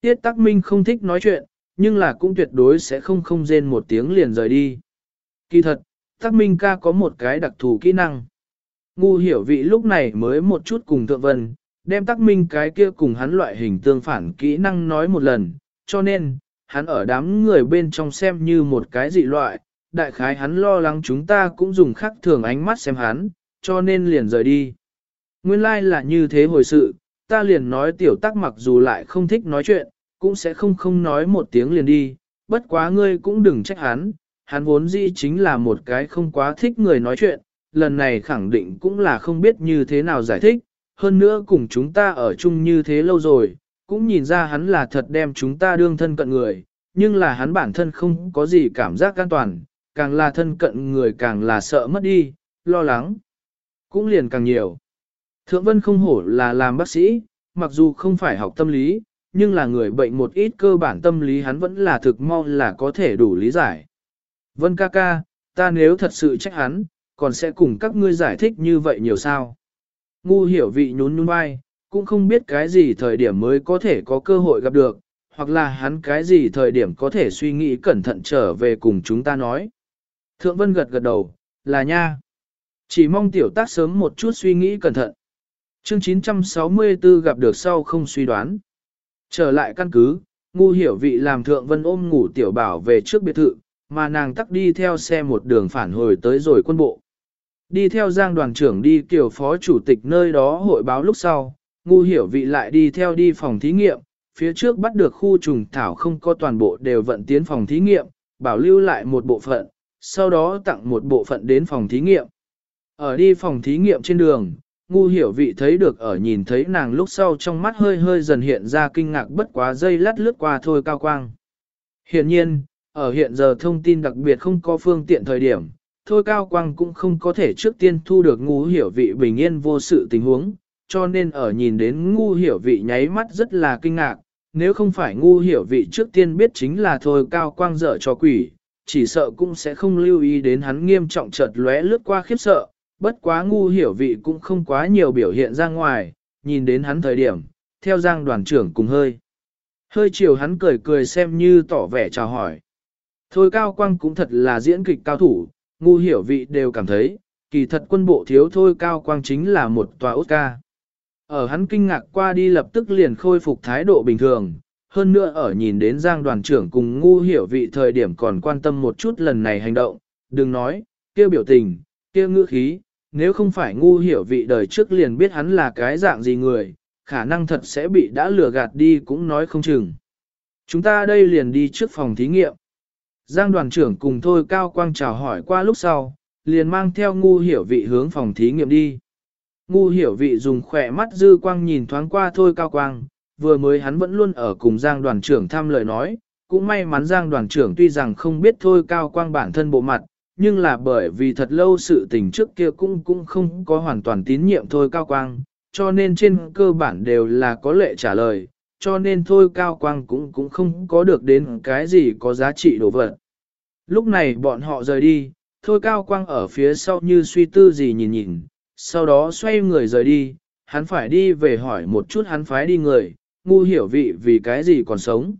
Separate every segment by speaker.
Speaker 1: Tiết Tắc Minh không thích nói chuyện, nhưng là cũng tuyệt đối sẽ không không rên một tiếng liền rời đi. Kỳ thật, Tắc Minh ca có một cái đặc thù kỹ năng. Ngu hiểu vị lúc này mới một chút cùng thượng vân, đem Tắc Minh cái kia cùng hắn loại hình tương phản kỹ năng nói một lần, cho nên, hắn ở đám người bên trong xem như một cái dị loại, đại khái hắn lo lắng chúng ta cũng dùng khắc thường ánh mắt xem hắn, cho nên liền rời đi. Nguyên lai like là như thế hồi sự, ta liền nói tiểu tắc mặc dù lại không thích nói chuyện, cũng sẽ không không nói một tiếng liền đi, bất quá ngươi cũng đừng trách hắn, hắn vốn dĩ chính là một cái không quá thích người nói chuyện, lần này khẳng định cũng là không biết như thế nào giải thích, hơn nữa cùng chúng ta ở chung như thế lâu rồi, cũng nhìn ra hắn là thật đem chúng ta đương thân cận người, nhưng là hắn bản thân không có gì cảm giác an toàn, càng là thân cận người càng là sợ mất đi, lo lắng, cũng liền càng nhiều. Thượng Vân không hổ là làm bác sĩ, mặc dù không phải học tâm lý, nhưng là người bệnh một ít cơ bản tâm lý hắn vẫn là thực mau là có thể đủ lý giải. Vân ca ca, ta nếu thật sự trách hắn, còn sẽ cùng các ngươi giải thích như vậy nhiều sao. Ngu hiểu vị nhún nhún vai, cũng không biết cái gì thời điểm mới có thể có cơ hội gặp được, hoặc là hắn cái gì thời điểm có thể suy nghĩ cẩn thận trở về cùng chúng ta nói. Thượng Vân gật gật đầu, là nha. Chỉ mong tiểu tác sớm một chút suy nghĩ cẩn thận. Chương 964 gặp được sau không suy đoán. Trở lại căn cứ, ngu hiểu vị làm thượng vân ôm ngủ tiểu bảo về trước biệt thự, mà nàng tắc đi theo xe một đường phản hồi tới rồi quân bộ. Đi theo giang đoàn trưởng đi kiểu phó chủ tịch nơi đó hội báo lúc sau, ngu hiểu vị lại đi theo đi phòng thí nghiệm, phía trước bắt được khu trùng thảo không có toàn bộ đều vận tiến phòng thí nghiệm, bảo lưu lại một bộ phận, sau đó tặng một bộ phận đến phòng thí nghiệm. Ở đi phòng thí nghiệm trên đường, ngu hiểu vị thấy được ở nhìn thấy nàng lúc sau trong mắt hơi hơi dần hiện ra kinh ngạc bất quá dây lát lướt qua thôi cao quang. Hiện nhiên, ở hiện giờ thông tin đặc biệt không có phương tiện thời điểm, thôi cao quang cũng không có thể trước tiên thu được ngu hiểu vị bình yên vô sự tình huống, cho nên ở nhìn đến ngu hiểu vị nháy mắt rất là kinh ngạc, nếu không phải ngu hiểu vị trước tiên biết chính là thôi cao quang dở cho quỷ, chỉ sợ cũng sẽ không lưu ý đến hắn nghiêm trọng chợt lóe lướt qua khiếp sợ, bất quá ngu hiểu vị cũng không quá nhiều biểu hiện ra ngoài, nhìn đến hắn thời điểm, theo giang đoàn trưởng cùng hơi. Hơi chiều hắn cười cười xem như tỏ vẻ chào hỏi. Thôi cao quang cũng thật là diễn kịch cao thủ, ngu hiểu vị đều cảm thấy, kỳ thật quân bộ thiếu thôi cao quang chính là một tòa ca Ở hắn kinh ngạc qua đi lập tức liền khôi phục thái độ bình thường, hơn nữa ở nhìn đến giang đoàn trưởng cùng ngu hiểu vị thời điểm còn quan tâm một chút lần này hành động, đừng nói, kêu biểu tình, kêu ngữ khí, nếu không phải ngu hiểu vị đời trước liền biết hắn là cái dạng gì người, khả năng thật sẽ bị đã lừa gạt đi cũng nói không chừng. Chúng ta đây liền đi trước phòng thí nghiệm. Giang đoàn trưởng cùng thôi cao quang chào hỏi qua lúc sau, liền mang theo ngu hiểu vị hướng phòng thí nghiệm đi. Ngu hiểu vị dùng khỏe mắt dư quang nhìn thoáng qua thôi cao quang, vừa mới hắn vẫn luôn ở cùng Giang đoàn trưởng thăm lời nói, cũng may mắn Giang đoàn trưởng tuy rằng không biết thôi cao quang bản thân bộ mặt, nhưng là bởi vì thật lâu sự tình trước kia cũng cũng không có hoàn toàn tín nhiệm thôi cao quang, cho nên trên cơ bản đều là có lệ trả lời, cho nên thôi cao quang cũng cũng không có được đến cái gì có giá trị đồ vật. Lúc này bọn họ rời đi, thôi cao quang ở phía sau như suy tư gì nhìn nhìn, sau đó xoay người rời đi, hắn phải đi về hỏi một chút hắn phái đi người, ngu hiểu vị vì cái gì còn sống.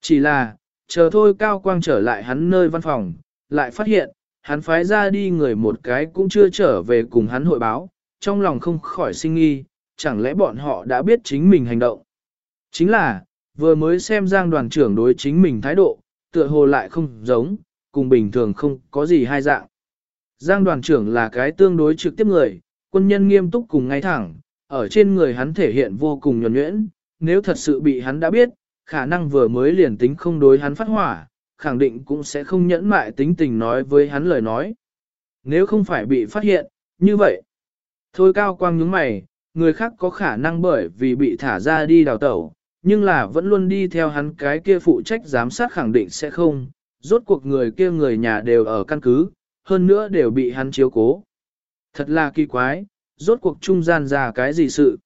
Speaker 1: Chỉ là, chờ thôi cao quang trở lại hắn nơi văn phòng, lại phát hiện, hắn phái ra đi người một cái cũng chưa trở về cùng hắn hội báo, trong lòng không khỏi sinh nghi, chẳng lẽ bọn họ đã biết chính mình hành động. Chính là, vừa mới xem giang đoàn trưởng đối chính mình thái độ, tựa hồ lại không giống, cùng bình thường không có gì hai dạng. Giang đoàn trưởng là cái tương đối trực tiếp người, quân nhân nghiêm túc cùng ngay thẳng, ở trên người hắn thể hiện vô cùng nhuẩn nhuyễn, nếu thật sự bị hắn đã biết, khả năng vừa mới liền tính không đối hắn phát hỏa, khẳng định cũng sẽ không nhẫn mại tính tình nói với hắn lời nói. Nếu không phải bị phát hiện, như vậy. Thôi cao quang nhướng mày, người khác có khả năng bởi vì bị thả ra đi đào tẩu, nhưng là vẫn luôn đi theo hắn cái kia phụ trách giám sát khẳng định sẽ không, rốt cuộc người kia người nhà đều ở căn cứ, hơn nữa đều bị hắn chiếu cố. Thật là kỳ quái, rốt cuộc trung gian ra cái gì sự.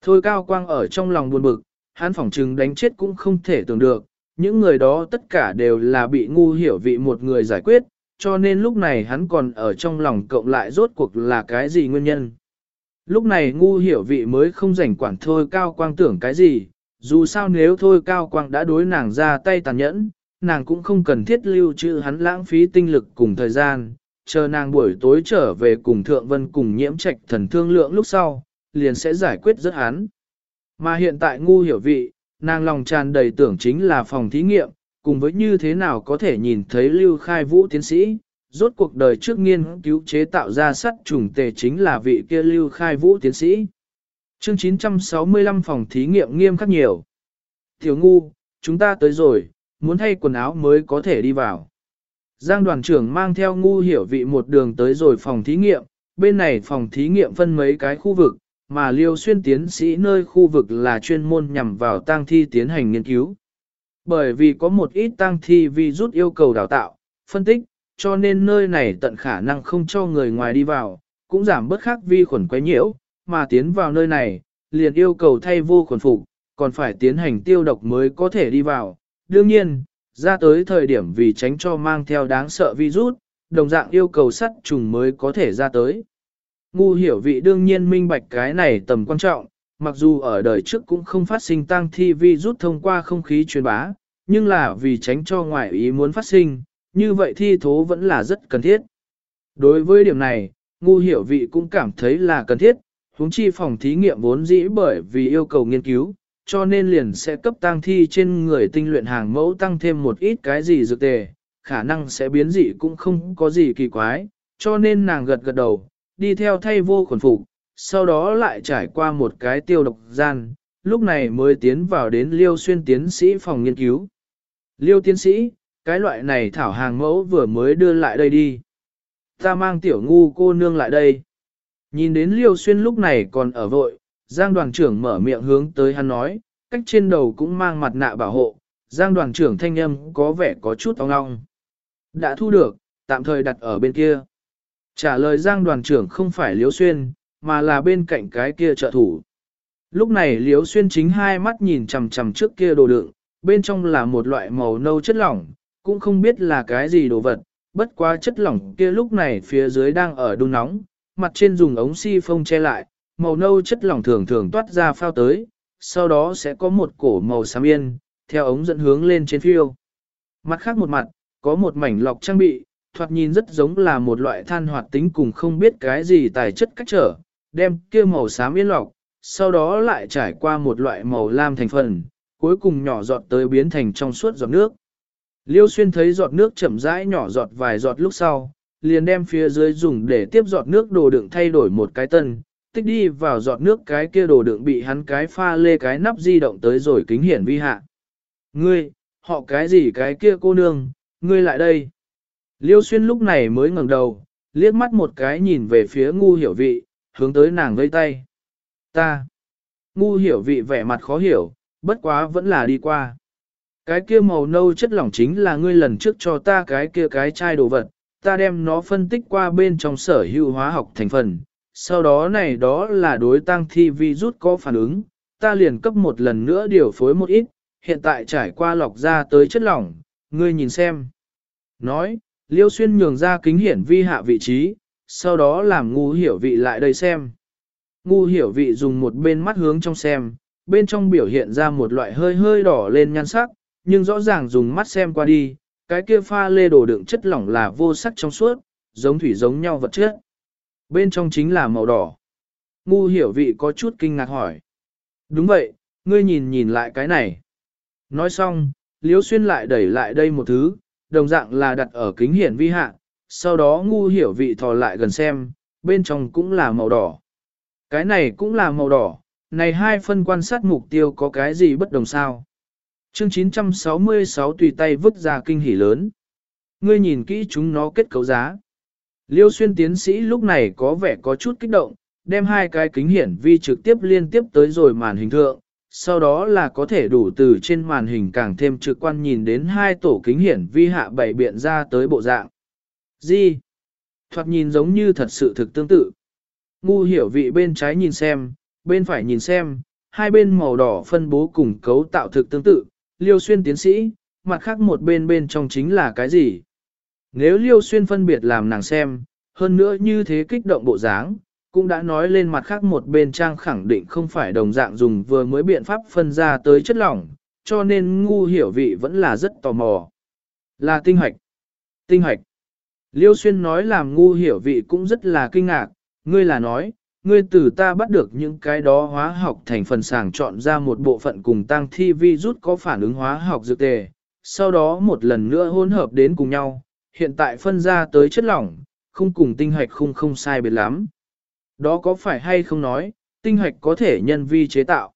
Speaker 1: Thôi cao quang ở trong lòng buồn bực, hắn phỏng trừng đánh chết cũng không thể tưởng được, những người đó tất cả đều là bị ngu hiểu vị một người giải quyết, cho nên lúc này hắn còn ở trong lòng cộng lại rốt cuộc là cái gì nguyên nhân. Lúc này ngu hiểu vị mới không rảnh quản thôi cao quang tưởng cái gì, Dù sao nếu thôi cao quang đã đối nàng ra tay tàn nhẫn, nàng cũng không cần thiết lưu trữ hắn lãng phí tinh lực cùng thời gian, chờ nàng buổi tối trở về cùng thượng vân cùng nhiễm trạch thần thương lượng lúc sau, liền sẽ giải quyết rất hắn. Mà hiện tại ngu hiểu vị, nàng lòng tràn đầy tưởng chính là phòng thí nghiệm, cùng với như thế nào có thể nhìn thấy lưu khai vũ tiến sĩ, rốt cuộc đời trước nghiên cứu chế tạo ra sắt trùng tề chính là vị kia lưu khai vũ tiến sĩ. Chương 965 phòng thí nghiệm nghiêm khắc nhiều. Tiểu ngu, chúng ta tới rồi, muốn thay quần áo mới có thể đi vào. Giang đoàn trưởng mang theo ngu hiểu vị một đường tới rồi phòng thí nghiệm, bên này phòng thí nghiệm phân mấy cái khu vực, mà liêu xuyên tiến sĩ nơi khu vực là chuyên môn nhằm vào tang thi tiến hành nghiên cứu. Bởi vì có một ít tang thi vi rút yêu cầu đào tạo, phân tích, cho nên nơi này tận khả năng không cho người ngoài đi vào, cũng giảm bớt khắc vi khuẩn quấy nhiễu, mà tiến vào nơi này, liền yêu cầu thay vô khuẩn phục, còn phải tiến hành tiêu độc mới có thể đi vào. Đương nhiên, ra tới thời điểm vì tránh cho mang theo đáng sợ virus, đồng dạng yêu cầu sắt trùng mới có thể ra tới. Ngu hiểu vị đương nhiên minh bạch cái này tầm quan trọng, mặc dù ở đời trước cũng không phát sinh tăng thi virus thông qua không khí truyền bá, nhưng là vì tránh cho ngoại ý muốn phát sinh, như vậy thi thố vẫn là rất cần thiết. Đối với điểm này, ngu hiểu vị cũng cảm thấy là cần thiết, huống chi phòng thí nghiệm vốn dĩ bởi vì yêu cầu nghiên cứu, cho nên liền sẽ cấp tăng thi trên người tinh luyện hàng mẫu tăng thêm một ít cái gì dược tề, khả năng sẽ biến dị cũng không có gì kỳ quái, cho nên nàng gật gật đầu, đi theo thay vô khuẩn phục, sau đó lại trải qua một cái tiêu độc gian, lúc này mới tiến vào đến liêu xuyên tiến sĩ phòng nghiên cứu. Liêu tiến sĩ, cái loại này thảo hàng mẫu vừa mới đưa lại đây đi. Ta mang tiểu ngu cô nương lại đây. Nhìn đến liêu xuyên lúc này còn ở vội, Giang đoàn trưởng mở miệng hướng tới hắn nói, cách trên đầu cũng mang mặt nạ bảo hộ, Giang đoàn trưởng thanh âm có vẻ có chút ong ong. Đã thu được, tạm thời đặt ở bên kia. Trả lời Giang đoàn trưởng không phải Liễu Xuyên, mà là bên cạnh cái kia trợ thủ. Lúc này Liễu Xuyên chính hai mắt nhìn chằm chằm trước kia đồ đựng, bên trong là một loại màu nâu chất lỏng, cũng không biết là cái gì đồ vật, bất quá chất lỏng kia lúc này phía dưới đang ở đun nóng, mặt trên dùng ống si phông che lại, màu nâu chất lỏng thường thường toát ra phao tới, sau đó sẽ có một cổ màu xám yên, theo ống dẫn hướng lên trên phiêu. Mặt khác một mặt, có một mảnh lọc trang bị, thoạt nhìn rất giống là một loại than hoạt tính cùng không biết cái gì tài chất cách trở, đem kia màu xám yên lọc, sau đó lại trải qua một loại màu lam thành phần, cuối cùng nhỏ giọt tới biến thành trong suốt giọt nước. Liêu xuyên thấy giọt nước chậm rãi nhỏ giọt vài giọt lúc sau, liền đem phía dưới dùng để tiếp giọt nước đồ đựng thay đổi một cái tân, tích đi vào giọt nước cái kia đồ đựng bị hắn cái pha lê cái nắp di động tới rồi kính hiển vi hạ. Ngươi, họ cái gì cái kia cô nương, ngươi lại đây. Liêu xuyên lúc này mới ngẩng đầu, liếc mắt một cái nhìn về phía ngu hiểu vị, hướng tới nàng vây tay. Ta. Ngu hiểu vị vẻ mặt khó hiểu, bất quá vẫn là đi qua. Cái kia màu nâu chất lỏng chính là ngươi lần trước cho ta cái kia cái chai đồ vật, ta đem nó phân tích qua bên trong sở hữu hóa học thành phần, sau đó này đó là đối tăng thi vi rút có phản ứng, ta liền cấp một lần nữa điều phối một ít, hiện tại trải qua lọc ra tới chất lỏng, ngươi nhìn xem. Nói, Liêu Xuyên nhường ra kính hiển vi hạ vị trí, sau đó làm ngu hiểu vị lại đây xem. Ngu hiểu vị dùng một bên mắt hướng trong xem, bên trong biểu hiện ra một loại hơi hơi đỏ lên nhan sắc, nhưng rõ ràng dùng mắt xem qua đi, cái kia pha lê đồ đựng chất lỏng là vô sắc trong suốt, giống thủy giống nhau vật chất. Bên trong chính là màu đỏ. Ngu hiểu vị có chút kinh ngạc hỏi. Đúng vậy, ngươi nhìn nhìn lại cái này. Nói xong, Liễu Xuyên lại đẩy lại đây một thứ, đồng dạng là đặt ở kính hiển vi hạ, sau đó ngu hiểu vị thò lại gần xem, bên trong cũng là màu đỏ. Cái này cũng là màu đỏ, này hai phân quan sát mục tiêu có cái gì bất đồng sao? Chương 966 tùy tay vứt ra kinh hỉ lớn. Ngươi nhìn kỹ chúng nó kết cấu giá. Liêu xuyên tiến sĩ lúc này có vẻ có chút kích động, đem hai cái kính hiển vi trực tiếp liên tiếp tới rồi màn hình thượng, sau đó là có thể đủ từ trên màn hình càng thêm trực quan nhìn đến hai tổ kính hiển vi hạ bảy biện ra tới bộ dạng. Gì? Thoạt nhìn giống như thật sự thực tương tự. Ngu hiểu vị bên trái nhìn xem, bên phải nhìn xem, hai bên màu đỏ phân bố cùng cấu tạo thực tương tự, liêu xuyên tiến sĩ, mặt khác một bên bên trong chính là cái gì? Nếu liêu xuyên phân biệt làm nàng xem, hơn nữa như thế kích động bộ dáng, cũng đã nói lên mặt khác một bên trang khẳng định không phải đồng dạng dùng vừa mới biện pháp phân ra tới chất lỏng, cho nên ngu hiểu vị vẫn là rất tò mò. Là tinh hoạch. Tinh hoạch. Liêu xuyên nói làm ngu hiểu vị cũng rất là kinh ngạc, ngươi là nói, ngươi từ ta bắt được những cái đó hóa học thành phần sàng chọn ra một bộ phận cùng tăng thi vi rút có phản ứng hóa học dược tề, sau đó một lần nữa hỗn hợp đến cùng nhau, hiện tại phân ra tới chất lỏng, không cùng tinh hoạch không không sai biệt lắm. Đó có phải hay không nói, tinh hoạch có thể nhân vi chế tạo.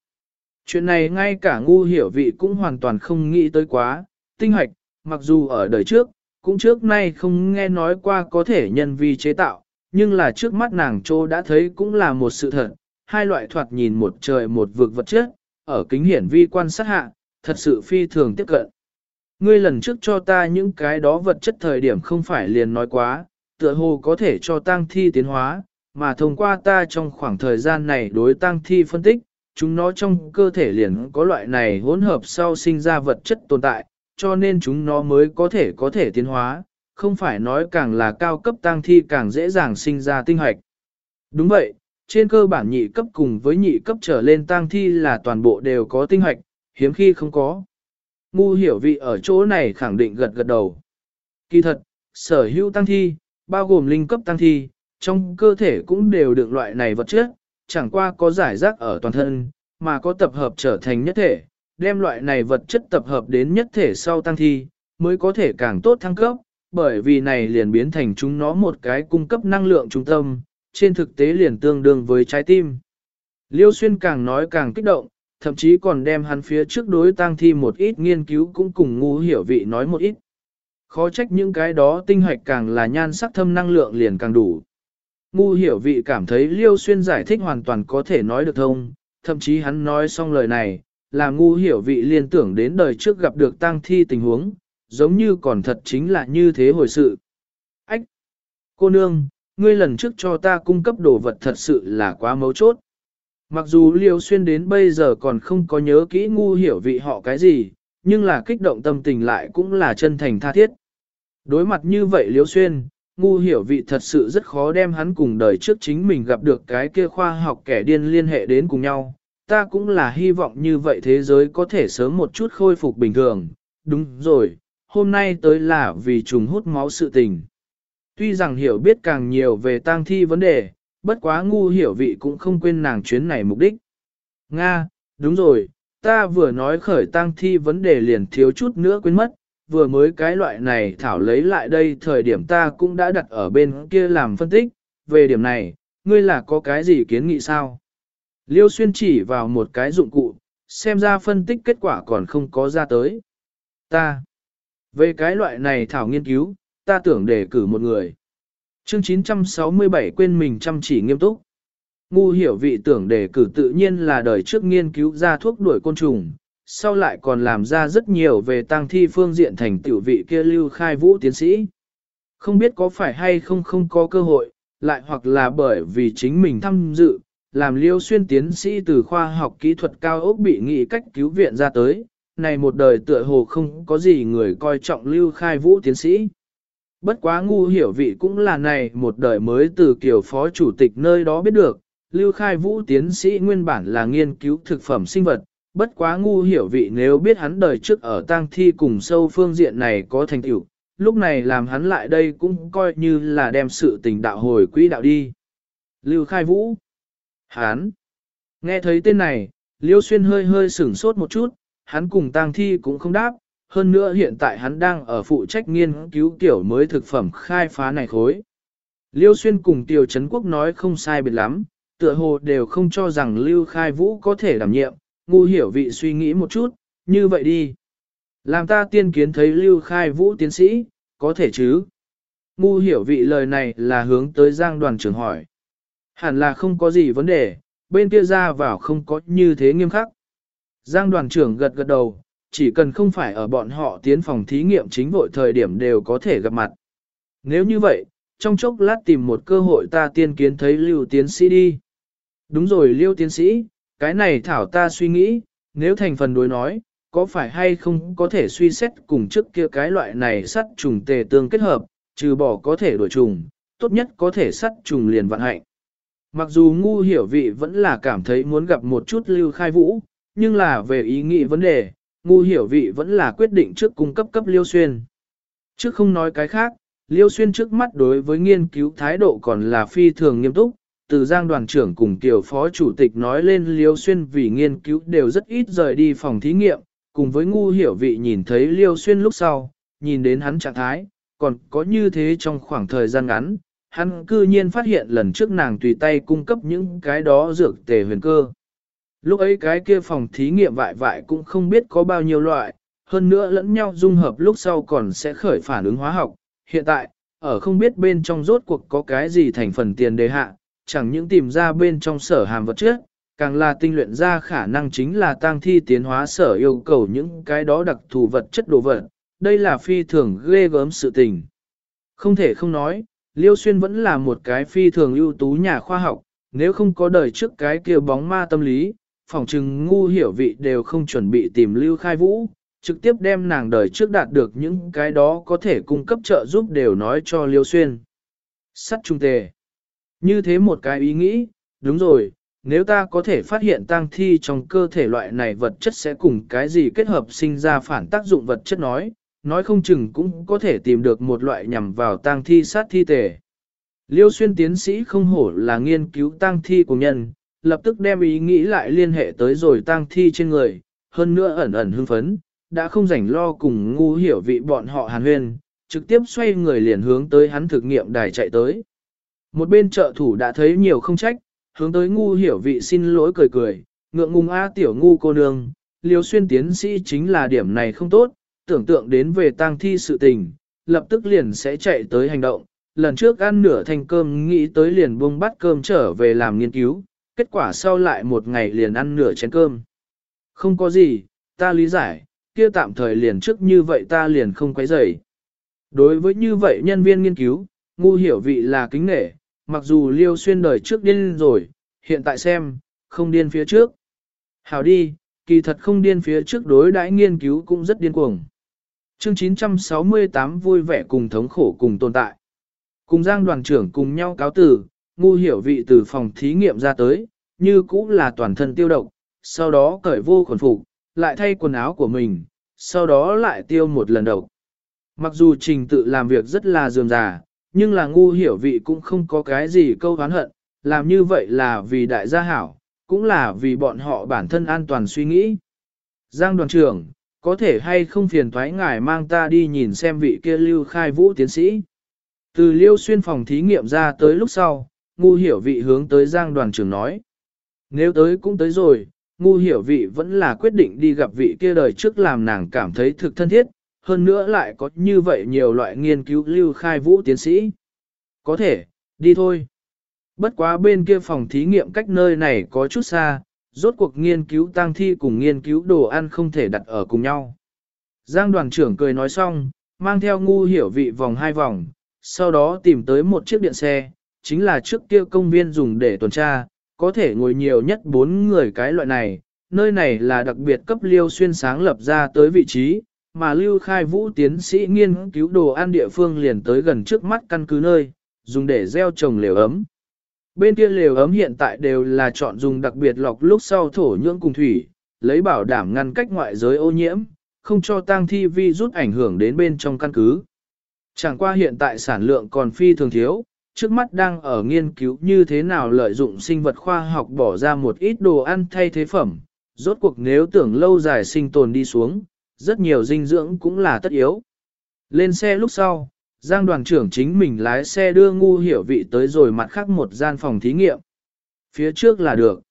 Speaker 1: Chuyện này ngay cả ngu hiểu vị cũng hoàn toàn không nghĩ tới quá, tinh hoạch, mặc dù ở đời trước, cũng trước nay không nghe nói qua có thể nhân vi chế tạo, nhưng là trước mắt nàng trô đã thấy cũng là một sự thật, hai loại thoạt nhìn một trời một vực vật chất, ở kính hiển vi quan sát hạ, thật sự phi thường tiếp cận. Ngươi lần trước cho ta những cái đó vật chất thời điểm không phải liền nói quá, tựa hồ có thể cho tang thi tiến hóa, mà thông qua ta trong khoảng thời gian này đối tăng thi phân tích, chúng nó trong cơ thể liền có loại này hỗn hợp sau sinh ra vật chất tồn tại, cho nên chúng nó mới có thể có thể tiến hóa, không phải nói càng là cao cấp tăng thi càng dễ dàng sinh ra tinh hoạch. Đúng vậy, trên cơ bản nhị cấp cùng với nhị cấp trở lên tăng thi là toàn bộ đều có tinh hoạch, hiếm khi không có. Ngu hiểu vị ở chỗ này khẳng định gật gật đầu. Kỳ thật, sở hữu tăng thi, bao gồm linh cấp tăng thi, trong cơ thể cũng đều được loại này vật chất, chẳng qua có giải rác ở toàn thân, mà có tập hợp trở thành nhất thể, đem loại này vật chất tập hợp đến nhất thể sau tăng thi, mới có thể càng tốt thăng cấp, bởi vì này liền biến thành chúng nó một cái cung cấp năng lượng trung tâm, trên thực tế liền tương đương với trái tim. Liêu xuyên càng nói càng kích động, thậm chí còn đem hắn phía trước đối tăng thi một ít nghiên cứu cũng cùng ngu hiểu vị nói một ít. Khó trách những cái đó tinh hoạch càng là nhan sắc thâm năng lượng liền càng đủ. Ngu hiểu vị cảm thấy Liêu Xuyên giải thích hoàn toàn có thể nói được thông, thậm chí hắn nói xong lời này, là ngu hiểu vị liên tưởng đến đời trước gặp được tang thi tình huống, giống như còn thật chính là như thế hồi sự. Ách! Cô nương, ngươi lần trước cho ta cung cấp đồ vật thật sự là quá mấu chốt. Mặc dù Liêu Xuyên đến bây giờ còn không có nhớ kỹ ngu hiểu vị họ cái gì, nhưng là kích động tâm tình lại cũng là chân thành tha thiết. Đối mặt như vậy Liêu Xuyên, ngu hiểu vị thật sự rất khó đem hắn cùng đời trước chính mình gặp được cái kia khoa học kẻ điên liên hệ đến cùng nhau. Ta cũng là hy vọng như vậy thế giới có thể sớm một chút khôi phục bình thường. Đúng rồi, hôm nay tới là vì trùng hút máu sự tình. Tuy rằng hiểu biết càng nhiều về tang thi vấn đề, bất quá ngu hiểu vị cũng không quên nàng chuyến này mục đích. Nga, đúng rồi, ta vừa nói khởi tang thi vấn đề liền thiếu chút nữa quên mất, vừa mới cái loại này thảo lấy lại đây thời điểm ta cũng đã đặt ở bên kia làm phân tích, về điểm này, ngươi là có cái gì kiến nghị sao? Liêu xuyên chỉ vào một cái dụng cụ, xem ra phân tích kết quả còn không có ra tới. Ta, về cái loại này thảo nghiên cứu, ta tưởng đề cử một người. Chương 967 quên mình chăm chỉ nghiêm túc. Ngu hiểu vị tưởng đề cử tự nhiên là đời trước nghiên cứu ra thuốc đuổi côn trùng, sau lại còn làm ra rất nhiều về tang thi phương diện thành tiểu vị kia lưu khai vũ tiến sĩ. Không biết có phải hay không không có cơ hội, lại hoặc là bởi vì chính mình tham dự, làm liêu xuyên tiến sĩ từ khoa học kỹ thuật cao ốc bị nghị cách cứu viện ra tới, này một đời tựa hồ không có gì người coi trọng lưu khai vũ tiến sĩ. Bất quá ngu hiểu vị cũng là này một đời mới từ kiểu phó chủ tịch nơi đó biết được, lưu khai vũ tiến sĩ nguyên bản là nghiên cứu thực phẩm sinh vật, bất quá ngu hiểu vị nếu biết hắn đời trước ở tang thi cùng sâu phương diện này có thành tựu, lúc này làm hắn lại đây cũng coi như là đem sự tình đạo hồi quỹ đạo đi. Lưu Khai Vũ Hắn Nghe thấy tên này, Liêu Xuyên hơi hơi sửng sốt một chút, hắn cùng tang thi cũng không đáp, hơn nữa hiện tại hắn đang ở phụ trách nghiên cứu kiểu mới thực phẩm khai phá này khối. Liêu Xuyên cùng Tiêu Trấn Quốc nói không sai biệt lắm, tựa hồ đều không cho rằng Lưu Khai Vũ có thể đảm nhiệm, ngu hiểu vị suy nghĩ một chút, như vậy đi. Làm ta tiên kiến thấy lưu khai vũ tiến sĩ, có thể chứ? Ngu hiểu vị lời này là hướng tới giang đoàn trưởng hỏi. Hẳn là không có gì vấn đề, bên kia ra vào không có như thế nghiêm khắc. Giang đoàn trưởng gật gật đầu, chỉ cần không phải ở bọn họ tiến phòng thí nghiệm chính vội thời điểm đều có thể gặp mặt. Nếu như vậy, trong chốc lát tìm một cơ hội ta tiên kiến thấy lưu tiến sĩ đi. Đúng rồi lưu tiến sĩ, cái này thảo ta suy nghĩ, nếu thành phần đối nói, có phải hay không có thể suy xét cùng trước kia cái loại này sắt trùng tề tương kết hợp, trừ bỏ có thể đổi trùng, tốt nhất có thể sắt trùng liền vạn hạnh. Mặc dù ngu hiểu vị vẫn là cảm thấy muốn gặp một chút lưu khai vũ, nhưng là về ý nghĩ vấn đề, ngu hiểu vị vẫn là quyết định trước cung cấp cấp liêu xuyên. Trước không nói cái khác, liêu xuyên trước mắt đối với nghiên cứu thái độ còn là phi thường nghiêm túc, từ giang đoàn trưởng cùng tiểu phó chủ tịch nói lên liêu xuyên vì nghiên cứu đều rất ít rời đi phòng thí nghiệm, cùng với ngu hiểu vị nhìn thấy liêu xuyên lúc sau, nhìn đến hắn trạng thái, còn có như thế trong khoảng thời gian ngắn, hắn cư nhiên phát hiện lần trước nàng tùy tay cung cấp những cái đó dược tề huyền cơ. Lúc ấy cái kia phòng thí nghiệm vại vại cũng không biết có bao nhiêu loại, hơn nữa lẫn nhau dung hợp lúc sau còn sẽ khởi phản ứng hóa học. Hiện tại, ở không biết bên trong rốt cuộc có cái gì thành phần tiền đề hạ, chẳng những tìm ra bên trong sở hàm vật chất, càng là tinh luyện ra khả năng chính là tăng thi tiến hóa sở yêu cầu những cái đó đặc thù vật chất đồ vật. Đây là phi thường ghê gớm sự tình. Không thể không nói, Liêu Xuyên vẫn là một cái phi thường ưu tú nhà khoa học, nếu không có đời trước cái kia bóng ma tâm lý, phỏng chừng ngu hiểu vị đều không chuẩn bị tìm Lưu Khai Vũ, trực tiếp đem nàng đời trước đạt được những cái đó có thể cung cấp trợ giúp đều nói cho Liêu Xuyên. Sắt trung tề. Như thế một cái ý nghĩ, đúng rồi, nếu ta có thể phát hiện tang thi trong cơ thể loại này vật chất sẽ cùng cái gì kết hợp sinh ra phản tác dụng vật chất nói, nói không chừng cũng có thể tìm được một loại nhằm vào tang thi sát thi tề. Liêu xuyên tiến sĩ không hổ là nghiên cứu tang thi của nhân, lập tức đem ý nghĩ lại liên hệ tới rồi tang thi trên người, hơn nữa ẩn ẩn hưng phấn, đã không rảnh lo cùng ngu hiểu vị bọn họ hàn huyên, trực tiếp xoay người liền hướng tới hắn thực nghiệm đài chạy tới. Một bên trợ thủ đã thấy nhiều không trách, hướng tới ngu hiểu vị xin lỗi cười cười, ngượng ngùng a tiểu ngu cô nương, liều xuyên tiến sĩ chính là điểm này không tốt, tưởng tượng đến về tang thi sự tình, lập tức liền sẽ chạy tới hành động. Lần trước ăn nửa thành cơm nghĩ tới liền buông bắt cơm trở về làm nghiên cứu, kết quả sau lại một ngày liền ăn nửa chén cơm. Không có gì, ta lý giải, kia tạm thời liền trước như vậy ta liền không quấy rầy. Đối với như vậy nhân viên nghiên cứu, ngu hiểu vị là kính nể, mặc dù liêu xuyên đời trước điên rồi, hiện tại xem, không điên phía trước. Hảo đi, kỳ thật không điên phía trước đối đãi nghiên cứu cũng rất điên cuồng. Chương 968 vui vẻ cùng thống khổ cùng tồn tại. Cùng Giang đoàn trưởng cùng nhau cáo tử, ngu hiểu vị từ phòng thí nghiệm ra tới, như cũng là toàn thân tiêu độc, sau đó cởi vô khuẩn phục, lại thay quần áo của mình, sau đó lại tiêu một lần độc. Mặc dù trình tự làm việc rất là dườm già, nhưng là ngu hiểu vị cũng không có cái gì câu hán hận, làm như vậy là vì đại gia hảo, cũng là vì bọn họ bản thân an toàn suy nghĩ. Giang đoàn trưởng, có thể hay không phiền thoái ngài mang ta đi nhìn xem vị kia lưu khai vũ tiến sĩ. Từ liêu xuyên phòng thí nghiệm ra tới lúc sau, ngu hiểu vị hướng tới giang đoàn trưởng nói. Nếu tới cũng tới rồi, ngu hiểu vị vẫn là quyết định đi gặp vị kia đời trước làm nàng cảm thấy thực thân thiết, hơn nữa lại có như vậy nhiều loại nghiên cứu lưu khai vũ tiến sĩ. Có thể, đi thôi. Bất quá bên kia phòng thí nghiệm cách nơi này có chút xa, rốt cuộc nghiên cứu tang thi cùng nghiên cứu đồ ăn không thể đặt ở cùng nhau. Giang đoàn trưởng cười nói xong, mang theo ngu hiểu vị vòng hai vòng, sau đó tìm tới một chiếc điện xe, chính là trước kia công viên dùng để tuần tra, có thể ngồi nhiều nhất bốn người cái loại này, nơi này là đặc biệt cấp liêu xuyên sáng lập ra tới vị trí, mà lưu khai vũ tiến sĩ nghiên cứu đồ ăn địa phương liền tới gần trước mắt căn cứ nơi, dùng để gieo trồng lều ấm. Bên kia lều ấm hiện tại đều là chọn dùng đặc biệt lọc lúc sau thổ nhưỡng cùng thủy, lấy bảo đảm ngăn cách ngoại giới ô nhiễm, không cho tang thi vi rút ảnh hưởng đến bên trong căn cứ. Chẳng qua hiện tại sản lượng còn phi thường thiếu, trước mắt đang ở nghiên cứu như thế nào lợi dụng sinh vật khoa học bỏ ra một ít đồ ăn thay thế phẩm. Rốt cuộc nếu tưởng lâu dài sinh tồn đi xuống, rất nhiều dinh dưỡng cũng là tất yếu. Lên xe lúc sau, Giang đoàn trưởng chính mình lái xe đưa ngu hiểu vị tới rồi mặt khác một gian phòng thí nghiệm. Phía trước là được.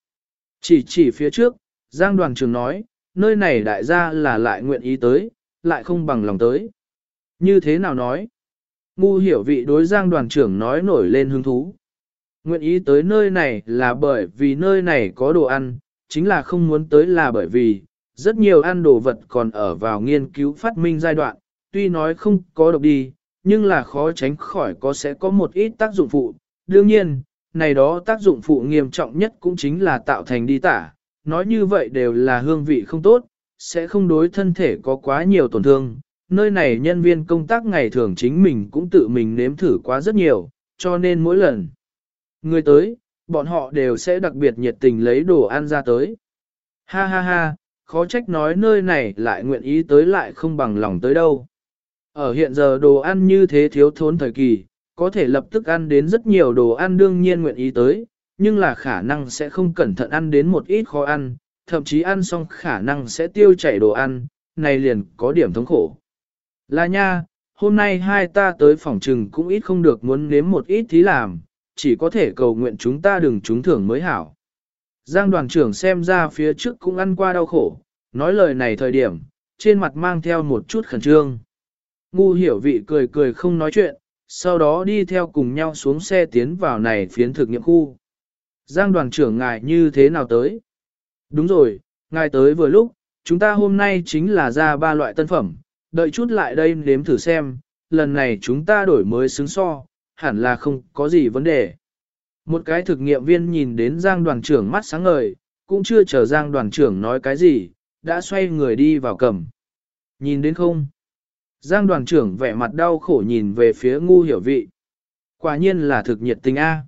Speaker 1: Chỉ chỉ phía trước, Giang đoàn trưởng nói, nơi này đại gia là lại nguyện ý tới, lại không bằng lòng tới. Như thế nào nói? Ngu hiểu vị đối Giang đoàn trưởng nói nổi lên hứng thú. Nguyện ý tới nơi này là bởi vì nơi này có đồ ăn, chính là không muốn tới là bởi vì, rất nhiều ăn đồ vật còn ở vào nghiên cứu phát minh giai đoạn, tuy nói không có độc đi, nhưng là khó tránh khỏi có sẽ có một ít tác dụng phụ. Đương nhiên, này đó tác dụng phụ nghiêm trọng nhất cũng chính là tạo thành đi tả, nói như vậy đều là hương vị không tốt, sẽ không đối thân thể có quá nhiều tổn thương. Nơi này nhân viên công tác ngày thường chính mình cũng tự mình nếm thử quá rất nhiều, cho nên mỗi lần người tới, bọn họ đều sẽ đặc biệt nhiệt tình lấy đồ ăn ra tới. Ha ha ha, khó trách nói nơi này lại nguyện ý tới lại không bằng lòng tới đâu. Ở hiện giờ đồ ăn như thế thiếu thốn thời kỳ, có thể lập tức ăn đến rất nhiều đồ ăn đương nhiên nguyện ý tới, nhưng là khả năng sẽ không cẩn thận ăn đến một ít khó ăn, thậm chí ăn xong khả năng sẽ tiêu chảy đồ ăn, này liền có điểm thống khổ. Là nha, hôm nay hai ta tới phòng trừng cũng ít không được muốn nếm một ít thí làm, chỉ có thể cầu nguyện chúng ta đừng trúng thưởng mới hảo. Giang đoàn trưởng xem ra phía trước cũng ăn qua đau khổ, nói lời này thời điểm, trên mặt mang theo một chút khẩn trương. Ngu hiểu vị cười cười không nói chuyện, sau đó đi theo cùng nhau xuống xe tiến vào này phiến thực nghiệm khu. Giang đoàn trưởng ngài như thế nào tới? Đúng rồi, ngài tới vừa lúc, chúng ta hôm nay chính là ra ba loại tân phẩm, đợi chút lại đây nếm thử xem, lần này chúng ta đổi mới xứng so, hẳn là không có gì vấn đề. Một cái thực nghiệm viên nhìn đến Giang đoàn trưởng mắt sáng ngời, cũng chưa chờ Giang đoàn trưởng nói cái gì, đã xoay người đi vào cầm. Nhìn đến không? Giang đoàn trưởng vẻ mặt đau khổ nhìn về phía ngu hiểu vị. Quả nhiên là thực nhiệt tình A.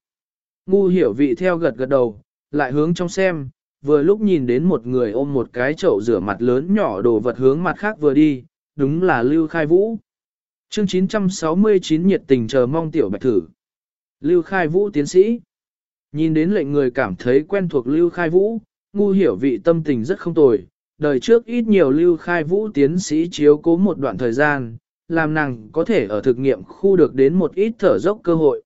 Speaker 1: Ngu hiểu vị theo gật gật đầu, lại hướng trong xem, vừa lúc nhìn đến một người ôm một cái chậu rửa mặt lớn nhỏ đồ vật hướng mặt khác vừa đi, đúng là Lưu Khai Vũ. Chương 969 nhiệt tình chờ mong tiểu bạch thử. Lưu Khai Vũ tiến sĩ. Nhìn đến lệnh người cảm thấy quen thuộc Lưu Khai Vũ, ngu hiểu vị tâm tình rất không tồi. Đời trước ít nhiều Lưu Khai Vũ tiến sĩ chiếu cố một đoạn thời gian, làm nàng có thể ở thực nghiệm khu được đến một ít thở dốc cơ hội.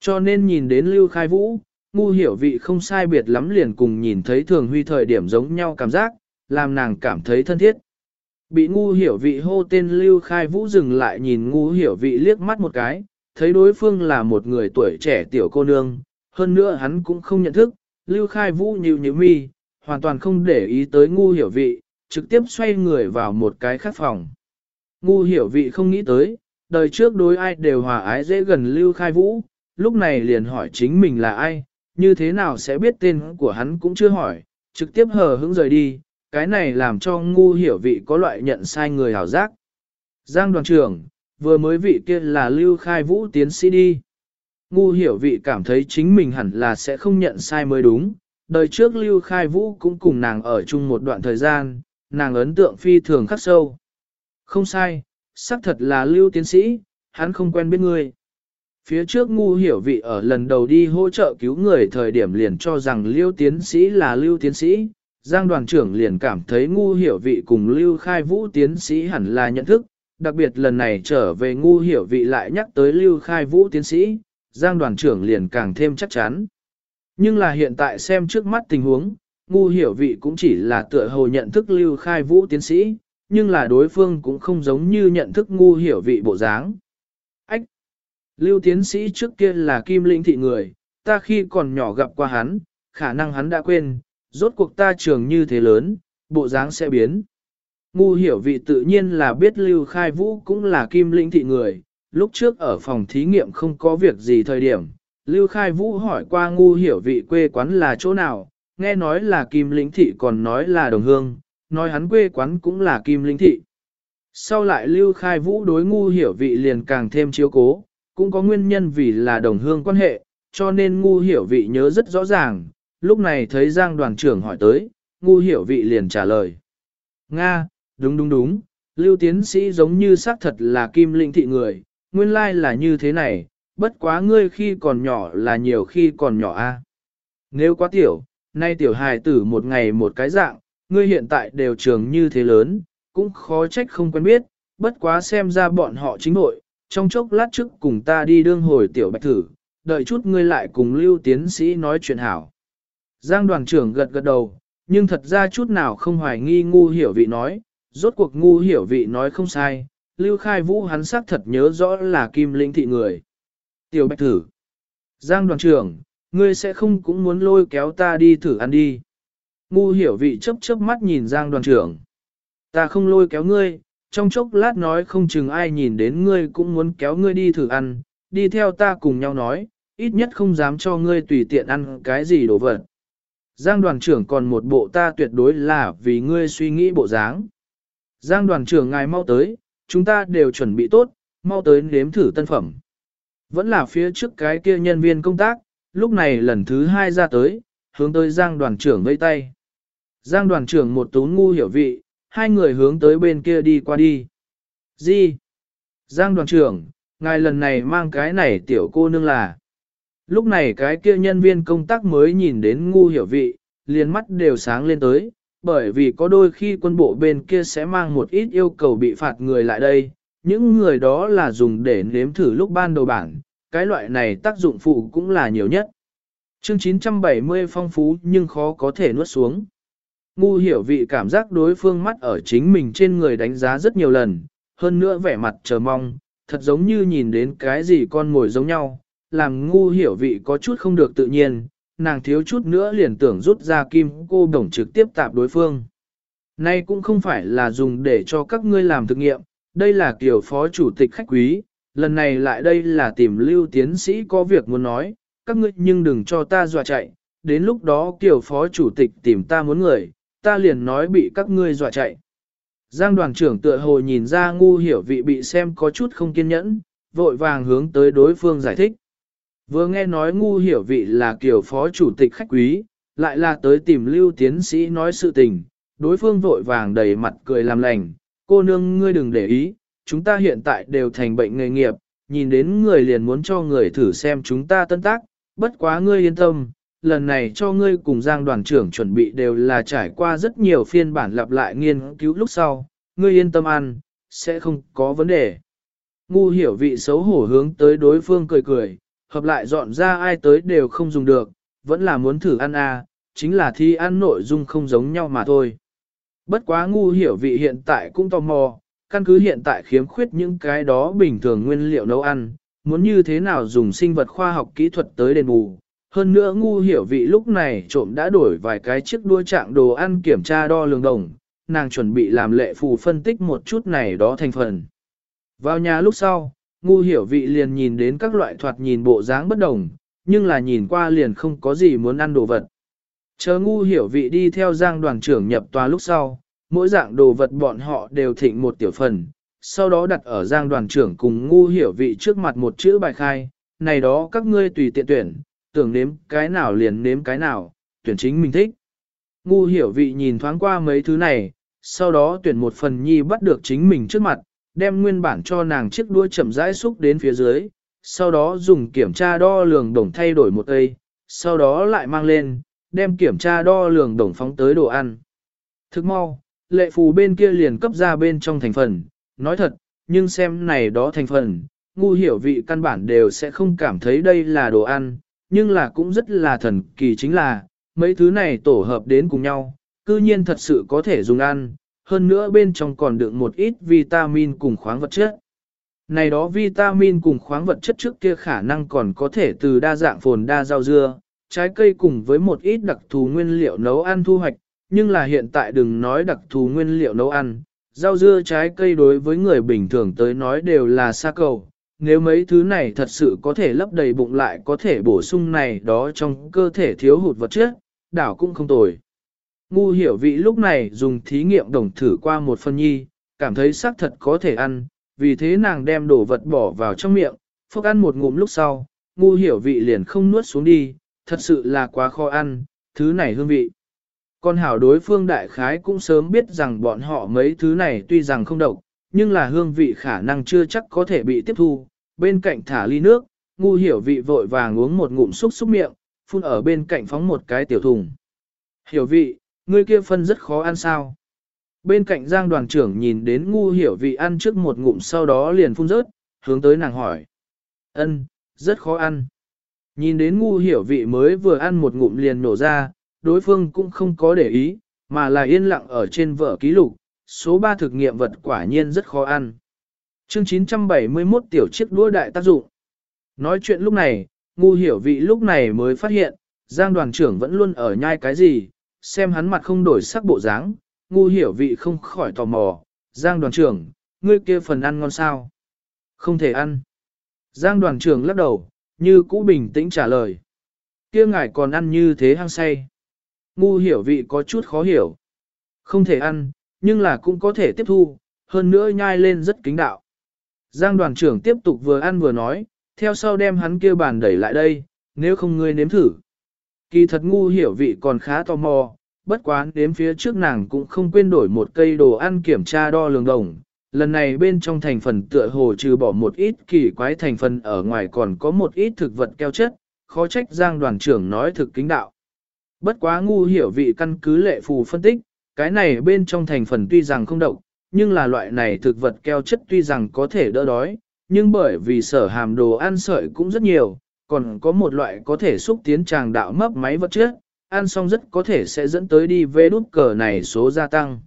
Speaker 1: Cho nên nhìn đến Lưu Khai Vũ, ngu hiểu vị không sai biệt lắm liền cùng nhìn thấy thường huy thời điểm giống nhau cảm giác, làm nàng cảm thấy thân thiết. Bị ngu hiểu vị hô tên Lưu Khai Vũ dừng lại nhìn ngu hiểu vị liếc mắt một cái, thấy đối phương là một người tuổi trẻ tiểu cô nương, hơn nữa hắn cũng không nhận thức, Lưu Khai Vũ nhíu nhíu mi, hoàn toàn không để ý tới ngu hiểu vị, trực tiếp xoay người vào một cái khác phòng. Ngu hiểu vị không nghĩ tới, đời trước đối ai đều hòa ái dễ gần Lưu Khai Vũ, lúc này liền hỏi chính mình là ai, như thế nào sẽ biết tên của hắn cũng chưa hỏi, trực tiếp hờ hững rời đi, cái này làm cho ngu hiểu vị có loại nhận sai người hảo giác. Giang đoàn trưởng, vừa mới vị kia là Lưu Khai Vũ tiến sĩ đi. Ngu hiểu vị cảm thấy chính mình hẳn là sẽ không nhận sai mới đúng. Đời trước Lưu Khai Vũ cũng cùng nàng ở chung một đoạn thời gian, nàng ấn tượng phi thường khắc sâu. Không sai, xác thật là Lưu tiến sĩ, hắn không quen biết ngươi. Phía trước ngu hiểu vị ở lần đầu đi hỗ trợ cứu người thời điểm liền cho rằng Lưu tiến sĩ là Lưu tiến sĩ, Giang đoàn trưởng liền cảm thấy ngu hiểu vị cùng Lưu Khai Vũ tiến sĩ hẳn là nhận thức, đặc biệt lần này trở về ngu hiểu vị lại nhắc tới Lưu Khai Vũ tiến sĩ, Giang đoàn trưởng liền càng thêm chắc chắn. Nhưng là hiện tại xem trước mắt tình huống, ngu hiểu vị cũng chỉ là tựa hồ nhận thức Lưu Khai Vũ tiến sĩ, nhưng là đối phương cũng không giống như nhận thức ngu hiểu vị bộ dáng. Ách! Lưu tiến sĩ trước kia là kim linh thị người, ta khi còn nhỏ gặp qua hắn, khả năng hắn đã quên, rốt cuộc ta trường như thế lớn, bộ dáng sẽ biến. Ngu hiểu vị tự nhiên là biết Lưu Khai Vũ cũng là kim lĩnh thị người, lúc trước ở phòng thí nghiệm không có việc gì thời điểm. Lưu Khai Vũ hỏi qua ngu hiểu vị quê quán là chỗ nào, nghe nói là kim lĩnh thị còn nói là đồng hương, nói hắn quê quán cũng là kim lĩnh thị. Sau lại Lưu Khai Vũ đối ngu hiểu vị liền càng thêm chiếu cố, cũng có nguyên nhân vì là đồng hương quan hệ, cho nên ngu hiểu vị nhớ rất rõ ràng, lúc này thấy Giang đoàn trưởng hỏi tới, ngu hiểu vị liền trả lời. Nga, đúng đúng đúng, lưu tiến sĩ giống như xác thật là kim linh thị người, nguyên lai là như thế này, bất quá ngươi khi còn nhỏ là nhiều khi còn nhỏ a. Nếu quá tiểu, nay tiểu hài tử một ngày một cái dạng, ngươi hiện tại đều trường như thế lớn, cũng khó trách không quen biết, bất quá xem ra bọn họ chính nội, trong chốc lát trước cùng ta đi đương hồi tiểu bạch thử, đợi chút ngươi lại cùng lưu tiến sĩ nói chuyện hảo. Giang đoàn trưởng gật gật đầu, nhưng thật ra chút nào không hoài nghi ngu hiểu vị nói, rốt cuộc ngu hiểu vị nói không sai, Lưu Khai Vũ hắn xác thật nhớ rõ là kim linh thị người. Tiểu Bạch thử. Giang đoàn trưởng, ngươi sẽ không cũng muốn lôi kéo ta đi thử ăn đi. Ngu hiểu vị chấp chớp mắt nhìn Giang đoàn trưởng. Ta không lôi kéo ngươi, trong chốc lát nói không chừng ai nhìn đến ngươi cũng muốn kéo ngươi đi thử ăn, đi theo ta cùng nhau nói, ít nhất không dám cho ngươi tùy tiện ăn cái gì đồ vật. Giang đoàn trưởng còn một bộ ta tuyệt đối là vì ngươi suy nghĩ bộ dáng. Giang đoàn trưởng ngài mau tới, chúng ta đều chuẩn bị tốt, mau tới nếm thử tân phẩm. Vẫn là phía trước cái kia nhân viên công tác, lúc này lần thứ hai ra tới, hướng tới Giang đoàn trưởng vây tay. Giang đoàn trưởng một tú ngu hiểu vị, hai người hướng tới bên kia đi qua đi. Gì? Giang đoàn trưởng, ngài lần này mang cái này tiểu cô nương là. Lúc này cái kia nhân viên công tác mới nhìn đến ngu hiểu vị, liền mắt đều sáng lên tới, bởi vì có đôi khi quân bộ bên kia sẽ mang một ít yêu cầu bị phạt người lại đây, những người đó là dùng để nếm thử lúc ban đầu bản, cái loại này tác dụng phụ cũng là nhiều nhất. Chương 970 phong phú nhưng khó có thể nuốt xuống. Ngu hiểu vị cảm giác đối phương mắt ở chính mình trên người đánh giá rất nhiều lần, hơn nữa vẻ mặt chờ mong, thật giống như nhìn đến cái gì con ngồi giống nhau, làm ngu hiểu vị có chút không được tự nhiên, nàng thiếu chút nữa liền tưởng rút ra kim cô đồng trực tiếp tạp đối phương. Nay cũng không phải là dùng để cho các ngươi làm thực nghiệm, đây là kiểu phó chủ tịch khách quý, lần này lại đây là tìm lưu tiến sĩ có việc muốn nói, các ngươi nhưng đừng cho ta dọa chạy, đến lúc đó kiểu phó chủ tịch tìm ta muốn người, ta liền nói bị các ngươi dọa chạy. Giang đoàn trưởng tựa hồ nhìn ra ngu hiểu vị bị xem có chút không kiên nhẫn, vội vàng hướng tới đối phương giải thích. Vừa nghe nói ngu hiểu vị là kiểu phó chủ tịch khách quý, lại là tới tìm lưu tiến sĩ nói sự tình, đối phương vội vàng đầy mặt cười làm lành, cô nương ngươi đừng để ý, chúng ta hiện tại đều thành bệnh nghề nghiệp, nhìn đến người liền muốn cho người thử xem chúng ta tân tác, bất quá ngươi yên tâm, lần này cho ngươi cùng Giang đoàn trưởng chuẩn bị đều là trải qua rất nhiều phiên bản lặp lại nghiên cứu lúc sau, ngươi yên tâm ăn, sẽ không có vấn đề. Ngu hiểu vị xấu hổ hướng tới đối phương cười cười, hợp lại dọn ra ai tới đều không dùng được, vẫn là muốn thử ăn à, chính là thi ăn nội dung không giống nhau mà thôi. Bất quá ngu hiểu vị hiện tại cũng tò mò, căn cứ hiện tại khiếm khuyết những cái đó bình thường nguyên liệu nấu ăn, muốn như thế nào dùng sinh vật khoa học kỹ thuật tới đền bù. Hơn nữa ngu hiểu vị lúc này trộm đã đổi vài cái chiếc đua trạng đồ ăn kiểm tra đo lường đồng, nàng chuẩn bị làm lệ phù phân tích một chút này đó thành phần. Vào nhà lúc sau, ngu hiểu vị liền nhìn đến các loại thoạt nhìn bộ dáng bất đồng, nhưng là nhìn qua liền không có gì muốn ăn đồ vật. Chờ ngu hiểu vị đi theo giang đoàn trưởng nhập tòa lúc sau, mỗi dạng đồ vật bọn họ đều thịnh một tiểu phần, sau đó đặt ở giang đoàn trưởng cùng ngu hiểu vị trước mặt một chữ bài khai, này đó các ngươi tùy tiện tuyển, tưởng nếm cái nào liền nếm cái nào, tuyển chính mình thích. Ngu hiểu vị nhìn thoáng qua mấy thứ này, sau đó tuyển một phần nhi bắt được chính mình trước mặt, đem nguyên bản cho nàng chiếc đuôi chậm rãi xúc đến phía dưới, sau đó dùng kiểm tra đo lường đồng thay đổi một cây, sau đó lại mang lên, đem kiểm tra đo lường đồng phóng tới đồ ăn. Thức mau, lệ phù bên kia liền cấp ra bên trong thành phần, nói thật, nhưng xem này đó thành phần, ngu hiểu vị căn bản đều sẽ không cảm thấy đây là đồ ăn, nhưng là cũng rất là thần kỳ chính là, mấy thứ này tổ hợp đến cùng nhau, cư nhiên thật sự có thể dùng ăn, hơn nữa bên trong còn đựng một ít vitamin cùng khoáng vật chất. Này đó vitamin cùng khoáng vật chất trước kia khả năng còn có thể từ đa dạng phồn đa rau dưa, trái cây cùng với một ít đặc thù nguyên liệu nấu ăn thu hoạch, nhưng là hiện tại đừng nói đặc thù nguyên liệu nấu ăn, rau dưa trái cây đối với người bình thường tới nói đều là xa cầu. Nếu mấy thứ này thật sự có thể lấp đầy bụng lại có thể bổ sung này đó trong cơ thể thiếu hụt vật chất, đảo cũng không tồi. Ngu hiểu vị lúc này dùng thí nghiệm đồng thử qua một phần nhi, cảm thấy xác thật có thể ăn, vì thế nàng đem đồ vật bỏ vào trong miệng, phốc ăn một ngụm lúc sau, ngu hiểu vị liền không nuốt xuống đi, thật sự là quá khó ăn, thứ này hương vị. Con hảo đối phương đại khái cũng sớm biết rằng bọn họ mấy thứ này tuy rằng không độc, nhưng là hương vị khả năng chưa chắc có thể bị tiếp thu. Bên cạnh thả ly nước, ngu hiểu vị vội vàng uống một ngụm xúc xúc miệng, phun ở bên cạnh phóng một cái tiểu thùng. Hiểu vị, ngươi kia phân rất khó ăn sao. Bên cạnh giang đoàn trưởng nhìn đến ngu hiểu vị ăn trước một ngụm sau đó liền phun rớt, hướng tới nàng hỏi. Ân, rất khó ăn. Nhìn đến ngu hiểu vị mới vừa ăn một ngụm liền nổ ra, đối phương cũng không có để ý, mà là yên lặng ở trên vở ký lục, số 3 thực nghiệm vật quả nhiên rất khó ăn. Chương 971 tiểu chiếc đũa đại tác dụng. Nói chuyện lúc này, ngu hiểu vị lúc này mới phát hiện, Giang đoàn trưởng vẫn luôn ở nhai cái gì, xem hắn mặt không đổi sắc bộ dáng, ngu hiểu vị không khỏi tò mò, Giang đoàn trưởng, ngươi kia phần ăn ngon sao? Không thể ăn. Giang đoàn trưởng lắc đầu, như cũ bình tĩnh trả lời. Kia ngài còn ăn như thế hăng say. Ngu hiểu vị có chút khó hiểu. Không thể ăn, nhưng là cũng có thể tiếp thu, hơn nữa nhai lên rất kính đạo. Giang đoàn trưởng tiếp tục vừa ăn vừa nói, theo sau đem hắn kia bàn đẩy lại đây, nếu không ngươi nếm thử. Kỳ thật ngu hiểu vị còn khá tò mò, bất quá đến phía trước nàng cũng không quên đổi một cây đồ ăn kiểm tra đo lường đồng. Lần này bên trong thành phần tựa hồ trừ bỏ một ít kỳ quái thành phần ở ngoài còn có một ít thực vật keo chất, khó trách giang đoàn trưởng nói thực kính đạo. Bất quá ngu hiểu vị căn cứ lệ phù phân tích, cái này bên trong thành phần tuy rằng không độc, nhưng là loại này thực vật keo chất tuy rằng có thể đỡ đói, nhưng bởi vì sở hàm đồ ăn sợi cũng rất nhiều, còn có một loại có thể xúc tiến tràng đạo mấp máy vật chất, ăn xong rất có thể sẽ dẫn tới đi về đút cờ này số gia tăng.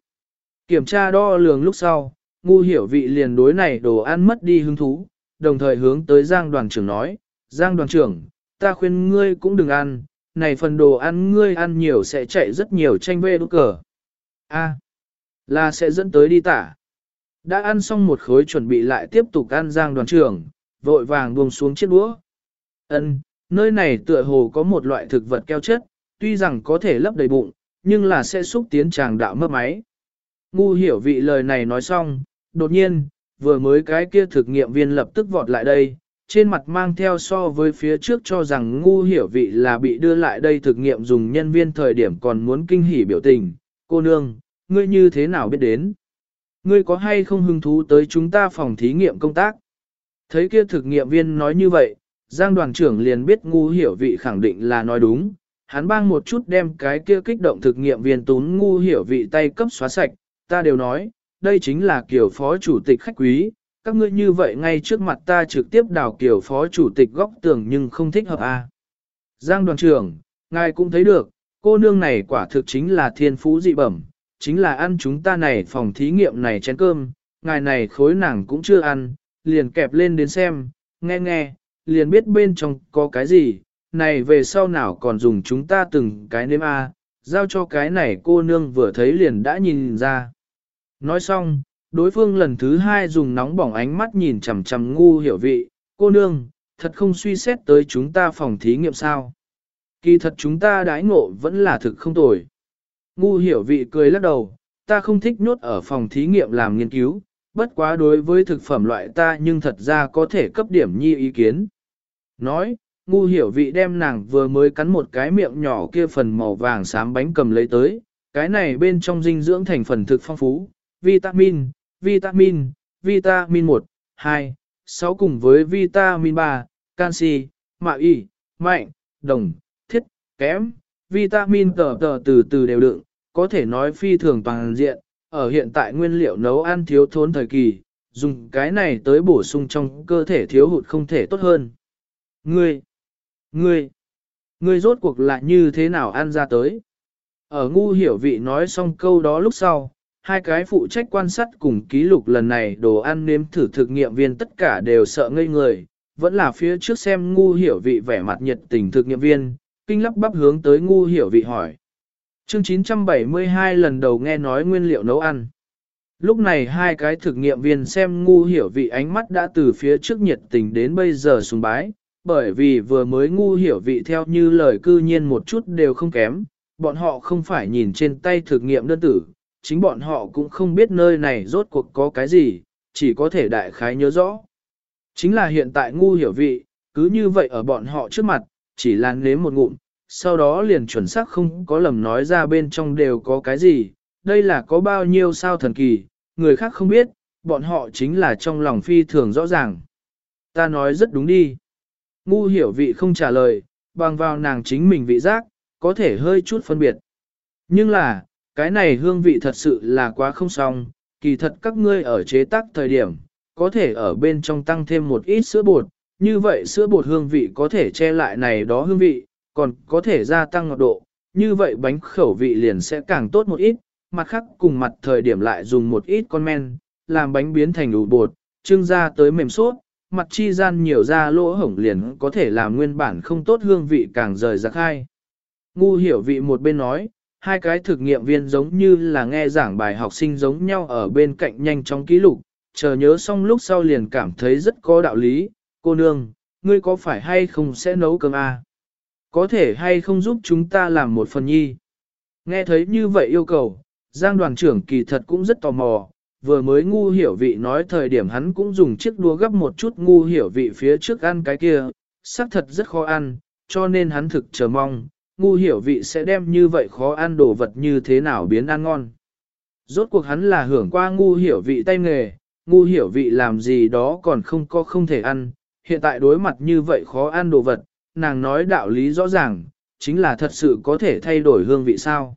Speaker 1: Kiểm tra đo lường lúc sau, ngu hiểu vị liền đối này đồ ăn mất đi hứng thú, đồng thời hướng tới Giang đoàn trưởng nói, Giang đoàn trưởng, ta khuyên ngươi cũng đừng ăn, này phần đồ ăn ngươi ăn nhiều sẽ chạy rất nhiều tranh về đút cờ. A, là sẽ dẫn tới đi tả. Đã ăn xong một khối chuẩn bị lại tiếp tục ăn Giang đoàn trưởng, vội vàng buông xuống chiếc đũa. Ân, nơi này tựa hồ có một loại thực vật keo chất, tuy rằng có thể lấp đầy bụng, nhưng là sẽ xúc tiến tràng đạo mấp máy. Ngu hiểu vị lời này nói xong, đột nhiên, vừa mới cái kia thực nghiệm viên lập tức vọt lại đây, trên mặt mang theo so với phía trước cho rằng ngu hiểu vị là bị đưa lại đây thực nghiệm dùng nhân viên thời điểm còn muốn kinh hỉ biểu tình. Cô nương, ngươi như thế nào biết đến? Ngươi có hay không hứng thú tới chúng ta phòng thí nghiệm công tác? Thấy kia thực nghiệm viên nói như vậy, Giang đoàn trưởng liền biết ngu hiểu vị khẳng định là nói đúng, hắn bang một chút đem cái kia kích động thực nghiệm viên tún ngu hiểu vị tay cấp xóa sạch, ta đều nói, đây chính là kiểu phó chủ tịch khách quý, các ngươi như vậy ngay trước mặt ta trực tiếp đào kiểu phó chủ tịch góc tường nhưng không thích hợp à. Giang đoàn trưởng, ngài cũng thấy được, cô nương này quả thực chính là thiên phú dị bẩm, chính là ăn chúng ta này phòng thí nghiệm này chén cơm, ngài này khối nàng cũng chưa ăn, liền kẹp lên đến xem, nghe nghe, liền biết bên trong có cái gì, này về sau nào còn dùng chúng ta từng cái nếm a, giao cho cái này cô nương vừa thấy liền đã nhìn ra. Nói xong, đối phương lần thứ hai dùng nóng bỏng ánh mắt nhìn chằm chằm ngu hiểu vị, cô nương, thật không suy xét tới chúng ta phòng thí nghiệm sao. Kỳ thật chúng ta đái ngộ vẫn là thực không tồi. Ngu hiểu vị cười lắc đầu, ta không thích nhốt ở phòng thí nghiệm làm nghiên cứu, bất quá đối với thực phẩm loại ta nhưng thật ra có thể cấp điểm nhi ý kiến. Nói, ngu hiểu vị đem nàng vừa mới cắn một cái miệng nhỏ kia phần màu vàng xám bánh cầm lấy tới, cái này bên trong dinh dưỡng thành phần thực phong phú, vitamin, vitamin, vitamin 1, 2, 6 cùng với vitamin 3, canxi, mạ y, mạnh, đồng, thiết, kém, vitamin tờ tờ từ từ đều đựng, có thể nói phi thường toàn diện, ở hiện tại nguyên liệu nấu ăn thiếu thốn thời kỳ, dùng cái này tới bổ sung trong cơ thể thiếu hụt không thể tốt hơn. Ngươi, ngươi, ngươi rốt cuộc lại như thế nào ăn ra tới? Ở ngu hiểu vị nói xong câu đó lúc sau, hai cái phụ trách quan sát cùng ký lục lần này đồ ăn nếm thử thực nghiệm viên tất cả đều sợ ngây người, vẫn là phía trước xem ngu hiểu vị vẻ mặt nhiệt tình thực nghiệm viên, kinh lắp bắp hướng tới ngu hiểu vị hỏi. Chương 972 lần đầu nghe nói nguyên liệu nấu ăn. Lúc này hai cái thực nghiệm viên xem ngu hiểu vị ánh mắt đã từ phía trước nhiệt tình đến bây giờ sùng bái, bởi vì vừa mới ngu hiểu vị theo như lời cư nhiên một chút đều không kém, bọn họ không phải nhìn trên tay thực nghiệm đơn tử, chính bọn họ cũng không biết nơi này rốt cuộc có cái gì, chỉ có thể đại khái nhớ rõ. Chính là hiện tại ngu hiểu vị, cứ như vậy ở bọn họ trước mặt, chỉ là nếm một ngụm, sau đó liền chuẩn xác không có lầm nói ra bên trong đều có cái gì, đây là có bao nhiêu sao thần kỳ, người khác không biết, bọn họ chính là trong lòng phi thường rõ ràng. Ta nói rất đúng đi. Ngu hiểu vị không trả lời, bằng vào nàng chính mình vị giác, có thể hơi chút phân biệt. Nhưng là, cái này hương vị thật sự là quá không xong, kỳ thật các ngươi ở chế tác thời điểm, có thể ở bên trong tăng thêm một ít sữa bột, như vậy sữa bột hương vị có thể che lại này đó hương vị, còn có thể gia tăng ngọt độ, như vậy bánh khẩu vị liền sẽ càng tốt một ít, mặt khác cùng mặt thời điểm lại dùng một ít con men, làm bánh biến thành đủ bột, trưng ra tới mềm suốt, mặt chi gian nhiều ra lỗ hổng liền có thể làm nguyên bản không tốt hương vị càng rời rạc hai. Ngu hiểu vị một bên nói, hai cái thực nghiệm viên giống như là nghe giảng bài học sinh giống nhau ở bên cạnh nhanh chóng ký lục, chờ nhớ xong lúc sau liền cảm thấy rất có đạo lý, cô nương, ngươi có phải hay không sẽ nấu cơm à? Có thể hay không giúp chúng ta làm một phần nhi? Nghe thấy như vậy yêu cầu, Giang đoàn trưởng kỳ thật cũng rất tò mò, vừa mới ngu hiểu vị nói thời điểm hắn cũng dùng chiếc đũa gấp một chút ngu hiểu vị phía trước ăn cái kia, xác thật rất khó ăn, cho nên hắn thực chờ mong, ngu hiểu vị sẽ đem như vậy khó ăn đồ vật như thế nào biến ăn ngon. Rốt cuộc hắn là hưởng qua ngu hiểu vị tay nghề, ngu hiểu vị làm gì đó còn không có không thể ăn, hiện tại đối mặt như vậy khó ăn đồ vật, nàng nói đạo lý rõ ràng, chính là thật sự có thể thay đổi hương vị sao.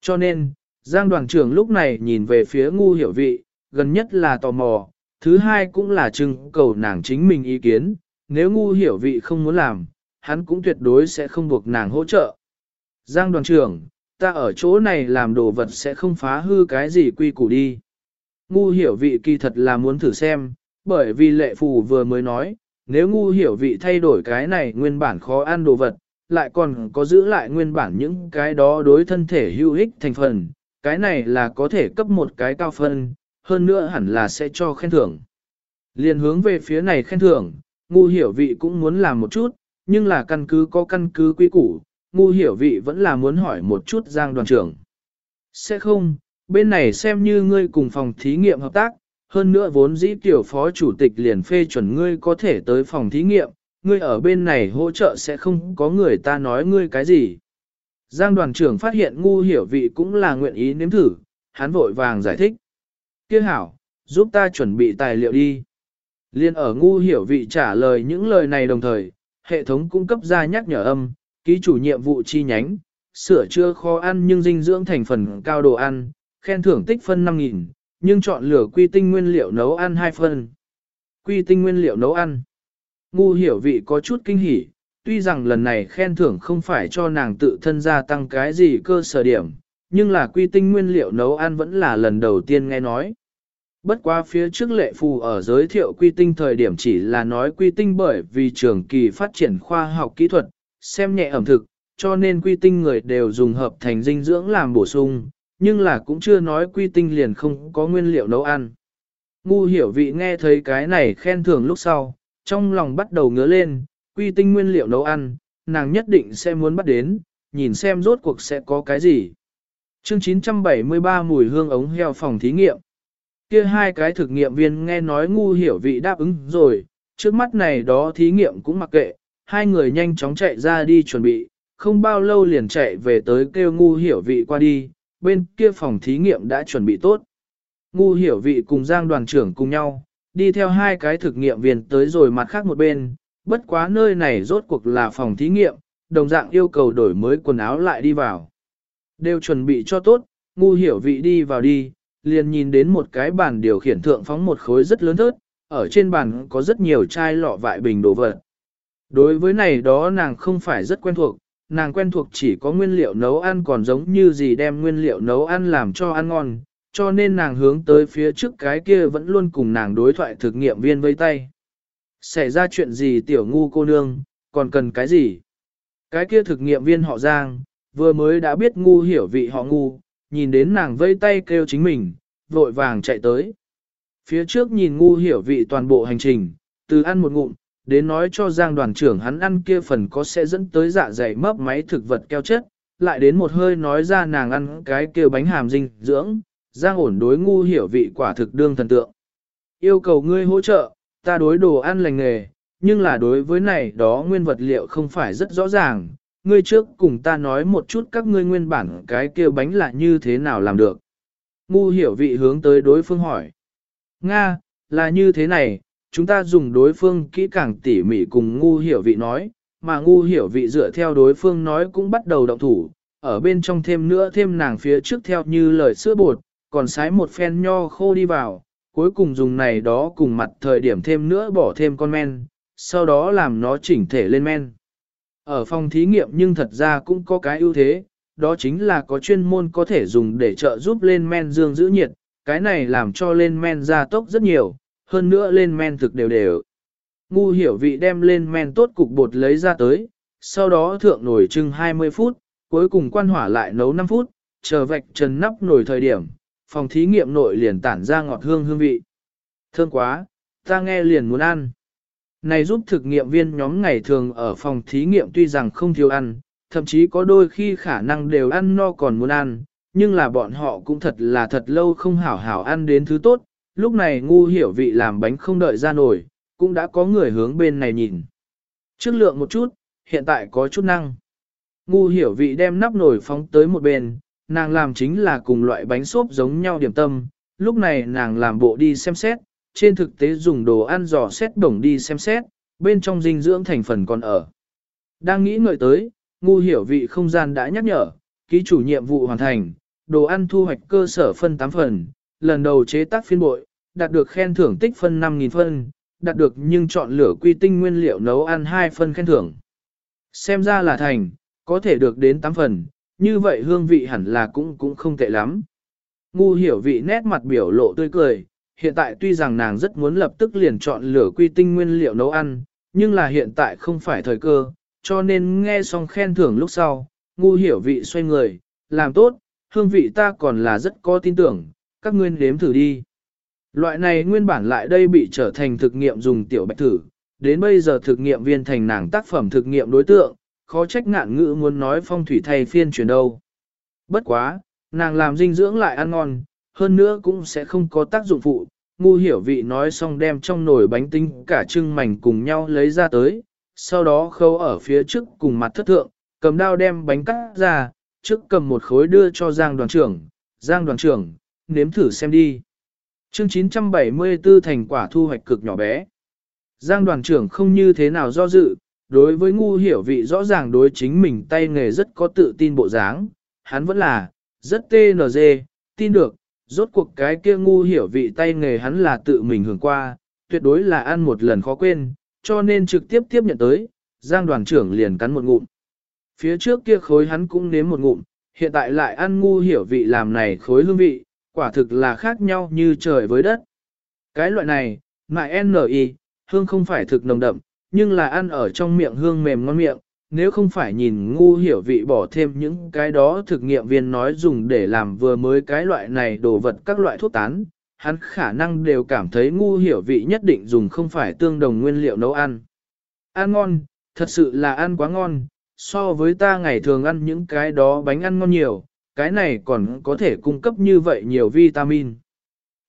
Speaker 1: Cho nên, Giang đoàn trưởng lúc này nhìn về phía ngu hiểu vị, gần nhất là tò mò, thứ hai cũng là trưng cầu nàng chính mình ý kiến, nếu ngu hiểu vị không muốn làm, hắn cũng tuyệt đối sẽ không buộc nàng hỗ trợ. Giang đoàn trưởng, ta ở chỗ này làm đồ vật sẽ không phá hư cái gì quy củ đi. Ngu hiểu vị kỳ thật là muốn thử xem, bởi vì lệ phù vừa mới nói, nếu ngu hiểu vị thay đổi cái này nguyên bản khó ăn đồ vật, lại còn có giữ lại nguyên bản những cái đó đối thân thể hữu ích thành phần, cái này là có thể cấp một cái cao phân, hơn nữa hẳn là sẽ cho khen thưởng. Liên hướng về phía này khen thưởng, ngu hiểu vị cũng muốn làm một chút, nhưng là căn cứ có căn cứ quy củ, ngu hiểu vị vẫn là muốn hỏi một chút giang đoàn trưởng. Sẽ không, bên này xem như ngươi cùng phòng thí nghiệm hợp tác, hơn nữa vốn dĩ tiểu phó chủ tịch liền phê chuẩn ngươi có thể tới phòng thí nghiệm, ngươi ở bên này hỗ trợ sẽ không có người ta nói ngươi cái gì. Giang đoàn trưởng phát hiện ngu hiểu vị cũng là nguyện ý nếm thử, hắn vội vàng giải thích. Kiếc hảo, giúp ta chuẩn bị tài liệu đi. Liên ở ngu hiểu vị trả lời những lời này đồng thời, hệ thống cung cấp ra nhắc nhở âm, ký chủ nhiệm vụ chi nhánh, sửa chữa khó ăn nhưng dinh dưỡng thành phần cao đồ ăn, khen thưởng tích phân 5.000, nhưng chọn lựa quy tinh nguyên liệu nấu ăn 2 phân. Quy tinh nguyên liệu nấu ăn. Ngu hiểu vị có chút kinh hỉ, tuy rằng lần này khen thưởng không phải cho nàng tự thân gia tăng cái gì cơ sở điểm, nhưng là quy tinh nguyên liệu nấu ăn vẫn là lần đầu tiên nghe nói. Bất quá phía trước lệ phù ở giới thiệu quy tinh thời điểm chỉ là nói quy tinh bởi vì trường kỳ phát triển khoa học kỹ thuật, xem nhẹ ẩm thực, cho nên quy tinh người đều dùng hợp thành dinh dưỡng làm bổ sung, nhưng là cũng chưa nói quy tinh liền không có nguyên liệu nấu ăn. Ngu hiểu vị nghe thấy cái này khen thưởng lúc sau, trong lòng bắt đầu ngứa lên, quy tinh nguyên liệu nấu ăn, nàng nhất định sẽ muốn bắt đến, nhìn xem rốt cuộc sẽ có cái gì. Chương 973 mùi hương ống heo phòng thí nghiệm. Kia hai cái thực nghiệm viên nghe nói ngu hiểu vị đáp ứng rồi, trước mắt này đó thí nghiệm cũng mặc kệ, hai người nhanh chóng chạy ra đi chuẩn bị, không bao lâu liền chạy về tới kêu ngu hiểu vị qua đi, bên kia phòng thí nghiệm đã chuẩn bị tốt. Ngu hiểu vị cùng Giang đoàn trưởng cùng nhau, đi theo hai cái thực nghiệm viên tới rồi mặt khác một bên, bất quá nơi này rốt cuộc là phòng thí nghiệm, đồng dạng yêu cầu đổi mới quần áo lại đi vào. Đều chuẩn bị cho tốt, ngu hiểu vị đi vào đi, liền nhìn đến một cái bàn điều khiển thượng phóng một khối rất lớn thớt, ở trên bàn có rất nhiều chai lọ vại bình đồ vật. Đối với này đó nàng không phải rất quen thuộc, nàng quen thuộc chỉ có nguyên liệu nấu ăn còn giống như gì đem nguyên liệu nấu ăn làm cho ăn ngon, cho nên nàng hướng tới phía trước cái kia vẫn luôn cùng nàng đối thoại thực nghiệm viên vây tay. Xảy ra chuyện gì tiểu ngu cô nương, còn cần cái gì? Cái kia thực nghiệm viên họ Giang, vừa mới đã biết ngu hiểu vị họ ngu, nhìn đến nàng vây tay kêu chính mình, vội vàng chạy tới. Phía trước nhìn ngu hiểu vị toàn bộ hành trình, từ ăn một ngụm, đến nói cho Giang đoàn trưởng hắn ăn kia phần có sẽ dẫn tới dạ dày mấp máy thực vật keo chất, lại đến một hơi nói ra nàng ăn cái kia bánh hàm dinh dưỡng, Giang ổn đối ngu hiểu vị quả thực đương thần tượng. Yêu cầu ngươi hỗ trợ, ta đối đồ ăn lành nghề, nhưng là đối với này đó nguyên vật liệu không phải rất rõ ràng. Ngươi trước cùng ta nói một chút các ngươi nguyên bản cái kia bánh là như thế nào làm được. Ngu hiểu vị hướng tới đối phương hỏi. Nga, là như thế này, chúng ta dùng đối phương kỹ càng tỉ mỉ cùng ngu hiểu vị nói, mà ngu hiểu vị dựa theo đối phương nói cũng bắt đầu động thủ, ở bên trong thêm nữa thêm nàng phía trước theo như lời sữa bột, còn sái một phen nho khô đi vào, cuối cùng dùng này đó cùng mặt thời điểm thêm nữa bỏ thêm con men, sau đó làm nó chỉnh thể lên men. Ở phòng thí nghiệm nhưng thật ra cũng có cái ưu thế, đó chính là có chuyên môn có thể dùng để trợ giúp lên men dương giữ nhiệt, cái này làm cho lên men ra tốc rất nhiều, hơn nữa lên men thực đều đều. Ngu hiểu vị đem lên men tốt cục bột lấy ra tới, sau đó thượng nồi trưng 20 phút, cuối cùng quan hỏa lại nấu 5 phút, chờ vạch trần nắp nồi thời điểm, phòng thí nghiệm nội liền tản ra ngọt hương hương vị. Thơm quá, ta nghe liền muốn ăn. Này giúp thực nghiệm viên nhóm ngày thường ở phòng thí nghiệm tuy rằng không thiếu ăn, thậm chí có đôi khi khả năng đều ăn no còn muốn ăn, nhưng là bọn họ cũng thật là thật lâu không hảo hảo ăn đến thứ tốt, lúc này ngu hiểu vị làm bánh không đợi ra nổi, cũng đã có người hướng bên này nhìn. Trước lượng một chút, hiện tại có chút năng. Ngu hiểu vị đem nắp nồi phóng tới một bên, nàng làm chính là cùng loại bánh xốp giống nhau điểm tâm, lúc này nàng làm bộ đi xem xét, trên thực tế dùng đồ ăn dò xét bổng đi xem xét, bên trong dinh dưỡng thành phần còn ở. Đang nghĩ ngợi tới, ngu hiểu vị không gian đã nhắc nhở, ký chủ nhiệm vụ hoàn thành, đồ ăn thu hoạch cơ sở phân 8 phần, lần đầu chế tác phiên bội, đạt được khen thưởng tích phân 5.000 phân, đạt được nhưng chọn lửa quy tinh nguyên liệu nấu ăn 2 phân khen thưởng. Xem ra là thành, có thể được đến 8 phần, như vậy hương vị hẳn là cũng cũng không tệ lắm. Ngu hiểu vị nét mặt biểu lộ tươi cười, hiện tại tuy rằng nàng rất muốn lập tức liền chọn lửa quy tinh nguyên liệu nấu ăn, nhưng là hiện tại không phải thời cơ, cho nên nghe xong khen thưởng lúc sau, ngu hiểu vị xoay người, làm tốt, hương vị ta còn là rất có tin tưởng, các nguyên đếm thử đi. Loại này nguyên bản lại đây bị trở thành thực nghiệm dùng tiểu bạch thử, đến bây giờ thực nghiệm viên thành nàng tác phẩm thực nghiệm đối tượng, khó trách ngạn ngữ muốn nói phong thủy thay phiên chuyển đâu. Bất quá, nàng làm dinh dưỡng lại ăn ngon, hơn nữa cũng sẽ không có tác dụng phụ. Ngu hiểu vị nói xong đem trong nồi bánh tinh cả trưng mảnh cùng nhau lấy ra tới, sau đó khâu ở phía trước cùng mặt thất thượng, cầm đao đem bánh cắt ra, trước cầm một khối đưa cho Giang đoàn trưởng, Giang đoàn trưởng, nếm thử xem đi. Chương 974 thành quả thu hoạch cực nhỏ bé. Giang đoàn trưởng không như thế nào do dự, đối với ngu hiểu vị rõ ràng đối chính mình tay nghề rất có tự tin bộ dáng, hắn vẫn là, rất TNG, tin được, rốt cuộc cái kia ngu hiểu vị tay nghề hắn là tự mình hưởng qua, tuyệt đối là ăn một lần khó quên, cho nên trực tiếp tiếp nhận tới, Giang đoàn trưởng liền cắn một ngụm. Phía trước kia khối hắn cũng nếm một ngụm, hiện tại lại ăn ngu hiểu vị làm này khối hương vị, quả thực là khác nhau như trời với đất. Cái loại này, mại NI, hương không phải thực nồng đậm, nhưng là ăn ở trong miệng hương mềm ngon miệng, nếu không phải nhìn ngu hiểu vị bỏ thêm những cái đó thực nghiệm viên nói dùng để làm vừa mới cái loại này đồ vật các loại thuốc tán, hắn khả năng đều cảm thấy ngu hiểu vị nhất định dùng không phải tương đồng nguyên liệu nấu ăn. Ăn ngon, thật sự là ăn quá ngon, so với ta ngày thường ăn những cái đó bánh ăn ngon nhiều, cái này còn có thể cung cấp như vậy nhiều vitamin.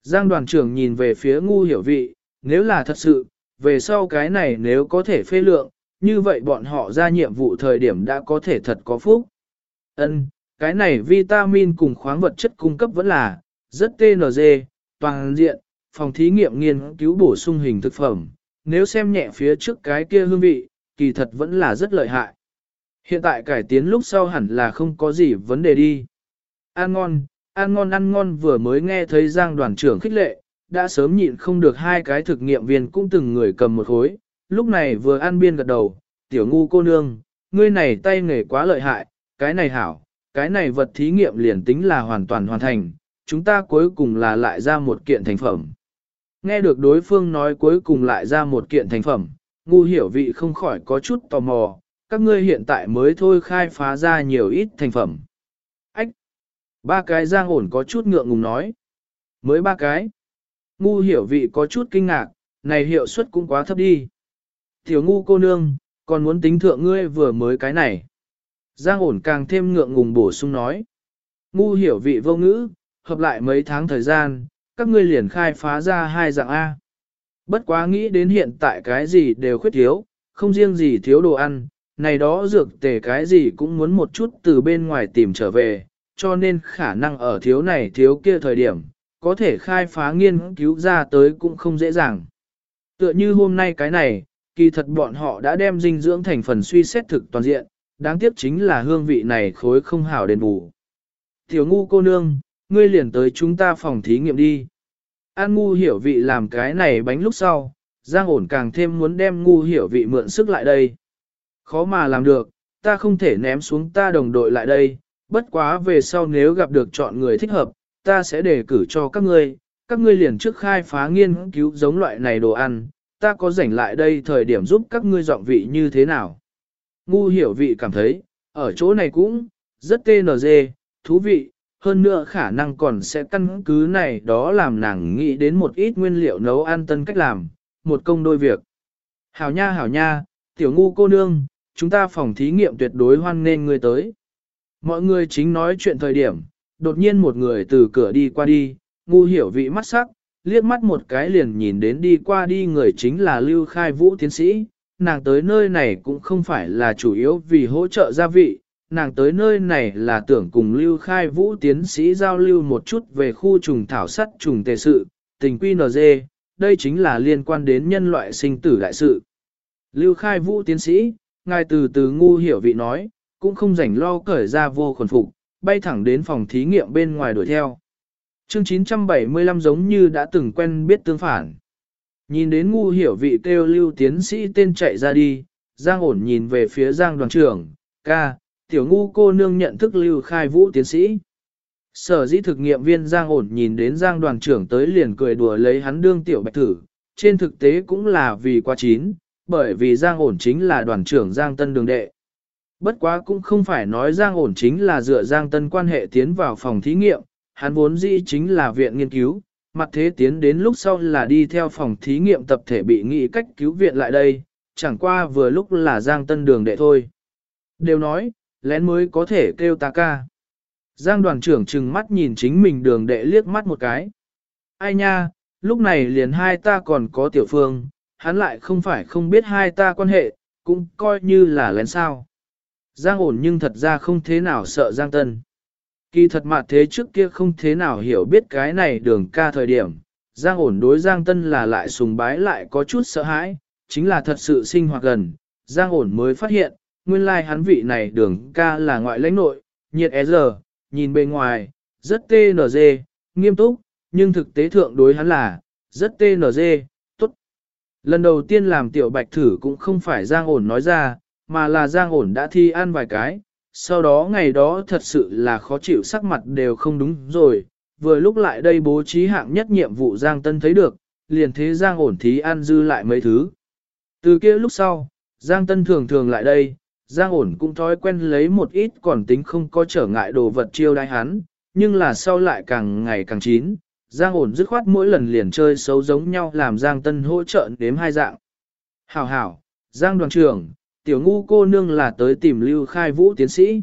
Speaker 1: Giang đoàn trưởng nhìn về phía ngu hiểu vị, nếu là thật sự, về sau cái này nếu có thể phê lượng, như vậy bọn họ ra nhiệm vụ thời điểm đã có thể thật có phúc. Ân, cái này vitamin cùng khoáng vật chất cung cấp vẫn là rất TNG, toàn diện, phòng thí nghiệm nghiên cứu bổ sung hình thực phẩm, nếu xem nhẹ phía trước cái kia hương vị, kỳ thật vẫn là rất lợi hại. Hiện tại cải tiến lúc sau hẳn là không có gì vấn đề đi. Ăn ngon, ăn ngon ăn ngon vừa mới nghe thấy Giang đoàn trưởng khích lệ, đã sớm nhịn không được hai cái thực nghiệm viên cũng từng người cầm một khối, lúc này vừa ăn biên gật đầu, tiểu ngu cô nương, ngươi này tay nghề quá lợi hại, cái này hảo, cái này vật thí nghiệm liền tính là hoàn toàn hoàn thành, chúng ta cuối cùng là lại ra một kiện thành phẩm. Nghe được đối phương nói cuối cùng lại ra một kiện thành phẩm, ngu hiểu vị không khỏi có chút tò mò, các ngươi hiện tại mới thôi khai phá ra nhiều ít thành phẩm. Ách! Ba cái giang ổn có chút ngượng ngùng nói. Mới ba cái. Ngu hiểu vị có chút kinh ngạc, này hiệu suất cũng quá thấp đi. Tiểu ngu cô nương, còn muốn tính thượng ngươi vừa mới cái này. Giang ổn càng thêm ngượng ngùng bổ sung nói. Ngu hiểu vị vô ngữ, hợp lại mấy tháng thời gian, các ngươi liền khai phá ra hai dạng A. Bất quá nghĩ đến hiện tại cái gì đều khuyết thiếu, không riêng gì thiếu đồ ăn, này đó dược tề cái gì cũng muốn một chút từ bên ngoài tìm trở về, cho nên khả năng ở thiếu này thiếu kia thời điểm, có thể khai phá nghiên cứu ra tới cũng không dễ dàng. Tựa như hôm nay cái này, kỳ thật bọn họ đã đem dinh dưỡng thành phần suy xét thực toàn diện, đáng tiếc chính là hương vị này khối không hảo đền bù. Tiểu ngu cô nương, ngươi liền tới chúng ta phòng thí nghiệm đi. An ngu hiểu vị làm cái này bánh lúc sau, Giang ổn càng thêm muốn đem ngu hiểu vị mượn sức lại đây. Khó mà làm được, ta không thể ném xuống ta đồng đội lại đây, bất quá về sau nếu gặp được chọn người thích hợp, ta sẽ đề cử cho các ngươi, các ngươi liền trước khai phá nghiên cứu giống loại này đồ ăn, ta có rảnh lại đây thời điểm giúp các ngươi dọn vị như thế nào. Ngu hiểu vị cảm thấy, ở chỗ này cũng, rất TNG, thú vị, hơn nữa khả năng còn sẽ căn cứ này đó làm nàng nghĩ đến một ít nguyên liệu nấu ăn tân cách làm, một công đôi việc. Hảo nha hảo nha, tiểu ngu cô nương, chúng ta phòng thí nghiệm tuyệt đối hoan nên người tới. Mọi người chính nói chuyện thời điểm, đột nhiên một người từ cửa đi qua đi, ngu hiểu vị mắt sắc, liếc mắt một cái liền nhìn đến đi qua đi người chính là Lưu Khai Vũ tiến sĩ, nàng tới nơi này cũng không phải là chủ yếu vì hỗ trợ gia vị, nàng tới nơi này là tưởng cùng Lưu Khai Vũ tiến sĩ giao lưu một chút về khu trùng thảo sắt trùng tề sự, tình quy NG, đây chính là liên quan đến nhân loại sinh tử đại sự. Lưu Khai Vũ tiến sĩ, ngài từ từ ngu hiểu vị nói, cũng không rảnh lo cởi ra vô khuẩn phục, bay thẳng đến phòng thí nghiệm bên ngoài đuổi theo. Chương 975 giống như đã từng quen biết tương phản. Nhìn đến ngu hiểu vị kêu lưu tiến sĩ tên chạy ra đi, Giang ổn nhìn về phía Giang đoàn trưởng, ca, tiểu ngu cô nương nhận thức lưu khai vũ tiến sĩ. Sở dĩ thực nghiệm viên Giang ổn nhìn đến Giang đoàn trưởng tới liền cười đùa lấy hắn đương tiểu bạch thử, trên thực tế cũng là vì quá chín, bởi vì Giang ổn chính là đoàn trưởng Giang Tân Đường Đệ. Bất quá cũng không phải nói Giang ổn chính là dựa Giang Tân quan hệ tiến vào phòng thí nghiệm, hắn vốn dĩ chính là viện nghiên cứu, mặt thế tiến đến lúc sau là đi theo phòng thí nghiệm tập thể bị nghị cách cứu viện lại đây, chẳng qua vừa lúc là Giang Tân Đường Đệ thôi. Đều nói, lén mới có thể kêu ta ca. Giang đoàn trưởng trừng mắt nhìn chính mình đường đệ liếc mắt một cái. Ai nha, lúc này liền hai ta còn có tiểu phương, hắn lại không phải không biết hai ta quan hệ, cũng coi như là lén sao. Giang ổn nhưng thật ra không thế nào sợ Giang Tân. Kỳ thật mặt thế trước kia không thế nào hiểu biết cái này đường ca thời điểm. Giang ổn đối Giang Tân là lại sùng bái lại có chút sợ hãi, chính là thật sự sinh hoạt gần. Giang ổn mới phát hiện, nguyên lai hắn vị này đường ca là ngoại lãnh nội, nhiệt é giờ, nhìn bề ngoài, rất TNG, nghiêm túc, nhưng thực tế thượng đối hắn là, rất TNG, tốt. Lần đầu tiên làm tiểu bạch thử cũng không phải Giang ổn nói ra, mà là Giang ổn đã thi ăn vài cái, sau đó ngày đó thật sự là khó chịu sắc mặt đều không đúng rồi, vừa lúc lại đây bố trí hạng nhất nhiệm vụ Giang Tân thấy được, liền thế Giang ổn thí ăn dư lại mấy thứ. Từ kia lúc sau, Giang Tân thường thường lại đây, Giang ổn cũng thói quen lấy một ít còn tính không có trở ngại đồ vật chiêu đai hắn, nhưng là sau lại càng ngày càng chín, Giang ổn dứt khoát mỗi lần liền chơi xấu giống nhau làm Giang Tân hỗ trợ đếm hai dạng. Hảo hảo, Giang đoàn trưởng, tiểu ngu cô nương là tới tìm Lưu Khai Vũ tiến sĩ.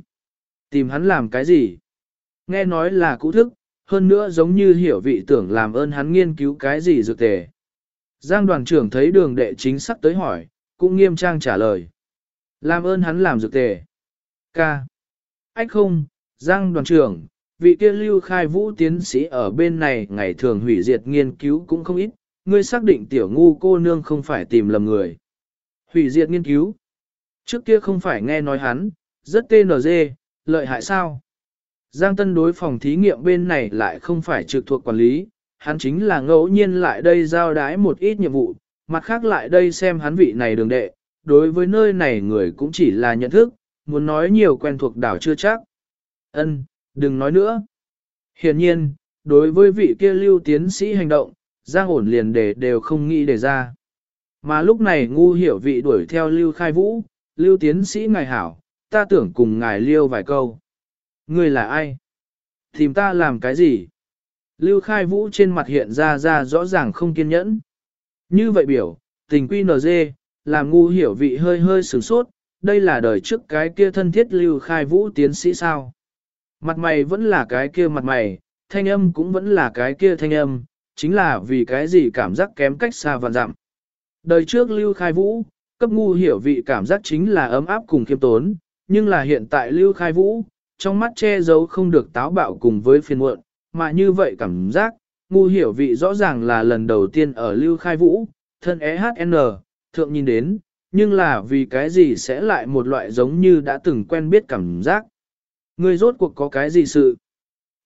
Speaker 1: Tìm hắn làm cái gì? Nghe nói là cũ thức, hơn nữa giống như hiểu vị tưởng làm ơn hắn nghiên cứu cái gì dược tề. Giang đoàn trưởng thấy đường đệ chính sắc tới hỏi, cũng nghiêm trang trả lời. Làm ơn hắn làm dược tề. Ca. Ách không, Giang đoàn trưởng, vị kia lưu khai vũ tiến sĩ ở bên này ngày thường hủy diệt nghiên cứu cũng không ít, ngươi xác định tiểu ngu cô nương không phải tìm lầm người. Hủy diệt nghiên cứu. Trước kia không phải nghe nói hắn, rất TNG, lợi hại sao? Giang Tân đối phòng thí nghiệm bên này lại không phải trực thuộc quản lý, hắn chính là ngẫu nhiên lại đây giao đái một ít nhiệm vụ, mặt khác lại đây xem hắn vị này đường đệ, đối với nơi này người cũng chỉ là nhận thức, muốn nói nhiều quen thuộc đảo chưa chắc. Ân, đừng nói nữa. Hiển nhiên, đối với vị kia lưu tiến sĩ hành động, Giang ổn liền để đều không nghĩ để ra. Mà lúc này ngu hiểu vị đuổi theo lưu khai vũ, lưu tiến sĩ ngài hảo, ta tưởng cùng ngài liêu vài câu. Ngươi là ai? Tìm ta làm cái gì? Lưu khai vũ trên mặt hiện ra ra rõ ràng không kiên nhẫn. Như vậy biểu, tình quy NG, làm ngu hiểu vị hơi hơi sửng sốt, đây là đời trước cái kia thân thiết lưu khai vũ tiến sĩ sao. Mặt mày vẫn là cái kia mặt mày, thanh âm cũng vẫn là cái kia thanh âm, chính là vì cái gì cảm giác kém cách xa vạn dặm. Đời trước lưu khai vũ, cấp ngu hiểu vị cảm giác chính là ấm áp cùng khiêm tốn, nhưng là hiện tại lưu khai vũ, trong mắt che giấu không được táo bạo cùng với phiền muộn, mà như vậy cảm giác, ngu hiểu vị rõ ràng là lần đầu tiên ở lưu khai vũ, thân EHN, thượng nhìn đến, nhưng là vì cái gì sẽ lại một loại giống như đã từng quen biết cảm giác. Người rốt cuộc có cái gì sự?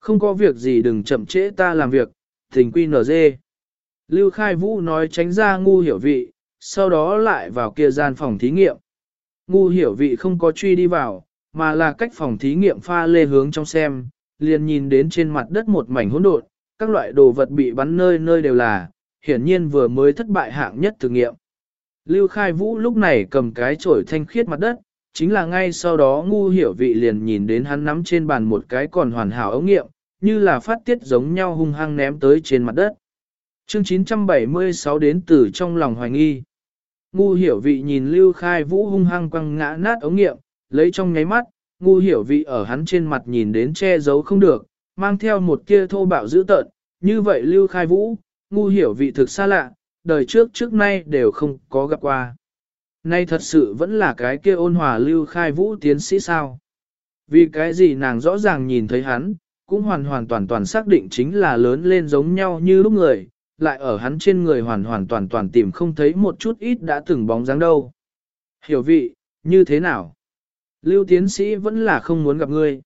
Speaker 1: Không có việc gì đừng chậm trễ ta làm việc, tình quy nở dê. Lưu Khai Vũ nói tránh ra ngu hiểu vị, sau đó lại vào kia gian phòng thí nghiệm. Ngu hiểu vị không có truy đi vào, mà là cách phòng thí nghiệm pha lê hướng trong xem, liền nhìn đến trên mặt đất một mảnh hỗn độn, các loại đồ vật bị bắn nơi nơi đều là, hiển nhiên vừa mới thất bại hạng nhất thử nghiệm. Lưu Khai Vũ lúc này cầm cái chổi thanh khiết mặt đất, chính là ngay sau đó ngu hiểu vị liền nhìn đến hắn nắm trên bàn một cái còn hoàn hảo ống nghiệm, như là phát tiết giống nhau hung hăng ném tới trên mặt đất. Chương 976 đến từ trong lòng hoài nghi. Ngu hiểu vị nhìn Lưu Khai Vũ hung hăng quăng ngã nát ống nghiệm, lấy trong nháy mắt, ngu hiểu vị ở hắn trên mặt nhìn đến che giấu không được, mang theo một kia thô bạo dữ tợn, như vậy Lưu Khai Vũ, ngu hiểu vị thực xa lạ, đời trước trước nay đều không có gặp qua. Nay thật sự vẫn là cái kia ôn hòa lưu khai vũ tiến sĩ sao. Vì cái gì nàng rõ ràng nhìn thấy hắn, cũng hoàn hoàn toàn toàn xác định chính là lớn lên giống nhau như lúc người, lại ở hắn trên người hoàn hoàn toàn toàn tìm không thấy một chút ít đã từng bóng dáng đâu. Hiểu vị, như thế nào? Lưu tiến sĩ vẫn là không muốn gặp ngươi.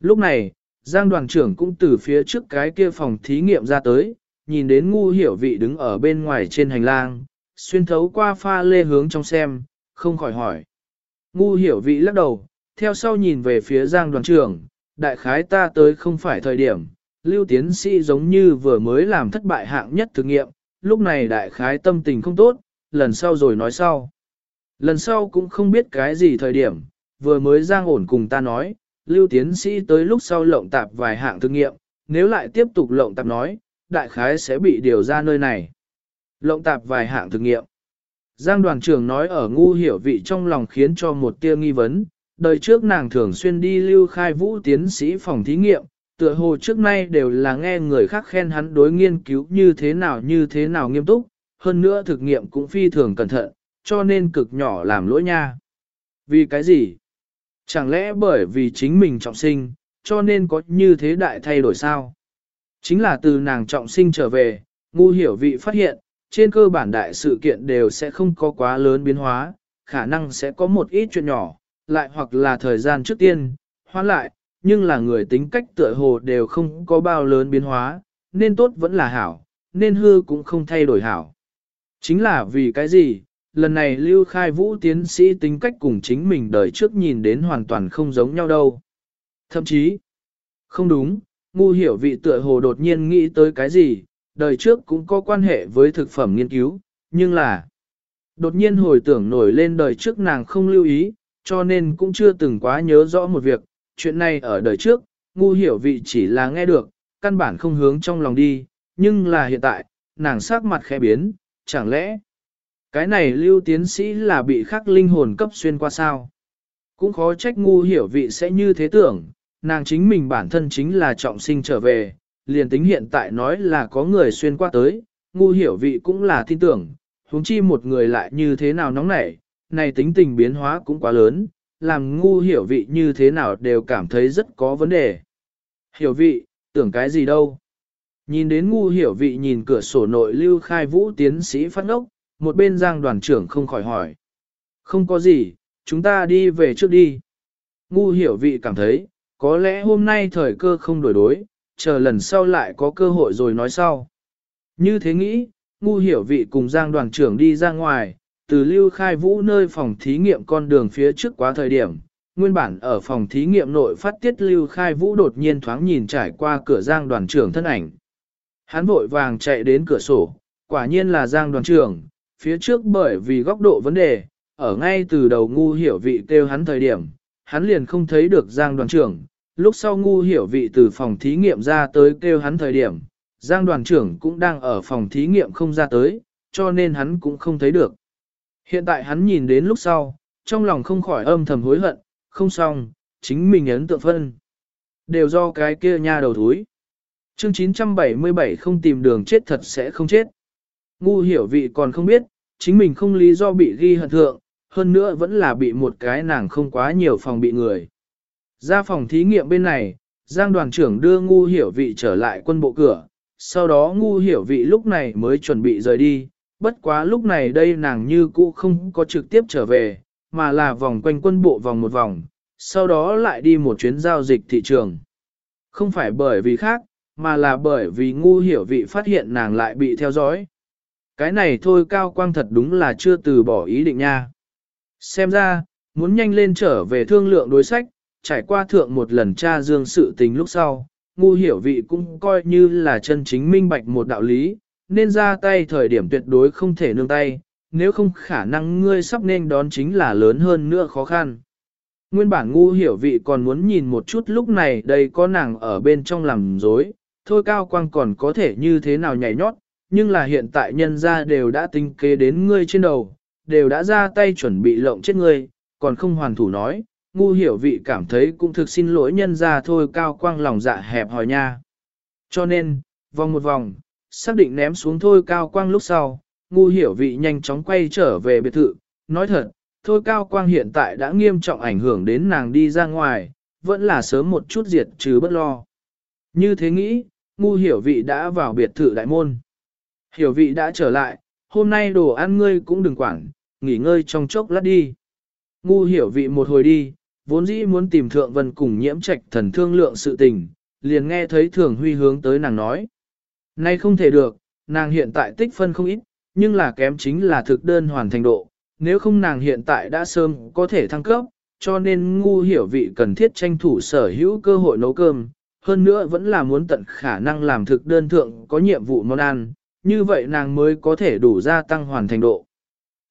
Speaker 1: Lúc này, Giang đoàn trưởng cũng từ phía trước cái kia phòng thí nghiệm ra tới, nhìn đến ngu hiểu vị đứng ở bên ngoài trên hành lang, xuyên thấu qua pha lê hướng trong xem, không khỏi hỏi. Ngu hiểu vị lắc đầu, theo sau nhìn về phía Giang đoàn trưởng, đại khái ta tới không phải thời điểm, lưu tiến sĩ giống như vừa mới làm thất bại hạng nhất thử nghiệm, lúc này đại khái tâm tình không tốt, lần sau rồi nói sau. Lần sau cũng không biết cái gì thời điểm, vừa mới Giang ổn cùng ta nói, lưu tiến sĩ tới lúc sau lộng tạp vài hạng thử nghiệm, nếu lại tiếp tục lộng tạp nói, đại khái sẽ bị điều ra nơi này. Lộng tạp vài hạng thực nghiệm. Giang đoàn trưởng nói ở ngu hiểu vị trong lòng khiến cho một tia nghi vấn, đời trước nàng thường xuyên đi lưu khai vũ tiến sĩ phòng thí nghiệm, tựa hồ trước nay đều là nghe người khác khen hắn đối nghiên cứu như thế nào như thế nào nghiêm túc, hơn nữa thực nghiệm cũng phi thường cẩn thận, cho nên cực nhỏ làm lỗi nha. Vì cái gì? Chẳng lẽ bởi vì chính mình trọng sinh, cho nên có như thế đại thay đổi sao? Chính là từ nàng trọng sinh trở về, ngu hiểu vị phát hiện, trên cơ bản đại sự kiện đều sẽ không có quá lớn biến hóa, khả năng sẽ có một ít chuyện nhỏ, lại hoặc là thời gian trước tiên, hoán lại, nhưng là người tính cách tựa hồ đều không có bao lớn biến hóa, nên tốt vẫn là hảo, nên hư cũng không thay đổi hảo. Chính là vì cái gì, lần này Lưu Khai Vũ tiến sĩ tính cách cùng chính mình đời trước nhìn đến hoàn toàn không giống nhau đâu. Thậm chí, không đúng, ngu hiểu vị tựa hồ đột nhiên nghĩ tới cái gì, đời trước cũng có quan hệ với thực phẩm nghiên cứu, nhưng là đột nhiên hồi tưởng nổi lên đời trước nàng không lưu ý, cho nên cũng chưa từng quá nhớ rõ một việc, chuyện này ở đời trước, ngu hiểu vị chỉ là nghe được, căn bản không hướng trong lòng đi, nhưng là hiện tại, nàng sắc mặt khẽ biến, chẳng lẽ cái này lưu tiến sĩ là bị khắc linh hồn cấp xuyên qua sao? Cũng khó trách ngu hiểu vị sẽ như thế tưởng, nàng chính mình bản thân chính là trọng sinh trở về, liền tính hiện tại nói là có người xuyên qua tới, ngu hiểu vị cũng là tin tưởng, huống chi một người lại như thế nào nóng nảy, này tính tình biến hóa cũng quá lớn, làm ngu hiểu vị như thế nào đều cảm thấy rất có vấn đề. Hiểu vị, tưởng cái gì đâu. Nhìn đến ngu hiểu vị nhìn cửa sổ nội lưu khai vũ tiến sĩ phát ngốc, một bên giang đoàn trưởng không khỏi hỏi. Không có gì, chúng ta đi về trước đi. Ngu hiểu vị cảm thấy, có lẽ hôm nay thời cơ không đổi đối, chờ lần sau lại có cơ hội rồi nói sau. Như thế nghĩ, ngu hiểu vị cùng giang đoàn trưởng đi ra ngoài, từ lưu khai vũ nơi phòng thí nghiệm con đường phía trước quá thời điểm, nguyên bản ở phòng thí nghiệm nội phát tiết lưu khai vũ đột nhiên thoáng nhìn trải qua cửa giang đoàn trưởng thân ảnh. Hắn vội vàng chạy đến cửa sổ, quả nhiên là giang đoàn trưởng, phía trước bởi vì góc độ vấn đề, ở ngay từ đầu ngu hiểu vị kêu hắn thời điểm, hắn liền không thấy được giang đoàn trưởng, lúc sau ngu hiểu vị từ phòng thí nghiệm ra tới kêu hắn thời điểm, giang đoàn trưởng cũng đang ở phòng thí nghiệm không ra tới, cho nên hắn cũng không thấy được. Hiện tại hắn nhìn đến lúc sau, trong lòng không khỏi âm thầm hối hận, không xong, chính mình ấn tượng phân. Đều do cái kia nha đầu thúi. Chương 977 không tìm đường chết thật sẽ không chết. Ngu hiểu vị còn không biết, chính mình không lý do bị ghi hận thượng, hơn nữa vẫn là bị một cái nàng không quá nhiều phòng bị người. Ra phòng thí nghiệm bên này, Giang đoàn trưởng đưa ngu hiểu vị trở lại quân bộ cửa, sau đó ngu hiểu vị lúc này mới chuẩn bị rời đi, bất quá lúc này đây nàng như cũ không có trực tiếp trở về, mà là vòng quanh quân bộ vòng một vòng, sau đó lại đi một chuyến giao dịch thị trường. Không phải bởi vì khác, mà là bởi vì ngu hiểu vị phát hiện nàng lại bị theo dõi. Cái này thôi cao quang thật đúng là chưa từ bỏ ý định nha. Xem ra, muốn nhanh lên trở về thương lượng đối sách, trải qua thượng một lần tra dương sự tình lúc sau, ngu hiểu vị cũng coi như là chân chính minh bạch một đạo lý, nên ra tay thời điểm tuyệt đối không thể nương tay, nếu không khả năng ngươi sắp nên đón chính là lớn hơn nữa khó khăn. Nguyên bản ngu hiểu vị còn muốn nhìn một chút lúc này đây có nàng ở bên trong làm dối, thôi cao quang còn có thể như thế nào nhảy nhót, nhưng là hiện tại nhân ra đều đã tinh kế đến ngươi trên đầu, đều đã ra tay chuẩn bị lộng chết ngươi, còn không hoàn thủ nói, ngu hiểu vị cảm thấy cũng thực xin lỗi nhân ra thôi cao quang lòng dạ hẹp hòi nha. Cho nên, vòng một vòng, xác định ném xuống thôi cao quang lúc sau, ngu hiểu vị nhanh chóng quay trở về biệt thự, nói thật, thôi cao quang hiện tại đã nghiêm trọng ảnh hưởng đến nàng đi ra ngoài, vẫn là sớm một chút diệt trừ bất lo. Như thế nghĩ, ngu hiểu vị đã vào biệt thự đại môn. Hiểu vị đã trở lại, hôm nay đồ ăn ngươi cũng đừng quản, nghỉ ngơi trong chốc lát đi. Ngu hiểu vị một hồi đi, vốn dĩ muốn tìm thượng vân cùng nhiễm trạch thần thương lượng sự tình, liền nghe thấy thường huy hướng tới nàng nói. Nay không thể được, nàng hiện tại tích phân không ít, nhưng là kém chính là thực đơn hoàn thành độ, nếu không nàng hiện tại đã sớm có thể thăng cấp, cho nên ngu hiểu vị cần thiết tranh thủ sở hữu cơ hội nấu cơm, hơn nữa vẫn là muốn tận khả năng làm thực đơn thượng có nhiệm vụ món ăn, như vậy nàng mới có thể đủ gia tăng hoàn thành độ.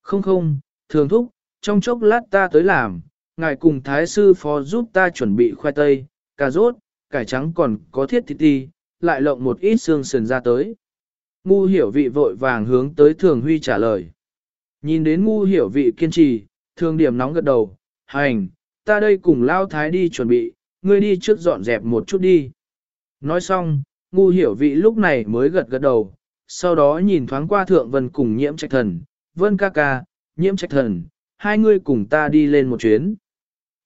Speaker 1: Không không, thường thúc, trong chốc lát ta tới làm, ngài cùng thái sư phó giúp ta chuẩn bị khoai tây, cà rốt, cải trắng còn có thiết thịt ti, lại lộng một ít xương sườn ra tới. Ngu hiểu vị vội vàng hướng tới thường huy trả lời. Nhìn đến ngu hiểu vị kiên trì, thường điểm nóng gật đầu, hành, ta đây cùng lao thái đi chuẩn bị, ngươi đi trước dọn dẹp một chút đi. Nói xong, ngu hiểu vị lúc này mới gật gật đầu, sau đó nhìn thoáng qua thượng vân cùng nhiễm trạch thần, vân ca ca, nhiễm trạch thần, hai người cùng ta đi lên một chuyến.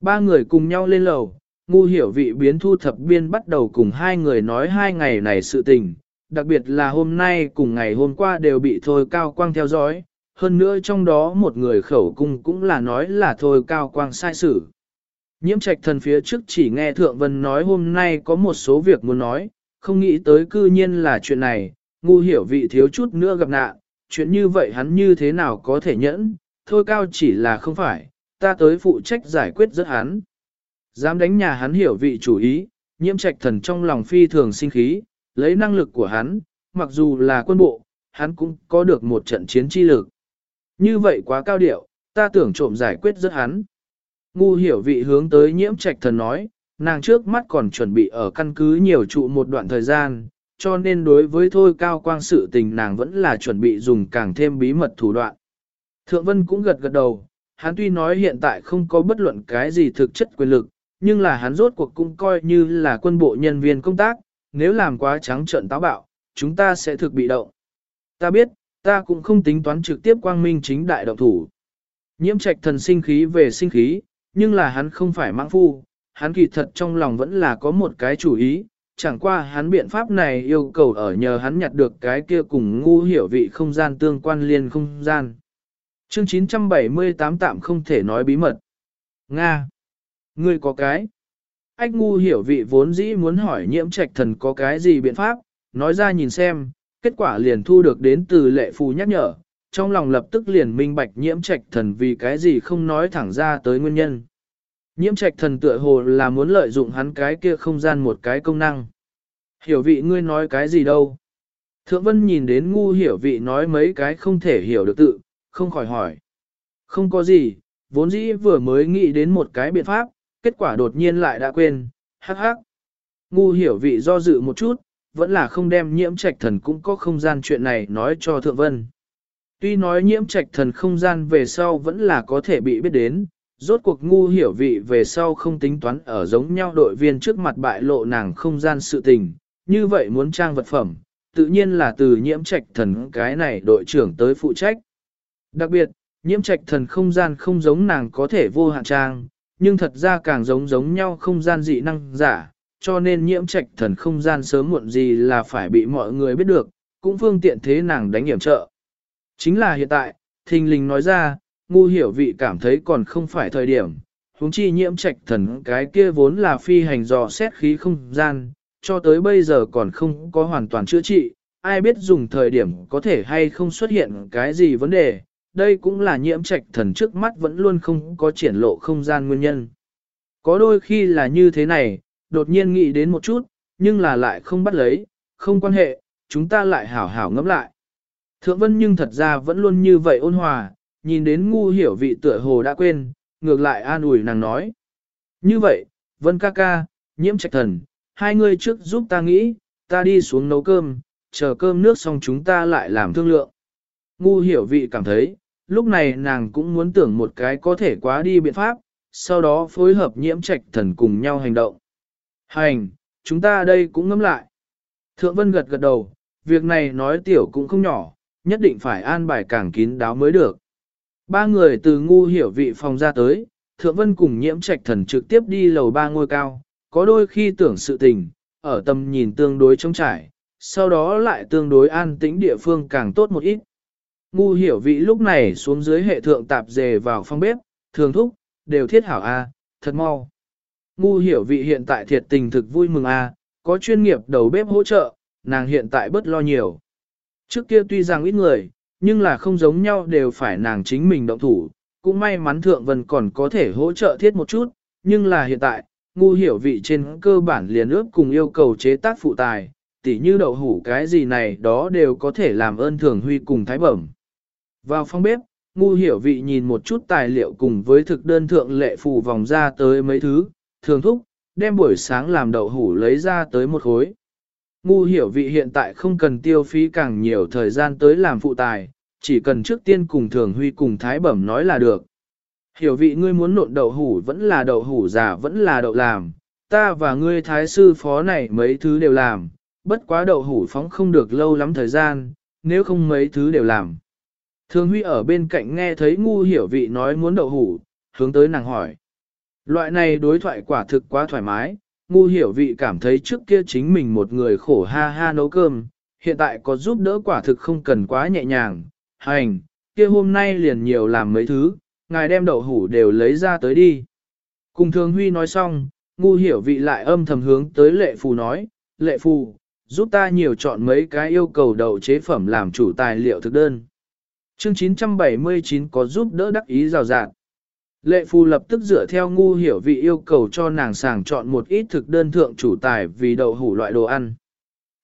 Speaker 1: Ba người cùng nhau lên lầu, ngu hiểu vị biến thu thập biên bắt đầu cùng hai người nói hai ngày này sự tình, đặc biệt là hôm nay cùng ngày hôm qua đều bị thôi cao quang theo dõi, hơn nữa trong đó một người khẩu cung cũng là nói là thôi cao quang sai sử. Nhiễm trạch thần phía trước chỉ nghe Thượng Vân nói hôm nay có một số việc muốn nói, không nghĩ tới cư nhiên là chuyện này, ngu hiểu vị thiếu chút nữa gặp nạn, chuyện như vậy hắn như thế nào có thể nhẫn, thôi cao chỉ là không phải, ta tới phụ trách giải quyết rất hắn. Dám đánh nhà hắn hiểu vị chủ ý, nhiễm trạch thần trong lòng phi thường sinh khí, lấy năng lực của hắn, mặc dù là quân bộ, hắn cũng có được một trận chiến chi lực. Như vậy quá cao điệu, ta tưởng trộm giải quyết rất hắn. Ngu hiểu vị hướng tới nhiễm trạch thần nói, nàng trước mắt còn chuẩn bị ở căn cứ nhiều trụ một đoạn thời gian, cho nên đối với thôi cao quang sự tình nàng vẫn là chuẩn bị dùng càng thêm bí mật thủ đoạn. Thượng Vân cũng gật gật đầu, hắn tuy nói hiện tại không có bất luận cái gì thực chất quyền lực, nhưng là hắn rốt cuộc cũng coi như là quân bộ nhân viên công tác, nếu làm quá trắng trợn táo bạo, chúng ta sẽ thực bị động. Ta biết, ta cũng không tính toán trực tiếp quang minh chính đại động thủ. Nhiễm trạch thần sinh khí về sinh khí, nhưng là hắn không phải mãng phu, hắn kỳ thật trong lòng vẫn là có một cái chủ ý, chẳng qua hắn biện pháp này yêu cầu ở nhờ hắn nhặt được cái kia cùng ngu hiểu vị không gian tương quan liên không gian. Chương 978 tạm không thể nói bí mật. Nga. Ngươi có cái. Ách ngu hiểu vị vốn dĩ muốn hỏi nhiễm trạch thần có cái gì biện pháp, nói ra nhìn xem, kết quả liền thu được đến từ lệ phù nhắc nhở, trong lòng lập tức liền minh bạch nhiễm trạch thần vì cái gì không nói thẳng ra tới nguyên nhân. Nhiễm trạch thần tựa hồ là muốn lợi dụng hắn cái kia không gian một cái công năng. Hiểu vị ngươi nói cái gì đâu. Thượng vân nhìn đến ngu hiểu vị nói mấy cái không thể hiểu được tự, không khỏi hỏi. Không có gì, vốn dĩ vừa mới nghĩ đến một cái biện pháp, kết quả đột nhiên lại đã quên, hắc hắc. Ngu hiểu vị do dự một chút, vẫn là không đem nhiễm trạch thần cũng có không gian chuyện này nói cho thượng vân. Tuy nói nhiễm trạch thần không gian về sau vẫn là có thể bị biết đến, rốt cuộc ngu hiểu vị về sau không tính toán ở giống nhau đội viên trước mặt bại lộ nàng không gian sự tình, như vậy muốn trang vật phẩm, tự nhiên là từ nhiễm trạch thần cái này đội trưởng tới phụ trách. Đặc biệt, nhiễm trạch thần không gian không giống nàng có thể vô hạn trang, nhưng thật ra càng giống giống nhau không gian dị năng giả, cho nên nhiễm trạch thần không gian sớm muộn gì là phải bị mọi người biết được, cũng phương tiện thế nàng đánh hiểm trợ. Chính là hiện tại, thình lình nói ra, ngu hiểu vị cảm thấy còn không phải thời điểm, huống chi nhiễm trạch thần cái kia vốn là phi hành dò xét khí không gian, cho tới bây giờ còn không có hoàn toàn chữa trị, ai biết dùng thời điểm có thể hay không xuất hiện cái gì vấn đề, đây cũng là nhiễm trạch thần trước mắt vẫn luôn không có triển lộ không gian nguyên nhân. Có đôi khi là như thế này, đột nhiên nghĩ đến một chút, nhưng là lại không bắt lấy, không quan hệ, chúng ta lại hảo hảo ngẫm lại. Thượng vân nhưng thật ra vẫn luôn như vậy ôn hòa, nhìn đến ngu hiểu vị tựa hồ đã quên, ngược lại an ủi nàng nói. Như vậy, vân ca ca, nhiễm trạch thần, hai người trước giúp ta nghĩ, ta đi xuống nấu cơm, chờ cơm nước xong chúng ta lại làm thương lượng. Ngu hiểu vị cảm thấy, lúc này nàng cũng muốn tưởng một cái có thể quá đi biện pháp, sau đó phối hợp nhiễm trạch thần cùng nhau hành động. Hành, chúng ta đây cũng ngẫm lại. Thượng Vân gật gật đầu, việc này nói tiểu cũng không nhỏ, nhất định phải an bài càng kín đáo mới được. Ba người từ ngu hiểu vị phòng ra tới, Thượng Vân cùng nhiễm trạch thần trực tiếp đi lầu ba ngôi cao, có đôi khi tưởng sự tình, ở tầm nhìn tương đối trống trải, sau đó lại tương đối an tĩnh địa phương càng tốt một ít. Ngu hiểu vị lúc này xuống dưới hệ thượng tạp dề vào phòng bếp, thường thúc, đều thiết hảo A, thật mau. Ngu hiểu vị hiện tại thiệt tình thực vui mừng A, có chuyên nghiệp đầu bếp hỗ trợ, nàng hiện tại bớt lo nhiều. Trước kia tuy rằng ít người, nhưng là không giống nhau đều phải nàng chính mình động thủ, cũng may mắn thượng vân còn có thể hỗ trợ thiết một chút, nhưng là hiện tại, ngu hiểu vị trên cơ bản liền ước cùng yêu cầu chế tác phụ tài, tỉ như đậu hủ cái gì này đó đều có thể làm ơn thường huy cùng thái bẩm. Vào phòng bếp, ngu hiểu vị nhìn một chút tài liệu cùng với thực đơn thượng lệ phù vòng ra tới mấy thứ, thường thúc, đem buổi sáng làm đậu hủ lấy ra tới một khối. Ngu hiểu vị hiện tại không cần tiêu phí càng nhiều thời gian tới làm phụ tài, chỉ cần trước tiên cùng thường huy cùng thái bẩm nói là được. Hiểu vị ngươi muốn nộn đậu hủ vẫn là đậu hủ già vẫn là đậu làm, ta và ngươi thái sư phó này mấy thứ đều làm, bất quá đậu hủ phóng không được lâu lắm thời gian, nếu không mấy thứ đều làm. Thường huy ở bên cạnh nghe thấy ngu hiểu vị nói muốn đậu hủ, hướng tới nàng hỏi. Loại này đối thoại quả thực quá thoải mái, ngu hiểu vị cảm thấy trước kia chính mình một người khổ ha ha nấu cơm, hiện tại có giúp đỡ quả thực không cần quá nhẹ nhàng, hành, kia hôm nay liền nhiều làm mấy thứ, ngài đem đậu hủ đều lấy ra tới đi. Cùng thường huy nói xong, ngu hiểu vị lại âm thầm hướng tới lệ phù nói, lệ phù, giúp ta nhiều chọn mấy cái yêu cầu đậu chế phẩm làm chủ tài liệu thực đơn. Chương 979 có giúp đỡ đắc ý rào rạt. Lệ Phu lập tức dựa theo ngu hiểu vị yêu cầu cho nàng sàng chọn một ít thực đơn thượng chủ tài vì đậu hủ loại đồ ăn.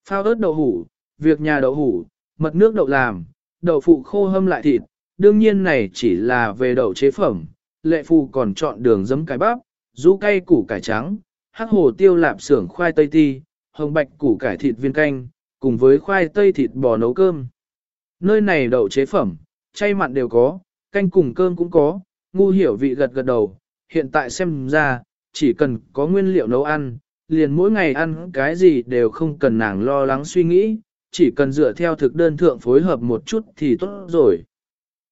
Speaker 1: Phao ớt đậu hủ, việc nhà đậu hủ, mật nước đậu làm, đậu phụ khô hâm lại thịt, đương nhiên này chỉ là về đậu chế phẩm, lệ Phu còn chọn đường giấm cải bắp, rú cay củ cải trắng, hắc hồ tiêu lạp xưởng khoai tây ti, hồng bạch củ cải thịt viên canh, cùng với khoai tây thịt bò nấu cơm. Nơi này đậu chế phẩm, chay mặn đều có, canh cùng cơm cũng có, ngu hiểu vị gật gật đầu, hiện tại xem ra, chỉ cần có nguyên liệu nấu ăn, liền mỗi ngày ăn cái gì đều không cần nàng lo lắng suy nghĩ, chỉ cần dựa theo thực đơn thượng phối hợp một chút thì tốt rồi.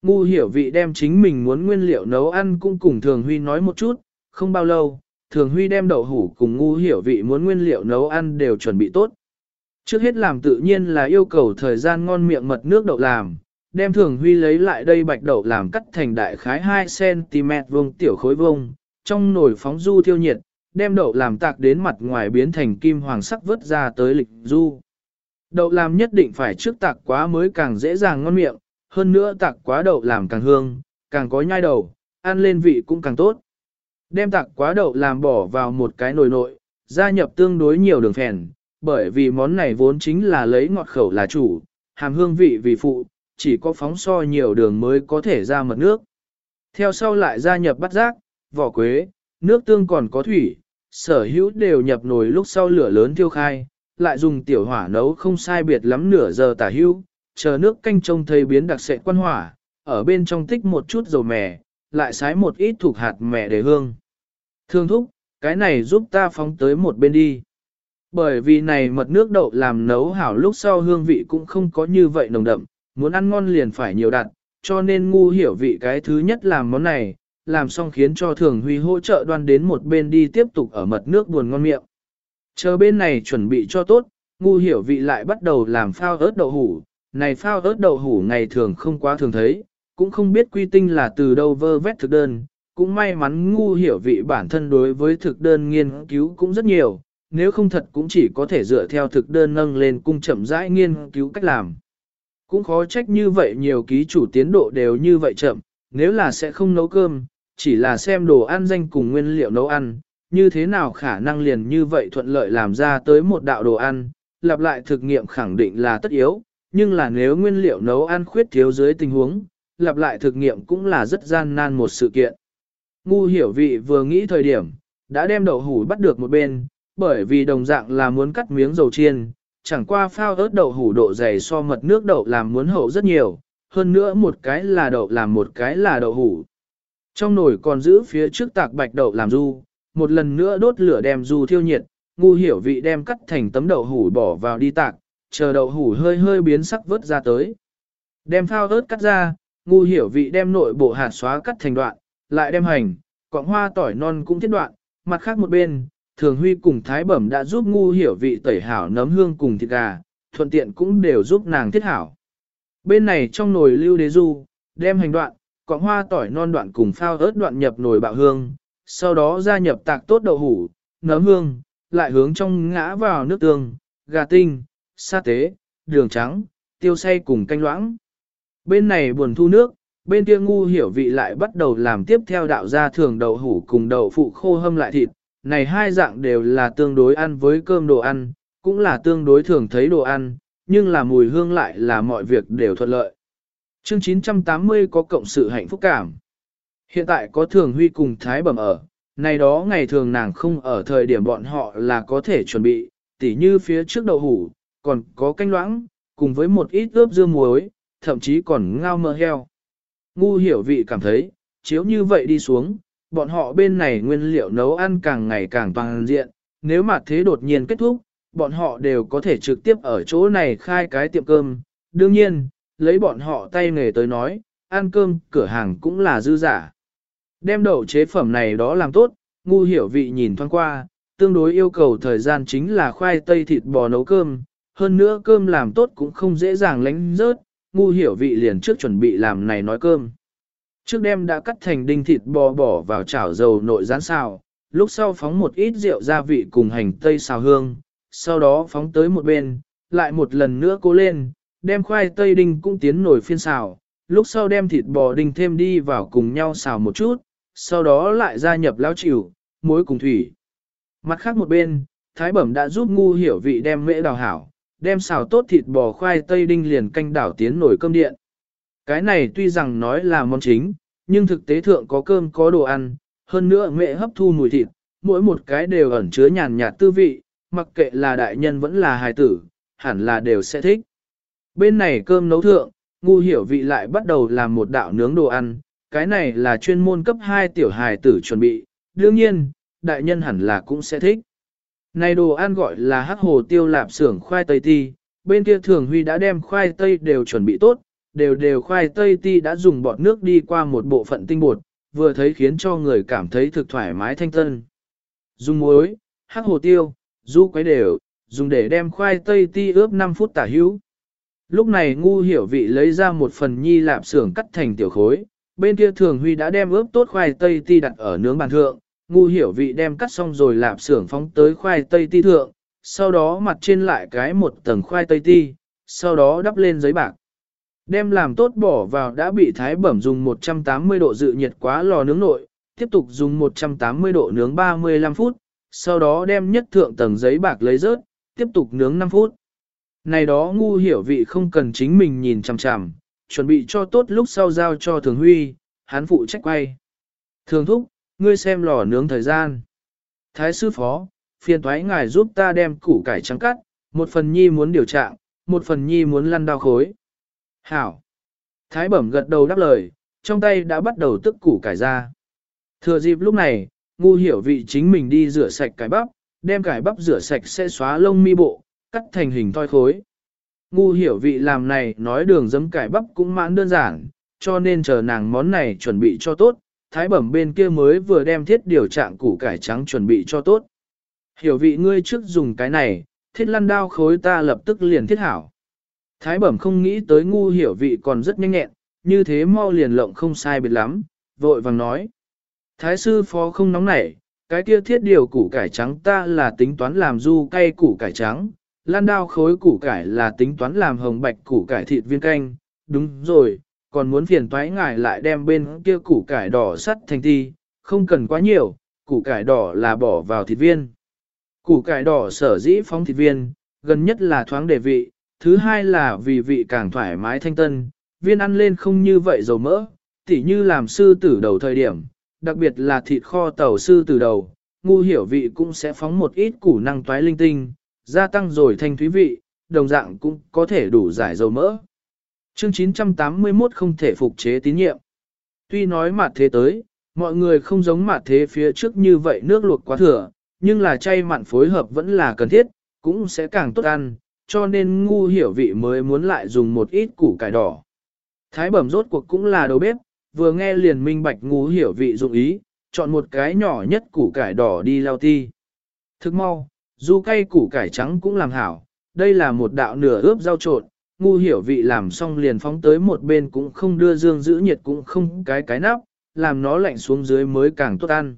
Speaker 1: Ngu hiểu vị đem chính mình muốn nguyên liệu nấu ăn cũng cùng Thường Huy nói một chút, không bao lâu, Thường Huy đem đậu hủ cùng ngu hiểu vị muốn nguyên liệu nấu ăn đều chuẩn bị tốt. Trước hết làm tự nhiên là yêu cầu thời gian ngon miệng mật nước đậu làm, đem Thường Huy lấy lại đây bạch đậu làm cắt thành đại khái 2cm vuông tiểu khối vuông, trong nồi phóng du thiêu nhiệt, đem đậu làm tạc đến mặt ngoài biến thành kim hoàng sắc vớt ra tới lịch du. Đậu làm nhất định phải trước tạc quá mới càng dễ dàng ngon miệng, hơn nữa tạc quá đậu làm càng hương, càng có nhai đầu, ăn lên vị cũng càng tốt. Đem tạc quá đậu làm bỏ vào một cái nồi nội, gia nhập tương đối nhiều đường phèn, bởi vì món này vốn chính là lấy ngọt khẩu là chủ, hàm hương vị vì phụ, chỉ có phóng so nhiều đường mới có thể ra mật nước. Theo sau lại gia nhập bát giác, vỏ quế, nước tương còn có thủy, sở hữu đều nhập nồi lúc sau lửa lớn thiêu khai, lại dùng tiểu hỏa nấu không sai biệt lắm nửa giờ tả hữu, chờ nước canh trông thấy biến đặc sệ quan hỏa, ở bên trong tích một chút dầu mè, lại xái một ít thuộc hạt mè để hương. Thương thúc, cái này giúp ta phóng tới một bên đi. Bởi vì này mật nước đậu làm nấu hảo lúc sau hương vị cũng không có như vậy nồng đậm, muốn ăn ngon liền phải nhiều đặt, cho nên ngu hiểu vị cái thứ nhất làm món này, làm xong khiến cho thường huy hỗ trợ đoan đến một bên đi tiếp tục ở mật nước buồn ngon miệng. Chờ bên này chuẩn bị cho tốt, ngu hiểu vị lại bắt đầu làm phao ớt đậu hủ, này phao ớt đậu hủ ngày thường không quá thường thấy, cũng không biết quy tinh là từ đâu vơ vét thực đơn, cũng may mắn ngu hiểu vị bản thân đối với thực đơn nghiên cứu cũng rất nhiều, nếu không thật cũng chỉ có thể dựa theo thực đơn nâng lên cung chậm rãi nghiên cứu cách làm. Cũng khó trách như vậy nhiều ký chủ tiến độ đều như vậy chậm, nếu là sẽ không nấu cơm, chỉ là xem đồ ăn danh cùng nguyên liệu nấu ăn, như thế nào khả năng liền như vậy thuận lợi làm ra tới một đạo đồ ăn, lặp lại thực nghiệm khẳng định là tất yếu, nhưng là nếu nguyên liệu nấu ăn khuyết thiếu dưới tình huống, lặp lại thực nghiệm cũng là rất gian nan một sự kiện. Ngu hiểu vị vừa nghĩ thời điểm, đã đem đậu hủ bắt được một bên, bởi vì đồng dạng là muốn cắt miếng dầu chiên, chẳng qua phao ớt đậu hủ độ dày so mật nước đậu làm muốn hậu rất nhiều, hơn nữa một cái là đậu làm một cái là đậu hủ. Trong nồi còn giữ phía trước tạc bạch đậu làm du, một lần nữa đốt lửa đem du thiêu nhiệt, ngu hiểu vị đem cắt thành tấm đậu hủ bỏ vào đi tạc, chờ đậu hủ hơi hơi biến sắc vớt ra tới. Đem phao ớt cắt ra, ngu hiểu vị đem nội bộ hạt xóa cắt thành đoạn, lại đem hành, cọng hoa tỏi non cũng thiết đoạn, mặt khác một bên, thường huy cùng thái bẩm đã giúp ngu hiểu vị tẩy hảo nấm hương cùng thịt gà, thuận tiện cũng đều giúp nàng thiết hảo. Bên này trong nồi lưu đế du, đem hành đoạn, cọng hoa tỏi non đoạn cùng phao ớt đoạn nhập nồi bạo hương, sau đó gia nhập tạc tốt đậu hủ, nấm hương, lại hướng trong ngã vào nước tương, gà tinh, sa tế, đường trắng, tiêu xay cùng canh loãng. Bên này buồn thu nước, bên kia ngu hiểu vị lại bắt đầu làm tiếp theo đạo gia thường đậu hủ cùng đậu phụ khô hâm lại thịt. Này hai dạng đều là tương đối ăn với cơm đồ ăn, cũng là tương đối thường thấy đồ ăn, nhưng là mùi hương lại là mọi việc đều thuận lợi. Chương 980 có cộng sự hạnh phúc cảm. Hiện tại có thường huy cùng thái bẩm ở, này đó ngày thường nàng không ở thời điểm bọn họ là có thể chuẩn bị, tỉ như phía trước đậu hủ, còn có canh loãng, cùng với một ít ướp dưa muối, thậm chí còn ngao mỡ heo. Ngu hiểu vị cảm thấy, chiếu như vậy đi xuống, bọn họ bên này nguyên liệu nấu ăn càng ngày càng toàn diện, nếu mà thế đột nhiên kết thúc, bọn họ đều có thể trực tiếp ở chỗ này khai cái tiệm cơm. Đương nhiên, lấy bọn họ tay nghề tới nói, ăn cơm cửa hàng cũng là dư giả. Đem đậu chế phẩm này đó làm tốt, ngu hiểu vị nhìn thoáng qua, tương đối yêu cầu thời gian chính là khoai tây thịt bò nấu cơm, hơn nữa cơm làm tốt cũng không dễ dàng lánh rớt, ngu hiểu vị liền trước chuẩn bị làm này nói cơm. Trước đêm đã cắt thành đinh thịt bò bỏ vào chảo dầu nội rán xào, lúc sau phóng một ít rượu gia vị cùng hành tây xào hương, sau đó phóng tới một bên, lại một lần nữa cố lên, đem khoai tây đinh cũng tiến nổi phiên xào, lúc sau đem thịt bò đinh thêm đi vào cùng nhau xào một chút, sau đó lại gia nhập lao chịu, muối cùng thủy. Mặt khác một bên, Thái Bẩm đã giúp ngu hiểu vị đem mễ đào hảo, đem xào tốt thịt bò khoai tây đinh liền canh đảo tiến nổi cơm điện. Cái này tuy rằng nói là món chính, nhưng thực tế thượng có cơm có đồ ăn, hơn nữa mẹ hấp thu mùi thịt, mỗi một cái đều ẩn chứa nhàn nhạt tư vị, mặc kệ là đại nhân vẫn là hài tử, hẳn là đều sẽ thích. Bên này cơm nấu thượng, ngu hiểu vị lại bắt đầu làm một đạo nướng đồ ăn, cái này là chuyên môn cấp 2 tiểu hài tử chuẩn bị, đương nhiên, đại nhân hẳn là cũng sẽ thích. Này đồ ăn gọi là hắc hồ tiêu lạp xưởng khoai tây ti, bên kia thường huy đã đem khoai tây đều chuẩn bị tốt, đều đều khoai tây ti đã dùng bọt nước đi qua một bộ phận tinh bột, vừa thấy khiến cho người cảm thấy thực thoải mái thanh tân. Dùng muối, hắc hồ tiêu, du quấy đều, dùng để đem khoai tây ti ướp 5 phút tả hữu. Lúc này ngu hiểu vị lấy ra một phần nhi lạp xưởng cắt thành tiểu khối, bên kia thường huy đã đem ướp tốt khoai tây ti đặt ở nướng bàn thượng, ngu hiểu vị đem cắt xong rồi lạp xưởng phóng tới khoai tây ti thượng, sau đó mặt trên lại cái một tầng khoai tây ti, sau đó đắp lên giấy bạc. Đem làm tốt bỏ vào đã bị thái bẩm dùng 180 độ dự nhiệt quá lò nướng nội, tiếp tục dùng 180 độ nướng 35 phút, sau đó đem nhất thượng tầng giấy bạc lấy rớt, tiếp tục nướng 5 phút. Này đó ngu hiểu vị không cần chính mình nhìn chằm chằm, chuẩn bị cho tốt lúc sau giao cho thường huy, hắn phụ trách quay. Thường thúc, ngươi xem lò nướng thời gian. Thái sư phó, phiền thoái ngài giúp ta đem củ cải trắng cắt, một phần nhi muốn điều trạng, một phần nhi muốn lăn đao khối. Hảo. Thái bẩm gật đầu đáp lời, trong tay đã bắt đầu tức củ cải ra. Thừa dịp lúc này, ngu hiểu vị chính mình đi rửa sạch cải bắp, đem cải bắp rửa sạch sẽ xóa lông mi bộ, cắt thành hình thoi khối. Ngu hiểu vị làm này nói đường dấm cải bắp cũng mãn đơn giản, cho nên chờ nàng món này chuẩn bị cho tốt, thái bẩm bên kia mới vừa đem thiết điều trạng củ cải trắng chuẩn bị cho tốt. Hiểu vị ngươi trước dùng cái này, thiết lăn đao khối ta lập tức liền thiết hảo. Thái bẩm không nghĩ tới ngu hiểu vị còn rất nhanh nhẹn, như thế mau liền lộng không sai biệt lắm, vội vàng nói. Thái sư phó không nóng nảy, cái kia thiết điều củ cải trắng ta là tính toán làm du cay củ cải trắng, lan đao khối củ cải là tính toán làm hồng bạch củ cải thịt viên canh, đúng rồi, còn muốn phiền toái ngài lại đem bên kia củ cải đỏ sắt thành ti, không cần quá nhiều, củ cải đỏ là bỏ vào thịt viên. Củ cải đỏ sở dĩ phóng thịt viên, gần nhất là thoáng đề vị, thứ hai là vì vị càng thoải mái thanh tân, viên ăn lên không như vậy dầu mỡ, tỉ như làm sư tử đầu thời điểm, đặc biệt là thịt kho tàu sư tử đầu, ngu hiểu vị cũng sẽ phóng một ít củ năng toái linh tinh, gia tăng rồi thanh thúy vị, đồng dạng cũng có thể đủ giải dầu mỡ. Chương 981 không thể phục chế tín nhiệm. Tuy nói mặt thế tới, mọi người không giống mặt thế phía trước như vậy nước luộc quá thừa, nhưng là chay mặn phối hợp vẫn là cần thiết, cũng sẽ càng tốt ăn, cho nên ngu hiểu vị mới muốn lại dùng một ít củ cải đỏ. Thái bẩm rốt cuộc cũng là đầu bếp, vừa nghe liền minh bạch ngu hiểu vị dụng ý, chọn một cái nhỏ nhất củ cải đỏ đi lao ti. Thức mau, dù cay củ cải trắng cũng làm hảo, đây là một đạo nửa ướp rau trộn, ngu hiểu vị làm xong liền phóng tới một bên cũng không đưa dương giữ nhiệt cũng không cái cái nắp, làm nó lạnh xuống dưới mới càng tốt ăn.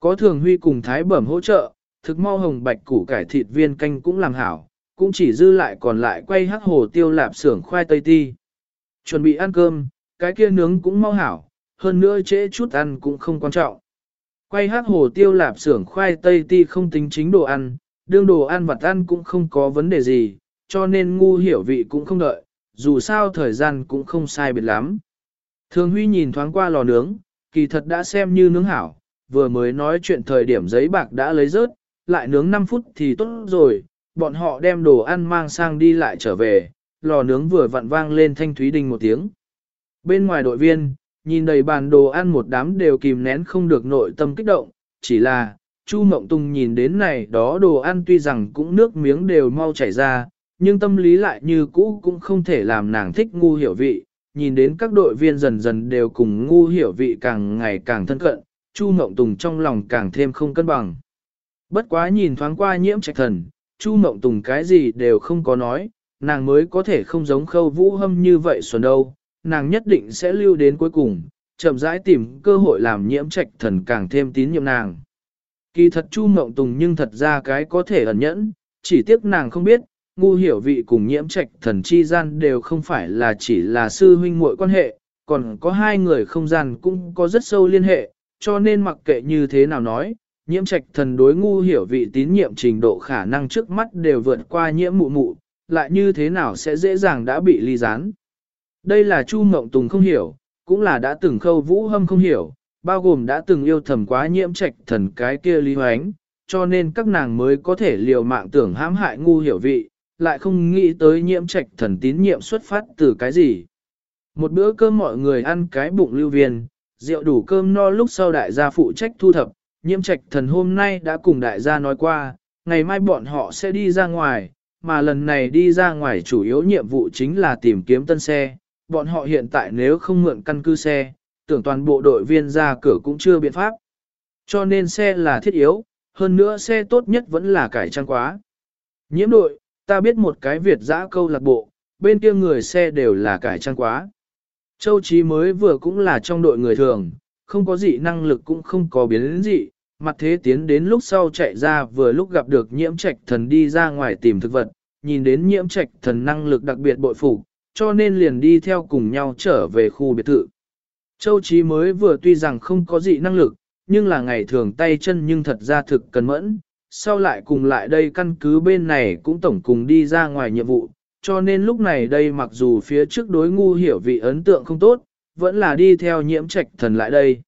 Speaker 1: Có thường huy cùng thái bẩm hỗ trợ, thực mau hồng bạch củ cải thịt viên canh cũng làm hảo, cũng chỉ dư lại còn lại quay hắc hồ tiêu lạp xưởng khoai tây ti. Chuẩn bị ăn cơm, cái kia nướng cũng mau hảo, hơn nữa trễ chút ăn cũng không quan trọng. Quay hắc hồ tiêu lạp xưởng khoai tây ti không tính chính đồ ăn, đương đồ ăn vặt ăn cũng không có vấn đề gì, cho nên ngu hiểu vị cũng không đợi, dù sao thời gian cũng không sai biệt lắm. Thường Huy nhìn thoáng qua lò nướng, kỳ thật đã xem như nướng hảo, vừa mới nói chuyện thời điểm giấy bạc đã lấy rớt, lại nướng 5 phút thì tốt rồi, bọn họ đem đồ ăn mang sang đi lại trở về, lò nướng vừa vặn vang lên thanh thúy đình một tiếng. Bên ngoài đội viên, nhìn đầy bàn đồ ăn một đám đều kìm nén không được nội tâm kích động, chỉ là, Chu Mộng Tùng nhìn đến này đó đồ ăn tuy rằng cũng nước miếng đều mau chảy ra, nhưng tâm lý lại như cũ cũng không thể làm nàng thích ngu hiểu vị, nhìn đến các đội viên dần dần đều cùng ngu hiểu vị càng ngày càng thân cận, Chu Mộng Tùng trong lòng càng thêm không cân bằng. Bất quá nhìn thoáng qua nhiễm trạch thần, Chu Mộng Tùng cái gì đều không có nói, nàng mới có thể không giống khâu vũ hâm như vậy xuân đâu, nàng nhất định sẽ lưu đến cuối cùng, chậm rãi tìm cơ hội làm nhiễm trạch thần càng thêm tín nhiệm nàng. Kỳ thật Chu Mộng Tùng nhưng thật ra cái có thể ẩn nhẫn, chỉ tiếc nàng không biết, ngu hiểu vị cùng nhiễm trạch thần chi gian đều không phải là chỉ là sư huynh muội quan hệ, còn có hai người không gian cũng có rất sâu liên hệ, cho nên mặc kệ như thế nào nói, nhiễm trạch thần đối ngu hiểu vị tín nhiệm trình độ khả năng trước mắt đều vượt qua nhiễm mụ mụ, lại như thế nào sẽ dễ dàng đã bị ly gián. Đây là Chu Mộng Tùng không hiểu, cũng là đã từng khâu vũ hâm không hiểu, bao gồm đã từng yêu thầm quá nhiễm trạch thần cái kia ly hoánh, cho nên các nàng mới có thể liều mạng tưởng hãm hại ngu hiểu vị, lại không nghĩ tới nhiễm trạch thần tín nhiệm xuất phát từ cái gì. Một bữa cơm mọi người ăn cái bụng lưu viên, rượu đủ cơm no lúc sau đại gia phụ trách thu thập, nhiễm trạch thần hôm nay đã cùng đại gia nói qua, ngày mai bọn họ sẽ đi ra ngoài, mà lần này đi ra ngoài chủ yếu nhiệm vụ chính là tìm kiếm tân xe, bọn họ hiện tại nếu không mượn căn cứ xe, tưởng toàn bộ đội viên ra cửa cũng chưa biện pháp. Cho nên xe là thiết yếu, hơn nữa xe tốt nhất vẫn là cải trang quá. Nhiễm đội, ta biết một cái Việt giã câu lạc bộ, bên kia người xe đều là cải trang quá. Châu Chí mới vừa cũng là trong đội người thường, không có gì năng lực cũng không có biến dị, mặt thế tiến đến lúc sau chạy ra vừa lúc gặp được nhiễm trạch thần đi ra ngoài tìm thực vật, nhìn đến nhiễm trạch thần năng lực đặc biệt bội phục, cho nên liền đi theo cùng nhau trở về khu biệt thự. Châu Chí mới vừa tuy rằng không có gì năng lực, nhưng là ngày thường tay chân nhưng thật ra thực cần mẫn, sau lại cùng lại đây căn cứ bên này cũng tổng cùng đi ra ngoài nhiệm vụ, cho nên lúc này đây mặc dù phía trước đối ngu hiểu vị ấn tượng không tốt, vẫn là đi theo nhiễm trạch thần lại đây.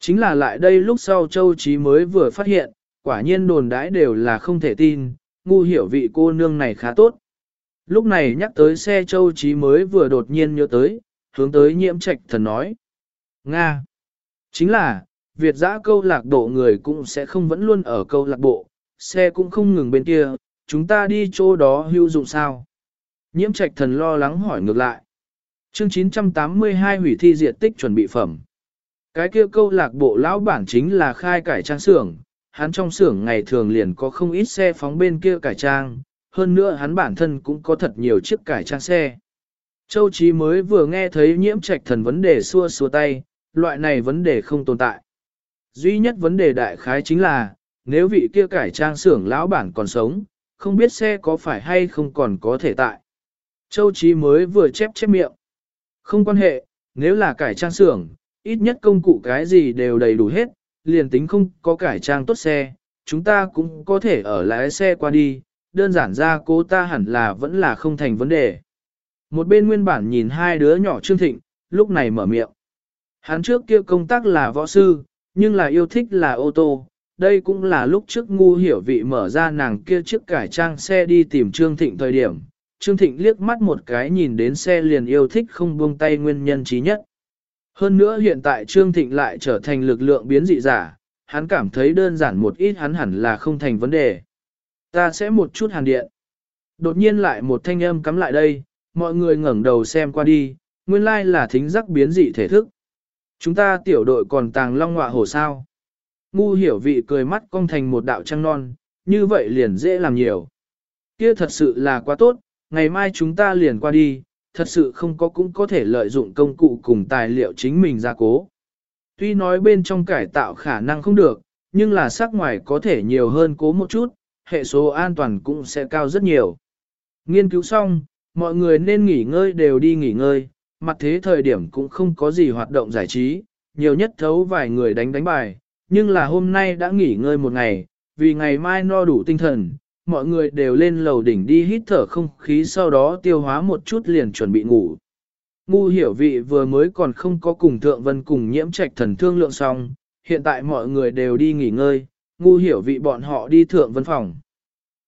Speaker 1: Chính là lại đây lúc sau Châu Chí mới vừa phát hiện, quả nhiên đồn đãi đều là không thể tin, ngu hiểu vị cô nương này khá tốt. Lúc này nhắc tới xe Châu Chí mới vừa đột nhiên nhớ tới, hướng tới nhiễm trạch thần nói. Nga! Chính là, Việt giã câu lạc bộ người cũng sẽ không vẫn luôn ở câu lạc bộ, xe cũng không ngừng bên kia, chúng ta đi chỗ đó hữu dụng sao? Nhiễm trạch thần lo lắng hỏi ngược lại. Chương 982 hủy thi diện tích chuẩn bị phẩm. Cái kia câu lạc bộ lão bản chính là khai cải trang xưởng, hắn trong xưởng ngày thường liền có không ít xe phóng bên kia cải trang, hơn nữa hắn bản thân cũng có thật nhiều chiếc cải trang xe. Châu Chí mới vừa nghe thấy nhiễm trạch thần vấn đề xua xua tay, loại này vấn đề không tồn tại. Duy nhất vấn đề đại khái chính là, nếu vị kia cải trang xưởng lão bản còn sống, không biết xe có phải hay không còn có thể tại. Châu Chí mới vừa chép chép miệng. Không quan hệ, nếu là cải trang xưởng, ít nhất công cụ cái gì đều đầy đủ hết, liền tính không có cải trang tốt xe, chúng ta cũng có thể ở lái xe qua đi, đơn giản ra cố ta hẳn là vẫn là không thành vấn đề. Một bên nguyên bản nhìn hai đứa nhỏ Trương Thịnh, lúc này mở miệng. Hắn trước kia công tác là võ sư, nhưng là yêu thích là ô tô. Đây cũng là lúc trước ngu hiểu vị mở ra nàng kia chiếc cải trang xe đi tìm Trương Thịnh thời điểm. Trương Thịnh liếc mắt một cái nhìn đến xe liền yêu thích không buông tay nguyên nhân trí nhất. Hơn nữa hiện tại Trương Thịnh lại trở thành lực lượng biến dị giả, hắn cảm thấy đơn giản một ít hắn hẳn là không thành vấn đề. Ta sẽ một chút hàn điện. Đột nhiên lại một thanh âm cắm lại đây, mọi người ngẩng đầu xem qua đi, nguyên lai là thính giác biến dị thể thức. Chúng ta tiểu đội còn tàng long ngọa hổ sao. Ngu hiểu vị cười mắt cong thành một đạo trăng non, như vậy liền dễ làm nhiều. Kia thật sự là quá tốt, ngày mai chúng ta liền qua đi, thật sự không có cũng có thể lợi dụng công cụ cùng tài liệu chính mình gia cố. Tuy nói bên trong cải tạo khả năng không được, nhưng là sắc ngoài có thể nhiều hơn cố một chút, hệ số an toàn cũng sẽ cao rất nhiều. Nghiên cứu xong, mọi người nên nghỉ ngơi đều đi nghỉ ngơi, mặt thế thời điểm cũng không có gì hoạt động giải trí, nhiều nhất thấu vài người đánh đánh bài, nhưng là hôm nay đã nghỉ ngơi một ngày, vì ngày mai no đủ tinh thần, mọi người đều lên lầu đỉnh đi hít thở không khí sau đó tiêu hóa một chút liền chuẩn bị ngủ. Ngu hiểu vị vừa mới còn không có cùng thượng vân cùng nhiễm trạch thần thương lượng xong, hiện tại mọi người đều đi nghỉ ngơi, ngu hiểu vị bọn họ đi thượng vân phòng.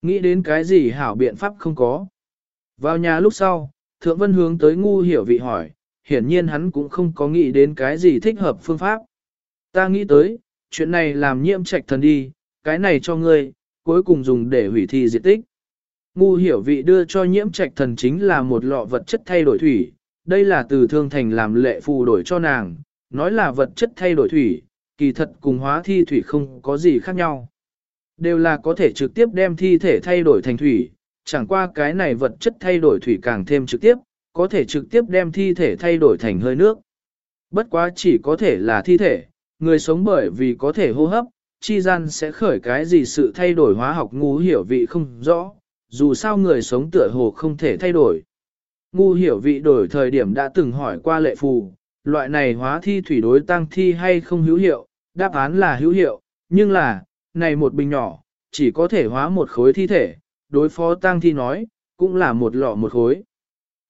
Speaker 1: Nghĩ đến cái gì hảo biện pháp không có. Vào nhà lúc sau, thượng vân hướng tới ngu hiểu vị hỏi, hiển nhiên hắn cũng không có nghĩ đến cái gì thích hợp phương pháp. Ta nghĩ tới, chuyện này làm nhiễm trạch thần đi, cái này cho ngươi, cuối cùng dùng để hủy thi diệt tích. Ngu hiểu vị đưa cho nhiễm trạch thần chính là một lọ vật chất thay đổi thủy, đây là từ thương thành làm lệ phù đổi cho nàng, nói là vật chất thay đổi thủy, kỳ thật cùng hóa thi thủy không có gì khác nhau. Đều là có thể trực tiếp đem thi thể thay đổi thành thủy, chẳng qua cái này vật chất thay đổi thủy càng thêm trực tiếp, có thể trực tiếp đem thi thể thay đổi thành hơi nước. Bất quá chỉ có thể là thi thể, người sống bởi vì có thể hô hấp, chi gian sẽ khởi cái gì sự thay đổi hóa học ngu hiểu vị không rõ, dù sao người sống tựa hồ không thể thay đổi. Ngu hiểu vị đổi thời điểm đã từng hỏi qua lệ phù, loại này hóa thi thủy đối tăng thi hay không hữu hiệu, đáp án là hữu hiệu, nhưng là, này một bình nhỏ, chỉ có thể hóa một khối thi thể, đối phó tăng thi nói, cũng là một lọ một khối.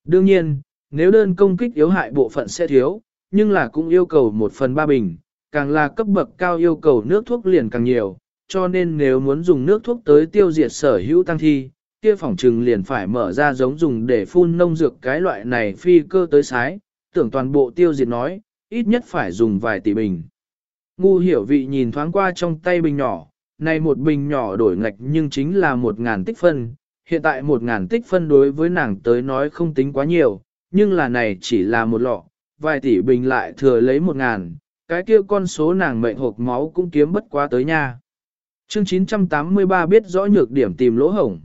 Speaker 1: Đương nhiên, nếu đơn công kích yếu hại bộ phận sẽ thiếu, nhưng là cũng yêu cầu một phần ba bình, càng là cấp bậc cao yêu cầu nước thuốc liền càng nhiều, cho nên nếu muốn dùng nước thuốc tới tiêu diệt sở hữu tăng thi, kia phòng trừng liền phải mở ra giống dùng để phun nông dược cái loại này phi cơ tới sái, tưởng toàn bộ tiêu diệt nói, ít nhất phải dùng vài tỷ bình. Ngu hiểu vị nhìn thoáng qua trong tay bình nhỏ, này một bình nhỏ đổi ngạch nhưng chính là một ngàn tích phân, hiện tại một ngàn tích phân đối với nàng tới nói không tính quá nhiều, nhưng là này chỉ là một lọ, vài tỷ bình lại thừa lấy một ngàn, cái kia con số nàng mệnh hộp máu cũng kiếm bất quá tới nha. Chương 983 biết rõ nhược điểm tìm lỗ hổng.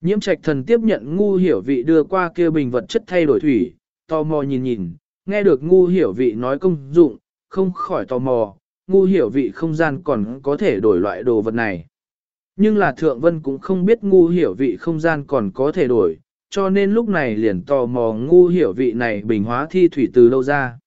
Speaker 1: Nhiễm trạch thần tiếp nhận ngu hiểu vị đưa qua kia bình vật chất thay đổi thủy, tò mò nhìn nhìn, nghe được ngu hiểu vị nói công dụng, không khỏi tò mò, ngu hiểu vị không gian còn có thể đổi loại đồ vật này. Nhưng là thượng vân cũng không biết ngu hiểu vị không gian còn có thể đổi, cho nên lúc này liền tò mò ngu hiểu vị này bình hóa thi thủy từ lâu ra.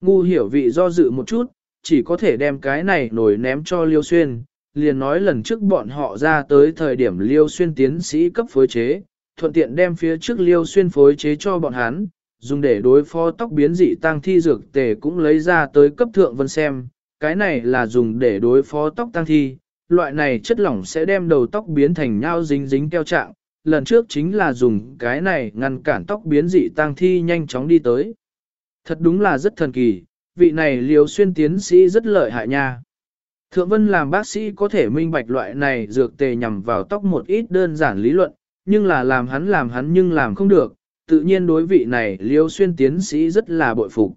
Speaker 1: Ngu hiểu vị do dự một chút, chỉ có thể đem cái này nổi ném cho Liêu Xuyên, liền nói lần trước bọn họ ra tới thời điểm Liêu Xuyên tiến sĩ cấp phối chế, thuận tiện đem phía trước Liêu Xuyên phối chế cho bọn hắn, dùng để đối phó tóc biến dị tăng thi dược tề cũng lấy ra tới cấp thượng vân xem, cái này là dùng để đối phó tóc tăng thi, loại này chất lỏng sẽ đem đầu tóc biến thành nhau dính dính keo trạng, lần trước chính là dùng cái này ngăn cản tóc biến dị tăng thi nhanh chóng đi tới. Thật đúng là rất thần kỳ, vị này liều xuyên tiến sĩ rất lợi hại nha. Thượng Vân làm bác sĩ có thể minh bạch loại này dược tề nhằm vào tóc một ít đơn giản lý luận, nhưng là làm hắn làm hắn nhưng làm không được, tự nhiên đối vị này liêu xuyên tiến sĩ rất là bội phục.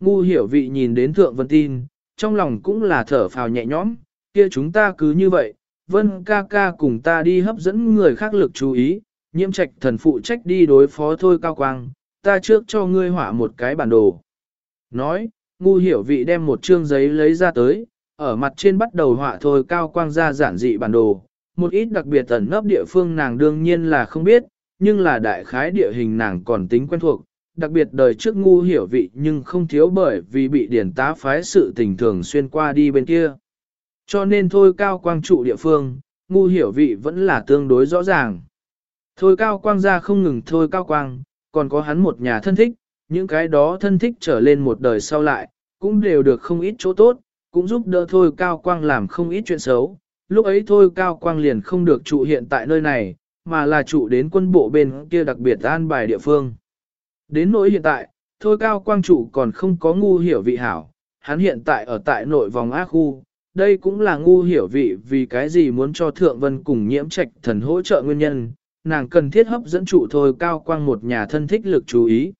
Speaker 1: Ngu hiểu vị nhìn đến Thượng Vân tin, trong lòng cũng là thở phào nhẹ nhõm, kia chúng ta cứ như vậy, Vân ca ca cùng ta đi hấp dẫn người khác lực chú ý, nhiễm trạch thần phụ trách đi đối phó thôi cao quang, ta trước cho ngươi họa một cái bản đồ. Nói, ngu hiểu vị đem một chương giấy lấy ra tới, ở mặt trên bắt đầu họa thôi cao quang ra giản dị bản đồ. Một ít đặc biệt tẩn nấp địa phương nàng đương nhiên là không biết, nhưng là đại khái địa hình nàng còn tính quen thuộc. Đặc biệt đời trước ngu hiểu vị nhưng không thiếu bởi vì bị điển tá phái sự tình thường xuyên qua đi bên kia. Cho nên thôi cao quang trụ địa phương, ngu hiểu vị vẫn là tương đối rõ ràng. Thôi cao quang ra không ngừng thôi cao quang, còn có hắn một nhà thân thích, những cái đó thân thích trở lên một đời sau lại, cũng đều được không ít chỗ tốt, cũng giúp đỡ thôi cao quang làm không ít chuyện xấu. Lúc ấy thôi cao quang liền không được trụ hiện tại nơi này, mà là trụ đến quân bộ bên kia đặc biệt an bài địa phương. Đến nỗi hiện tại, thôi cao quang trụ còn không có ngu hiểu vị hảo, hắn hiện tại ở tại nội vòng ác khu, đây cũng là ngu hiểu vị vì cái gì muốn cho Thượng Vân cùng nhiễm trạch thần hỗ trợ nguyên nhân, nàng cần thiết hấp dẫn trụ thôi cao quang một nhà thân thích lực chú ý.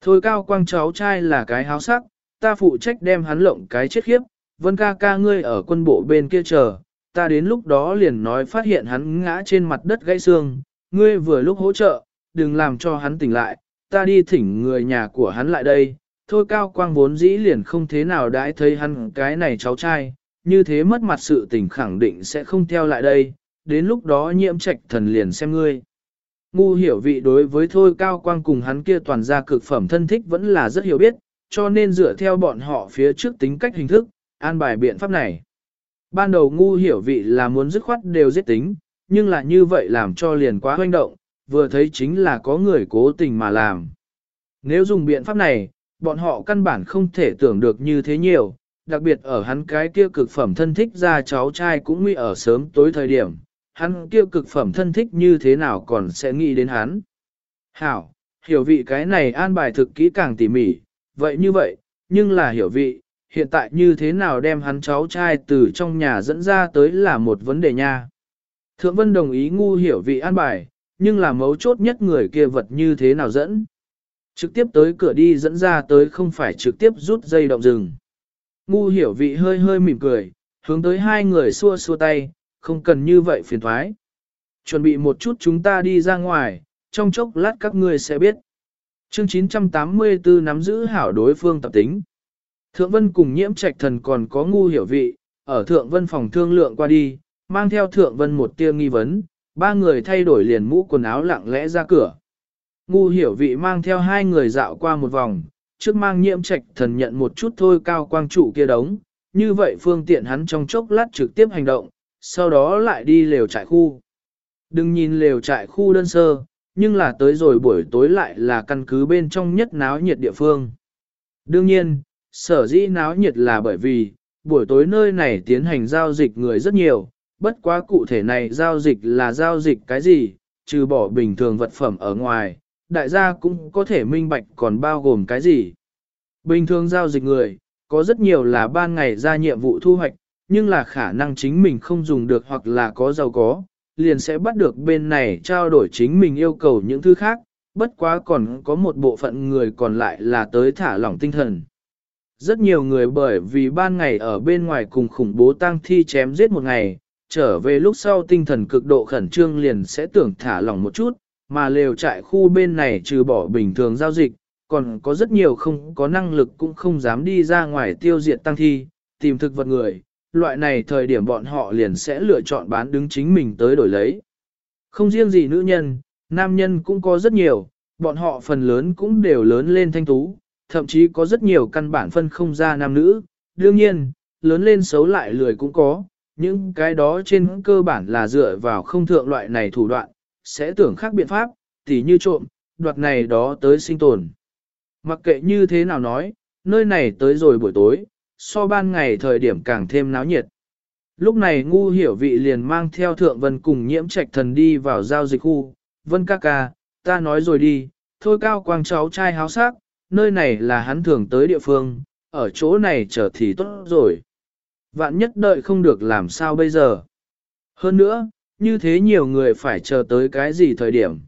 Speaker 1: Thôi cao quang cháu trai là cái háo sắc, ta phụ trách đem hắn lộng cái chết khiếp, vân ca ca ngươi ở quân bộ bên kia chờ, ta đến lúc đó liền nói phát hiện hắn ngã trên mặt đất gãy xương, ngươi vừa lúc hỗ trợ, đừng làm cho hắn tỉnh lại, ta đi thỉnh người nhà của hắn lại đây. Thôi cao quang vốn dĩ liền không thế nào đãi thấy hắn cái này cháu trai, như thế mất mặt sự tình khẳng định sẽ không theo lại đây, đến lúc đó nhiễm trạch thần liền xem ngươi. Ngu hiểu vị đối với thôi cao quang cùng hắn kia toàn gia cực phẩm thân thích vẫn là rất hiểu biết, cho nên dựa theo bọn họ phía trước tính cách hình thức, an bài biện pháp này. Ban đầu ngu hiểu vị là muốn dứt khoát đều giết tính, nhưng là như vậy làm cho liền quá hoành động, vừa thấy chính là có người cố tình mà làm. Nếu dùng biện pháp này, bọn họ căn bản không thể tưởng được như thế nhiều, đặc biệt ở hắn cái kia cực phẩm thân thích ra cháu trai cũng nguy ở sớm tối thời điểm, hắn kia cực phẩm thân thích như thế nào còn sẽ nghĩ đến hắn. Hảo, hiểu vị cái này an bài thực kỹ càng tỉ mỉ, vậy như vậy, nhưng là hiểu vị, hiện tại như thế nào đem hắn cháu trai từ trong nhà dẫn ra tới là một vấn đề nha. Thượng Vân đồng ý ngu hiểu vị an bài, nhưng là mấu chốt nhất người kia vật như thế nào dẫn. Trực tiếp tới cửa đi dẫn ra tới không phải trực tiếp rút dây động rừng. Ngu hiểu vị hơi hơi mỉm cười, hướng tới hai người xua xua tay, không cần như vậy phiền thoái. Chuẩn bị một chút chúng ta đi ra ngoài, trong chốc lát các ngươi sẽ biết. Chương 984 nắm giữ hảo đối phương tập tính. Thượng Vân cùng nhiễm trạch thần còn có ngu hiểu vị, ở Thượng Vân phòng thương lượng qua đi, mang theo Thượng Vân một tia nghi vấn, ba người thay đổi liền mũ quần áo lặng lẽ ra cửa. Ngu hiểu vị mang theo hai người dạo qua một vòng, trước mang nhiễm trạch thần nhận một chút thôi cao quang trụ kia đống, như vậy phương tiện hắn trong chốc lát trực tiếp hành động, sau đó lại đi lều trại khu. Đừng nhìn lều trại khu đơn sơ, nhưng là tới rồi buổi tối lại là căn cứ bên trong nhất náo nhiệt địa phương. Đương nhiên, sở dĩ náo nhiệt là bởi vì, buổi tối nơi này tiến hành giao dịch người rất nhiều, bất quá cụ thể này giao dịch là giao dịch cái gì, trừ bỏ bình thường vật phẩm ở ngoài, đại gia cũng có thể minh bạch còn bao gồm cái gì. Bình thường giao dịch người, có rất nhiều là ban ngày ra nhiệm vụ thu hoạch, nhưng là khả năng chính mình không dùng được hoặc là có giàu có, liền sẽ bắt được bên này trao đổi chính mình yêu cầu những thứ khác, bất quá còn có một bộ phận người còn lại là tới thả lỏng tinh thần. Rất nhiều người bởi vì ban ngày ở bên ngoài cùng khủng bố tang thi chém giết một ngày, trở về lúc sau tinh thần cực độ khẩn trương liền sẽ tưởng thả lỏng một chút, mà lều trại khu bên này trừ bỏ bình thường giao dịch, còn có rất nhiều không có năng lực cũng không dám đi ra ngoài tiêu diệt tăng thi, tìm thực vật người, loại này thời điểm bọn họ liền sẽ lựa chọn bán đứng chính mình tới đổi lấy. Không riêng gì nữ nhân, nam nhân cũng có rất nhiều, bọn họ phần lớn cũng đều lớn lên thanh tú, thậm chí có rất nhiều căn bản phân không ra nam nữ, đương nhiên, lớn lên xấu lại lười cũng có, những cái đó trên cơ bản là dựa vào không thượng loại này thủ đoạn, sẽ tưởng khác biện pháp, tỉ như trộm, đoạt này đó tới sinh tồn. Mặc kệ như thế nào nói, nơi này tới rồi buổi tối, so ban ngày thời điểm càng thêm náo nhiệt. Lúc này ngu hiểu vị liền mang theo thượng vân cùng nhiễm trạch thần đi vào giao dịch khu, vân ca ca, ta nói rồi đi, thôi cao quang cháu trai háo sắc, nơi này là hắn thường tới địa phương, ở chỗ này chờ thì tốt rồi. Vạn nhất đợi không được làm sao bây giờ. Hơn nữa, như thế nhiều người phải chờ tới cái gì thời điểm.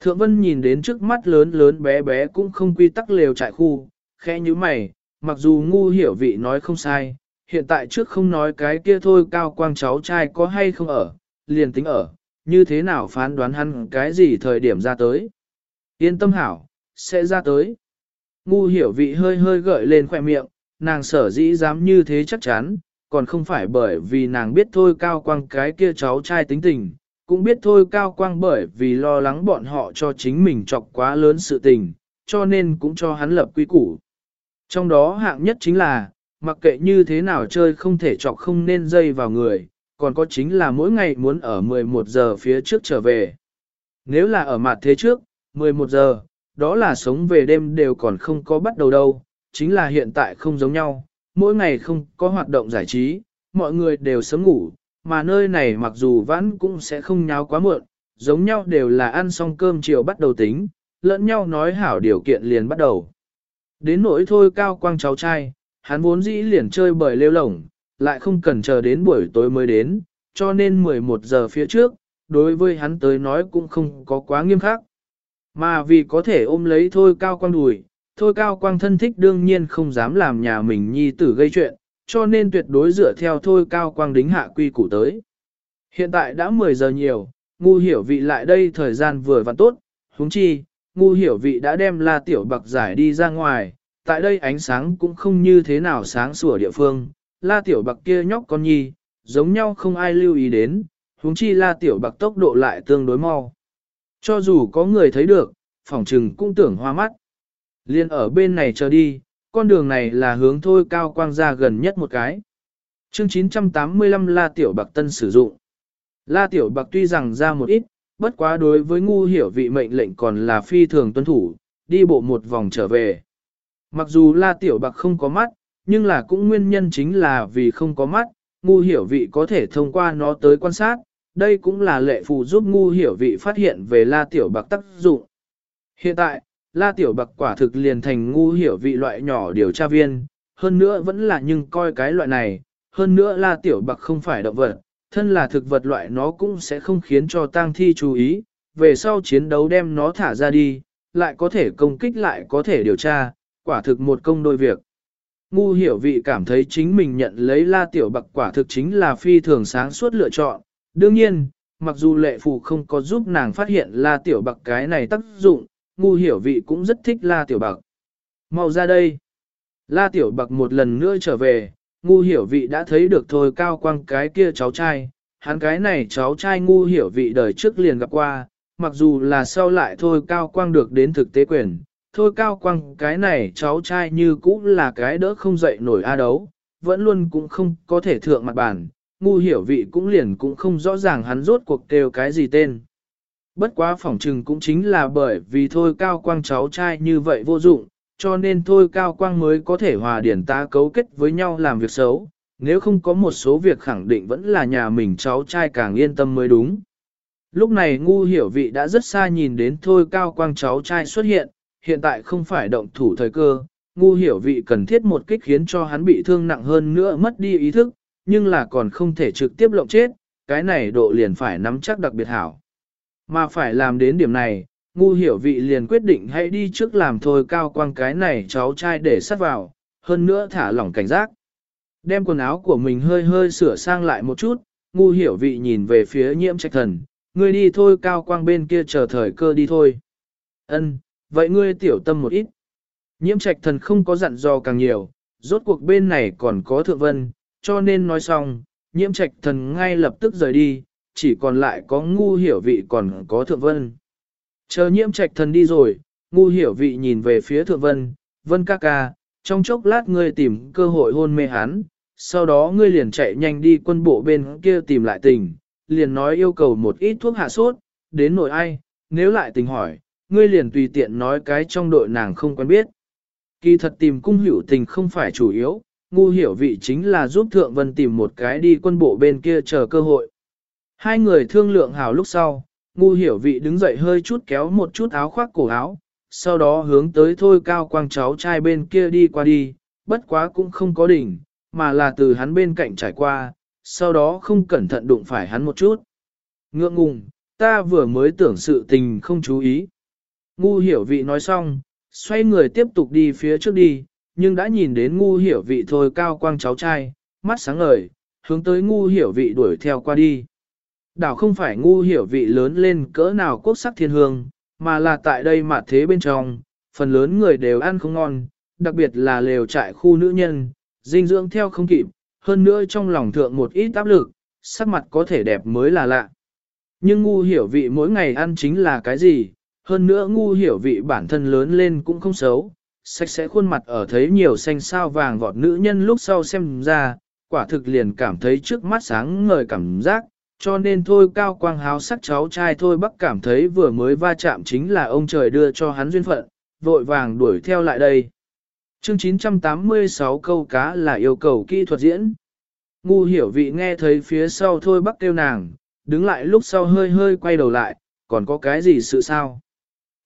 Speaker 1: Thượng Vân nhìn đến trước mắt lớn lớn bé bé cũng không quy tắc lều trại khu, khẽ như mày, mặc dù ngu hiểu vị nói không sai, hiện tại trước không nói cái kia thôi cao quang cháu trai có hay không ở, liền tính ở, như thế nào phán đoán hắn cái gì thời điểm ra tới. Yên tâm hảo, sẽ ra tới. Ngu hiểu vị hơi hơi gợi lên khoẻ miệng, nàng sở dĩ dám như thế chắc chắn, còn không phải bởi vì nàng biết thôi cao quang cái kia cháu trai tính tình, cũng biết thôi cao quang bởi vì lo lắng bọn họ cho chính mình chọc quá lớn sự tình, cho nên cũng cho hắn lập quy củ. Trong đó hạng nhất chính là, mặc kệ như thế nào chơi không thể chọc không nên dây vào người, còn có chính là mỗi ngày muốn ở 11 giờ phía trước trở về. Nếu là ở mặt thế trước, 11 giờ, đó là sống về đêm đều còn không có bắt đầu đâu, chính là hiện tại không giống nhau, mỗi ngày không có hoạt động giải trí, mọi người đều sớm ngủ, mà nơi này mặc dù vãn cũng sẽ không nháo quá muộn, giống nhau đều là ăn xong cơm chiều bắt đầu tính, lẫn nhau nói hảo điều kiện liền bắt đầu. Đến nỗi thôi cao quang cháu trai, hắn vốn dĩ liền chơi bời lêu lổng, lại không cần chờ đến buổi tối mới đến, cho nên 11 giờ phía trước, đối với hắn tới nói cũng không có quá nghiêm khắc. Mà vì có thể ôm lấy thôi cao quang đùi, thôi cao quang thân thích đương nhiên không dám làm nhà mình nhi tử gây chuyện, cho nên tuyệt đối dựa theo thôi cao quang đính hạ quy củ tới. Hiện tại đã 10 giờ nhiều, ngu hiểu vị lại đây thời gian vừa và tốt, huống chi, ngu hiểu vị đã đem la tiểu bạc giải đi ra ngoài, tại đây ánh sáng cũng không như thế nào sáng sủa địa phương, la tiểu bạc kia nhóc con nhi, giống nhau không ai lưu ý đến, huống chi la tiểu bạc tốc độ lại tương đối mau. Cho dù có người thấy được, phỏng trừng cũng tưởng hoa mắt. Liên ở bên này chờ đi, con đường này là hướng thôi cao quang ra gần nhất một cái. Chương 985 La Tiểu Bạc Tân sử dụng. La Tiểu Bạc tuy rằng ra một ít, bất quá đối với ngu hiểu vị mệnh lệnh còn là phi thường tuân thủ, đi bộ một vòng trở về. Mặc dù La Tiểu Bạc không có mắt, nhưng là cũng nguyên nhân chính là vì không có mắt, ngu hiểu vị có thể thông qua nó tới quan sát, đây cũng là lệ phù giúp ngu hiểu vị phát hiện về La Tiểu Bạc tác dụng. Hiện tại, La Tiểu Bạc quả thực liền thành ngu hiểu vị loại nhỏ điều tra viên, hơn nữa vẫn là nhưng coi cái loại này, hơn nữa La Tiểu Bạc không phải động vật, thân là thực vật loại nó cũng sẽ không khiến cho tang thi chú ý, về sau chiến đấu đem nó thả ra đi, lại có thể công kích lại có thể điều tra, quả thực một công đôi việc. Ngu hiểu vị cảm thấy chính mình nhận lấy La Tiểu Bạc quả thực chính là phi thường sáng suốt lựa chọn, đương nhiên, mặc dù lệ phù không có giúp nàng phát hiện La Tiểu Bạc cái này tác dụng, ngu hiểu vị cũng rất thích La Tiểu Bạc. Mau ra đây. La Tiểu Bạc một lần nữa trở về, ngu hiểu vị đã thấy được thôi cao quang cái kia cháu trai, hắn cái này cháu trai ngu hiểu vị đời trước liền gặp qua, mặc dù là sau lại thôi cao quang được đến thực tế quyền, thôi cao quang cái này cháu trai như cũng là cái đỡ không dậy nổi a đấu, vẫn luôn cũng không có thể thượng mặt bản, ngu hiểu vị cũng liền cũng không rõ ràng hắn rốt cuộc kêu cái gì tên. Bất quá phỏng trừng cũng chính là bởi vì thôi cao quang cháu trai như vậy vô dụng, cho nên thôi cao quang mới có thể hòa điển ta cấu kết với nhau làm việc xấu, nếu không có một số việc khẳng định vẫn là nhà mình cháu trai càng yên tâm mới đúng. Lúc này ngu hiểu vị đã rất xa nhìn đến thôi cao quang cháu trai xuất hiện, hiện tại không phải động thủ thời cơ, ngu hiểu vị cần thiết một kích khiến cho hắn bị thương nặng hơn nữa mất đi ý thức, nhưng là còn không thể trực tiếp lộng chết, cái này độ liền phải nắm chắc đặc biệt hảo. Mà phải làm đến điểm này, ngu hiểu vị liền quyết định hãy đi trước làm thôi cao quang cái này cháu trai để sắt vào, hơn nữa thả lỏng cảnh giác. Đem quần áo của mình hơi hơi sửa sang lại một chút, ngu hiểu vị nhìn về phía nhiễm trạch thần, ngươi đi thôi cao quang bên kia chờ thời cơ đi thôi. Ân, vậy ngươi tiểu tâm một ít. Nhiễm trạch thần không có dặn dò càng nhiều, rốt cuộc bên này còn có thượng vân, cho nên nói xong, nhiễm trạch thần ngay lập tức rời đi, chỉ còn lại có ngu hiểu vị còn có thượng vân. Chờ nhiễm trạch thần đi rồi, ngu hiểu vị nhìn về phía thượng vân, vân ca ca, trong chốc lát ngươi tìm cơ hội hôn mê hắn, sau đó ngươi liền chạy nhanh đi quân bộ bên kia tìm lại tình, liền nói yêu cầu một ít thuốc hạ sốt, đến nội ai, nếu lại tình hỏi, ngươi liền tùy tiện nói cái trong đội nàng không quen biết. Kỳ thật tìm cung hữu tình không phải chủ yếu, ngu hiểu vị chính là giúp Thượng Vân tìm một cái đi quân bộ bên kia chờ cơ hội. Hai người thương lượng hào lúc sau, ngu hiểu vị đứng dậy hơi chút kéo một chút áo khoác cổ áo, sau đó hướng tới thôi cao quang cháu trai bên kia đi qua đi, bất quá cũng không có đỉnh, mà là từ hắn bên cạnh trải qua, sau đó không cẩn thận đụng phải hắn một chút. Ngượng ngùng, ta vừa mới tưởng sự tình không chú ý. Ngu hiểu vị nói xong, xoay người tiếp tục đi phía trước đi, nhưng đã nhìn đến ngu hiểu vị thôi cao quang cháu trai, mắt sáng ngời, hướng tới ngu hiểu vị đuổi theo qua đi. Đảo không phải ngu hiểu vị lớn lên cỡ nào quốc sắc thiên hương, mà là tại đây mà thế bên trong, phần lớn người đều ăn không ngon, đặc biệt là lều trại khu nữ nhân, dinh dưỡng theo không kịp, hơn nữa trong lòng thượng một ít áp lực, sắc mặt có thể đẹp mới là lạ. Nhưng ngu hiểu vị mỗi ngày ăn chính là cái gì, hơn nữa ngu hiểu vị bản thân lớn lên cũng không xấu, sạch sẽ khuôn mặt ở thấy nhiều xanh sao vàng vọt nữ nhân lúc sau xem ra, quả thực liền cảm thấy trước mắt sáng ngời cảm giác, cho nên thôi cao quang háo sắc cháu trai thôi bắc cảm thấy vừa mới va chạm chính là ông trời đưa cho hắn duyên phận, vội vàng đuổi theo lại đây. Chương 986 câu cá là yêu cầu kỹ thuật diễn. Ngu hiểu vị nghe thấy phía sau thôi bắc kêu nàng, đứng lại lúc sau hơi hơi quay đầu lại, còn có cái gì sự sao?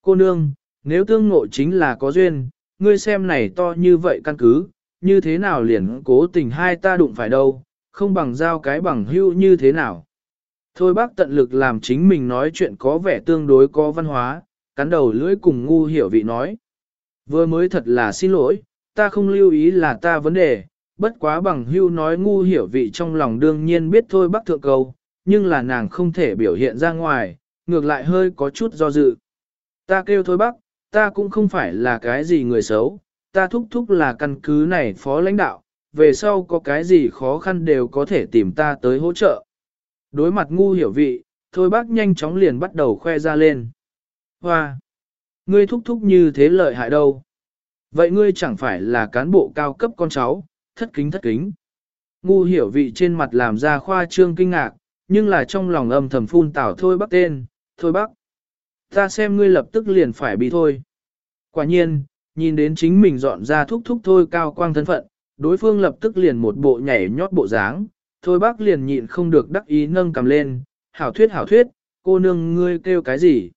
Speaker 1: Cô nương, nếu tương ngộ chính là có duyên, ngươi xem này to như vậy căn cứ, như thế nào liền cố tình hai ta đụng phải đâu, không bằng giao cái bằng hưu như thế nào? Thôi bác tận lực làm chính mình nói chuyện có vẻ tương đối có văn hóa, cắn đầu lưỡi cùng ngu hiểu vị nói. Vừa mới thật là xin lỗi, ta không lưu ý là ta vấn đề, bất quá bằng hưu nói ngu hiểu vị trong lòng đương nhiên biết thôi bác thượng cầu, nhưng là nàng không thể biểu hiện ra ngoài, ngược lại hơi có chút do dự. Ta kêu thôi bác, ta cũng không phải là cái gì người xấu, ta thúc thúc là căn cứ này phó lãnh đạo, về sau có cái gì khó khăn đều có thể tìm ta tới hỗ trợ. Đối mặt ngu hiểu vị, thôi bác nhanh chóng liền bắt đầu khoe ra lên. Hoa! Ngươi thúc thúc như thế lợi hại đâu? Vậy ngươi chẳng phải là cán bộ cao cấp con cháu, thất kính thất kính. Ngu hiểu vị trên mặt làm ra khoa trương kinh ngạc, nhưng là trong lòng âm thầm phun tảo thôi bác tên, thôi bác. Ta xem ngươi lập tức liền phải bị thôi. Quả nhiên, nhìn đến chính mình dọn ra thúc thúc thôi cao quang thân phận, đối phương lập tức liền một bộ nhảy nhót bộ dáng, thôi bác liền nhịn không được đắc ý nâng cầm lên, hảo thuyết hảo thuyết, cô nương ngươi kêu cái gì?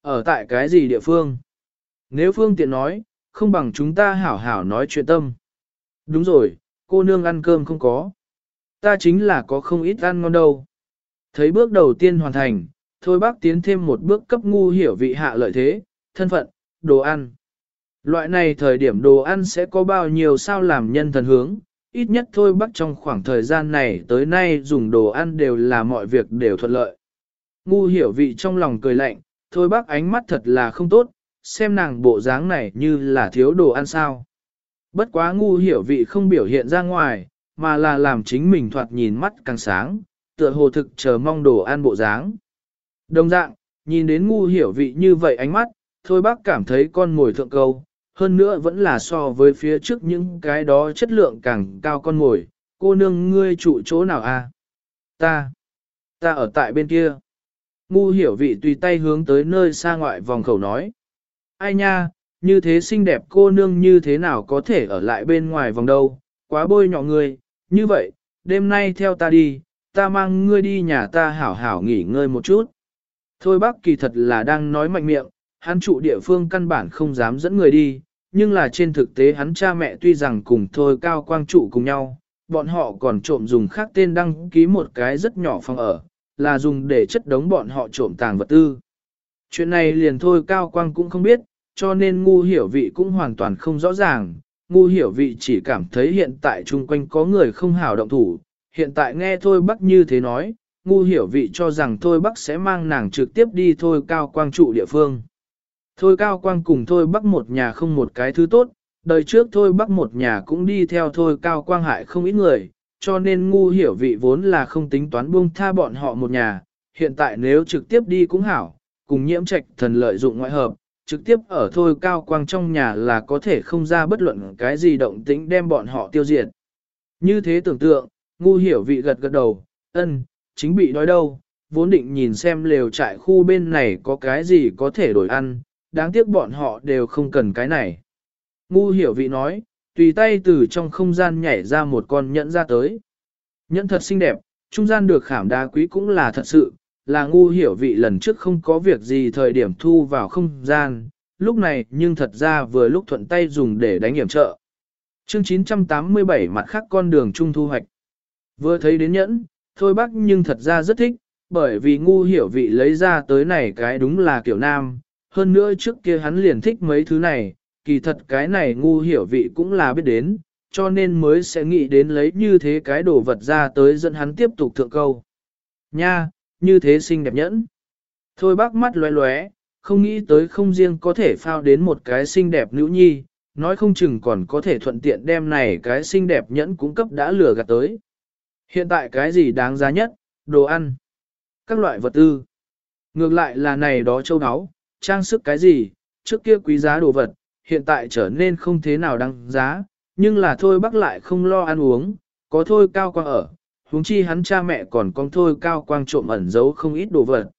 Speaker 1: Ở tại cái gì địa phương? Nếu phương tiện nói, không bằng chúng ta hảo hảo nói chuyện tâm. Đúng rồi, cô nương ăn cơm không có. Ta chính là có không ít ăn ngon đâu. Thấy bước đầu tiên hoàn thành, thôi bác tiến thêm một bước cấp ngu hiểu vị hạ lợi thế, thân phận, đồ ăn. Loại này thời điểm đồ ăn sẽ có bao nhiêu sao làm nhân thần hướng, ít nhất thôi bác trong khoảng thời gian này tới nay dùng đồ ăn đều là mọi việc đều thuận lợi. Ngu hiểu vị trong lòng cười lạnh, thôi bác ánh mắt thật là không tốt, xem nàng bộ dáng này như là thiếu đồ ăn sao. Bất quá ngu hiểu vị không biểu hiện ra ngoài, mà là làm chính mình thoạt nhìn mắt càng sáng, tựa hồ thực chờ mong đồ ăn bộ dáng. Đồng dạng, nhìn đến ngu hiểu vị như vậy ánh mắt, thôi bác cảm thấy con ngồi thượng câu, hơn nữa vẫn là so với phía trước những cái đó chất lượng càng cao con ngồi, cô nương ngươi trụ chỗ nào à? Ta, ta ở tại bên kia. Ngu hiểu vị tùy tay hướng tới nơi xa ngoại vòng khẩu nói. Ai nha, như thế xinh đẹp cô nương như thế nào có thể ở lại bên ngoài vòng đâu, quá bôi nhỏ ngươi, như vậy, đêm nay theo ta đi, ta mang ngươi đi nhà ta hảo hảo nghỉ ngơi một chút. Thôi bác kỳ thật là đang nói mạnh miệng, hắn trụ địa phương căn bản không dám dẫn người đi, nhưng là trên thực tế hắn cha mẹ tuy rằng cùng thôi cao quang trụ cùng nhau, bọn họ còn trộm dùng khác tên đăng ký một cái rất nhỏ phòng ở, là dùng để chất đống bọn họ trộm tàng vật tư. Chuyện này liền thôi cao quang cũng không biết, cho nên ngu hiểu vị cũng hoàn toàn không rõ ràng, ngu hiểu vị chỉ cảm thấy hiện tại chung quanh có người không hảo động thủ, hiện tại nghe thôi bắc như thế nói, ngu hiểu vị cho rằng thôi bắc sẽ mang nàng trực tiếp đi thôi cao quang trụ địa phương. Thôi cao quang cùng thôi bắc một nhà không một cái thứ tốt, đời trước thôi bắc một nhà cũng đi theo thôi cao quang hại không ít người, cho nên ngu hiểu vị vốn là không tính toán buông tha bọn họ một nhà, hiện tại nếu trực tiếp đi cũng hảo, cùng nhiễm trạch thần lợi dụng ngoại hợp, trực tiếp ở thôi cao quang trong nhà là có thể không ra bất luận cái gì động tĩnh đem bọn họ tiêu diệt. Như thế tưởng tượng, ngu hiểu vị gật gật đầu, ân, chính bị đói đâu, vốn định nhìn xem lều trại khu bên này có cái gì có thể đổi ăn, đáng tiếc bọn họ đều không cần cái này. Ngu hiểu vị nói, tùy tay từ trong không gian nhảy ra một con nhẫn ra tới. Nhẫn thật xinh đẹp, trung gian được khảm đá quý cũng là thật sự, là ngu hiểu vị lần trước không có việc gì thời điểm thu vào không gian, lúc này nhưng thật ra vừa lúc thuận tay dùng để đánh hiểm trợ. Chương 987 mặt khác con đường trung thu hoạch. Vừa thấy đến nhẫn, thôi bác nhưng thật ra rất thích, bởi vì ngu hiểu vị lấy ra tới này cái đúng là kiểu nam, hơn nữa trước kia hắn liền thích mấy thứ này, kỳ thật cái này ngu hiểu vị cũng là biết đến, cho nên mới sẽ nghĩ đến lấy như thế cái đồ vật ra tới dẫn hắn tiếp tục thượng câu. Nha, như thế xinh đẹp nhẫn. Thôi bác mắt lóe lóe, không nghĩ tới không riêng có thể phao đến một cái xinh đẹp nữ nhi, nói không chừng còn có thể thuận tiện đem này cái xinh đẹp nhẫn cung cấp đã lừa gạt tới. Hiện tại cái gì đáng giá nhất, đồ ăn, các loại vật tư. Ngược lại là này đó châu áo, trang sức cái gì, trước kia quý giá đồ vật, hiện tại trở nên không thế nào đáng giá, nhưng là thôi bác lại không lo ăn uống, có thôi cao quang ở, huống chi hắn cha mẹ còn con thôi cao quang trộm ẩn giấu không ít đồ vật.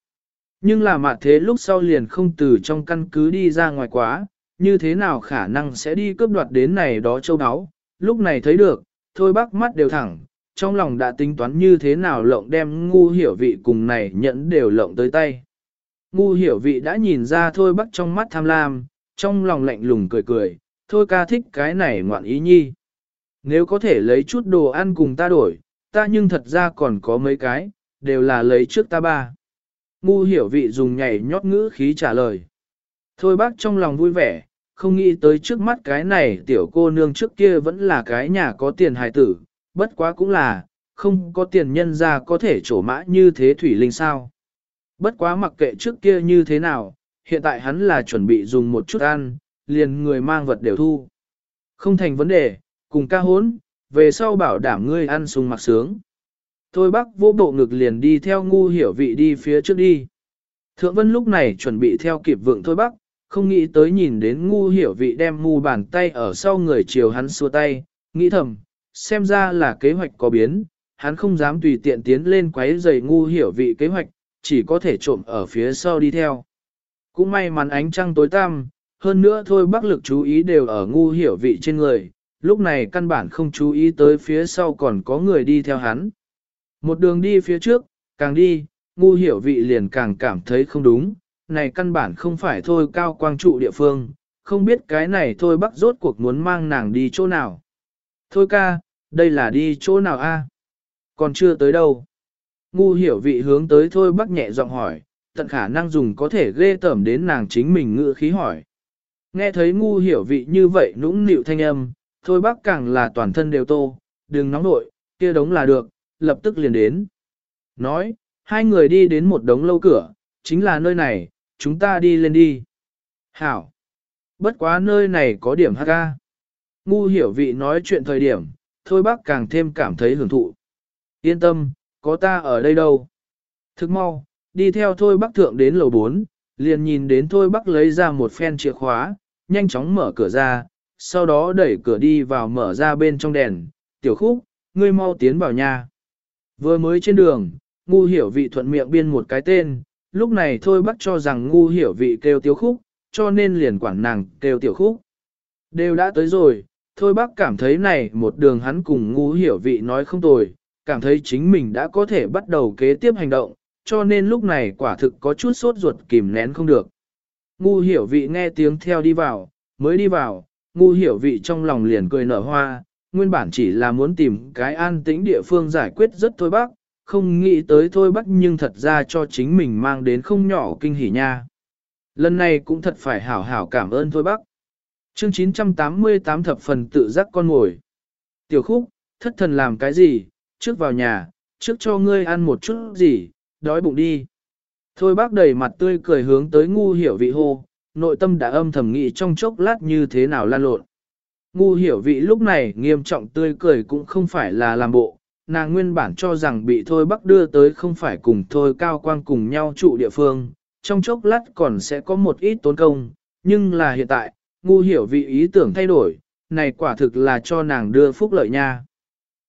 Speaker 1: Nhưng là mặt thế lúc sau liền không từ trong căn cứ đi ra ngoài quá, như thế nào khả năng sẽ đi cướp đoạt đến này đó châu áo, lúc này thấy được, thôi bác mắt đều thẳng, trong lòng đã tính toán như thế nào lộng đem ngu hiểu vị cùng này nhẫn đều lộng tới tay. Ngu hiểu vị đã nhìn ra thôi bác trong mắt tham lam, trong lòng lạnh lùng cười cười, thôi ca thích cái này ngoạn ý nhi. Nếu có thể lấy chút đồ ăn cùng ta đổi, ta nhưng thật ra còn có mấy cái, đều là lấy trước ta ba. Ngu hiểu vị dùng nhảy nhót ngữ khí trả lời. Thôi bác trong lòng vui vẻ, không nghĩ tới trước mắt cái này tiểu cô nương trước kia vẫn là cái nhà có tiền hài tử, bất quá cũng là, không có tiền nhân ra có thể trổ mã như thế thủy linh sao. Bất quá mặc kệ trước kia như thế nào, hiện tại hắn là chuẩn bị dùng một chút ăn, liền người mang vật đều thu. Không thành vấn đề, cùng ca hốn, về sau bảo đảm ngươi ăn sung mặc sướng. Thôi bác vô bộ ngực liền đi theo ngu hiểu vị đi phía trước đi. Thượng vân lúc này chuẩn bị theo kịp vượng thôi bác, không nghĩ tới nhìn đến ngu hiểu vị đem ngu bàn tay ở sau người chiều hắn xua tay, nghĩ thầm, xem ra là kế hoạch có biến, hắn không dám tùy tiện tiến lên quấy giày ngu hiểu vị kế hoạch, chỉ có thể trộm ở phía sau đi theo. Cũng may mắn ánh trăng tối tăm, hơn nữa thôi bác lực chú ý đều ở ngu hiểu vị trên người, lúc này căn bản không chú ý tới phía sau còn có người đi theo hắn. Một đường đi phía trước, càng đi, ngu hiểu vị liền càng cảm thấy không đúng, này căn bản không phải thôi cao quang trụ địa phương, không biết cái này thôi bác rốt cuộc muốn mang nàng đi chỗ nào. Thôi ca, đây là đi chỗ nào a? Còn chưa tới đâu. Ngu hiểu vị hướng tới thôi bắc nhẹ giọng hỏi, tận khả năng dùng có thể ghê tởm đến nàng chính mình ngự khí hỏi. Nghe thấy ngu hiểu vị như vậy nũng nịu thanh âm, thôi bắc càng là toàn thân đều tô, đừng nóng nội, kia đống là được, lập tức liền đến. Nói, hai người đi đến một đống lâu cửa, chính là nơi này, chúng ta đi lên đi. Hảo! Bất quá nơi này có điểm hát. Ngu hiểu vị nói chuyện thời điểm, thôi bác càng thêm cảm thấy hưởng thụ. Yên tâm, có ta ở đây đâu. Thức mau, đi theo thôi bác thượng đến lầu 4, liền nhìn đến thôi bác lấy ra một phen chìa khóa, nhanh chóng mở cửa ra, sau đó đẩy cửa đi vào mở ra bên trong đèn, tiểu khúc, ngươi mau tiến vào nhà. Vừa mới trên đường, ngu hiểu vị thuận miệng biên một cái tên, lúc này thôi bác cho rằng ngu hiểu vị kêu tiểu khúc, cho nên liền quản nàng kêu tiểu khúc. Đều đã tới rồi, thôi bác cảm thấy này một đường hắn cùng ngu hiểu vị nói không tồi, cảm thấy chính mình đã có thể bắt đầu kế tiếp hành động, cho nên lúc này quả thực có chút sốt ruột kìm nén không được. Ngu hiểu vị nghe tiếng theo đi vào, mới đi vào, ngu hiểu vị trong lòng liền cười nở hoa, nguyên bản chỉ là muốn tìm cái an tĩnh địa phương giải quyết rất thôi bác, không nghĩ tới thôi bác nhưng thật ra cho chính mình mang đến không nhỏ kinh hỉ nha. Lần này cũng thật phải hảo hảo cảm ơn thôi bác. Chương 988 thập phần tự giác con ngồi. Tiểu khúc, thất thần làm cái gì, trước vào nhà, trước cho ngươi ăn một chút gì, đói bụng đi. Thôi bác đầy mặt tươi cười hướng tới ngu hiểu vị hô, nội tâm đã âm thầm nghĩ trong chốc lát như thế nào lan lộn. Ngu hiểu vị lúc này nghiêm trọng tươi cười cũng không phải là làm bộ, nàng nguyên bản cho rằng bị thôi bắc đưa tới không phải cùng thôi cao quang cùng nhau trụ địa phương, trong chốc lát còn sẽ có một ít tốn công, nhưng là hiện tại, ngu hiểu vị ý tưởng thay đổi, này quả thực là cho nàng đưa phúc lợi nha.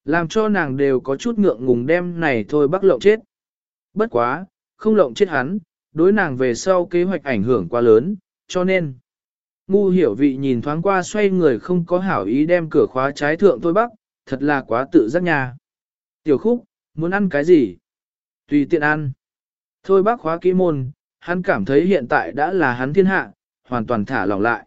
Speaker 1: Làm cho nàng đều có chút ngượng ngùng đem này thôi bắc lộng chết. Bất quá, không lộng chết hắn, đối nàng về sau kế hoạch ảnh hưởng quá lớn, cho nên. Ngu hiểu vị nhìn thoáng qua xoay người không có hảo ý đem cửa khóa trái thượng thôi bắc, thật là quá tự giác nhà Tiểu khúc, muốn ăn cái gì? Tùy tiện ăn. Thôi bác khóa kỹ môn, hắn cảm thấy hiện tại đã là hắn thiên hạ, hoàn toàn thả lỏng lại.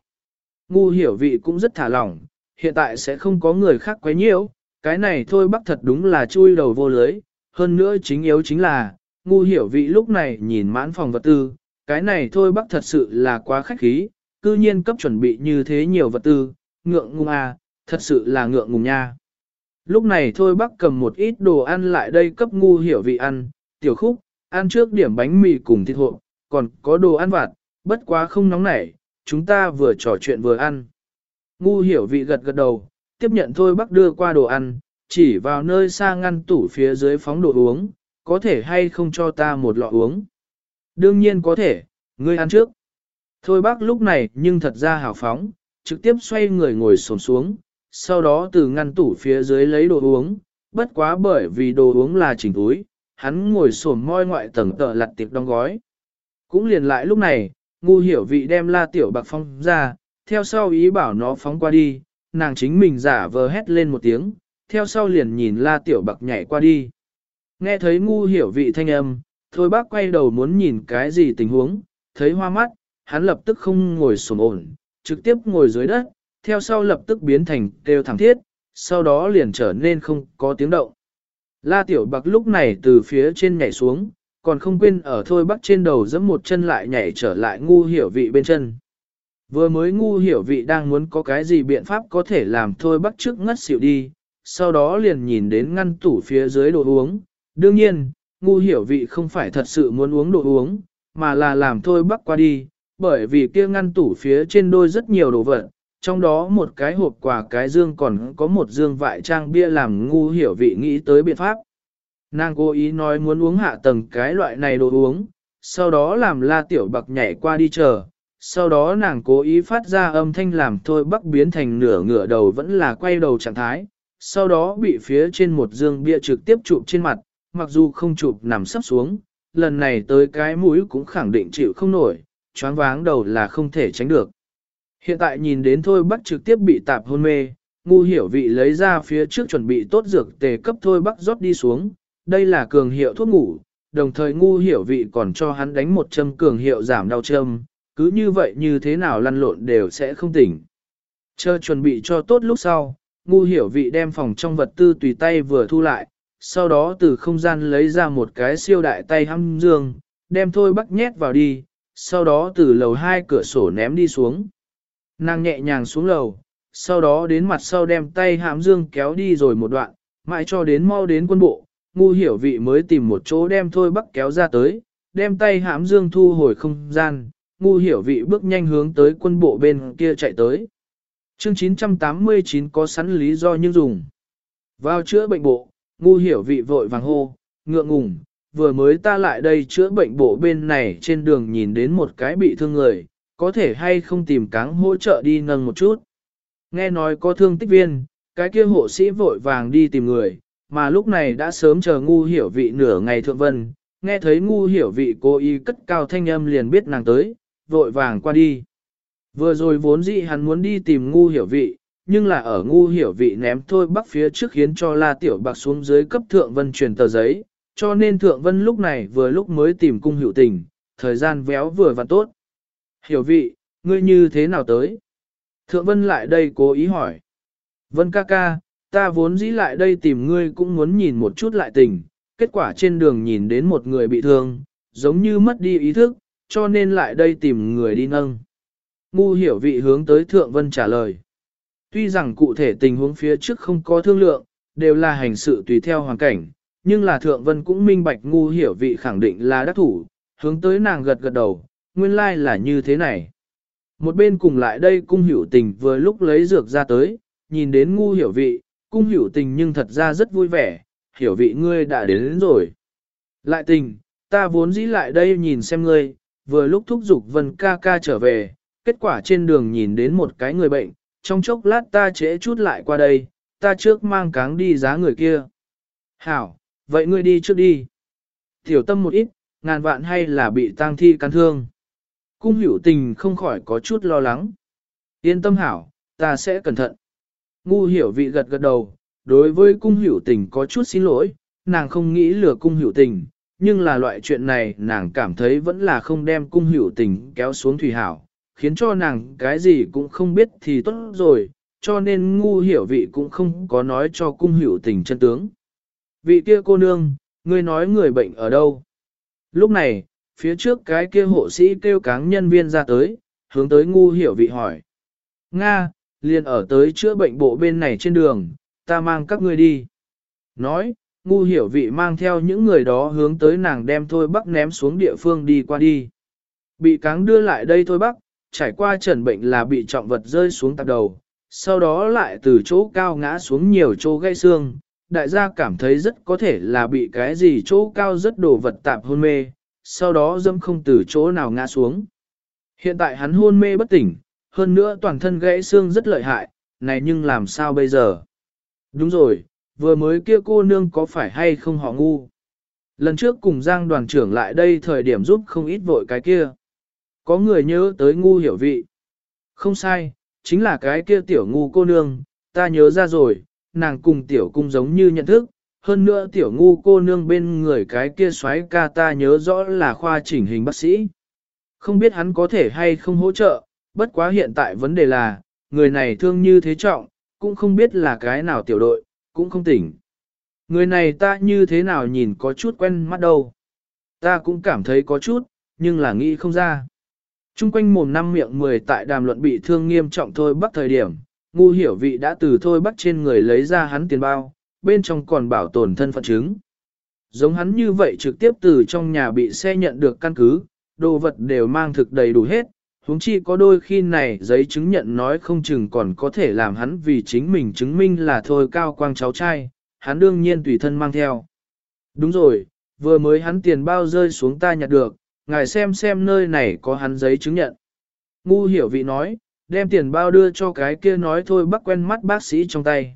Speaker 1: Ngu hiểu vị cũng rất thả lỏng, hiện tại sẽ không có người khác quấy nhiễu, cái này thôi bác thật đúng là chui đầu vô lưới, hơn nữa chính yếu chính là, ngu hiểu vị lúc này nhìn mãn phòng vật tư, cái này thôi bác thật sự là quá khách khí, cư nhiên cấp chuẩn bị như thế nhiều vật tư, ngượng ngùng à, thật sự là ngượng ngùng nha. Lúc này thôi bác cầm một ít đồ ăn lại đây cấp ngu hiểu vị ăn, tiểu khúc, ăn trước điểm bánh mì cùng thịt hộ, còn có đồ ăn vặt, bất quá không nóng nảy, chúng ta vừa trò chuyện vừa ăn. Ngu hiểu vị gật gật đầu, tiếp nhận thôi bác đưa qua đồ ăn, chỉ vào nơi xa ngăn tủ phía dưới phóng đồ uống, có thể hay không cho ta một lọ uống. Đương nhiên có thể, ngươi ăn trước. Thôi bác lúc này nhưng thật ra hào phóng, trực tiếp xoay người ngồi xổm xuống, sau đó từ ngăn tủ phía dưới lấy đồ uống, bất quá bởi vì đồ uống là chỉnh túi, hắn ngồi xổm môi ngoại tầng tờ lặt tiệp đóng gói. Cũng liền lại lúc này, ngu hiểu vị đem la tiểu bạc phong ra, theo sau ý bảo nó phóng qua đi, nàng chính mình giả vờ hét lên một tiếng, theo sau liền nhìn la tiểu bạc nhảy qua đi. Nghe thấy ngu hiểu vị thanh âm, thôi bác quay đầu muốn nhìn cái gì tình huống, thấy hoa mắt, hắn lập tức không ngồi sổm ổn, trực tiếp ngồi dưới đất, theo sau lập tức biến thành kêu thẳng thiết, sau đó liền trở nên không có tiếng động. La tiểu bạc lúc này từ phía trên nhảy xuống, còn không quên ở thôi bắc trên đầu giẫm một chân lại nhảy trở lại ngu hiểu vị bên chân. Vừa mới ngu hiểu vị đang muốn có cái gì biện pháp có thể làm thôi bắt trước ngất xỉu đi, sau đó liền nhìn đến ngăn tủ phía dưới đồ uống. Đương nhiên, ngu hiểu vị không phải thật sự muốn uống đồ uống, mà là làm thôi bắt qua đi, bởi vì kia ngăn tủ phía trên đôi rất nhiều đồ vật, trong đó một cái hộp quà cái dương còn có một dương vại trang bia làm ngu hiểu vị nghĩ tới biện pháp. Nàng cố ý nói muốn uống hạ tầng cái loại này đồ uống, sau đó làm la tiểu bạc nhảy qua đi chờ, sau đó nàng cố ý phát ra âm thanh làm thôi bắc biến thành nửa ngửa đầu vẫn là quay đầu trạng thái, sau đó bị phía trên một dương bia trực tiếp chụp trên mặt, mặc dù không chụp nằm sắp xuống, lần này tới cái mũi cũng khẳng định chịu không nổi, choáng váng đầu là không thể tránh được. Hiện tại nhìn đến thôi bắc trực tiếp bị tạp hôn mê, ngu hiểu vị lấy ra phía trước chuẩn bị tốt dược tề cấp thôi bắc rót đi xuống, đây là cường hiệu thuốc ngủ, đồng thời ngu hiểu vị còn cho hắn đánh một châm cường hiệu giảm đau châm, cứ như vậy như thế nào lăn lộn đều sẽ không tỉnh. Chờ chuẩn bị cho tốt lúc sau, ngu hiểu vị đem phòng trong vật tư tùy tay vừa thu lại, sau đó từ không gian lấy ra một cái siêu đại tay hăm dương, đem thôi bắt nhét vào đi, sau đó từ lầu hai cửa sổ ném đi xuống. Nàng nhẹ nhàng xuống lầu, sau đó đến mặt sau đem tay hãm dương kéo đi rồi một đoạn, mãi cho đến mau đến quân bộ, ngu hiểu vị mới tìm một chỗ đem thôi bắc kéo ra tới, đem tay hãm dương thu hồi không gian, ngu hiểu vị bước nhanh hướng tới quân bộ bên kia chạy tới. Chương 989 có sẵn lý do nhưng dùng. Vào chữa bệnh bộ, ngu hiểu vị vội vàng hô, ngượng ngùng, vừa mới ta lại đây chữa bệnh bộ bên này trên đường nhìn đến một cái bị thương người, có thể hay không tìm cáng hỗ trợ đi nâng một chút. Nghe nói có thương tích viên, cái kia hộ sĩ vội vàng đi tìm người, mà lúc này đã sớm chờ ngu hiểu vị nửa ngày thượng vân, nghe thấy ngu hiểu vị cố ý cất cao thanh âm liền biết nàng tới, vội vàng qua đi. Vừa rồi vốn dĩ hắn muốn đi tìm ngu hiểu vị, nhưng là ở ngu hiểu vị ném thôi bắc phía trước khiến cho la tiểu bạc xuống dưới cấp thượng vân truyền tờ giấy, cho nên thượng vân lúc này vừa lúc mới tìm cung hiểu tình, thời gian véo vừa và tốt. Hiểu vị, ngươi như thế nào tới? Thượng vân lại đây cố ý hỏi. Vân ca ca, ta vốn dĩ lại đây tìm ngươi cũng muốn nhìn một chút lại tình, kết quả trên đường nhìn đến một người bị thương, giống như mất đi ý thức, cho nên lại đây tìm người đi nâng. Ngu hiểu vị hướng tới Thượng Vân trả lời. Tuy rằng cụ thể tình huống phía trước không có thương lượng, đều là hành sự tùy theo hoàn cảnh, nhưng là Thượng Vân cũng minh bạch ngu hiểu vị khẳng định là đắc thủ, hướng tới nàng gật gật đầu, nguyên lai là như thế này. Một bên cùng lại đây cung hiểu tình vừa lúc lấy dược ra tới, nhìn đến ngu hiểu vị, cung hiểu tình nhưng thật ra rất vui vẻ, hiểu vị ngươi đã đến, đến rồi. Lại tình, ta vốn dĩ lại đây nhìn xem ngươi, vừa lúc thúc giục vân ca ca trở về, kết quả trên đường nhìn đến một cái người bệnh, trong chốc lát ta trễ chút lại qua đây, ta trước mang cáng đi giá người kia. Hảo, vậy ngươi đi trước đi. Tiểu tâm một ít, ngàn vạn hay là bị tang thi cắn thương. Cung hiểu tình không khỏi có chút lo lắng. Yên tâm hảo, ta sẽ cẩn thận. Ngu hiểu vị gật gật đầu, đối với cung hiểu tình có chút xin lỗi, nàng không nghĩ lừa cung hiểu tình, nhưng là loại chuyện này nàng cảm thấy vẫn là không đem cung hữu tình kéo xuống thủy hảo, khiến cho nàng cái gì cũng không biết thì tốt rồi, cho nên ngu hiểu vị cũng không có nói cho cung hữu tình chân tướng. Vị kia cô nương, ngươi nói người bệnh ở đâu? Lúc này, phía trước cái kia hộ sĩ kêu cáng nhân viên ra tới, hướng tới ngu hiểu vị hỏi. Nga, liền ở tới chữa bệnh bộ bên này trên đường, ta mang các ngươi đi. Nói, ngu hiểu vị mang theo những người đó hướng tới nàng đem thôi bắc ném xuống địa phương đi qua đi. Bị cáng đưa lại đây thôi bắc, trải qua trần bệnh là bị trọng vật rơi xuống tạp đầu, sau đó lại từ chỗ cao ngã xuống nhiều chỗ gãy xương. Đại gia cảm thấy rất có thể là bị cái gì chỗ cao rất đổ vật tạp hôn mê, sau đó dâm không từ chỗ nào ngã xuống. Hiện tại hắn hôn mê bất tỉnh, hơn nữa toàn thân gãy xương rất lợi hại, này nhưng làm sao bây giờ? Đúng rồi, vừa mới kia cô nương có phải hay không họ ngu. Lần trước cùng Giang đoàn trưởng lại đây thời điểm giúp không ít vội cái kia. Có người nhớ tới ngu hiểu vị. Không sai, chính là cái kia tiểu ngu cô nương, ta nhớ ra rồi, nàng cùng tiểu cung giống như nhận thức. Hơn nữa tiểu ngu cô nương bên người cái kia xoáy ca ta nhớ rõ là khoa chỉnh hình bác sĩ. Không biết hắn có thể hay không hỗ trợ, bất quá hiện tại vấn đề là, người này thương như thế trọng, cũng không biết là cái nào tiểu đội, cũng không tỉnh. Người này ta như thế nào nhìn có chút quen mắt đâu. Ta cũng cảm thấy có chút, nhưng là nghĩ không ra. Trung quanh mồm năm miệng mười tại đàm luận bị thương nghiêm trọng thôi bắc thời điểm, ngu hiểu vị đã từ thôi bắc trên người lấy ra hắn tiền bao, bên trong còn bảo tồn thân phận chứng. Giống hắn như vậy trực tiếp từ trong nhà bị xe nhận được căn cứ, đồ vật đều mang thực đầy đủ hết, huống chi có đôi khi này giấy chứng nhận nói không chừng còn có thể làm hắn vì chính mình chứng minh là thôi cao quang cháu trai, hắn đương nhiên tùy thân mang theo. Đúng rồi, vừa mới hắn tiền bao rơi xuống ta nhặt được, ngài xem xem nơi này có hắn giấy chứng nhận. Ngu hiểu vị nói, đem tiền bao đưa cho cái kia nói thôi bắt quen mắt bác sĩ trong tay.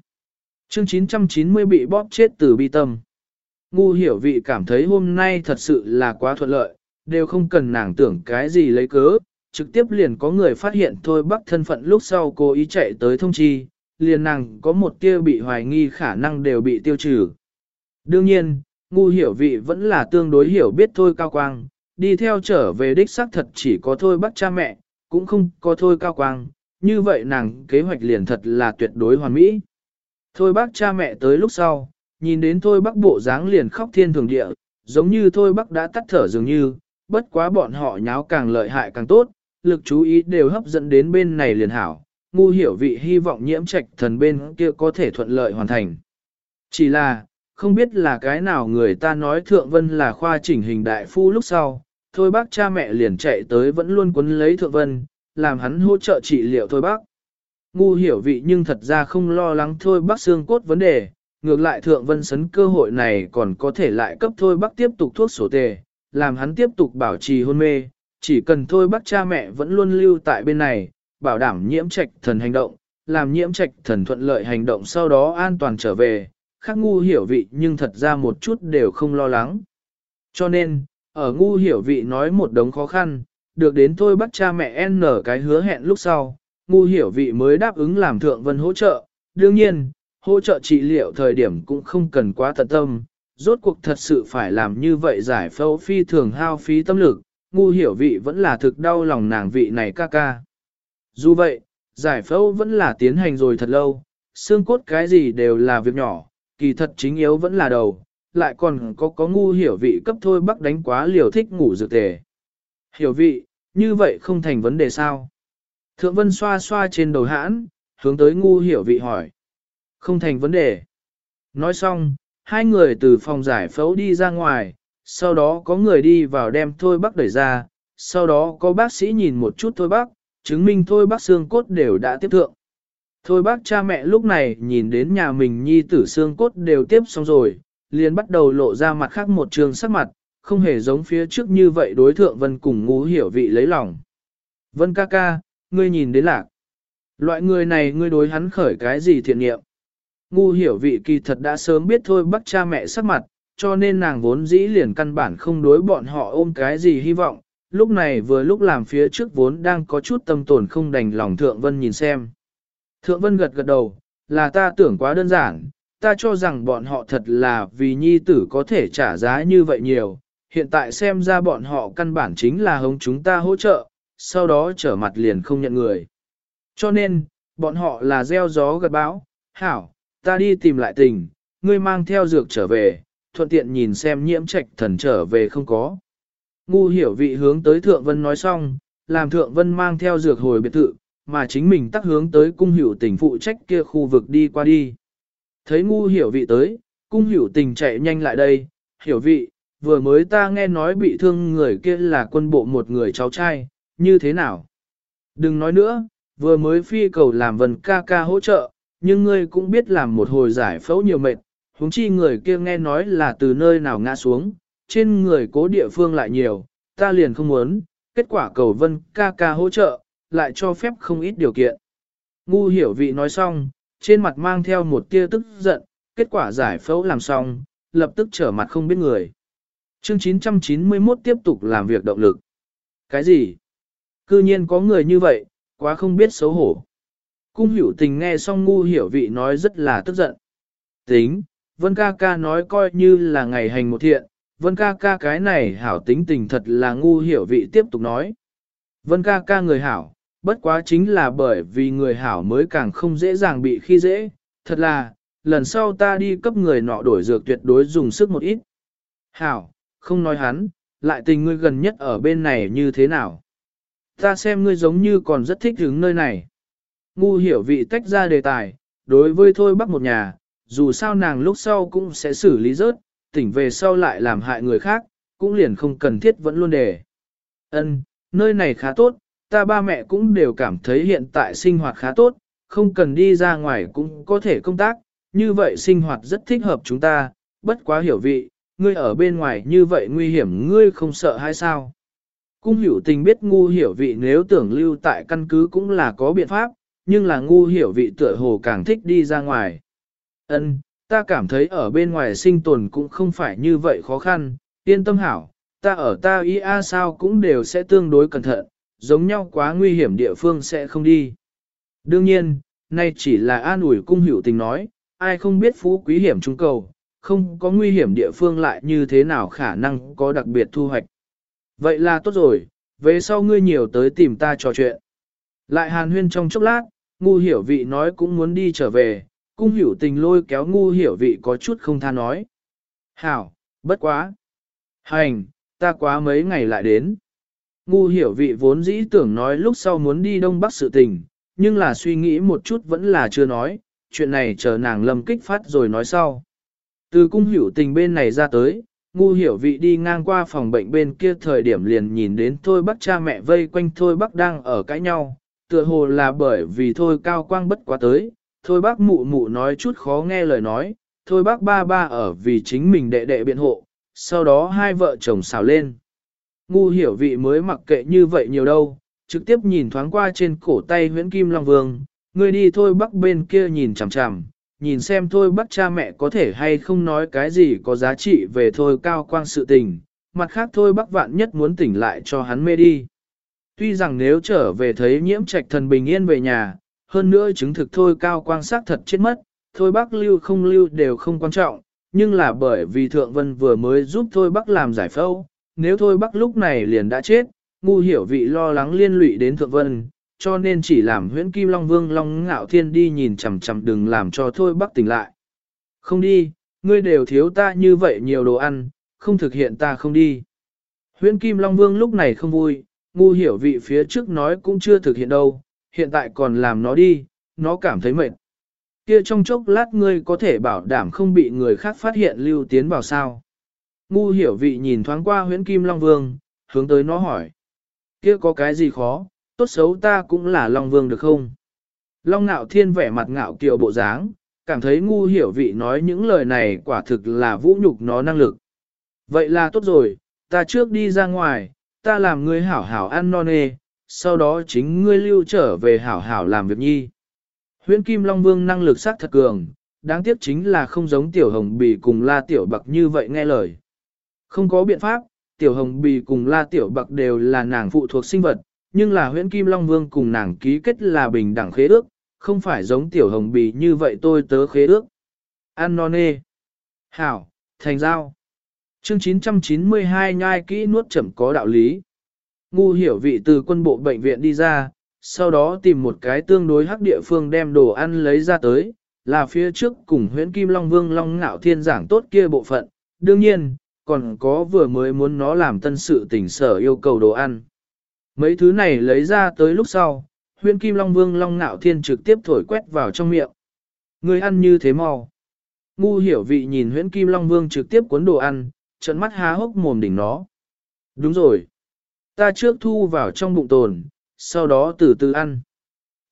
Speaker 1: Chương 990 bị bóp chết từ bi tâm. Ngu hiểu vị cảm thấy hôm nay thật sự là quá thuận lợi, đều không cần nàng tưởng cái gì lấy cớ, trực tiếp liền có người phát hiện thôi bắc thân phận lúc sau cố ý chạy tới thông chi, liền nàng có một tia bị hoài nghi khả năng đều bị tiêu trừ. Đương nhiên, ngu hiểu vị vẫn là tương đối hiểu biết thôi cao quang, đi theo trở về đích xác thật chỉ có thôi bắc cha mẹ, cũng không có thôi cao quang, như vậy nàng kế hoạch liền thật là tuyệt đối hoàn mỹ. Thôi bác cha mẹ tới lúc sau, nhìn đến thôi bác bộ dáng liền khóc thiên thường địa, giống như thôi bác đã tắt thở dường như, bất quá bọn họ nháo càng lợi hại càng tốt, lực chú ý đều hấp dẫn đến bên này liền hảo, ngu hiểu vị hy vọng nhiễm trạch thần bên kia có thể thuận lợi hoàn thành. Chỉ là, không biết là cái nào người ta nói Thượng Vân là khoa chỉnh hình đại phu lúc sau, thôi bác cha mẹ liền chạy tới vẫn luôn quấn lấy Thượng Vân, làm hắn hỗ trợ trị liệu thôi bác. Ngu hiểu vị nhưng thật ra không lo lắng thôi bác xương cốt vấn đề, ngược lại Thượng Vân sấn cơ hội này còn có thể lại cấp thôi bác tiếp tục thuốc sổ tề, làm hắn tiếp tục bảo trì hôn mê, chỉ cần thôi bác cha mẹ vẫn luôn lưu tại bên này, bảo đảm nhiễm trạch thần hành động, làm nhiễm trạch thần thuận lợi hành động sau đó an toàn trở về, khác ngu hiểu vị nhưng thật ra một chút đều không lo lắng. Cho nên, ở ngu hiểu vị nói một đống khó khăn, được đến thôi bắt cha mẹ n cái hứa hẹn lúc sau, ngu hiểu vị mới đáp ứng làm thượng vân hỗ trợ, đương nhiên, hỗ trợ trị liệu thời điểm cũng không cần quá tận tâm, rốt cuộc thật sự phải làm như vậy giải phẫu phi thường hao phí tâm lực, ngu hiểu vị vẫn là thực đau lòng nàng vị này ca ca. Dù vậy, giải phẫu vẫn là tiến hành rồi thật lâu, xương cốt cái gì đều là việc nhỏ, kỳ thật chính yếu vẫn là đầu, lại còn có có ngu hiểu vị cấp thôi bắc đánh quá liều thích ngủ dược tề. Hiểu vị, như vậy không thành vấn đề sao? Thượng vân xoa xoa trên đầu hãn, hướng tới ngu hiểu vị hỏi. Không thành vấn đề. Nói xong, hai người từ phòng giải phẫu đi ra ngoài, sau đó có người đi vào đem thôi bắc đẩy ra, sau đó có bác sĩ nhìn một chút thôi bắc, chứng minh thôi bắc xương cốt đều đã tiếp thượng. Thôi bác cha mẹ lúc này nhìn đến nhà mình nhi tử xương cốt đều tiếp xong rồi, liền bắt đầu lộ ra mặt khác một trường sắc mặt, không hề giống phía trước như vậy đối thượng vân cùng ngũ hiểu vị lấy lòng. Vân ca ca, ngươi nhìn đến lạc. Loại người này ngươi đối hắn khởi cái gì thiện nghiệm. Ngu hiểu vị kỳ thật đã sớm biết thôi bắt cha mẹ sắc mặt, cho nên nàng vốn dĩ liền căn bản không đối bọn họ ôm cái gì hy vọng, lúc này vừa lúc làm phía trước vốn đang có chút tâm tổn không đành lòng Thượng Vân nhìn xem. Thượng Vân gật gật đầu, là ta tưởng quá đơn giản, ta cho rằng bọn họ thật là vì nhi tử có thể trả giá như vậy nhiều, hiện tại xem ra bọn họ căn bản chính là hống chúng ta hỗ trợ, sau đó trở mặt liền không nhận người. Cho nên, bọn họ là gieo gió gật bão, hảo, ta đi tìm lại tình, ngươi mang theo dược trở về, thuận tiện nhìn xem nhiễm trạch thần trở về không có. Ngu hiểu vị hướng tới Thượng Vân nói xong, làm Thượng Vân mang theo dược hồi biệt thự, mà chính mình tắc hướng tới cung hiểu tình phụ trách kia khu vực đi qua đi. Thấy ngu hiểu vị tới, cung hiểu tình chạy nhanh lại đây, hiểu vị, vừa mới ta nghe nói bị thương người kia là quân bộ một người cháu trai, như thế nào? Đừng nói nữa, vừa mới phi cầu làm vần ca ca hỗ trợ, nhưng ngươi cũng biết làm một hồi giải phẫu nhiều mệt, huống chi người kia nghe nói là từ nơi nào ngã xuống, trên người cố địa phương lại nhiều, ta liền không muốn, kết quả cầu vân ca ca hỗ trợ, lại cho phép không ít điều kiện. Ngu hiểu vị nói xong, trên mặt mang theo một tia tức giận, kết quả giải phẫu làm xong, lập tức trở mặt không biết người. Chương 991 tiếp tục làm việc động lực. Cái gì? Cư nhiên có người như vậy, quá không biết xấu hổ. Cung hiểu tình nghe xong ngu hiểu vị nói rất là tức giận. Tính, Vân ca ca nói coi như là ngày hành một thiện, Vân ca ca cái này hảo tính tình thật là ngu hiểu vị tiếp tục nói. Vân ca ca người hảo, bất quá chính là bởi vì người hảo mới càng không dễ dàng bị khi dễ, thật là, lần sau ta đi cấp người nọ đổi dược tuyệt đối dùng sức một ít. Hảo, không nói hắn, lại tình ngươi gần nhất ở bên này như thế nào. Ta xem ngươi giống như còn rất thích hứng nơi này. Ngu hiểu vị tách ra đề tài, đối với thôi bắc một nhà, dù sao nàng lúc sau cũng sẽ xử lý rớt, tỉnh về sau lại làm hại người khác, cũng liền không cần thiết vẫn luôn để. Ân, nơi này khá tốt, ta ba mẹ cũng đều cảm thấy hiện tại sinh hoạt khá tốt, không cần đi ra ngoài cũng có thể công tác, như vậy sinh hoạt rất thích hợp chúng ta, bất quá hiểu vị, ngươi ở bên ngoài như vậy nguy hiểm ngươi không sợ hay sao? Cung hiểu tình biết ngu hiểu vị nếu tưởng lưu tại căn cứ cũng là có biện pháp, nhưng là ngu hiểu vị tựa hồ càng thích đi ra ngoài. Ân, ta cảm thấy ở bên ngoài sinh tồn cũng không phải như vậy khó khăn, yên tâm hảo, ta ở ta ý a sao cũng đều sẽ tương đối cẩn thận, giống nhau quá nguy hiểm địa phương sẽ không đi. Đương nhiên, nay chỉ là an ủi cung hữu tình nói, ai không biết phú quý hiểm trung cầu, không có nguy hiểm địa phương lại như thế nào khả năng có đặc biệt thu hoạch. Vậy là tốt rồi, về sau ngươi nhiều tới tìm ta trò chuyện. Lại hàn huyên trong chốc lát, ngu hiểu vị nói cũng muốn đi trở về, cung hiểu tình lôi kéo ngu hiểu vị có chút không tha nói. Hảo, bất quá. Hành, ta quá mấy ngày lại đến. Ngu hiểu vị vốn dĩ tưởng nói lúc sau muốn đi đông bắc sự tình, nhưng là suy nghĩ một chút vẫn là chưa nói, chuyện này chờ nàng lâm kích phát rồi nói sau. Từ cung hiểu tình bên này ra tới, ngu hiểu vị đi ngang qua phòng bệnh bên kia thời điểm liền nhìn đến thôi bắc cha mẹ vây quanh thôi bác đang ở cãi nhau, tựa hồ là bởi vì thôi cao quang bất quá tới, thôi bác mụ mụ nói chút khó nghe lời nói, thôi bác ba ba ở vì chính mình đệ đệ biện hộ, sau đó hai vợ chồng xào lên. Ngu hiểu vị mới mặc kệ như vậy nhiều đâu, trực tiếp nhìn thoáng qua trên cổ tay huyễn kim long vương, người đi thôi bác bên kia nhìn chằm chằm, nhìn xem thôi bác cha mẹ có thể hay không nói cái gì có giá trị về thôi cao quang sự tình, mặt khác thôi bác vạn nhất muốn tỉnh lại cho hắn mê đi. Tuy rằng nếu trở về thấy nhiễm trạch thần bình yên về nhà, hơn nữa chứng thực thôi cao quang sát thật chết mất, thôi bắc lưu không lưu đều không quan trọng, nhưng là bởi vì thượng vân vừa mới giúp thôi bắc làm giải phẫu, nếu thôi bắc lúc này liền đã chết, ngu hiểu vị lo lắng liên lụy đến thượng vân, cho nên chỉ làm huyễn kim long vương long ngạo thiên đi nhìn chằm chằm đừng làm cho thôi bắc tỉnh lại. Không đi, ngươi đều thiếu ta như vậy nhiều đồ ăn, không thực hiện ta không đi. Huyễn kim long vương lúc này không vui, ngu hiểu vị phía trước nói cũng chưa thực hiện đâu, hiện tại còn làm nó đi, nó cảm thấy mệt. Kia trong chốc lát ngươi có thể bảo đảm không bị người khác phát hiện lưu tiến vào sao. Ngu hiểu vị nhìn thoáng qua huyễn kim Long Vương, hướng tới nó hỏi. Kia có cái gì khó, tốt xấu ta cũng là Long Vương được không? Long ngạo thiên vẻ mặt ngạo kiều bộ dáng, cảm thấy ngu hiểu vị nói những lời này quả thực là vũ nhục nó năng lực. Vậy là tốt rồi, ta trước đi ra ngoài, ta làm ngươi hảo hảo ăn non nê, sau đó chính ngươi lưu trở về hảo hảo làm việc nhi. Huyễn Kim Long Vương năng lực sắc thật cường, đáng tiếc chính là không giống Tiểu Hồng Bì cùng La Tiểu Bạc như vậy nghe lời. Không có biện pháp, Tiểu Hồng Bì cùng La Tiểu Bạc đều là nàng phụ thuộc sinh vật, nhưng là Huyễn Kim Long Vương cùng nàng ký kết là bình đẳng khế ước, không phải giống Tiểu Hồng Bì như vậy tôi tớ khế ước. An non nê. Hảo, thành giao. Chương 992 nhai kỹ nuốt chậm có đạo lý. Ngu hiểu vị từ quân bộ bệnh viện đi ra, sau đó tìm một cái tương đối hắc địa phương đem đồ ăn lấy ra tới, là phía trước cùng huyễn kim long vương long ngạo thiên giảng tốt kia bộ phận, đương nhiên, còn có vừa mới muốn nó làm tân sự tỉnh sở yêu cầu đồ ăn. Mấy thứ này lấy ra tới lúc sau, huyễn kim long vương long ngạo thiên trực tiếp thổi quét vào trong miệng. Người ăn như thế mau. Ngu hiểu vị nhìn huyễn kim long vương trực tiếp cuốn đồ ăn, trận mắt há hốc mồm đỉnh nó. Đúng rồi. Ta trước thu vào trong bụng tồn, sau đó từ từ ăn.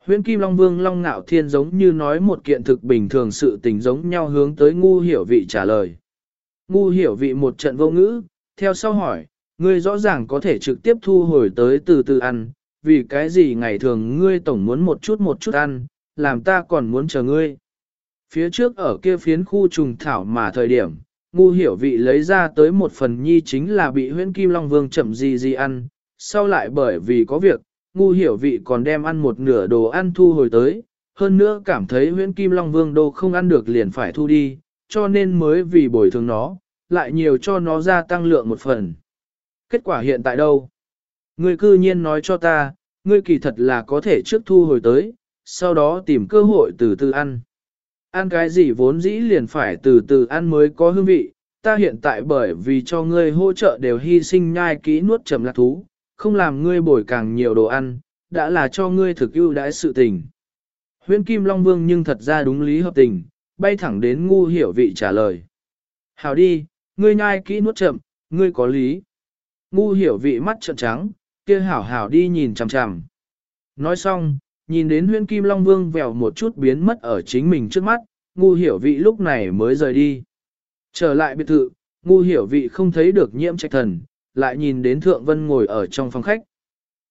Speaker 1: Huyễn Kim Long Vương Long Ngạo Thiên giống như nói một kiện thực bình thường sự tình giống nhau hướng tới ngu hiểu vị trả lời. Ngu hiểu vị một trận vô ngữ, theo sau hỏi, ngươi rõ ràng có thể trực tiếp thu hồi tới từ từ ăn, vì cái gì ngày thường ngươi tổng muốn một chút một chút ăn, làm ta còn muốn chờ ngươi. Phía trước ở kia phiến khu trùng thảo mà thời điểm, ngu hiểu vị lấy ra tới một phần nhi chính là bị huyễn kim long vương chậm gì gì ăn, sau lại bởi vì có việc, ngu hiểu vị còn đem ăn một nửa đồ ăn thu hồi tới, hơn nữa cảm thấy huyễn kim long vương đô không ăn được liền phải thu đi, cho nên mới vì bồi thường nó, lại nhiều cho nó gia tăng lượng một phần. Kết quả hiện tại đâu? Ngươi cư nhiên nói cho ta, ngươi kỳ thật là có thể trước thu hồi tới, sau đó tìm cơ hội từ từ ăn. Ăn cái gì vốn dĩ liền phải từ từ ăn mới có hương vị, ta hiện tại bởi vì cho ngươi hỗ trợ đều hy sinh nhai kỹ nuốt chậm lạc thú, không làm ngươi bồi càng nhiều đồ ăn, đã là cho ngươi thực ưu đãi sự tình. Huyễn Kim Long Vương nhưng thật ra đúng lý hợp tình, bay thẳng đến ngu hiểu vị trả lời. Hảo đi, ngươi nhai kỹ nuốt chậm, ngươi có lý. Ngu hiểu vị mắt trợn trắng, kia hảo hảo đi nhìn chằm chằm. Nói xong, nhìn đến Huyên kim long vương vèo một chút biến mất ở chính mình trước mắt, ngu hiểu vị lúc này mới rời đi. Trở lại biệt thự, ngu hiểu vị không thấy được nhiễm trạch thần, lại nhìn đến thượng vân ngồi ở trong phòng khách.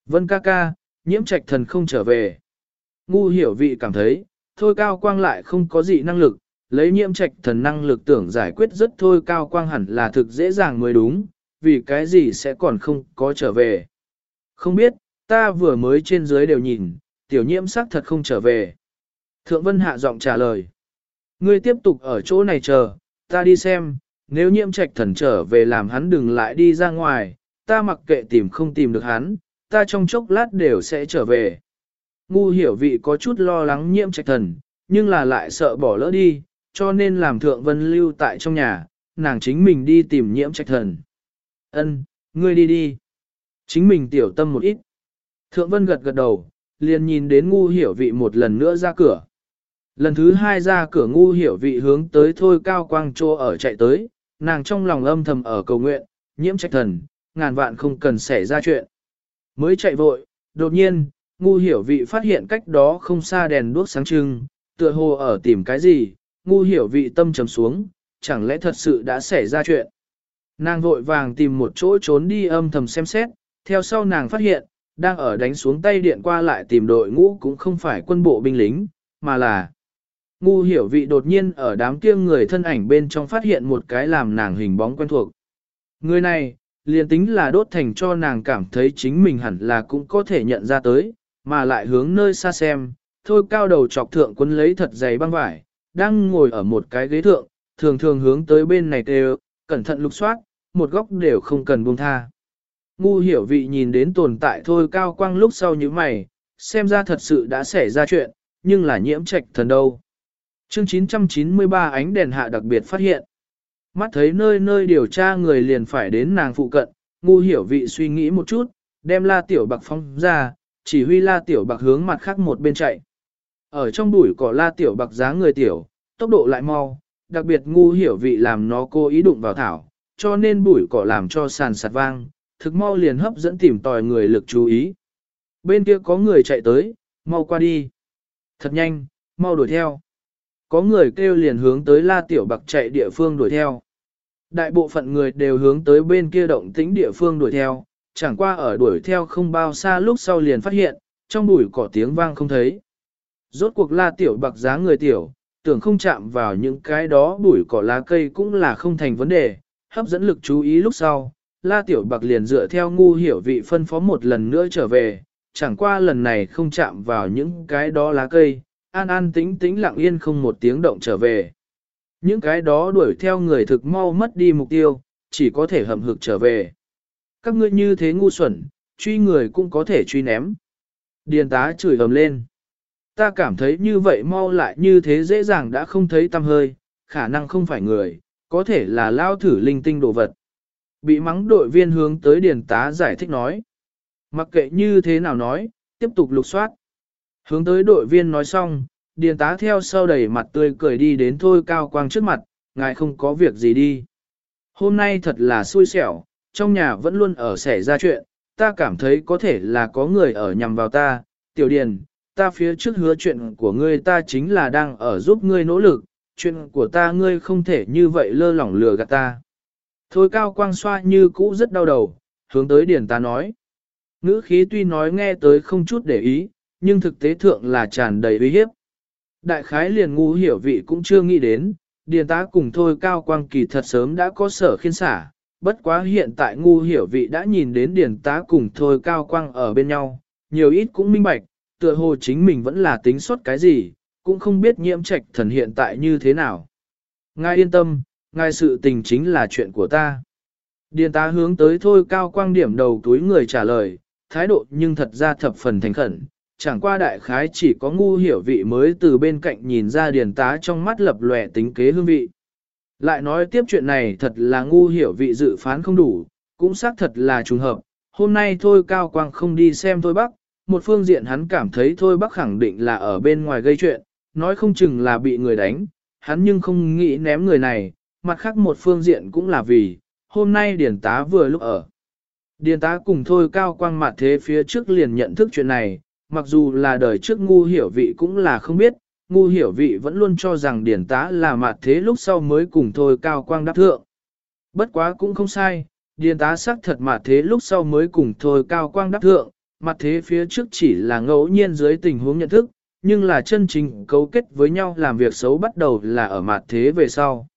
Speaker 1: Vân ca ca, nhiễm trạch thần không trở về. Ngu hiểu vị cảm thấy, thôi cao quang lại không có gì năng lực, lấy nhiễm trạch thần năng lực tưởng giải quyết rất thôi cao quang hẳn là thực dễ dàng mới đúng, vì cái gì sẽ còn không có trở về. Không biết, ta vừa mới trên dưới đều nhìn, tiểu nhiễm sắc thật không trở về. Thượng Vân hạ giọng trả lời. Ngươi tiếp tục ở chỗ này chờ, ta đi xem, nếu nhiễm trạch thần trở về làm hắn đừng lại đi ra ngoài, ta mặc kệ tìm không tìm được hắn, ta trong chốc lát đều sẽ trở về. Ngu hiểu vị có chút lo lắng nhiễm trạch thần, nhưng là lại sợ bỏ lỡ đi, cho nên làm thượng vân lưu tại trong nhà, nàng chính mình đi tìm nhiễm trạch thần. Ân, ngươi đi đi. Chính mình tiểu tâm một ít. Thượng vân gật gật đầu, liền nhìn đến ngu hiểu vị một lần nữa ra cửa. Lần thứ hai ra cửa ngu hiểu vị hướng tới thôi cao quang trô ở chạy tới, nàng trong lòng âm thầm ở cầu nguyện, nhiễm trạch thần, ngàn vạn không cần xảy ra chuyện. Mới chạy vội, đột nhiên, ngu hiểu vị phát hiện cách đó không xa đèn đuốc sáng trưng, tựa hồ ở tìm cái gì, ngu hiểu vị tâm trầm xuống, chẳng lẽ thật sự đã xảy ra chuyện. Nàng vội vàng tìm một chỗ trốn đi âm thầm xem xét, theo sau nàng phát hiện, đang ở đánh xuống tay điện qua lại tìm đội ngũ cũng không phải quân bộ binh lính, mà là ngu hiểu vị đột nhiên ở đám kia người thân ảnh bên trong phát hiện một cái làm nàng hình bóng quen thuộc. Người này, liền tính là đốt thành cho nàng cảm thấy chính mình hẳn là cũng có thể nhận ra tới, mà lại hướng nơi xa xem, thôi cao đầu chọc thượng quân lấy thật dày băng vải, đang ngồi ở một cái ghế thượng, thường thường hướng tới bên này đều, cẩn thận lục soát, một góc đều không cần buông tha. Ngu hiểu vị nhìn đến tồn tại thôi cao quang lúc sau như mày, xem ra thật sự đã xảy ra chuyện, nhưng là nhiễm trạch thần đâu. Chương 993 ánh đèn hạ đặc biệt phát hiện. Mắt thấy nơi nơi điều tra người liền phải đến nàng phụ cận, ngu hiểu vị suy nghĩ một chút, đem la tiểu bạc phong ra, chỉ huy la tiểu bạc hướng mặt khác một bên chạy. Ở trong bụi cỏ la tiểu bạc giá người tiểu, tốc độ lại mau, đặc biệt ngu hiểu vị làm nó cố ý đụng vào thảo, cho nên bụi cỏ làm cho sàn sạt vang, thực mau liền hấp dẫn tìm tòi người lực chú ý. Bên kia có người chạy tới, mau qua đi. Thật nhanh, mau đuổi theo. Có người kêu liền hướng tới la tiểu bạc chạy địa phương đuổi theo. Đại bộ phận người đều hướng tới bên kia động tĩnh địa phương đuổi theo, chẳng qua ở đuổi theo không bao xa lúc sau liền phát hiện, trong bụi cỏ tiếng vang không thấy. Rốt cuộc la tiểu bạc giá người tiểu, tưởng không chạm vào những cái đó bụi cỏ lá cây cũng là không thành vấn đề, hấp dẫn lực chú ý lúc sau. La Tiểu Bạc liền dựa theo ngu hiểu vị phân phó một lần nữa trở về, chẳng qua lần này không chạm vào những cái đó lá cây, an an tĩnh tĩnh lặng yên không một tiếng động trở về. Những cái đó đuổi theo người thực mau mất đi mục tiêu, chỉ có thể hầm hực trở về. Các ngươi như thế ngu xuẩn, truy người cũng có thể truy ném. Điền tá chửi ầm lên. Ta cảm thấy như vậy mau lại như thế dễ dàng đã không thấy tâm hơi, khả năng không phải người, có thể là lao thử linh tinh đồ vật. Bị mắng đội viên hướng tới điền tá giải thích nói. Mặc kệ như thế nào nói, tiếp tục lục soát. Hướng tới đội viên nói xong, điền tá theo sau đẩy mặt tươi cười đi đến thôi cao quang trước mặt, ngài không có việc gì đi. Hôm nay thật là xui xẻo, trong nhà vẫn luôn ở xảy ra chuyện, ta cảm thấy có thể là có người ở nhằm vào ta, tiểu điền, ta phía trước hứa chuyện của ngươi ta chính là đang ở giúp ngươi nỗ lực, chuyện của ta ngươi không thể như vậy lơ lỏng lừa gạt ta. Thôi cao quang xoa như cũ rất đau đầu, hướng tới điền ta nói. Ngữ khí tuy nói nghe tới không chút để ý, nhưng thực tế thượng là tràn đầy uy hiếp. Đại khái liền ngu hiểu vị cũng chưa nghĩ đến, điền tá cùng thôi cao quang kỳ thật sớm đã có sở khiên xả, bất quá hiện tại ngu hiểu vị đã nhìn đến điền tá cùng thôi cao quang ở bên nhau, nhiều ít cũng minh bạch, tựa hồ chính mình vẫn là tính suất cái gì, cũng không biết nhiễm trạch thần hiện tại như thế nào. Ngài yên tâm, ngài sự tình chính là chuyện của ta. Điền tá hướng tới thôi cao quang điểm đầu túi người trả lời, thái độ nhưng thật ra thập phần thành khẩn, chẳng qua đại khái chỉ có ngu hiểu vị mới từ bên cạnh nhìn ra điền tá trong mắt lập lòe tính kế hương vị. Lại nói tiếp chuyện này thật là ngu hiểu vị dự phán không đủ, cũng xác thật là trùng hợp, hôm nay thôi cao quang không đi xem thôi bác, một phương diện hắn cảm thấy thôi bác khẳng định là ở bên ngoài gây chuyện, nói không chừng là bị người đánh, hắn nhưng không nghĩ ném người này, mặt khác một phương diện cũng là vì, hôm nay điển tá vừa lúc ở. Điền tá cùng thôi cao quang mặt thế phía trước liền nhận thức chuyện này, mặc dù là đời trước ngu hiểu vị cũng là không biết, ngu hiểu vị vẫn luôn cho rằng điển tá là mặt thế lúc sau mới cùng thôi cao quang đáp thượng. Bất quá cũng không sai, điền tá xác thật mặt thế lúc sau mới cùng thôi cao quang đáp thượng, mặt thế phía trước chỉ là ngẫu nhiên dưới tình huống nhận thức, nhưng là chân chính cấu kết với nhau làm việc xấu bắt đầu là ở mặt thế về sau.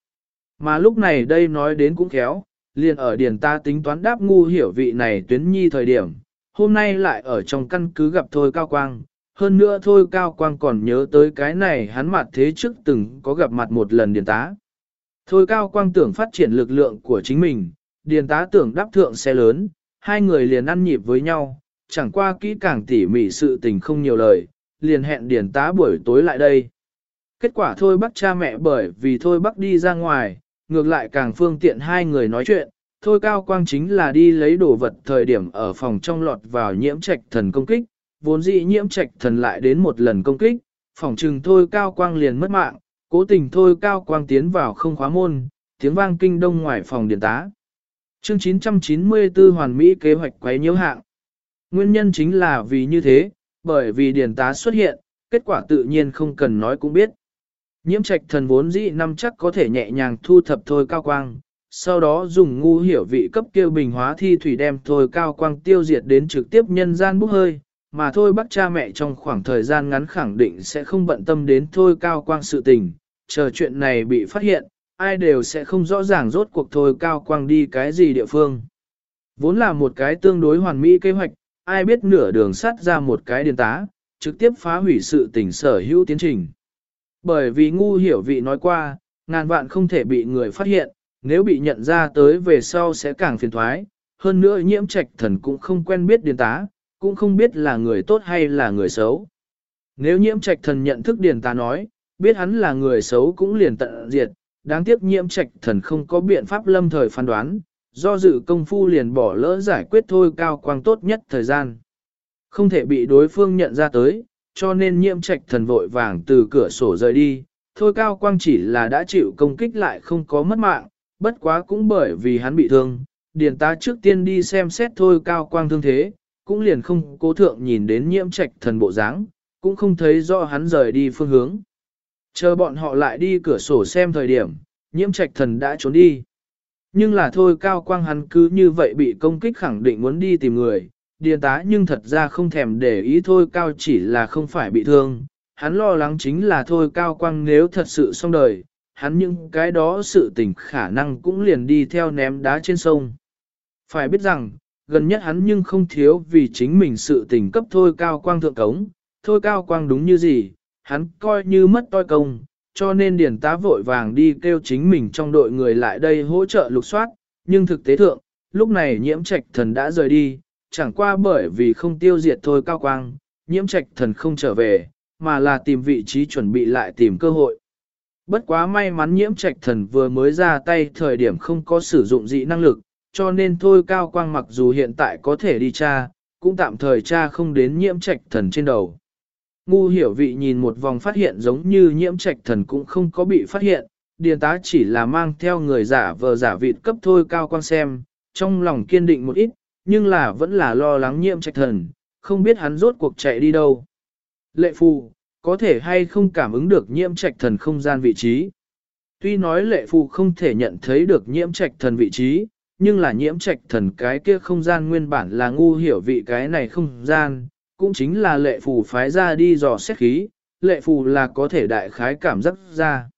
Speaker 1: Mà lúc này đây nói đến cũng khéo, liền ở điền ta tính toán đáp ngu hiểu vị này tuyến nhi thời điểm, hôm nay lại ở trong căn cứ gặp thôi cao quang. Hơn nữa thôi Cao Quang còn nhớ tới cái này hắn mặt thế trước từng có gặp mặt một lần điền tá. Thôi Cao Quang tưởng phát triển lực lượng của chính mình, điền tá tưởng đáp thượng xe lớn, hai người liền ăn nhịp với nhau, chẳng qua kỹ càng tỉ mỉ sự tình không nhiều lời, liền hẹn điền tá buổi tối lại đây. Kết quả thôi bắt cha mẹ bởi vì thôi bắt đi ra ngoài, ngược lại càng phương tiện hai người nói chuyện, thôi cao quang chính là đi lấy đồ vật thời điểm ở phòng trong lọt vào nhiễm trạch thần công kích, vốn dĩ nhiễm trạch thần lại đến một lần công kích, phòng trừng thôi cao quang liền mất mạng, cố tình thôi cao quang tiến vào không khóa môn, tiếng vang kinh đông ngoài phòng điện tá. Chương 994 Hoàn Mỹ kế hoạch quấy nhiễu hạng. Nguyên nhân chính là vì như thế, bởi vì điển tá xuất hiện, kết quả tự nhiên không cần nói cũng biết. Nhiễm trạch thần vốn dĩ năm chắc có thể nhẹ nhàng thu thập thôi cao quang, sau đó dùng ngu hiểu vị cấp kêu bình hóa thi thủy đem thôi cao quang tiêu diệt đến trực tiếp nhân gian bốc hơi, mà thôi bắt cha mẹ trong khoảng thời gian ngắn khẳng định sẽ không bận tâm đến thôi cao quang sự tình, chờ chuyện này bị phát hiện, ai đều sẽ không rõ ràng rốt cuộc thôi cao quang đi cái gì địa phương. Vốn là một cái tương đối hoàn mỹ kế hoạch, ai biết nửa đường sắt ra một cái điền tá, trực tiếp phá hủy sự tình sở hữu tiến trình. Bởi vì ngu hiểu vị nói qua, ngàn vạn không thể bị người phát hiện, nếu bị nhận ra tới về sau sẽ càng phiền thoái, hơn nữa nhiễm trạch thần cũng không quen biết điền tá, cũng không biết là người tốt hay là người xấu. Nếu nhiễm trạch thần nhận thức điền tá nói, biết hắn là người xấu cũng liền tận diệt, đáng tiếc nhiễm trạch thần không có biện pháp lâm thời phán đoán, do dự công phu liền bỏ lỡ giải quyết thôi cao quang tốt nhất thời gian. Không thể bị đối phương nhận ra tới, cho nên nhiễm trạch thần vội vàng từ cửa sổ rời đi, thôi cao quang chỉ là đã chịu công kích lại không có mất mạng, bất quá cũng bởi vì hắn bị thương, điền tá trước tiên đi xem xét thôi cao quang thương thế, cũng liền không cố thượng nhìn đến nhiễm trạch thần bộ dáng, cũng không thấy do hắn rời đi phương hướng. Chờ bọn họ lại đi cửa sổ xem thời điểm, nhiễm trạch thần đã trốn đi. Nhưng là thôi cao quang hắn cứ như vậy bị công kích khẳng định muốn đi tìm người, điền tá nhưng thật ra không thèm để ý thôi cao chỉ là không phải bị thương, hắn lo lắng chính là thôi cao quang nếu thật sự xong đời, hắn những cái đó sự tình khả năng cũng liền đi theo ném đá trên sông. Phải biết rằng, gần nhất hắn nhưng không thiếu vì chính mình sự tình cấp thôi cao quang thượng cống, thôi cao quang đúng như gì, hắn coi như mất toi công, cho nên điển tá vội vàng đi kêu chính mình trong đội người lại đây hỗ trợ lục soát, nhưng thực tế thượng, lúc này nhiễm trạch thần đã rời đi, chẳng qua bởi vì không tiêu diệt thôi cao quang, nhiễm trạch thần không trở về, mà là tìm vị trí chuẩn bị lại tìm cơ hội. Bất quá may mắn nhiễm trạch thần vừa mới ra tay thời điểm không có sử dụng dị năng lực, cho nên thôi cao quang mặc dù hiện tại có thể đi tra, cũng tạm thời tra không đến nhiễm trạch thần trên đầu. Ngu hiểu vị nhìn một vòng phát hiện giống như nhiễm trạch thần cũng không có bị phát hiện, điền tá chỉ là mang theo người giả vờ giả vịt cấp thôi cao quang xem, trong lòng kiên định một ít, nhưng là vẫn là lo lắng nhiễm trạch thần, không biết hắn rốt cuộc chạy đi đâu. Lệ phù, có thể hay không cảm ứng được nhiễm trạch thần không gian vị trí. Tuy nói lệ phù không thể nhận thấy được nhiễm trạch thần vị trí, nhưng là nhiễm trạch thần cái kia không gian nguyên bản là ngu hiểu vị cái này không gian, cũng chính là lệ phù phái ra đi dò xét khí, lệ phù là có thể đại khái cảm giác ra.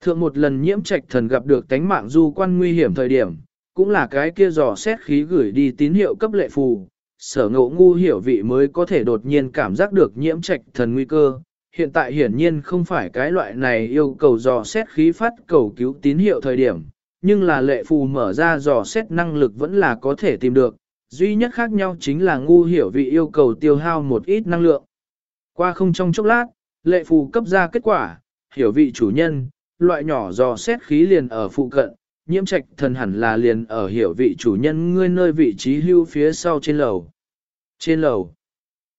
Speaker 1: Thượng một lần nhiễm trạch thần gặp được tánh mạng du quan nguy hiểm thời điểm, cũng là cái kia dò xét khí gửi đi tín hiệu cấp lệ phù, sở ngộ ngu hiểu vị mới có thể đột nhiên cảm giác được nhiễm trạch thần nguy cơ. Hiện tại hiển nhiên không phải cái loại này yêu cầu dò xét khí phát cầu cứu tín hiệu thời điểm, nhưng là lệ phù mở ra dò xét năng lực vẫn là có thể tìm được, duy nhất khác nhau chính là ngu hiểu vị yêu cầu tiêu hao một ít năng lượng. Qua không trong chốc lát, lệ phù cấp ra kết quả, hiểu vị chủ nhân, loại nhỏ dò xét khí liền ở phụ cận, nhiễm trạch thần hẳn là liền ở hiểu vị chủ nhân ngươi nơi vị trí hưu phía sau trên lầu. Trên lầu,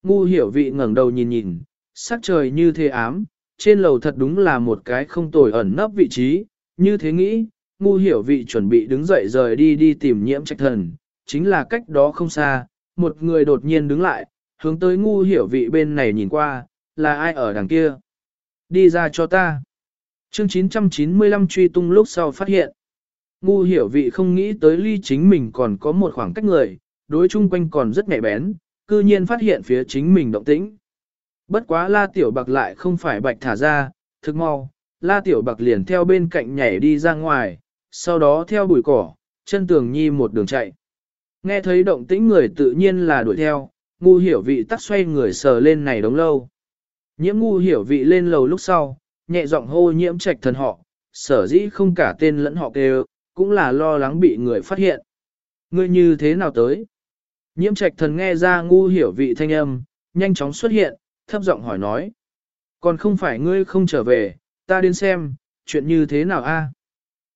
Speaker 1: ngu hiểu vị ngẩng đầu nhìn nhìn, sắc trời như thế ám, trên lầu thật đúng là một cái không tồi ẩn nấp vị trí, như thế nghĩ, ngu hiểu vị chuẩn bị đứng dậy rời đi đi tìm nhiễm trạch thần, chính là cách đó không xa, một người đột nhiên đứng lại, hướng tới ngu hiểu vị bên này nhìn qua, là ai ở đằng kia? Đi ra cho ta. Chương 995 truy tung lúc sau phát hiện. Ngu hiểu vị không nghĩ tới ly chính mình còn có một khoảng cách người, đối chung quanh còn rất nhạy bén, cư nhiên phát hiện phía chính mình động tĩnh. Bất quá la tiểu bạc lại không phải bạch thả ra, thực mau, la tiểu bạc liền theo bên cạnh nhảy đi ra ngoài, sau đó theo bụi cỏ, chân tường nhi một đường chạy. Nghe thấy động tĩnh người tự nhiên là đuổi theo, ngu hiểu vị tắt xoay người sờ lên này đống lâu. Nhiễm ngu hiểu vị lên lầu lúc sau, nhẹ giọng hô nhiễm trạch thần họ, sở dĩ không cả tên lẫn họ kêu, cũng là lo lắng bị người phát hiện. Ngươi như thế nào tới? Nhiễm trạch thần nghe ra ngu hiểu vị thanh âm, nhanh chóng xuất hiện, thấp giọng hỏi nói. Còn không phải ngươi không trở về, ta đến xem, chuyện như thế nào a? À?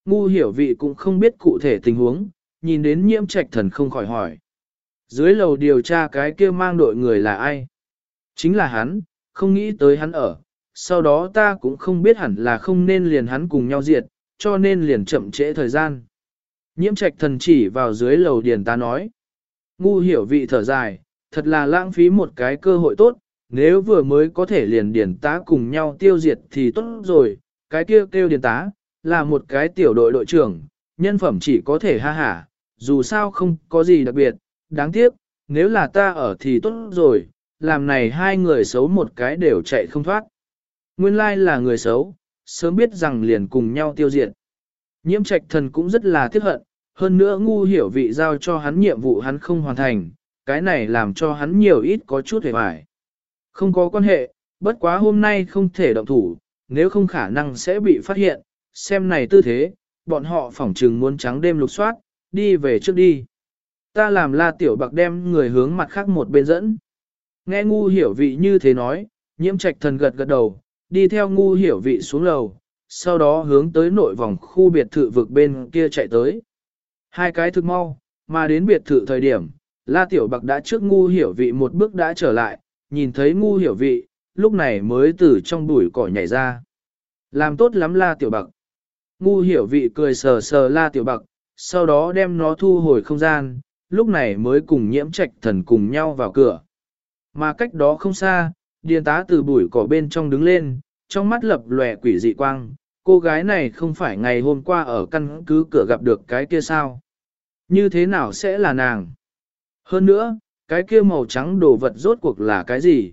Speaker 1: Ngu hiểu vị cũng không biết cụ thể tình huống, nhìn đến nhiễm trạch thần không khỏi hỏi. Dưới lầu điều tra cái kia mang đội người là ai? Chính là hắn, không nghĩ tới hắn ở. Sau đó ta cũng không biết hẳn là không nên liền hắn cùng nhau diệt, cho nên liền chậm trễ thời gian. Nhiễm trạch thần chỉ vào dưới lầu điền ta nói. Ngu hiểu vị thở dài, thật là lãng phí một cái cơ hội tốt, nếu vừa mới có thể liền điền tá cùng nhau tiêu diệt thì tốt rồi, cái kia kêu, kêu điền tá, là một cái tiểu đội đội trưởng, nhân phẩm chỉ có thể ha hả, dù sao không có gì đặc biệt, đáng tiếc, nếu là ta ở thì tốt rồi, làm này hai người xấu một cái đều chạy không thoát. Nguyên lai là người xấu, sớm biết rằng liền cùng nhau tiêu diệt. Nhiễm trạch thần cũng rất là tiếc hận, hơn nữa ngu hiểu vị giao cho hắn nhiệm vụ hắn không hoàn thành, cái này làm cho hắn nhiều ít có chút hề bại. Không có quan hệ, bất quá hôm nay không thể động thủ, nếu không khả năng sẽ bị phát hiện, xem này tư thế, bọn họ phỏng trừng muốn trắng đêm lục soát, đi về trước đi. Ta làm la tiểu bạc đem người hướng mặt khác một bên dẫn. Nghe ngu hiểu vị như thế nói, nhiễm trạch thần gật gật đầu, đi theo ngu hiểu vị xuống lầu, sau đó hướng tới nội vòng khu biệt thự vực bên kia chạy tới. Hai cái thực mau, mà đến biệt thự thời điểm, la tiểu bạc đã trước ngu hiểu vị một bước đã trở lại, nhìn thấy ngu hiểu vị, lúc này mới từ trong bụi cỏ nhảy ra. Làm tốt lắm la tiểu bạc. Ngu hiểu vị cười sờ sờ la tiểu bạc, sau đó đem nó thu hồi không gian, lúc này mới cùng nhiễm trạch thần cùng nhau vào cửa. Mà cách đó không xa, điền tá từ bụi cỏ bên trong đứng lên, trong mắt lập lòe quỷ dị quang, cô gái này không phải ngày hôm qua ở căn cứ cửa gặp được cái kia sao? Như thế nào sẽ là nàng? Hơn nữa, cái kia màu trắng đồ vật rốt cuộc là cái gì?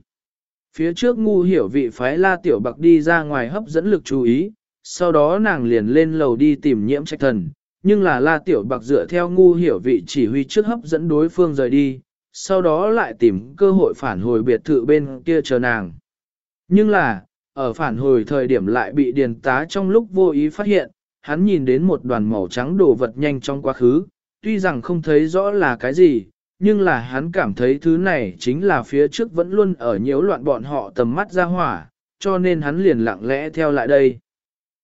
Speaker 1: Phía trước ngu hiểu vị phái la tiểu bạc đi ra ngoài hấp dẫn lực chú ý, sau đó nàng liền lên lầu đi tìm nhiễm trạch thần, nhưng là la tiểu bạc dựa theo ngu hiểu vị chỉ huy trước hấp dẫn đối phương rời đi, sau đó lại tìm cơ hội phản hồi biệt thự bên kia chờ nàng. Nhưng là, ở phản hồi thời điểm lại bị điền tá trong lúc vô ý phát hiện, hắn nhìn đến một đoàn màu trắng đồ vật nhanh trong quá khứ, tuy rằng không thấy rõ là cái gì, nhưng là hắn cảm thấy thứ này chính là phía trước vẫn luôn ở nhiễu loạn bọn họ tầm mắt ra hỏa, cho nên hắn liền lặng lẽ theo lại đây.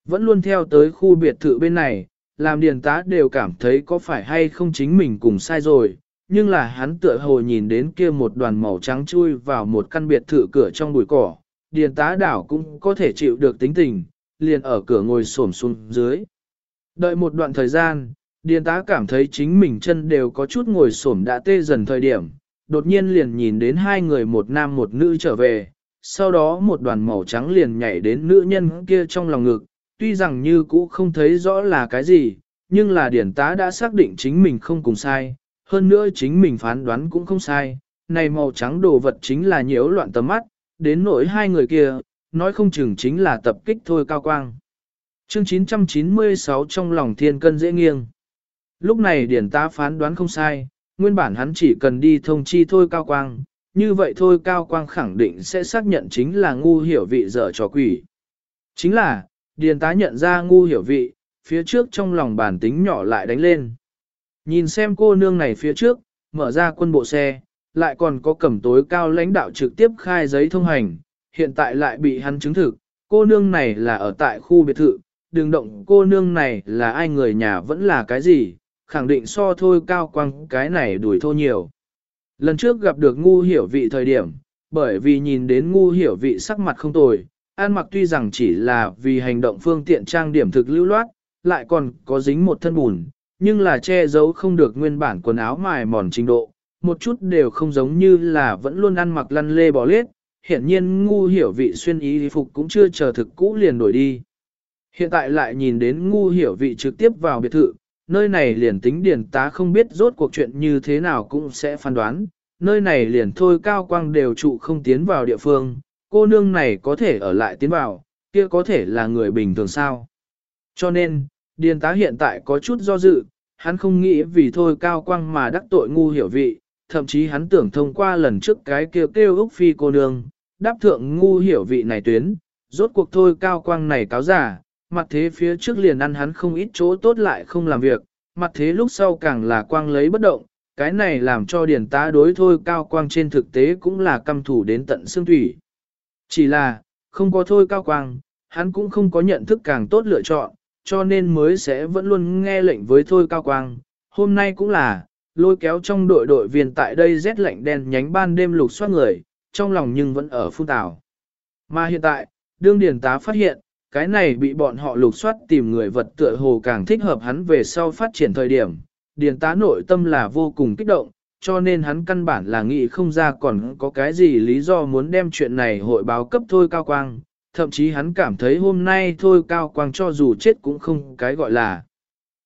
Speaker 1: Vẫn luôn theo tới khu biệt thự bên này, làm điền tá đều cảm thấy có phải hay không chính mình cùng sai rồi, nhưng là hắn tựa hồ nhìn đến kia một đoàn màu trắng chui vào một căn biệt thự cửa trong bụi cỏ, điền tá đảo cũng có thể chịu được tính tình, liền ở cửa ngồi xổm xuống dưới. Đợi một đoạn thời gian, điền tá cảm thấy chính mình chân đều có chút ngồi xổm đã tê dần thời điểm, đột nhiên liền nhìn đến hai người một nam một nữ trở về, sau đó một đoàn màu trắng liền nhảy đến nữ nhân kia trong lòng ngực, tuy rằng như cũ không thấy rõ là cái gì, nhưng là điển tá đã xác định chính mình không cùng sai, hơn nữa chính mình phán đoán cũng không sai, này màu trắng đồ vật chính là nhiễu loạn tầm mắt, đến nỗi hai người kia, nói không chừng chính là tập kích thôi cao quang. Chương 996 trong lòng thiên cân dễ nghiêng. Lúc này điển tá phán đoán không sai, nguyên bản hắn chỉ cần đi thông chi thôi cao quang, như vậy thôi cao quang khẳng định sẽ xác nhận chính là ngu hiểu vị dở trò quỷ. Chính là, điền tá nhận ra ngu hiểu vị, phía trước trong lòng bản tính nhỏ lại đánh lên. Nhìn xem cô nương này phía trước, mở ra quân bộ xe, lại còn có cầm tối cao lãnh đạo trực tiếp khai giấy thông hành, hiện tại lại bị hắn chứng thực, cô nương này là ở tại khu biệt thự, đường động cô nương này là ai người nhà vẫn là cái gì, khẳng định so thôi cao quang cái này đuổi thô nhiều. Lần trước gặp được ngu hiểu vị thời điểm, bởi vì nhìn đến ngu hiểu vị sắc mặt không tồi, an mặc tuy rằng chỉ là vì hành động phương tiện trang điểm thực lưu loát, lại còn có dính một thân bùn, nhưng là che giấu không được nguyên bản quần áo mài mòn trình độ, một chút đều không giống như là vẫn luôn ăn mặc lăn lê bò lết, hiện nhiên ngu hiểu vị xuyên ý phục cũng chưa chờ thực cũ liền đổi đi. Hiện tại lại nhìn đến ngu hiểu vị trực tiếp vào biệt thự, nơi này liền tính điển tá không biết rốt cuộc chuyện như thế nào cũng sẽ phán đoán, nơi này liền thôi cao quang đều trụ không tiến vào địa phương, cô nương này có thể ở lại tiến vào, kia có thể là người bình thường sao. Cho nên, điền tá hiện tại có chút do dự, hắn không nghĩ vì thôi cao quang mà đắc tội ngu hiểu vị, thậm chí hắn tưởng thông qua lần trước cái kêu kêu Úc Phi cô nương, đáp thượng ngu hiểu vị này tuyến, rốt cuộc thôi cao quang này cáo giả, mặt thế phía trước liền ăn hắn không ít chỗ tốt lại không làm việc, mặt thế lúc sau càng là quang lấy bất động, cái này làm cho điển tá đối thôi cao quang trên thực tế cũng là căm thủ đến tận xương thủy. Chỉ là, không có thôi cao quang, hắn cũng không có nhận thức càng tốt lựa chọn, cho nên mới sẽ vẫn luôn nghe lệnh với thôi cao quang. Hôm nay cũng là, lôi kéo trong đội đội viên tại đây rét lạnh đen nhánh ban đêm lục soát người, trong lòng nhưng vẫn ở phun tảo. Mà hiện tại, đương điển tá phát hiện, cái này bị bọn họ lục soát tìm người vật tựa hồ càng thích hợp hắn về sau phát triển thời điểm. Điền tá nội tâm là vô cùng kích động, cho nên hắn căn bản là nghĩ không ra còn có cái gì lý do muốn đem chuyện này hội báo cấp thôi cao quang. Thậm chí hắn cảm thấy hôm nay thôi cao quang cho dù chết cũng không cái gọi là.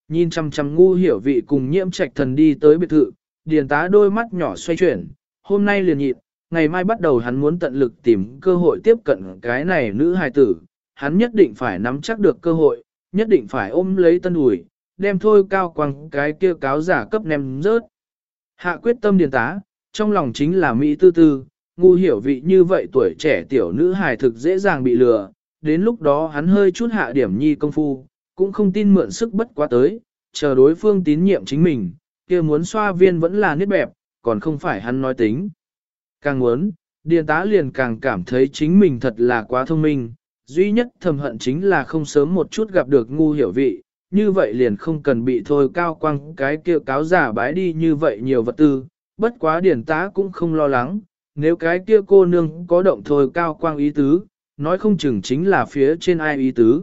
Speaker 1: Nhìn chăm chăm ngu hiểu vị cùng nhiễm trạch thần đi tới biệt thự, điền tá đôi mắt nhỏ xoay chuyển, hôm nay liền nhịn, ngày mai bắt đầu hắn muốn tận lực tìm cơ hội tiếp cận cái này nữ hài tử, hắn nhất định phải nắm chắc được cơ hội, nhất định phải ôm lấy tân ủi, đem thôi cao quăng cái kia cáo giả cấp nem rớt. Hạ quyết tâm điền tá, trong lòng chính là Mỹ tư tư, ngu hiểu vị như vậy tuổi trẻ tiểu nữ hài thực dễ dàng bị lừa, đến lúc đó hắn hơi chút hạ điểm nhi công phu, cũng không tin mượn sức bất quá tới, chờ đối phương tín nhiệm chính mình, kia muốn xoa viên vẫn là niết bẹp, còn không phải hắn nói tính. Càng muốn, điền tá liền càng cảm thấy chính mình thật là quá thông minh, duy nhất thầm hận chính là không sớm một chút gặp được ngu hiểu vị, như vậy liền không cần bị thôi cao quăng cái kia cáo giả bái đi như vậy nhiều vật tư, bất quá điển tá cũng không lo lắng, nếu cái kia cô nương có động thôi cao quang ý tứ, nói không chừng chính là phía trên ai ý tứ.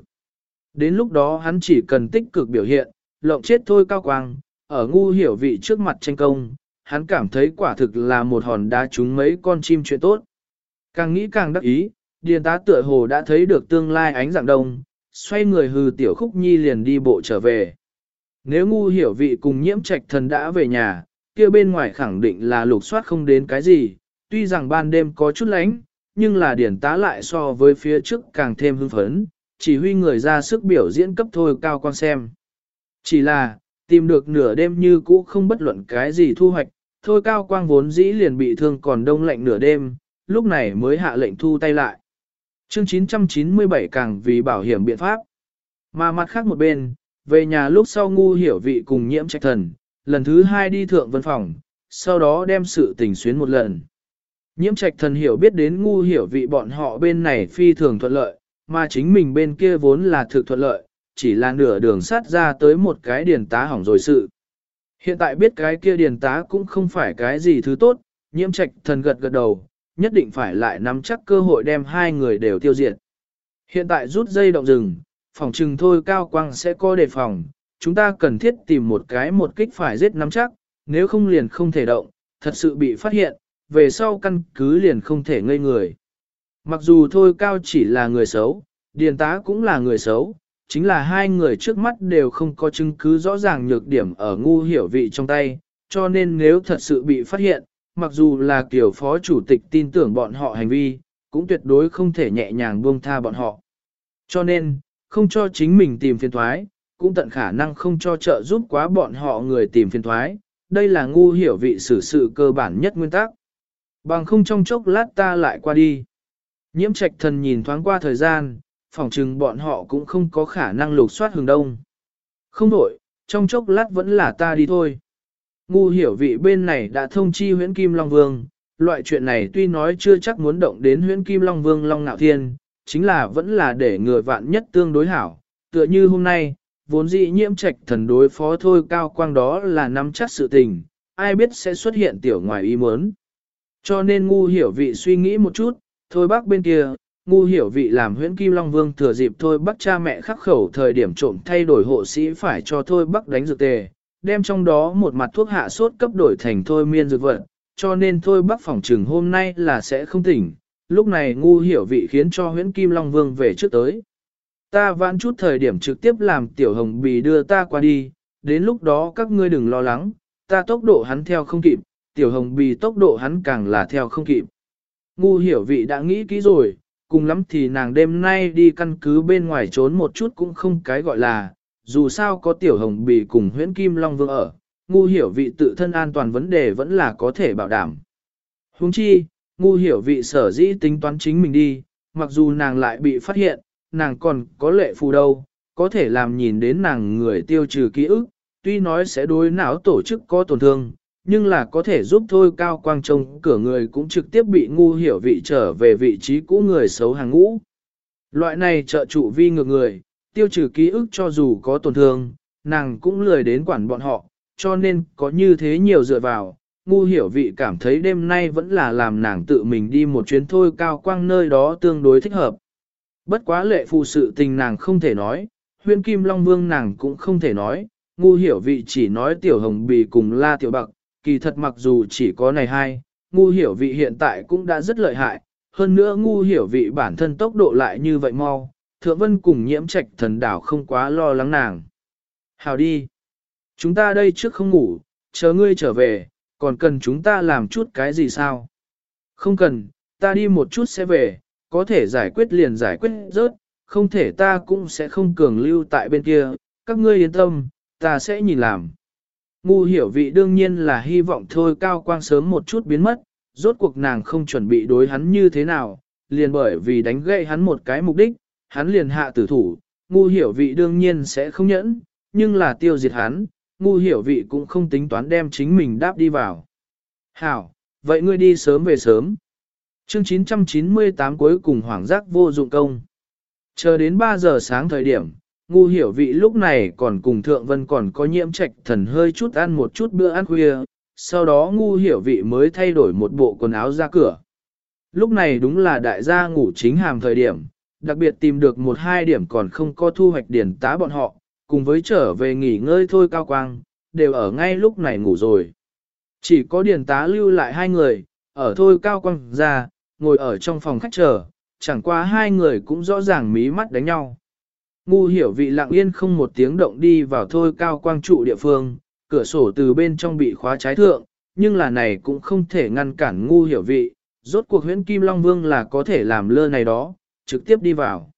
Speaker 1: Đến lúc đó hắn chỉ cần tích cực biểu hiện, lộng chết thôi cao quang, ở ngu hiểu vị trước mặt tranh công, hắn cảm thấy quả thực là một hòn đá trúng mấy con chim chuyện tốt. Càng nghĩ càng đắc ý, điền tá tựa hồ đã thấy được tương lai ánh dạng đông, xoay người hừ tiểu khúc nhi liền đi bộ trở về. Nếu ngu hiểu vị cùng nhiễm trạch thần đã về nhà, kia bên ngoài khẳng định là lục soát không đến cái gì, tuy rằng ban đêm có chút lánh, nhưng là điển tá lại so với phía trước càng thêm hưng phấn, chỉ huy người ra sức biểu diễn cấp thôi cao con xem. Chỉ là, tìm được nửa đêm như cũ không bất luận cái gì thu hoạch, thôi cao quang vốn dĩ liền bị thương còn đông lạnh nửa đêm, lúc này mới hạ lệnh thu tay lại. Chương 997 càng vì bảo hiểm biện pháp. Mà mặt khác một bên, về nhà lúc sau ngu hiểu vị cùng nhiễm trạch thần, lần thứ hai đi thượng văn phòng, sau đó đem sự tình xuyến một lần. Nhiễm trạch thần hiểu biết đến ngu hiểu vị bọn họ bên này phi thường thuận lợi, mà chính mình bên kia vốn là thực thuận lợi, chỉ là nửa đường sát ra tới một cái điền tá hỏng rồi sự. Hiện tại biết cái kia điền tá cũng không phải cái gì thứ tốt, nhiễm trạch thần gật gật đầu, nhất định phải lại nắm chắc cơ hội đem hai người đều tiêu diệt. Hiện tại rút dây động rừng, phòng trừng thôi cao quang sẽ có đề phòng, chúng ta cần thiết tìm một cái một kích phải giết nắm chắc, nếu không liền không thể động, thật sự bị phát hiện, về sau căn cứ liền không thể ngây người. Mặc dù thôi cao chỉ là người xấu, điền tá cũng là người xấu, chính là hai người trước mắt đều không có chứng cứ rõ ràng nhược điểm ở ngu hiểu vị trong tay, cho nên nếu thật sự bị phát hiện, mặc dù là kiểu phó chủ tịch tin tưởng bọn họ hành vi, cũng tuyệt đối không thể nhẹ nhàng buông tha bọn họ. Cho nên, không cho chính mình tìm phiền thoái, cũng tận khả năng không cho trợ giúp quá bọn họ người tìm phiền thoái, đây là ngu hiểu vị xử sự cơ bản nhất nguyên tắc. Bằng không trong chốc lát ta lại qua đi. Nhiễm trạch thần nhìn thoáng qua thời gian, phỏng chừng bọn họ cũng không có khả năng lục soát hướng đông. Không đổi, trong chốc lát vẫn là ta đi thôi. Ngu hiểu vị bên này đã thông chi huyễn Kim Long Vương, loại chuyện này tuy nói chưa chắc muốn động đến huyễn Kim Long Vương Long Nạo Thiên, chính là vẫn là để người vạn nhất tương đối hảo, tựa như hôm nay, vốn dĩ nhiễm trạch thần đối phó thôi cao quang đó là nắm chắc sự tình, ai biết sẽ xuất hiện tiểu ngoài ý muốn. Cho nên ngu hiểu vị suy nghĩ một chút, thôi bác bên kia, ngu hiểu vị làm huyễn kim long vương thừa dịp thôi bác cha mẹ khắc khẩu thời điểm trộm thay đổi hộ sĩ phải cho thôi bác đánh dược tề, đem trong đó một mặt thuốc hạ sốt cấp đổi thành thôi miên dược vật, cho nên thôi bác phòng trừng hôm nay là sẽ không tỉnh, lúc này ngu hiểu vị khiến cho huyễn kim long vương về trước tới. Ta vãn chút thời điểm trực tiếp làm tiểu hồng bì đưa ta qua đi, đến lúc đó các ngươi đừng lo lắng, ta tốc độ hắn theo không kịp, tiểu hồng bì tốc độ hắn càng là theo không kịp. Ngu hiểu vị đã nghĩ kỹ rồi, cùng lắm thì nàng đêm nay đi căn cứ bên ngoài trốn một chút cũng không cái gọi là, dù sao có tiểu hồng bì cùng huyễn kim long vương ở, ngu hiểu vị tự thân an toàn vấn đề vẫn là có thể bảo đảm. Huống chi, ngu hiểu vị sở dĩ tính toán chính mình đi, mặc dù nàng lại bị phát hiện, nàng còn có lệ phù đâu, có thể làm nhìn đến nàng người tiêu trừ ký ức, tuy nói sẽ đối não tổ chức có tổn thương, nhưng là có thể giúp thôi cao quang trông cửa người cũng trực tiếp bị ngu hiểu vị trở về vị trí cũ người xấu hàng ngũ. Loại này trợ trụ vi ngược người, tiêu trừ ký ức cho dù có tổn thương, nàng cũng lười đến quản bọn họ, cho nên có như thế nhiều dựa vào. Ngu hiểu vị cảm thấy đêm nay vẫn là làm nàng tự mình đi một chuyến thôi cao quang nơi đó tương đối thích hợp. Bất quá lệ phù sự tình nàng không thể nói, huyên kim long vương nàng cũng không thể nói, ngu hiểu vị chỉ nói tiểu hồng bì cùng la tiểu bạc, kỳ thật mặc dù chỉ có này hai, ngu hiểu vị hiện tại cũng đã rất lợi hại, hơn nữa ngu hiểu vị bản thân tốc độ lại như vậy mau, thượng vân cùng nhiễm trạch thần đảo không quá lo lắng nàng. Hào đi! Chúng ta đây trước không ngủ, chờ ngươi trở về, còn cần chúng ta làm chút cái gì sao? Không cần, ta đi một chút sẽ về, có thể giải quyết liền giải quyết rớt, không thể ta cũng sẽ không cường lưu tại bên kia, các ngươi yên tâm, ta sẽ nhìn làm. Ngu hiểu vị đương nhiên là hy vọng thôi cao quang sớm một chút biến mất, rốt cuộc nàng không chuẩn bị đối hắn như thế nào, liền bởi vì đánh gậy hắn một cái mục đích, hắn liền hạ tử thủ, ngu hiểu vị đương nhiên sẽ không nhẫn, nhưng là tiêu diệt hắn, ngu hiểu vị cũng không tính toán đem chính mình đáp đi vào. Hảo, vậy ngươi đi sớm về sớm. Chương 998 cuối cùng hoảng giác vô dụng công. Chờ đến 3 giờ sáng thời điểm, ngu hiểu vị lúc này còn cùng thượng vân còn có nhiễm trạch thần hơi chút ăn một chút bữa ăn khuya, sau đó ngu hiểu vị mới thay đổi một bộ quần áo ra cửa. Lúc này đúng là đại gia ngủ chính hàm thời điểm, đặc biệt tìm được một hai điểm còn không có thu hoạch điển tá bọn họ, cùng với trở về nghỉ ngơi thôi cao quang, đều ở ngay lúc này ngủ rồi. Chỉ có điển tá lưu lại hai người, ở thôi cao quang ra, ngồi ở trong phòng khách chờ, chẳng qua hai người cũng rõ ràng mí mắt đánh nhau. Ngu hiểu vị lặng yên không một tiếng động đi vào thôi cao quang trụ địa phương, cửa sổ từ bên trong bị khóa trái thượng, nhưng là này cũng không thể ngăn cản ngu hiểu vị, rốt cuộc huyễn Kim Long Vương là có thể làm lơ này đó, trực tiếp đi vào.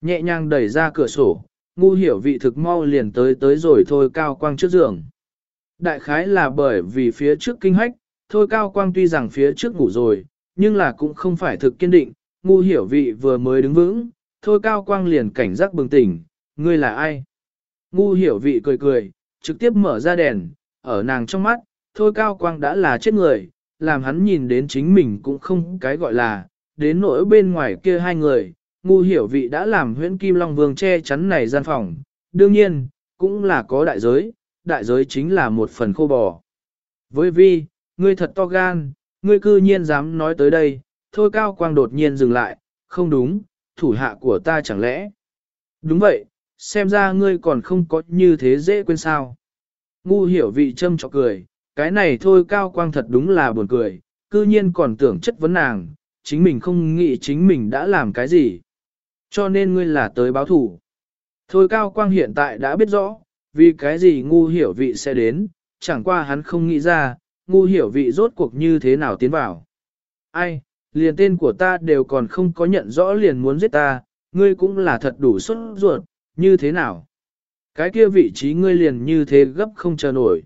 Speaker 1: Nhẹ nhàng đẩy ra cửa sổ, ngu hiểu vị thực mau liền tới tới rồi thôi cao quang trước giường. Đại khái là bởi vì phía trước kinh hách, thôi cao quang tuy rằng phía trước ngủ rồi, nhưng là cũng không phải thực kiên định, ngu hiểu vị vừa mới đứng vững, thôi cao quang liền cảnh giác bừng tỉnh, ngươi là ai? Ngu hiểu vị cười cười, trực tiếp mở ra đèn, ở nàng trong mắt, thôi cao quang đã là chết người, làm hắn nhìn đến chính mình cũng không cái gọi là, đến nỗi bên ngoài kia hai người, ngu hiểu vị đã làm huyễn kim long vương che chắn này gian phòng, đương nhiên, cũng là có đại giới, đại giới chính là một phần khô bò. Với vi, ngươi thật to gan, ngươi cư nhiên dám nói tới đây, thôi cao quang đột nhiên dừng lại, không đúng, thủ hạ của ta chẳng lẽ. Đúng vậy, xem ra ngươi còn không có như thế dễ quên sao. Ngu hiểu vị châm trọc cười, cái này thôi cao quang thật đúng là buồn cười, cư nhiên còn tưởng chất vấn nàng, chính mình không nghĩ chính mình đã làm cái gì. Cho nên ngươi là tới báo thủ. Thôi cao quang hiện tại đã biết rõ, vì cái gì ngu hiểu vị sẽ đến, chẳng qua hắn không nghĩ ra, ngu hiểu vị rốt cuộc như thế nào tiến vào. Ai, liền tên của ta đều còn không có nhận rõ liền muốn giết ta, ngươi cũng là thật đủ xuất ruột, như thế nào? Cái kia vị trí ngươi liền như thế gấp không chờ nổi.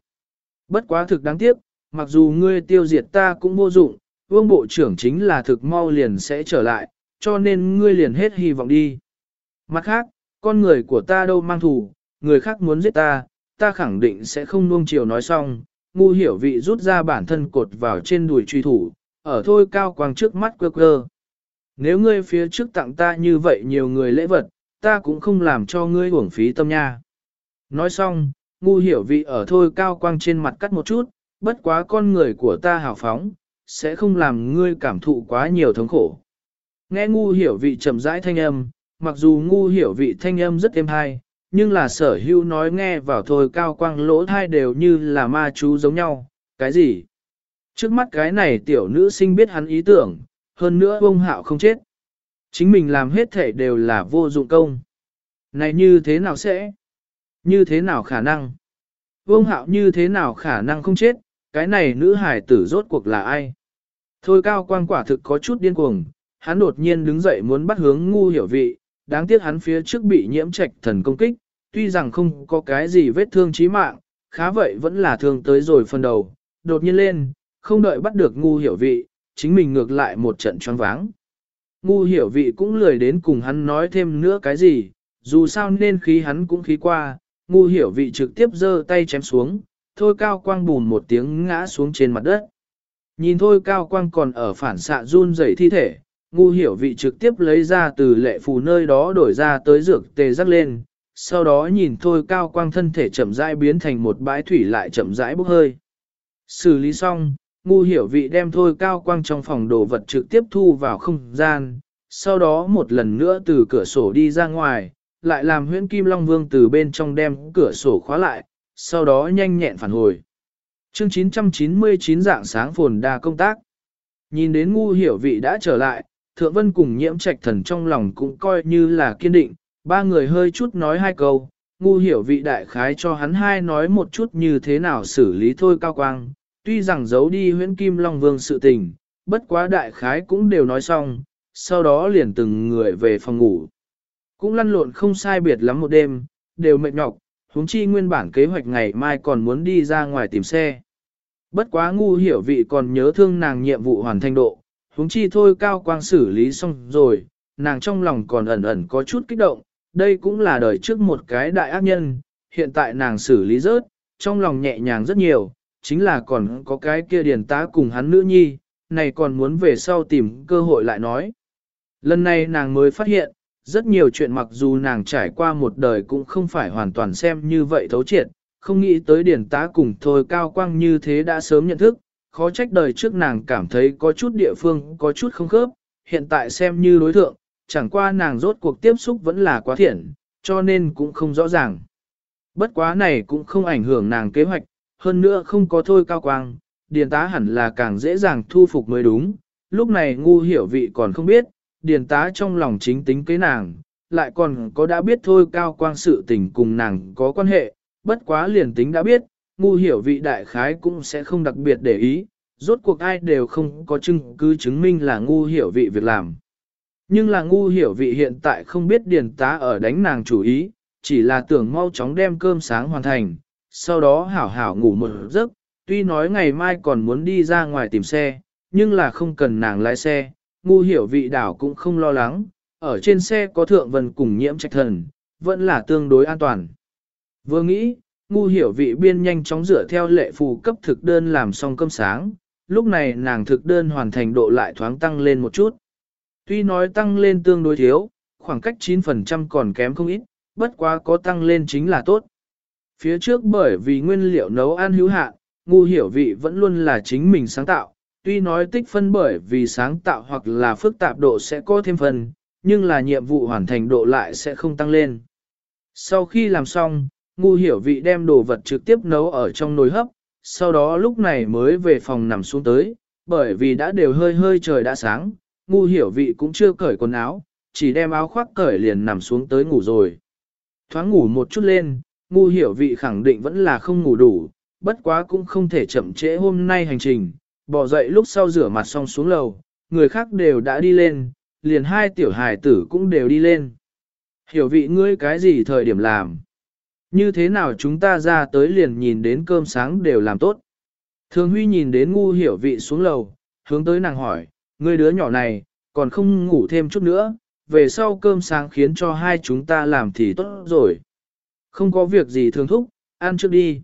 Speaker 1: Bất quá thực đáng tiếc, mặc dù ngươi tiêu diệt ta cũng vô dụng, vương bộ trưởng chính là thực mau liền sẽ trở lại, cho nên ngươi liền hết hy vọng đi. Mặt khác, con người của ta đâu mang thù, người khác muốn giết ta, ta khẳng định sẽ không nuông chiều nói xong, ngu hiểu vị rút ra bản thân cột vào trên đùi truy thủ, ở thôi cao quang trước mắt quơ quơ. Nếu ngươi phía trước tặng ta như vậy nhiều người lễ vật, ta cũng không làm cho ngươi uổng phí tâm nha. Nói xong, ngu hiểu vị ở thôi cao quang trên mặt cắt một chút, bất quá con người của ta hào phóng, sẽ không làm ngươi cảm thụ quá nhiều thống khổ. Nghe ngu hiểu vị chậm rãi thanh âm, mặc dù ngu hiểu vị thanh âm rất êm hay, nhưng là sở hữu nói nghe vào thôi cao quang lỗ thai đều như là ma chú giống nhau, cái gì? Trước mắt cái này tiểu nữ sinh biết hắn ý tưởng, hơn nữa ông hạo không chết. Chính mình làm hết thể đều là vô dụng công. Này như thế nào sẽ? Như thế nào khả năng? Vương hạo như thế nào khả năng không chết? Cái này nữ hải tử rốt cuộc là ai? Thôi cao quang quả thực có chút điên cuồng, hắn đột nhiên đứng dậy muốn bắt hướng ngu hiểu vị, đáng tiếc hắn phía trước bị nhiễm trạch thần công kích, tuy rằng không có cái gì vết thương chí mạng, khá vậy vẫn là thương tới rồi phần đầu, đột nhiên lên, không đợi bắt được ngu hiểu vị, chính mình ngược lại một trận choáng váng. Ngu hiểu vị cũng lười đến cùng hắn nói thêm nữa cái gì, dù sao nên khí hắn cũng khí qua, ngu hiểu vị trực tiếp giơ tay chém xuống, thôi cao quang bùn một tiếng ngã xuống trên mặt đất. Nhìn thôi cao quang còn ở phản xạ run rẩy thi thể, ngu hiểu vị trực tiếp lấy ra từ lệ phù nơi đó đổi ra tới dược tê rắc lên, sau đó nhìn thôi cao quang thân thể chậm rãi biến thành một bãi thủy lại chậm rãi bốc hơi. Xử lý xong, ngu hiểu vị đem thôi cao quang trong phòng đồ vật trực tiếp thu vào không gian, sau đó một lần nữa từ cửa sổ đi ra ngoài, lại làm huyễn kim long vương từ bên trong đem cửa sổ khóa lại, sau đó nhanh nhẹn phản hồi. Chương 999 dạng sáng phồn đa công tác. Nhìn đến ngu hiểu vị đã trở lại, thượng vân cùng nhiễm trạch thần trong lòng cũng coi như là kiên định, ba người hơi chút nói hai câu, ngu hiểu vị đại khái cho hắn hai nói một chút như thế nào xử lý thôi cao quang, tuy rằng giấu đi huyễn kim long vương sự tình, bất quá đại khái cũng đều nói xong, sau đó liền từng người về phòng ngủ. Cũng lăn lộn không sai biệt lắm một đêm, đều mệt nhọc, huống chi nguyên bản kế hoạch ngày mai còn muốn đi ra ngoài tìm xe. Bất quá ngu hiểu vị còn nhớ thương nàng nhiệm vụ hoàn thành độ, huống chi thôi cao quang xử lý xong rồi, nàng trong lòng còn ẩn ẩn có chút kích động, đây cũng là đời trước một cái đại ác nhân, hiện tại nàng xử lý rớt, trong lòng nhẹ nhàng rất nhiều, chính là còn có cái kia điền tá cùng hắn nữ nhi, này còn muốn về sau tìm cơ hội lại nói. Lần này nàng mới phát hiện, rất nhiều chuyện mặc dù nàng trải qua một đời cũng không phải hoàn toàn xem như vậy thấu triệt, không nghĩ tới điển tá cùng thôi cao quang như thế đã sớm nhận thức, khó trách đời trước nàng cảm thấy có chút địa phương có chút không khớp, hiện tại xem như đối thượng, chẳng qua nàng rốt cuộc tiếp xúc vẫn là quá thiện, cho nên cũng không rõ ràng. Bất quá này cũng không ảnh hưởng nàng kế hoạch, hơn nữa không có thôi cao quang, điền tá hẳn là càng dễ dàng thu phục mới đúng, lúc này ngu hiểu vị còn không biết, điền tá trong lòng chính tính kế nàng, lại còn có đã biết thôi cao quang sự tình cùng nàng có quan hệ, bất quá liền tính đã biết, ngu hiểu vị đại khái cũng sẽ không đặc biệt để ý, rốt cuộc ai đều không có chứng cứ chứng minh là ngu hiểu vị việc làm. Nhưng là ngu hiểu vị hiện tại không biết điền tá ở đánh nàng chủ ý, chỉ là tưởng mau chóng đem cơm sáng hoàn thành, sau đó hảo hảo ngủ một giấc, tuy nói ngày mai còn muốn đi ra ngoài tìm xe, nhưng là không cần nàng lái xe, ngu hiểu vị đảo cũng không lo lắng, ở trên xe có thượng vân cùng nhiễm trạch thần, vẫn là tương đối an toàn. Vừa nghĩ, ngu hiểu vị biên nhanh chóng dựa theo lệ phù cấp thực đơn làm xong cơm sáng, lúc này nàng thực đơn hoàn thành độ lại thoáng tăng lên một chút. Tuy nói tăng lên tương đối thiếu, khoảng cách 9% còn kém không ít, bất quá có tăng lên chính là tốt. Phía trước bởi vì nguyên liệu nấu ăn hữu hạn, ngu hiểu vị vẫn luôn là chính mình sáng tạo, tuy nói tích phân bởi vì sáng tạo hoặc là phức tạp độ sẽ có thêm phần, nhưng là nhiệm vụ hoàn thành độ lại sẽ không tăng lên. Sau khi làm xong, ngu hiểu vị đem đồ vật trực tiếp nấu ở trong nồi hấp, sau đó lúc này mới về phòng nằm xuống tới, bởi vì đã đều hơi hơi trời đã sáng, ngu hiểu vị cũng chưa cởi quần áo, chỉ đem áo khoác cởi liền nằm xuống tới ngủ rồi. Thoáng ngủ một chút lên, ngu hiểu vị khẳng định vẫn là không ngủ đủ, bất quá cũng không thể chậm trễ hôm nay hành trình, bỏ dậy lúc sau rửa mặt xong xuống lầu, người khác đều đã đi lên, liền hai tiểu hài tử cũng đều đi lên. Hiểu vị ngươi cái gì thời điểm làm? Như thế nào chúng ta ra tới liền nhìn đến cơm sáng đều làm tốt? Thường Huy nhìn đến ngu hiểu vị xuống lầu, hướng tới nàng hỏi, ngươi đứa nhỏ này, còn không ngủ thêm chút nữa, về sau cơm sáng khiến cho hai chúng ta làm thì tốt rồi. Không có việc gì thường thúc, ăn trước đi.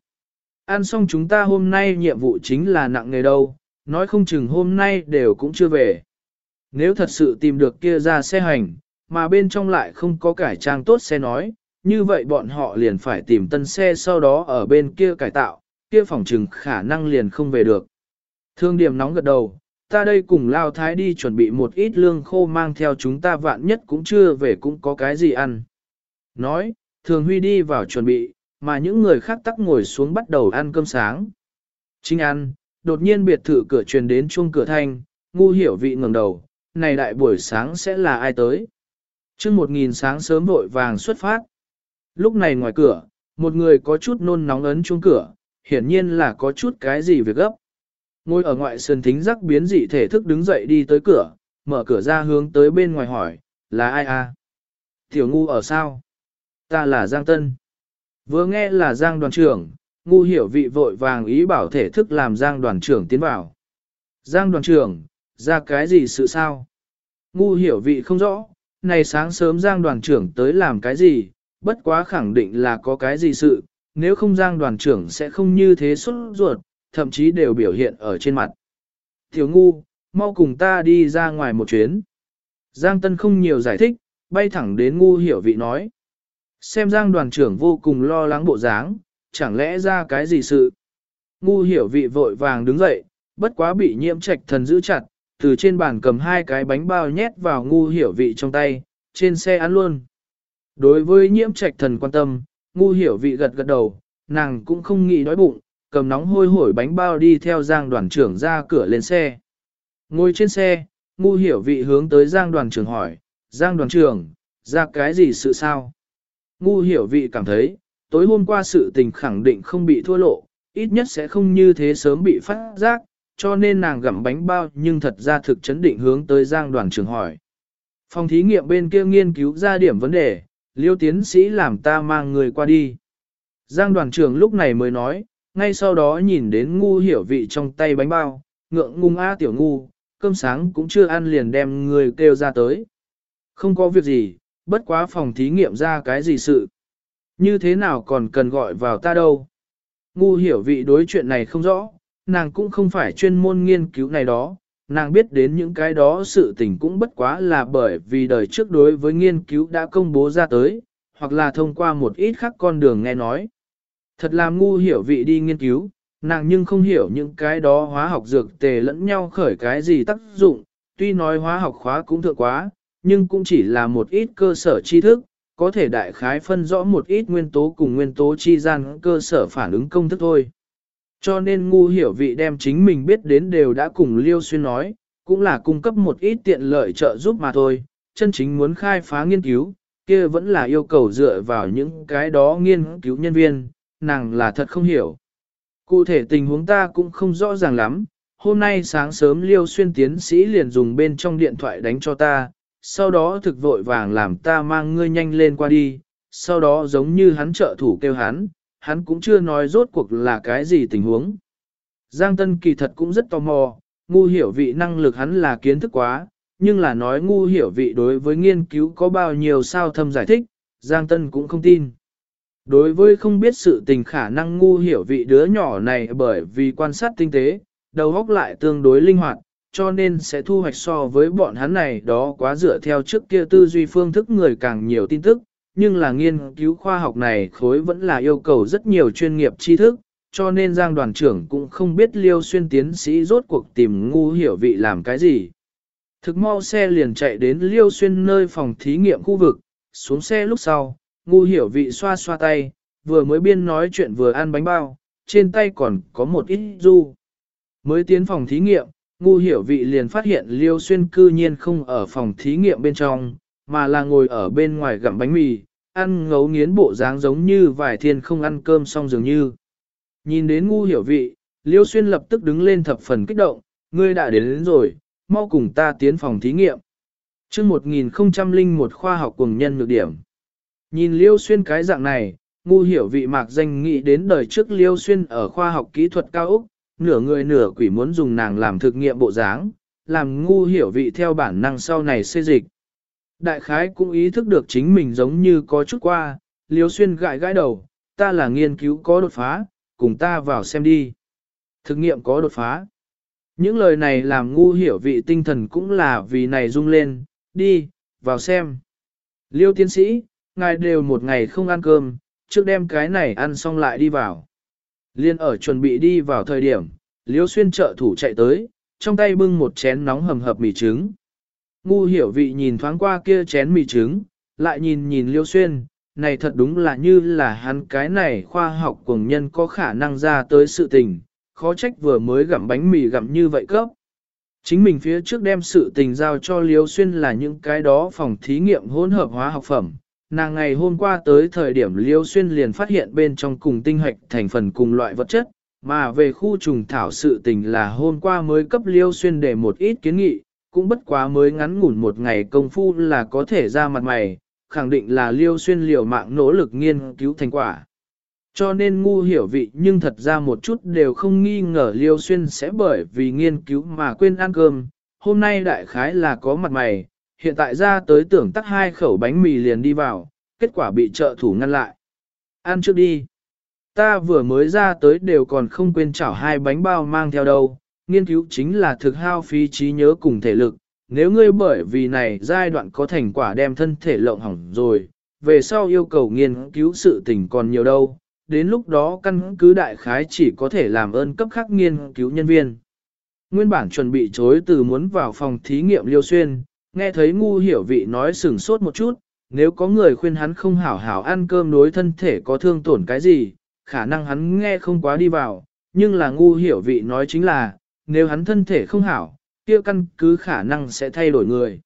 Speaker 1: Ăn xong chúng ta hôm nay nhiệm vụ chính là nặng nghề đâu, nói không chừng hôm nay đều cũng chưa về. Nếu thật sự tìm được kia ra xe hành, mà bên trong lại không có cải trang tốt xe nói, như vậy bọn họ liền phải tìm tân xe sau đó ở bên kia cải tạo, kia phòng trừng khả năng liền không về được. Thương điểm nóng gật đầu, ta đây cùng lao thái đi chuẩn bị một ít lương khô mang theo chúng ta vạn nhất cũng chưa về cũng có cái gì ăn. Nói, thường huy đi vào chuẩn bị, mà những người khác tắc ngồi xuống bắt đầu ăn cơm sáng. Chính ăn, đột nhiên biệt thự cửa truyền đến chuông cửa thanh, ngu hiểu vị ngẩng đầu, này đại buổi sáng sẽ là ai tới? Trước một nghìn sáng sớm vội vàng xuất phát. Lúc này ngoài cửa, một người có chút nôn nóng ấn chuông cửa, hiển nhiên là có chút cái gì việc gấp. Ngồi ở ngoại sườn thính giác biến dị thể thức đứng dậy đi tới cửa, mở cửa ra hướng tới bên ngoài hỏi, là ai à? Tiểu ngu ở sao? Ta là Giang Tân. Vừa nghe là Giang đoàn trưởng, ngu hiểu vị vội vàng ý bảo thể thức làm Giang đoàn trưởng tiến vào. Giang đoàn trưởng, ra cái gì sự sao? Ngu hiểu vị không rõ, này sáng sớm Giang đoàn trưởng tới làm cái gì, bất quá khẳng định là có cái gì sự, nếu không Giang đoàn trưởng sẽ không như thế xuất ruột, thậm chí đều biểu hiện ở trên mặt. Tiểu ngu, mau cùng ta đi ra ngoài một chuyến. Giang Tân không nhiều giải thích, bay thẳng đến ngu hiểu vị nói. Xem Giang đoàn trưởng vô cùng lo lắng bộ dáng, chẳng lẽ ra cái gì sự. Ngu hiểu vị vội vàng đứng dậy, bất quá bị nhiễm trạch thần giữ chặt, từ trên bàn cầm hai cái bánh bao nhét vào ngu hiểu vị trong tay, trên xe ăn luôn. Đối với nhiễm trạch thần quan tâm, ngu hiểu vị gật gật đầu, nàng cũng không nghĩ đói bụng, cầm nóng hôi hổi bánh bao đi theo giang đoàn trưởng ra cửa lên xe. Ngồi trên xe, ngu hiểu vị hướng tới giang đoàn trưởng hỏi, giang đoàn trưởng, ra cái gì sự sao? Ngu hiểu vị cảm thấy, tối hôm qua sự tình khẳng định không bị thua lộ, ít nhất sẽ không như thế sớm bị phát giác, cho nên nàng gặm bánh bao nhưng thật ra thực chấn định hướng tới giang đoàn trưởng hỏi. Phòng thí nghiệm bên kia nghiên cứu ra điểm vấn đề, liêu tiến sĩ làm ta mang người qua đi. Giang đoàn trưởng lúc này mới nói, ngay sau đó nhìn đến ngu hiểu vị trong tay bánh bao, ngượng ngung a tiểu ngu, cơm sáng cũng chưa ăn liền đem người kêu ra tới. Không có việc gì, bất quá phòng thí nghiệm ra cái gì sự. Như thế nào còn cần gọi vào ta đâu. Ngu hiểu vị đối chuyện này không rõ, nàng cũng không phải chuyên môn nghiên cứu này đó, nàng biết đến những cái đó sự tình cũng bất quá là bởi vì đời trước đối với nghiên cứu đã công bố ra tới, hoặc là thông qua một ít khác con đường nghe nói. Thật là ngu hiểu vị đi nghiên cứu, nàng nhưng không hiểu những cái đó hóa học dược tề lẫn nhau khởi cái gì tác dụng, tuy nói hóa học khóa cũng thượng quá, nhưng cũng chỉ là một ít cơ sở tri thức, có thể đại khái phân rõ một ít nguyên tố cùng nguyên tố chi gian cơ sở phản ứng công thức thôi. Cho nên ngu hiểu vị đem chính mình biết đến đều đã cùng Liêu Xuyên nói, cũng là cung cấp một ít tiện lợi trợ giúp mà thôi, chân chính muốn khai phá nghiên cứu, kia vẫn là yêu cầu dựa vào những cái đó nghiên cứu nhân viên, nàng là thật không hiểu. Cụ thể tình huống ta cũng không rõ ràng lắm, hôm nay sáng sớm Liêu Xuyên tiến sĩ liền dùng bên trong điện thoại đánh cho ta, sau đó thực vội vàng làm ta mang ngươi nhanh lên qua đi, sau đó giống như hắn trợ thủ kêu hắn, hắn cũng chưa nói rốt cuộc là cái gì tình huống. Giang Tân kỳ thật cũng rất tò mò, ngu hiểu vị năng lực hắn là kiến thức quá, nhưng là nói ngu hiểu vị đối với nghiên cứu có bao nhiêu sao thâm giải thích, Giang Tân cũng không tin. Đối với không biết sự tình khả năng ngu hiểu vị đứa nhỏ này bởi vì quan sát tinh tế, đầu óc lại tương đối linh hoạt, cho nên sẽ thu hoạch so với bọn hắn này đó quá dựa theo trước kia tư duy phương thức người càng nhiều tin tức, nhưng là nghiên cứu khoa học này khối vẫn là yêu cầu rất nhiều chuyên nghiệp tri thức, cho nên Giang đoàn trưởng cũng không biết Liêu Xuyên tiến sĩ rốt cuộc tìm ngu hiểu vị làm cái gì. Thực mau xe liền chạy đến Liêu Xuyên nơi phòng thí nghiệm khu vực, xuống xe lúc sau, ngu hiểu vị xoa xoa tay, vừa mới biên nói chuyện vừa ăn bánh bao, trên tay còn có một ít du. Mới tiến phòng thí nghiệm, ngu hiểu vị liền phát hiện Liêu Xuyên cư nhiên không ở phòng thí nghiệm bên trong, mà là ngồi ở bên ngoài gặm bánh mì, ăn ngấu nghiến bộ dáng giống như vài thiên không ăn cơm xong dường như. Nhìn đến ngu hiểu vị, Liêu Xuyên lập tức đứng lên thập phần kích động, ngươi đã đến, đến rồi, mau cùng ta tiến phòng thí nghiệm. chương 1001 khoa học cùng nhân nhược điểm. Nhìn Liêu Xuyên cái dạng này, ngu hiểu vị mạc danh nghĩ đến đời trước Liêu Xuyên ở khoa học kỹ thuật cao Úc, nửa người nửa quỷ muốn dùng nàng làm thực nghiệm bộ dáng, làm ngu hiểu vị theo bản năng sau này xê dịch. Đại khái cũng ý thức được chính mình giống như có chút qua, liếu Xuyên gãi gãi đầu, ta là nghiên cứu có đột phá, cùng ta vào xem đi. Thực nghiệm có đột phá. Những lời này làm ngu hiểu vị tinh thần cũng là vì này rung lên, đi, vào xem. Liêu tiến sĩ, ngài đều một ngày không ăn cơm, trước đem cái này ăn xong lại đi vào. Liên ở chuẩn bị đi vào thời điểm, Liêu xuyên trợ thủ chạy tới, trong tay bưng một chén nóng hầm hập mì trứng. Ngu hiểu vị nhìn thoáng qua kia chén mì trứng, lại nhìn nhìn Liêu xuyên, này thật đúng là như là hắn cái này khoa học cùng nhân có khả năng ra tới sự tình, khó trách vừa mới gặm bánh mì gặm như vậy cấp. Chính mình phía trước đem sự tình giao cho Liêu Xuyên là những cái đó phòng thí nghiệm hỗn hợp hóa học phẩm. Nàng ngày hôm qua tới thời điểm Liêu Xuyên liền phát hiện bên trong cùng tinh hoạch thành phần cùng loại vật chất, mà về khu trùng thảo sự tình là hôm qua mới cấp Liêu Xuyên để một ít kiến nghị, cũng bất quá mới ngắn ngủn một ngày công phu là có thể ra mặt mày, khẳng định là Liêu Xuyên liều mạng nỗ lực nghiên cứu thành quả. Cho nên ngu hiểu vị nhưng thật ra một chút đều không nghi ngờ Liêu Xuyên sẽ bởi vì nghiên cứu mà quên ăn cơm. Hôm nay đại khái là có mặt mày, hiện tại ra tới tưởng tắt hai khẩu bánh mì liền đi vào, kết quả bị trợ thủ ngăn lại. Ăn trước đi. Ta vừa mới ra tới đều còn không quên chảo hai bánh bao mang theo đâu, nghiên cứu chính là thực hao phí trí nhớ cùng thể lực. Nếu ngươi bởi vì này giai đoạn có thành quả đem thân thể lộng hỏng rồi, về sau yêu cầu nghiên cứu sự tình còn nhiều đâu, đến lúc đó căn cứ đại khái chỉ có thể làm ơn cấp khắc nghiên cứu nhân viên. Nguyên bản chuẩn bị chối từ muốn vào phòng thí nghiệm liêu xuyên, nghe thấy ngu hiểu vị nói sừng sốt một chút, nếu có người khuyên hắn không hảo hảo ăn cơm đối thân thể có thương tổn cái gì, khả năng hắn nghe không quá đi vào, nhưng là ngu hiểu vị nói chính là, nếu hắn thân thể không hảo, kia căn cứ khả năng sẽ thay đổi người.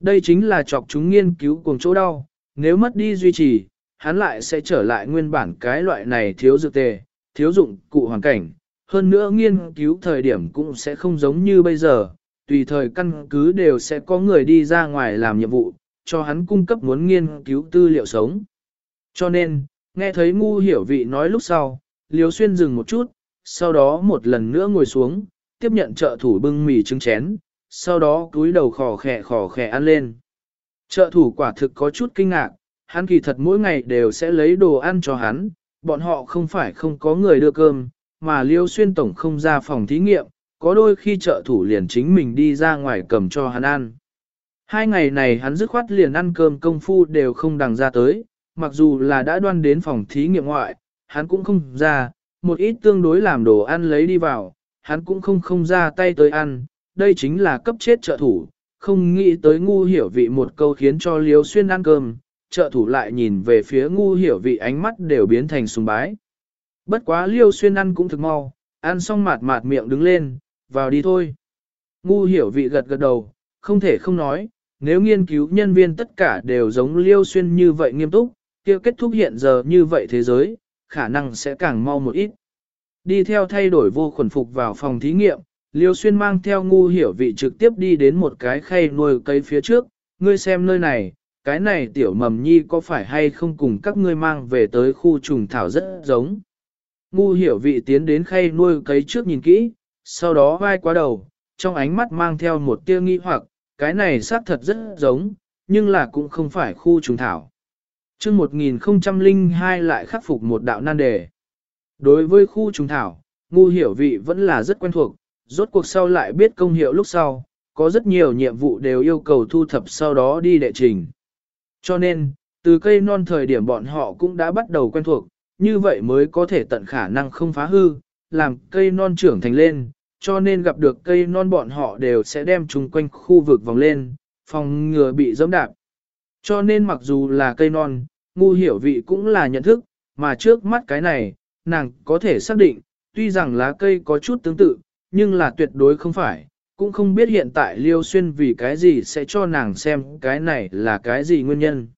Speaker 1: Đây chính là chọc chúng nghiên cứu cùng chỗ đau, nếu mất đi duy trì, hắn lại sẽ trở lại nguyên bản cái loại này thiếu dược tề, thiếu dụng cụ hoàn cảnh. Hơn nữa nghiên cứu thời điểm cũng sẽ không giống như bây giờ, tùy thời căn cứ đều sẽ có người đi ra ngoài làm nhiệm vụ, cho hắn cung cấp muốn nghiên cứu tư liệu sống. Cho nên, nghe thấy ngu hiểu vị nói lúc sau, Liêu Xuyên dừng một chút, sau đó một lần nữa ngồi xuống, tiếp nhận trợ thủ bưng mì trứng chén, sau đó túi đầu khò khẽ khò khẽ ăn lên. Trợ thủ quả thực có chút kinh ngạc, hắn kỳ thật mỗi ngày đều sẽ lấy đồ ăn cho hắn, bọn họ không phải không có người đưa cơm, mà Liêu Xuyên Tổng không ra phòng thí nghiệm, có đôi khi trợ thủ liền chính mình đi ra ngoài cầm cho hắn ăn. Hai ngày này hắn dứt khoát liền ăn cơm công phu đều không đằng ra tới, mặc dù là đã đoan đến phòng thí nghiệm ngoại, hắn cũng không ra, một ít tương đối làm đồ ăn lấy đi vào, hắn cũng không không ra tay tới ăn, đây chính là cấp chết trợ thủ, không nghĩ tới ngu hiểu vị một câu khiến cho Liêu Xuyên ăn cơm, trợ thủ lại nhìn về phía ngu hiểu vị ánh mắt đều biến thành sùng bái. Bất quá liêu xuyên ăn cũng thực mau, ăn xong mạt mạt miệng đứng lên, vào đi thôi. Ngu hiểu vị gật gật đầu, không thể không nói, nếu nghiên cứu nhân viên tất cả đều giống liêu xuyên như vậy nghiêm túc, kia kết thúc hiện giờ như vậy thế giới, khả năng sẽ càng mau một ít. Đi theo thay đổi vô khuẩn phục vào phòng thí nghiệm, liêu xuyên mang theo ngu hiểu vị trực tiếp đi đến một cái khay nuôi cây phía trước, ngươi xem nơi này, cái này tiểu mầm nhi có phải hay không cùng các ngươi mang về tới khu trùng thảo rất giống. Ngu hiểu vị tiến đến khay nuôi cấy trước nhìn kỹ, sau đó vai qua đầu, trong ánh mắt mang theo một tia nghi hoặc, cái này xác thật rất giống, nhưng là cũng không phải khu trùng thảo. chương 1002 lại khắc phục một đạo nan đề. Đối với khu trùng thảo, ngu hiểu vị vẫn là rất quen thuộc, rốt cuộc sau lại biết công hiệu lúc sau, có rất nhiều nhiệm vụ đều yêu cầu thu thập sau đó đi đệ trình. Cho nên, từ cây non thời điểm bọn họ cũng đã bắt đầu quen thuộc, như vậy mới có thể tận khả năng không phá hư, làm cây non trưởng thành lên, cho nên gặp được cây non bọn họ đều sẽ đem chung quanh khu vực vòng lên, phòng ngừa bị dẫm đạp. Cho nên mặc dù là cây non, ngu hiểu vị cũng là nhận thức, mà trước mắt cái này, nàng có thể xác định, tuy rằng lá cây có chút tương tự, nhưng là tuyệt đối không phải, cũng không biết hiện tại Liêu Xuyên vì cái gì sẽ cho nàng xem cái này là cái gì nguyên nhân.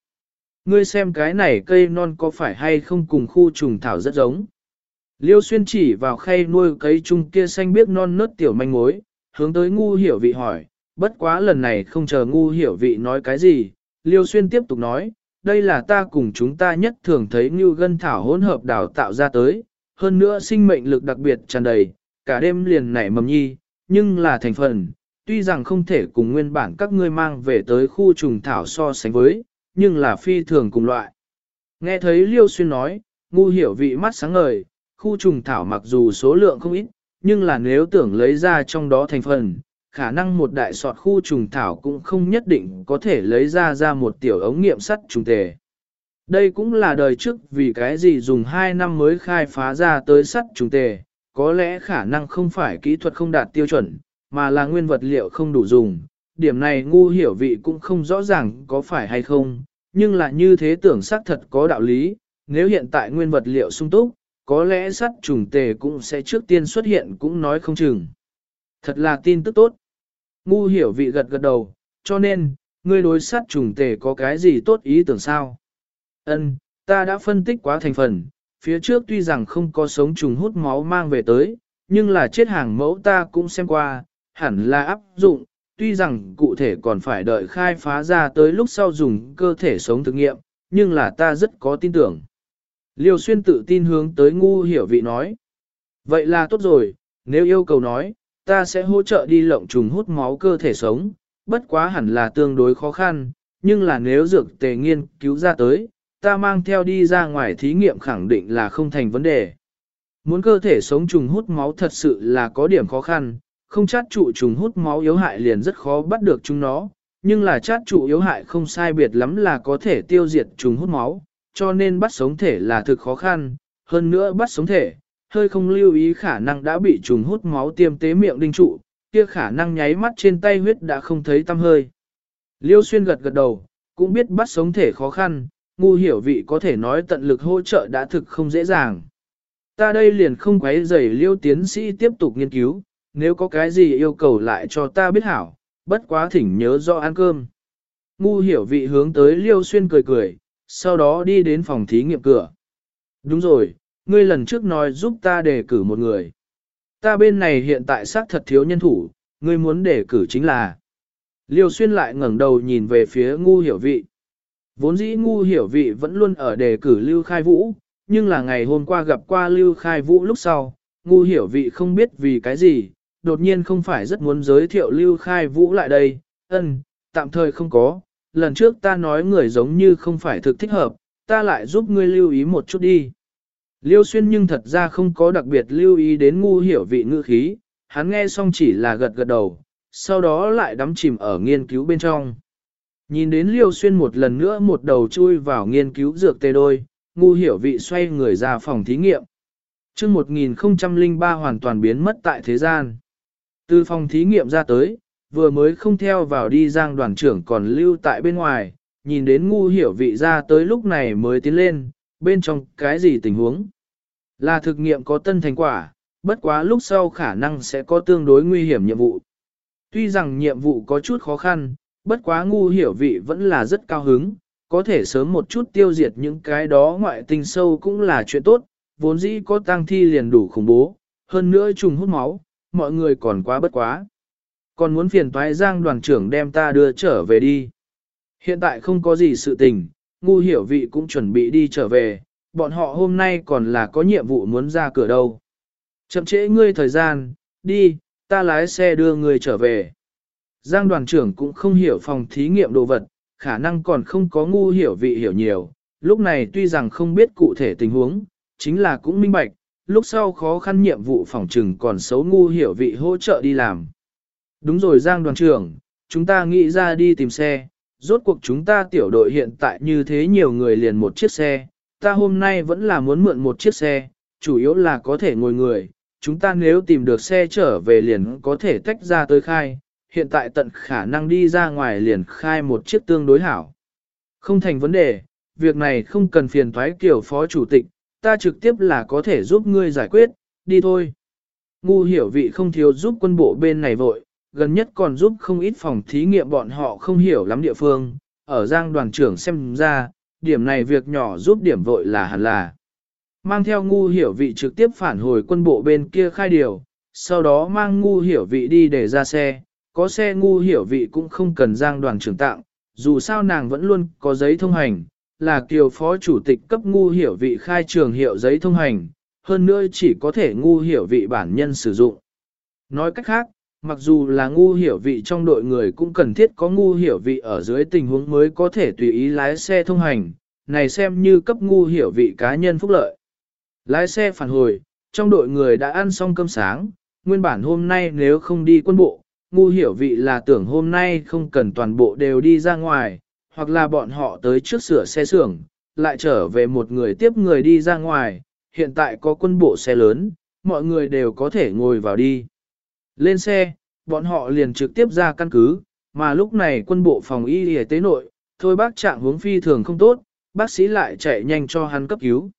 Speaker 1: Ngươi xem cái này cây non có phải hay không cùng khu trùng thảo rất giống. Liêu Xuyên chỉ vào khay nuôi cấy chung kia xanh biếc non nớt tiểu manh mối, hướng tới ngu hiểu vị hỏi, bất quá lần này không chờ ngu hiểu vị nói cái gì, Liêu Xuyên tiếp tục nói, đây là ta cùng chúng ta nhất thường thấy như gân thảo hỗn hợp đào tạo ra tới, hơn nữa sinh mệnh lực đặc biệt tràn đầy, cả đêm liền nảy mầm nhi, nhưng là thành phần, tuy rằng không thể cùng nguyên bản các ngươi mang về tới khu trùng thảo so sánh với, nhưng là phi thường cùng loại. Nghe thấy Liêu Xuyên nói, ngu hiểu vị mắt sáng ngời, khu trùng thảo mặc dù số lượng không ít, nhưng là nếu tưởng lấy ra trong đó thành phần, khả năng một đại sọt khu trùng thảo cũng không nhất định có thể lấy ra ra một tiểu ống nghiệm sắt trùng tề. Đây cũng là đời trước vì cái gì dùng 2 năm mới khai phá ra tới sắt trùng tề, có lẽ khả năng không phải kỹ thuật không đạt tiêu chuẩn, mà là nguyên vật liệu không đủ dùng. Điểm này ngu hiểu vị cũng không rõ ràng có phải hay không, nhưng là như thế tưởng xác thật có đạo lý, nếu hiện tại nguyên vật liệu sung túc, có lẽ sắt trùng tề cũng sẽ trước tiên xuất hiện cũng nói không chừng. Thật là tin tức tốt. Ngu hiểu vị gật gật đầu, cho nên, ngươi đối sắt trùng tề có cái gì tốt ý tưởng sao? Ân, ta đã phân tích quá thành phần, phía trước tuy rằng không có sống trùng hút máu mang về tới, nhưng là chết hàng mẫu ta cũng xem qua, hẳn là áp dụng, tuy rằng cụ thể còn phải đợi khai phá ra tới lúc sau dùng cơ thể sống thực nghiệm, nhưng là ta rất có tin tưởng. Liêu xuyên tự tin hướng tới ngu hiểu vị nói. Vậy là tốt rồi, nếu yêu cầu nói, ta sẽ hỗ trợ đi lộng trùng hút máu cơ thể sống, bất quá hẳn là tương đối khó khăn, nhưng là nếu dược tề nghiên cứu ra tới, ta mang theo đi ra ngoài thí nghiệm khẳng định là không thành vấn đề. Muốn cơ thể sống trùng hút máu thật sự là có điểm khó khăn, không chát trụ trùng hút máu yếu hại liền rất khó bắt được chúng nó, nhưng là chát trụ yếu hại không sai biệt lắm là có thể tiêu diệt trùng hút máu, cho nên bắt sống thể là thực khó khăn, hơn nữa bắt sống thể, hơi không lưu ý khả năng đã bị trùng hút máu tiêm tế miệng đinh trụ, kia khả năng nháy mắt trên tay huyết đã không thấy tăm hơi. Liêu xuyên gật gật đầu, cũng biết bắt sống thể khó khăn, ngu hiểu vị có thể nói tận lực hỗ trợ đã thực không dễ dàng. Ta đây liền không quấy rầy liêu tiến sĩ tiếp tục nghiên cứu, nếu có cái gì yêu cầu lại cho ta biết hảo, bất quá thỉnh nhớ do ăn cơm. Ngu hiểu vị hướng tới liêu xuyên cười cười, sau đó đi đến phòng thí nghiệm cửa. Đúng rồi, ngươi lần trước nói giúp ta đề cử một người. Ta bên này hiện tại xác thật thiếu nhân thủ, ngươi muốn đề cử chính là. Liêu xuyên lại ngẩng đầu nhìn về phía ngu hiểu vị. Vốn dĩ ngu hiểu vị vẫn luôn ở đề cử Lưu Khai Vũ, nhưng là ngày hôm qua gặp qua Lưu Khai Vũ lúc sau, ngu hiểu vị không biết vì cái gì, đột nhiên không phải rất muốn giới thiệu Lưu Khai Vũ lại đây, ân, tạm thời không có, lần trước ta nói người giống như không phải thực thích hợp, ta lại giúp ngươi lưu ý một chút đi. Liêu xuyên nhưng thật ra không có đặc biệt lưu ý đến ngu hiểu vị ngữ khí, hắn nghe xong chỉ là gật gật đầu, sau đó lại đắm chìm ở nghiên cứu bên trong. Nhìn đến liêu xuyên một lần nữa một đầu chui vào nghiên cứu dược tê đôi, ngu hiểu vị xoay người ra phòng thí nghiệm. chương 1003 hoàn toàn biến mất tại thế gian. Từ phòng thí nghiệm ra tới, vừa mới không theo vào đi giang đoàn trưởng còn lưu tại bên ngoài, nhìn đến ngu hiểu vị ra tới lúc này mới tiến lên, bên trong cái gì tình huống. Là thực nghiệm có tân thành quả, bất quá lúc sau khả năng sẽ có tương đối nguy hiểm nhiệm vụ. Tuy rằng nhiệm vụ có chút khó khăn, bất quá ngu hiểu vị vẫn là rất cao hứng, có thể sớm một chút tiêu diệt những cái đó ngoại tinh sâu cũng là chuyện tốt, vốn dĩ có tăng thi liền đủ khủng bố, hơn nữa trùng hút máu, mọi người còn quá bất quá. Còn muốn phiền toái giang đoàn trưởng đem ta đưa trở về đi. Hiện tại không có gì sự tình, ngu hiểu vị cũng chuẩn bị đi trở về, bọn họ hôm nay còn là có nhiệm vụ muốn ra cửa đâu. Chậm trễ ngươi thời gian, đi, ta lái xe đưa ngươi trở về. Giang đoàn trưởng cũng không hiểu phòng thí nghiệm đồ vật, khả năng còn không có ngu hiểu vị hiểu nhiều, lúc này tuy rằng không biết cụ thể tình huống, chính là cũng minh bạch, lúc sau khó khăn nhiệm vụ phòng trừng còn xấu ngu hiểu vị hỗ trợ đi làm. Đúng rồi Giang đoàn trưởng, chúng ta nghĩ ra đi tìm xe, rốt cuộc chúng ta tiểu đội hiện tại như thế nhiều người liền một chiếc xe, ta hôm nay vẫn là muốn mượn một chiếc xe, chủ yếu là có thể ngồi người, chúng ta nếu tìm được xe trở về liền có thể tách ra tới khai, hiện tại tận khả năng đi ra ngoài liền khai một chiếc tương đối hảo. Không thành vấn đề, việc này không cần phiền thoái kiểu phó chủ tịch, ta trực tiếp là có thể giúp ngươi giải quyết, đi thôi. Ngu hiểu vị không thiếu giúp quân bộ bên này vội, gần nhất còn giúp không ít phòng thí nghiệm bọn họ không hiểu lắm địa phương, ở giang đoàn trưởng xem ra, điểm này việc nhỏ giúp điểm vội là hẳn là. Mang theo ngu hiểu vị trực tiếp phản hồi quân bộ bên kia khai điều, sau đó mang ngu hiểu vị đi để ra xe, có xe ngu hiểu vị cũng không cần giang đoàn trưởng tặng, dù sao nàng vẫn luôn có giấy thông hành, là kiều phó chủ tịch cấp ngu hiểu vị khai trường hiệu giấy thông hành, hơn nữa chỉ có thể ngu hiểu vị bản nhân sử dụng. Nói cách khác, mặc dù là ngu hiểu vị trong đội người cũng cần thiết có ngu hiểu vị ở dưới tình huống mới có thể tùy ý lái xe thông hành, này xem như cấp ngu hiểu vị cá nhân phúc lợi. Lái xe phản hồi, trong đội người đã ăn xong cơm sáng, nguyên bản hôm nay nếu không đi quân bộ, ngu hiểu vị là tưởng hôm nay không cần toàn bộ đều đi ra ngoài, hoặc là bọn họ tới trước sửa xe xưởng, lại trở về một người tiếp người đi ra ngoài, hiện tại có quân bộ xe lớn, mọi người đều có thể ngồi vào đi. Lên xe, bọn họ liền trực tiếp ra căn cứ, mà lúc này quân bộ phòng y y tế nội, thôi bác trạng hướng phi thường không tốt, bác sĩ lại chạy nhanh cho hắn cấp cứu.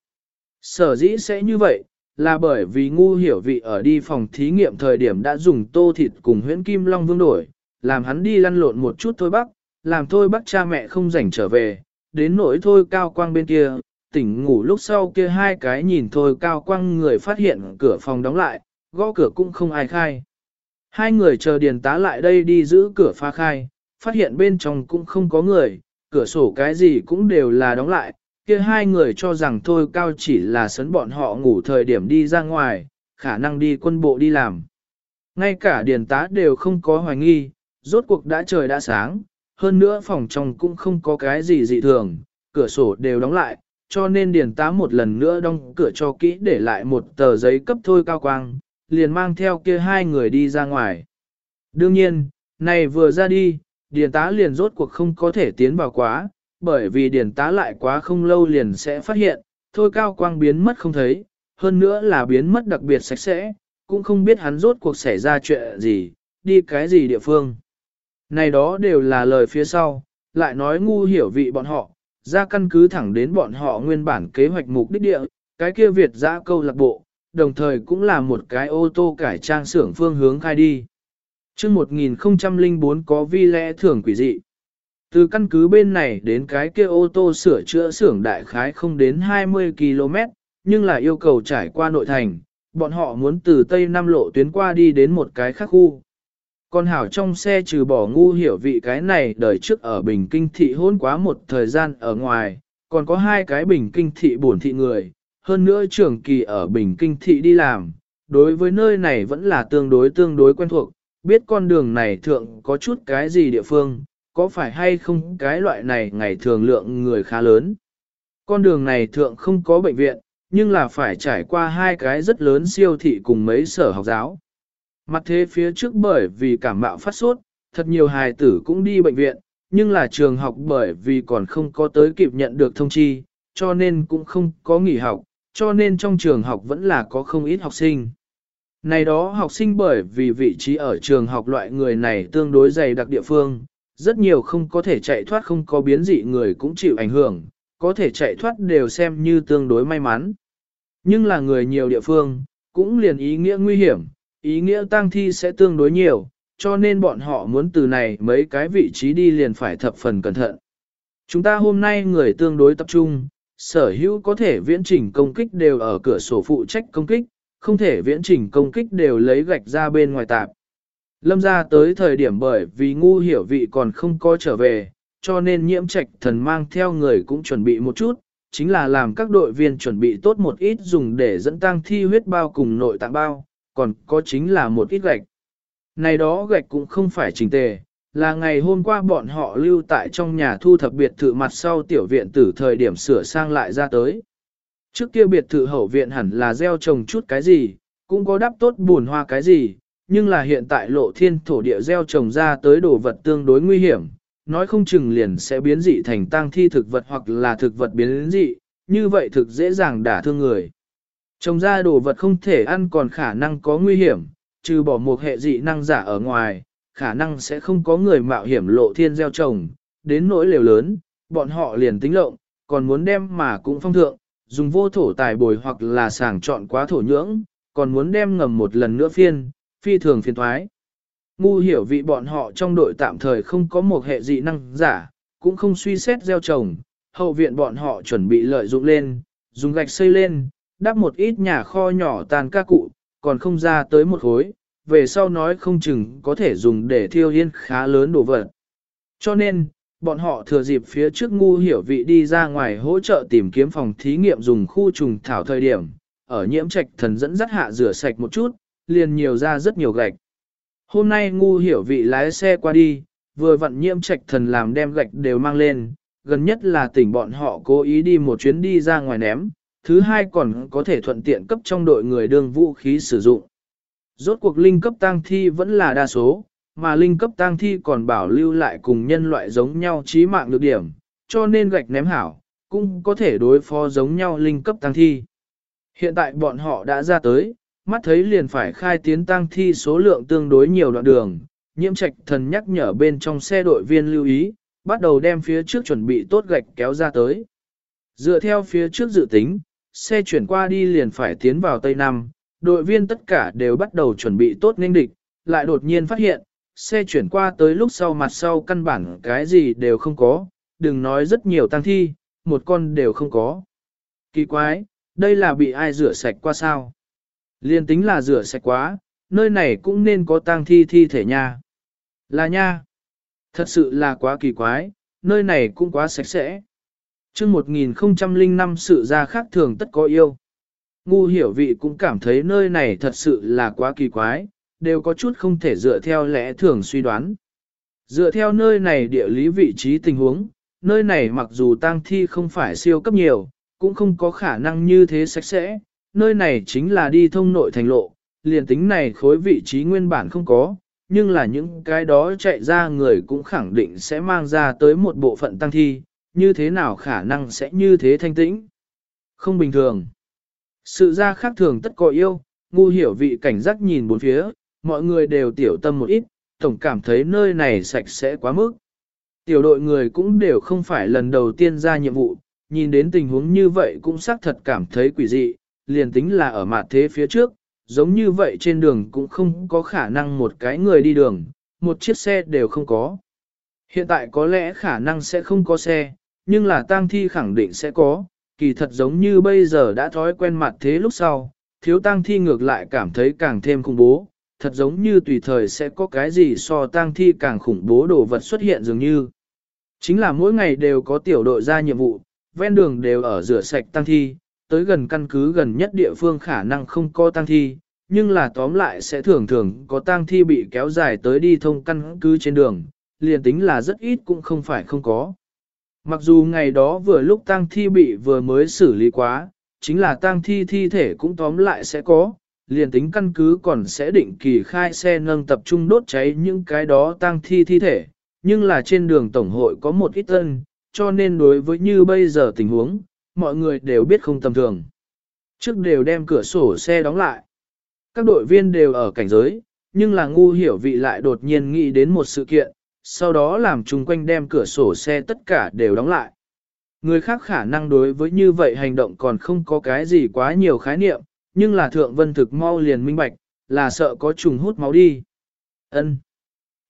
Speaker 1: Sở dĩ sẽ như vậy, là bởi vì ngu hiểu vị ở đi phòng thí nghiệm thời điểm đã dùng tô thịt cùng huyễn kim long vương đổi, làm hắn đi lăn lộn một chút thôi bác, làm thôi bác cha mẹ không rảnh trở về, đến nỗi thôi cao quang bên kia, tỉnh ngủ lúc sau kia hai cái nhìn thôi cao quang người phát hiện cửa phòng đóng lại, gõ cửa cũng không ai khai. Hai người chờ điền tá lại đây đi giữ cửa phá khai, phát hiện bên trong cũng không có người, cửa sổ cái gì cũng đều là đóng lại, kia hai người cho rằng thôi cao chỉ là sấn bọn họ ngủ thời điểm đi ra ngoài, khả năng đi quân bộ đi làm. Ngay cả điền tá đều không có hoài nghi, rốt cuộc đã trời đã sáng, hơn nữa phòng trong cũng không có cái gì dị thường, cửa sổ đều đóng lại, cho nên điền tá một lần nữa đóng cửa cho kỹ để lại một tờ giấy cấp thôi cao quang, liền mang theo kia hai người đi ra ngoài. Đương nhiên, này vừa ra đi, điền tá liền rốt cuộc không có thể tiến vào quá, bởi vì điền tá lại quá không lâu liền sẽ phát hiện, thôi cao quang biến mất không thấy, hơn nữa là biến mất đặc biệt sạch sẽ, cũng không biết hắn rốt cuộc xảy ra chuyện gì, đi cái gì địa phương. Này đó đều là lời phía sau, lại nói ngu hiểu vị bọn họ, ra căn cứ thẳng đến bọn họ nguyên bản kế hoạch mục đích địa, cái kia Việt giã câu lạc bộ, đồng thời cũng là một cái ô tô cải trang xưởng phương hướng khai đi. chương 1004 có vi lẽ thưởng quỷ dị. Từ căn cứ bên này đến cái kia ô tô sửa chữa xưởng đại khái không đến 20 km, nhưng là yêu cầu trải qua nội thành, bọn họ muốn từ Tây Nam lộ tuyến qua đi đến một cái khác khu. Còn hảo trong xe trừ bỏ ngu hiểu vị cái này đời trước ở Bình Kinh thị hôn quá một thời gian ở ngoài, còn có hai cái Bình Kinh thị bổn thị người, hơn nữa trưởng kỳ ở Bình Kinh thị đi làm, đối với nơi này vẫn là tương đối tương đối quen thuộc, biết con đường này thượng có chút cái gì địa phương, có phải hay không cái loại này ngày thường lượng người khá lớn. Con đường này thượng không có bệnh viện, nhưng là phải trải qua hai cái rất lớn siêu thị cùng mấy sở học giáo. Mặt thế phía trước bởi vì cảm mạo phát sốt, thật nhiều hài tử cũng đi bệnh viện, nhưng là trường học bởi vì còn không có tới kịp nhận được thông chi, cho nên cũng không có nghỉ học, cho nên trong trường học vẫn là có không ít học sinh. Này đó học sinh bởi vì vị trí ở trường học loại người này tương đối dày đặc địa phương, rất nhiều không có thể chạy thoát không có biến dị người cũng chịu ảnh hưởng, có thể chạy thoát đều xem như tương đối may mắn. Nhưng là người nhiều địa phương, cũng liền ý nghĩa nguy hiểm, ý nghĩa tang thi sẽ tương đối nhiều, cho nên bọn họ muốn từ này mấy cái vị trí đi liền phải thập phần cẩn thận. Chúng ta hôm nay người tương đối tập trung, sở hữu có thể viễn trình công kích đều ở cửa sổ phụ trách công kích, không thể viễn trình công kích đều lấy gạch ra bên ngoài tạp. Lâm ra tới thời điểm bởi vì ngu hiểu vị còn không có trở về, cho nên nhiễm trạch thần mang theo người cũng chuẩn bị một chút, chính là làm các đội viên chuẩn bị tốt một ít dùng để dẫn tăng thi huyết bao cùng nội tạng bao, còn có chính là một ít gạch. Này đó gạch cũng không phải trình tề, là ngày hôm qua bọn họ lưu tại trong nhà thu thập biệt thự mặt sau tiểu viện từ thời điểm sửa sang lại ra tới. Trước kia biệt thự hậu viện hẳn là gieo trồng chút cái gì, cũng có đắp tốt buồn hoa cái gì, nhưng là hiện tại lộ thiên thổ địa gieo trồng ra tới đồ vật tương đối nguy hiểm, nói không chừng liền sẽ biến dị thành tang thi thực vật hoặc là thực vật biến dị, như vậy thực dễ dàng đả thương người. Trồng ra đồ vật không thể ăn còn khả năng có nguy hiểm, trừ bỏ một hệ dị năng giả ở ngoài, khả năng sẽ không có người mạo hiểm lộ thiên gieo trồng, đến nỗi liều lớn, bọn họ liền tính lộng, còn muốn đem mà cũng phong thượng, dùng vô thổ tài bồi hoặc là sàng chọn quá thổ nhưỡng, còn muốn đem ngầm một lần nữa phiên, phi thường phiền thoái. Ngu hiểu vị bọn họ trong đội tạm thời không có một hệ dị năng giả, cũng không suy xét gieo trồng, hậu viện bọn họ chuẩn bị lợi dụng lên, dùng gạch xây lên, đắp một ít nhà kho nhỏ tàn ca cụ, còn không ra tới một khối, về sau nói không chừng có thể dùng để thiêu yên khá lớn đồ vật. Cho nên, bọn họ thừa dịp phía trước ngu hiểu vị đi ra ngoài hỗ trợ tìm kiếm phòng thí nghiệm dùng khu trùng thảo thời điểm, ở nhiễm trạch thần dẫn dắt hạ rửa sạch một chút, liền nhiều ra rất nhiều gạch. Hôm nay ngu hiểu vị lái xe qua đi, vừa vặn nhiễm trạch thần làm đem gạch đều mang lên, gần nhất là tỉnh bọn họ cố ý đi một chuyến đi ra ngoài ném, thứ hai còn có thể thuận tiện cấp trong đội người đương vũ khí sử dụng. Rốt cuộc linh cấp tăng thi vẫn là đa số, mà linh cấp tang thi còn bảo lưu lại cùng nhân loại giống nhau trí mạng lược điểm, cho nên gạch ném hảo, cũng có thể đối phó giống nhau linh cấp tang thi. Hiện tại bọn họ đã ra tới, mắt thấy liền phải khai tiến tang thi số lượng tương đối nhiều đoạn đường, nhiễm trạch thần nhắc nhở bên trong xe đội viên lưu ý, bắt đầu đem phía trước chuẩn bị tốt gạch kéo ra tới. Dựa theo phía trước dự tính, xe chuyển qua đi liền phải tiến vào Tây Nam, đội viên tất cả đều bắt đầu chuẩn bị tốt nên địch, lại đột nhiên phát hiện, xe chuyển qua tới lúc sau mặt sau căn bản cái gì đều không có, đừng nói rất nhiều tăng thi, một con đều không có. Kỳ quái, đây là bị ai rửa sạch qua sao? Liên tính là rửa sạch quá, nơi này cũng nên có tang thi thi thể nha. Là nha. Thật sự là quá kỳ quái, nơi này cũng quá sạch sẽ. chương 1005 sự ra khác thường tất có yêu. Ngu hiểu vị cũng cảm thấy nơi này thật sự là quá kỳ quái, đều có chút không thể dựa theo lẽ thường suy đoán. Dựa theo nơi này địa lý vị trí tình huống, nơi này mặc dù tang thi không phải siêu cấp nhiều, cũng không có khả năng như thế sạch sẽ, nơi này chính là đi thông nội thành lộ, liền tính này khối vị trí nguyên bản không có, nhưng là những cái đó chạy ra người cũng khẳng định sẽ mang ra tới một bộ phận tăng thi, như thế nào khả năng sẽ như thế thanh tĩnh. Không bình thường. Sự ra khác thường tất có yêu, ngu hiểu vị cảnh giác nhìn bốn phía, mọi người đều tiểu tâm một ít, tổng cảm thấy nơi này sạch sẽ quá mức. Tiểu đội người cũng đều không phải lần đầu tiên ra nhiệm vụ, nhìn đến tình huống như vậy cũng xác thật cảm thấy quỷ dị, liền tính là ở mặt thế phía trước, giống như vậy trên đường cũng không có khả năng một cái người đi đường, một chiếc xe đều không có. Hiện tại có lẽ khả năng sẽ không có xe, nhưng là tang thi khẳng định sẽ có, kỳ thật giống như bây giờ đã thói quen mặt thế lúc sau, thiếu tang thi ngược lại cảm thấy càng thêm khủng bố, thật giống như tùy thời sẽ có cái gì so tang thi càng khủng bố đồ vật xuất hiện dường như. Chính là mỗi ngày đều có tiểu đội ra nhiệm vụ, ven đường đều ở rửa sạch tang thi, tới gần căn cứ gần nhất địa phương khả năng không có tang thi, nhưng là tóm lại sẽ thường thường có tang thi bị kéo dài tới đi thông căn cứ trên đường, liền tính là rất ít cũng không phải không có. Mặc dù ngày đó vừa lúc tang thi bị vừa mới xử lý quá, chính là tang thi thi thể cũng tóm lại sẽ có, liền tính căn cứ còn sẽ định kỳ khai xe nâng tập trung đốt cháy những cái đó tang thi thi thể, nhưng là trên đường tổng hội có một ít tân, cho nên đối với như bây giờ tình huống, mọi người đều biết không tầm thường. Trước đều đem cửa sổ xe đóng lại. Các đội viên đều ở cảnh giới, nhưng là ngu hiểu vị lại đột nhiên nghĩ đến một sự kiện, sau đó làm chung quanh đem cửa sổ xe tất cả đều đóng lại. Người khác khả năng đối với như vậy hành động còn không có cái gì quá nhiều khái niệm, nhưng là thượng vân thực mau liền minh bạch, là sợ có trùng hút máu đi. Ân,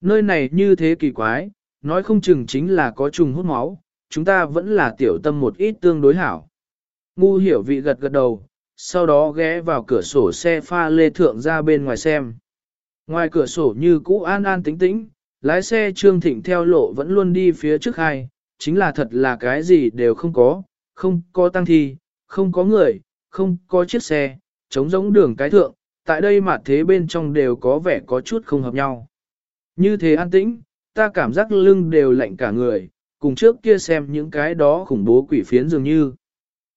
Speaker 1: Nơi này như thế kỳ quái, nói không chừng chính là có trùng hút máu, chúng ta vẫn là tiểu tâm một ít tương đối hảo. Ngu hiểu vị gật gật đầu, sau đó ghé vào cửa sổ xe pha lê thượng ra bên ngoài xem. Ngoài cửa sổ như cũ an an tĩnh tĩnh, lái xe Trương Thịnh theo lộ vẫn luôn đi phía trước hai, chính là thật là cái gì đều không có, không có tăng thi, không có người, không có chiếc xe, trống giống đường cái thượng, tại đây mà thế bên trong đều có vẻ có chút không hợp nhau. Như thế an tĩnh, ta cảm giác lưng đều lạnh cả người, cùng trước kia xem những cái đó khủng bố quỷ phiến dường như.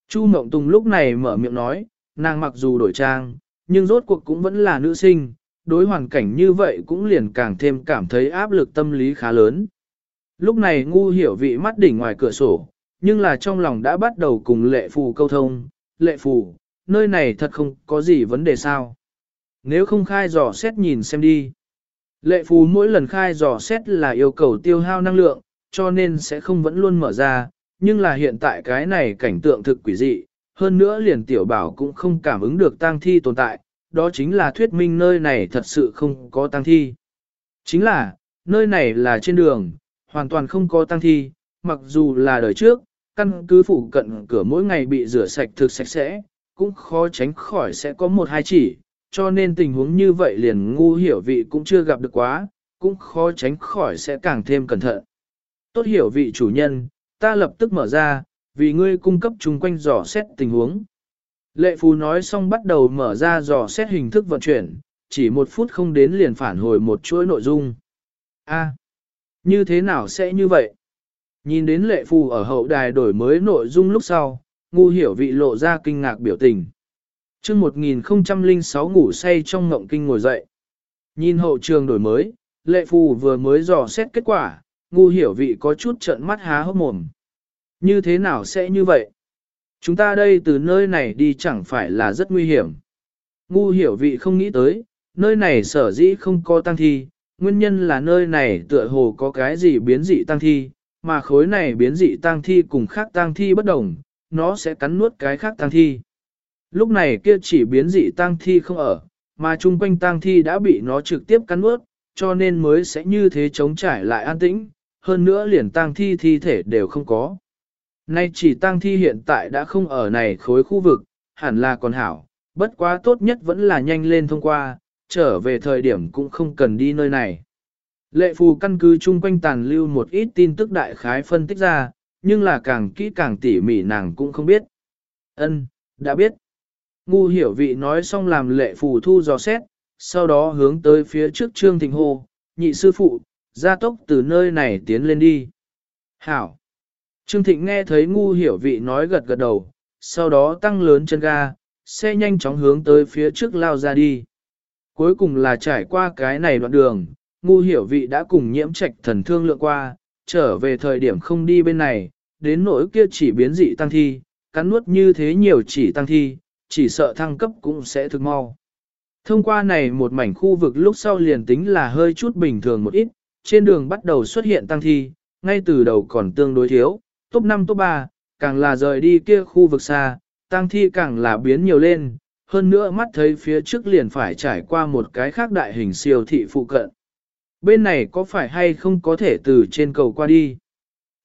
Speaker 1: Chu Mộng Tùng lúc này mở miệng nói, nàng mặc dù đổi trang, nhưng rốt cuộc cũng vẫn là nữ sinh, đối hoàn cảnh như vậy cũng liền càng thêm cảm thấy áp lực tâm lý khá lớn. Lúc này ngu hiểu vị mắt đỉnh ngoài cửa sổ, nhưng là trong lòng đã bắt đầu cùng lệ phù câu thông, lệ phù, nơi này thật không có gì vấn đề sao. Nếu không khai dò xét nhìn xem đi. Lệ phù mỗi lần khai dò xét là yêu cầu tiêu hao năng lượng, cho nên sẽ không vẫn luôn mở ra, nhưng là hiện tại cái này cảnh tượng thực quỷ dị, hơn nữa liền tiểu bảo cũng không cảm ứng được tang thi tồn tại, đó chính là thuyết minh nơi này thật sự không có tang thi. Chính là, nơi này là trên đường, hoàn toàn không có tang thi, mặc dù là đời trước, căn cứ phụ cận cửa mỗi ngày bị rửa sạch thực sạch sẽ, cũng khó tránh khỏi sẽ có một hai chỉ, cho nên tình huống như vậy liền ngu hiểu vị cũng chưa gặp được quá, cũng khó tránh khỏi sẽ càng thêm cẩn thận. Tốt hiểu vị chủ nhân, ta lập tức mở ra, vì ngươi cung cấp chung quanh dò xét tình huống. Lệ Phú nói xong bắt đầu mở ra dò xét hình thức vận chuyển, chỉ một phút không đến liền phản hồi một chuỗi nội dung. A, như thế nào sẽ như vậy? Nhìn đến lệ phù ở hậu đài đổi mới nội dung lúc sau, ngu hiểu vị lộ ra kinh ngạc biểu tình. chương 1006 ngủ say trong ngộng kinh ngồi dậy. Nhìn hậu trường đổi mới, lệ phù vừa mới dò xét kết quả, ngu hiểu vị có chút trợn mắt há hốc mồm. Như thế nào sẽ như vậy? Chúng ta đây từ nơi này đi chẳng phải là rất nguy hiểm. Ngu hiểu vị không nghĩ tới, nơi này sở dĩ không có tăng thi, nguyên nhân là nơi này tựa hồ có cái gì biến dị tăng thi, mà khối này biến dị tăng thi cùng khác tăng thi bất đồng, nó sẽ cắn nuốt cái khác tăng thi. Lúc này kia chỉ biến dị tăng thi không ở, mà chung quanh tăng thi đã bị nó trực tiếp cắn nuốt, cho nên mới sẽ như thế chống trải lại an tĩnh, hơn nữa liền tăng thi thi thể đều không có. Nay chỉ tang thi hiện tại đã không ở này khối khu vực, hẳn là còn hảo, bất quá tốt nhất vẫn là nhanh lên thông qua, trở về thời điểm cũng không cần đi nơi này. Lệ phù căn cứ chung quanh tàn lưu một ít tin tức đại khái phân tích ra, nhưng là càng kỹ càng tỉ mỉ nàng cũng không biết. Ân, đã biết. Ngu hiểu vị nói xong làm lệ phù thu dò xét, sau đó hướng tới phía trước trương thịnh hồ, nhị sư phụ, gia tốc từ nơi này tiến lên đi. Hảo. Trương thịnh nghe thấy ngu hiểu vị nói gật gật đầu, sau đó tăng lớn chân ga, xe nhanh chóng hướng tới phía trước lao ra đi. Cuối cùng là trải qua cái này đoạn đường, ngu hiểu vị đã cùng nhiễm trạch thần thương lượng qua, trở về thời điểm không đi bên này, đến nỗi kia chỉ biến dị tăng thi, cắn nuốt như thế nhiều chỉ tăng thi, chỉ sợ thăng cấp cũng sẽ thực mau. Thông qua này một mảnh khu vực lúc sau liền tính là hơi chút bình thường một ít, trên đường bắt đầu xuất hiện tăng thi, ngay từ đầu còn tương đối thiếu, top 5 top 3, càng là rời đi kia khu vực xa, tăng thi càng là biến nhiều lên, hơn nữa mắt thấy phía trước liền phải trải qua một cái khác đại hình siêu thị phụ cận. Bên này có phải hay không có thể từ trên cầu qua đi?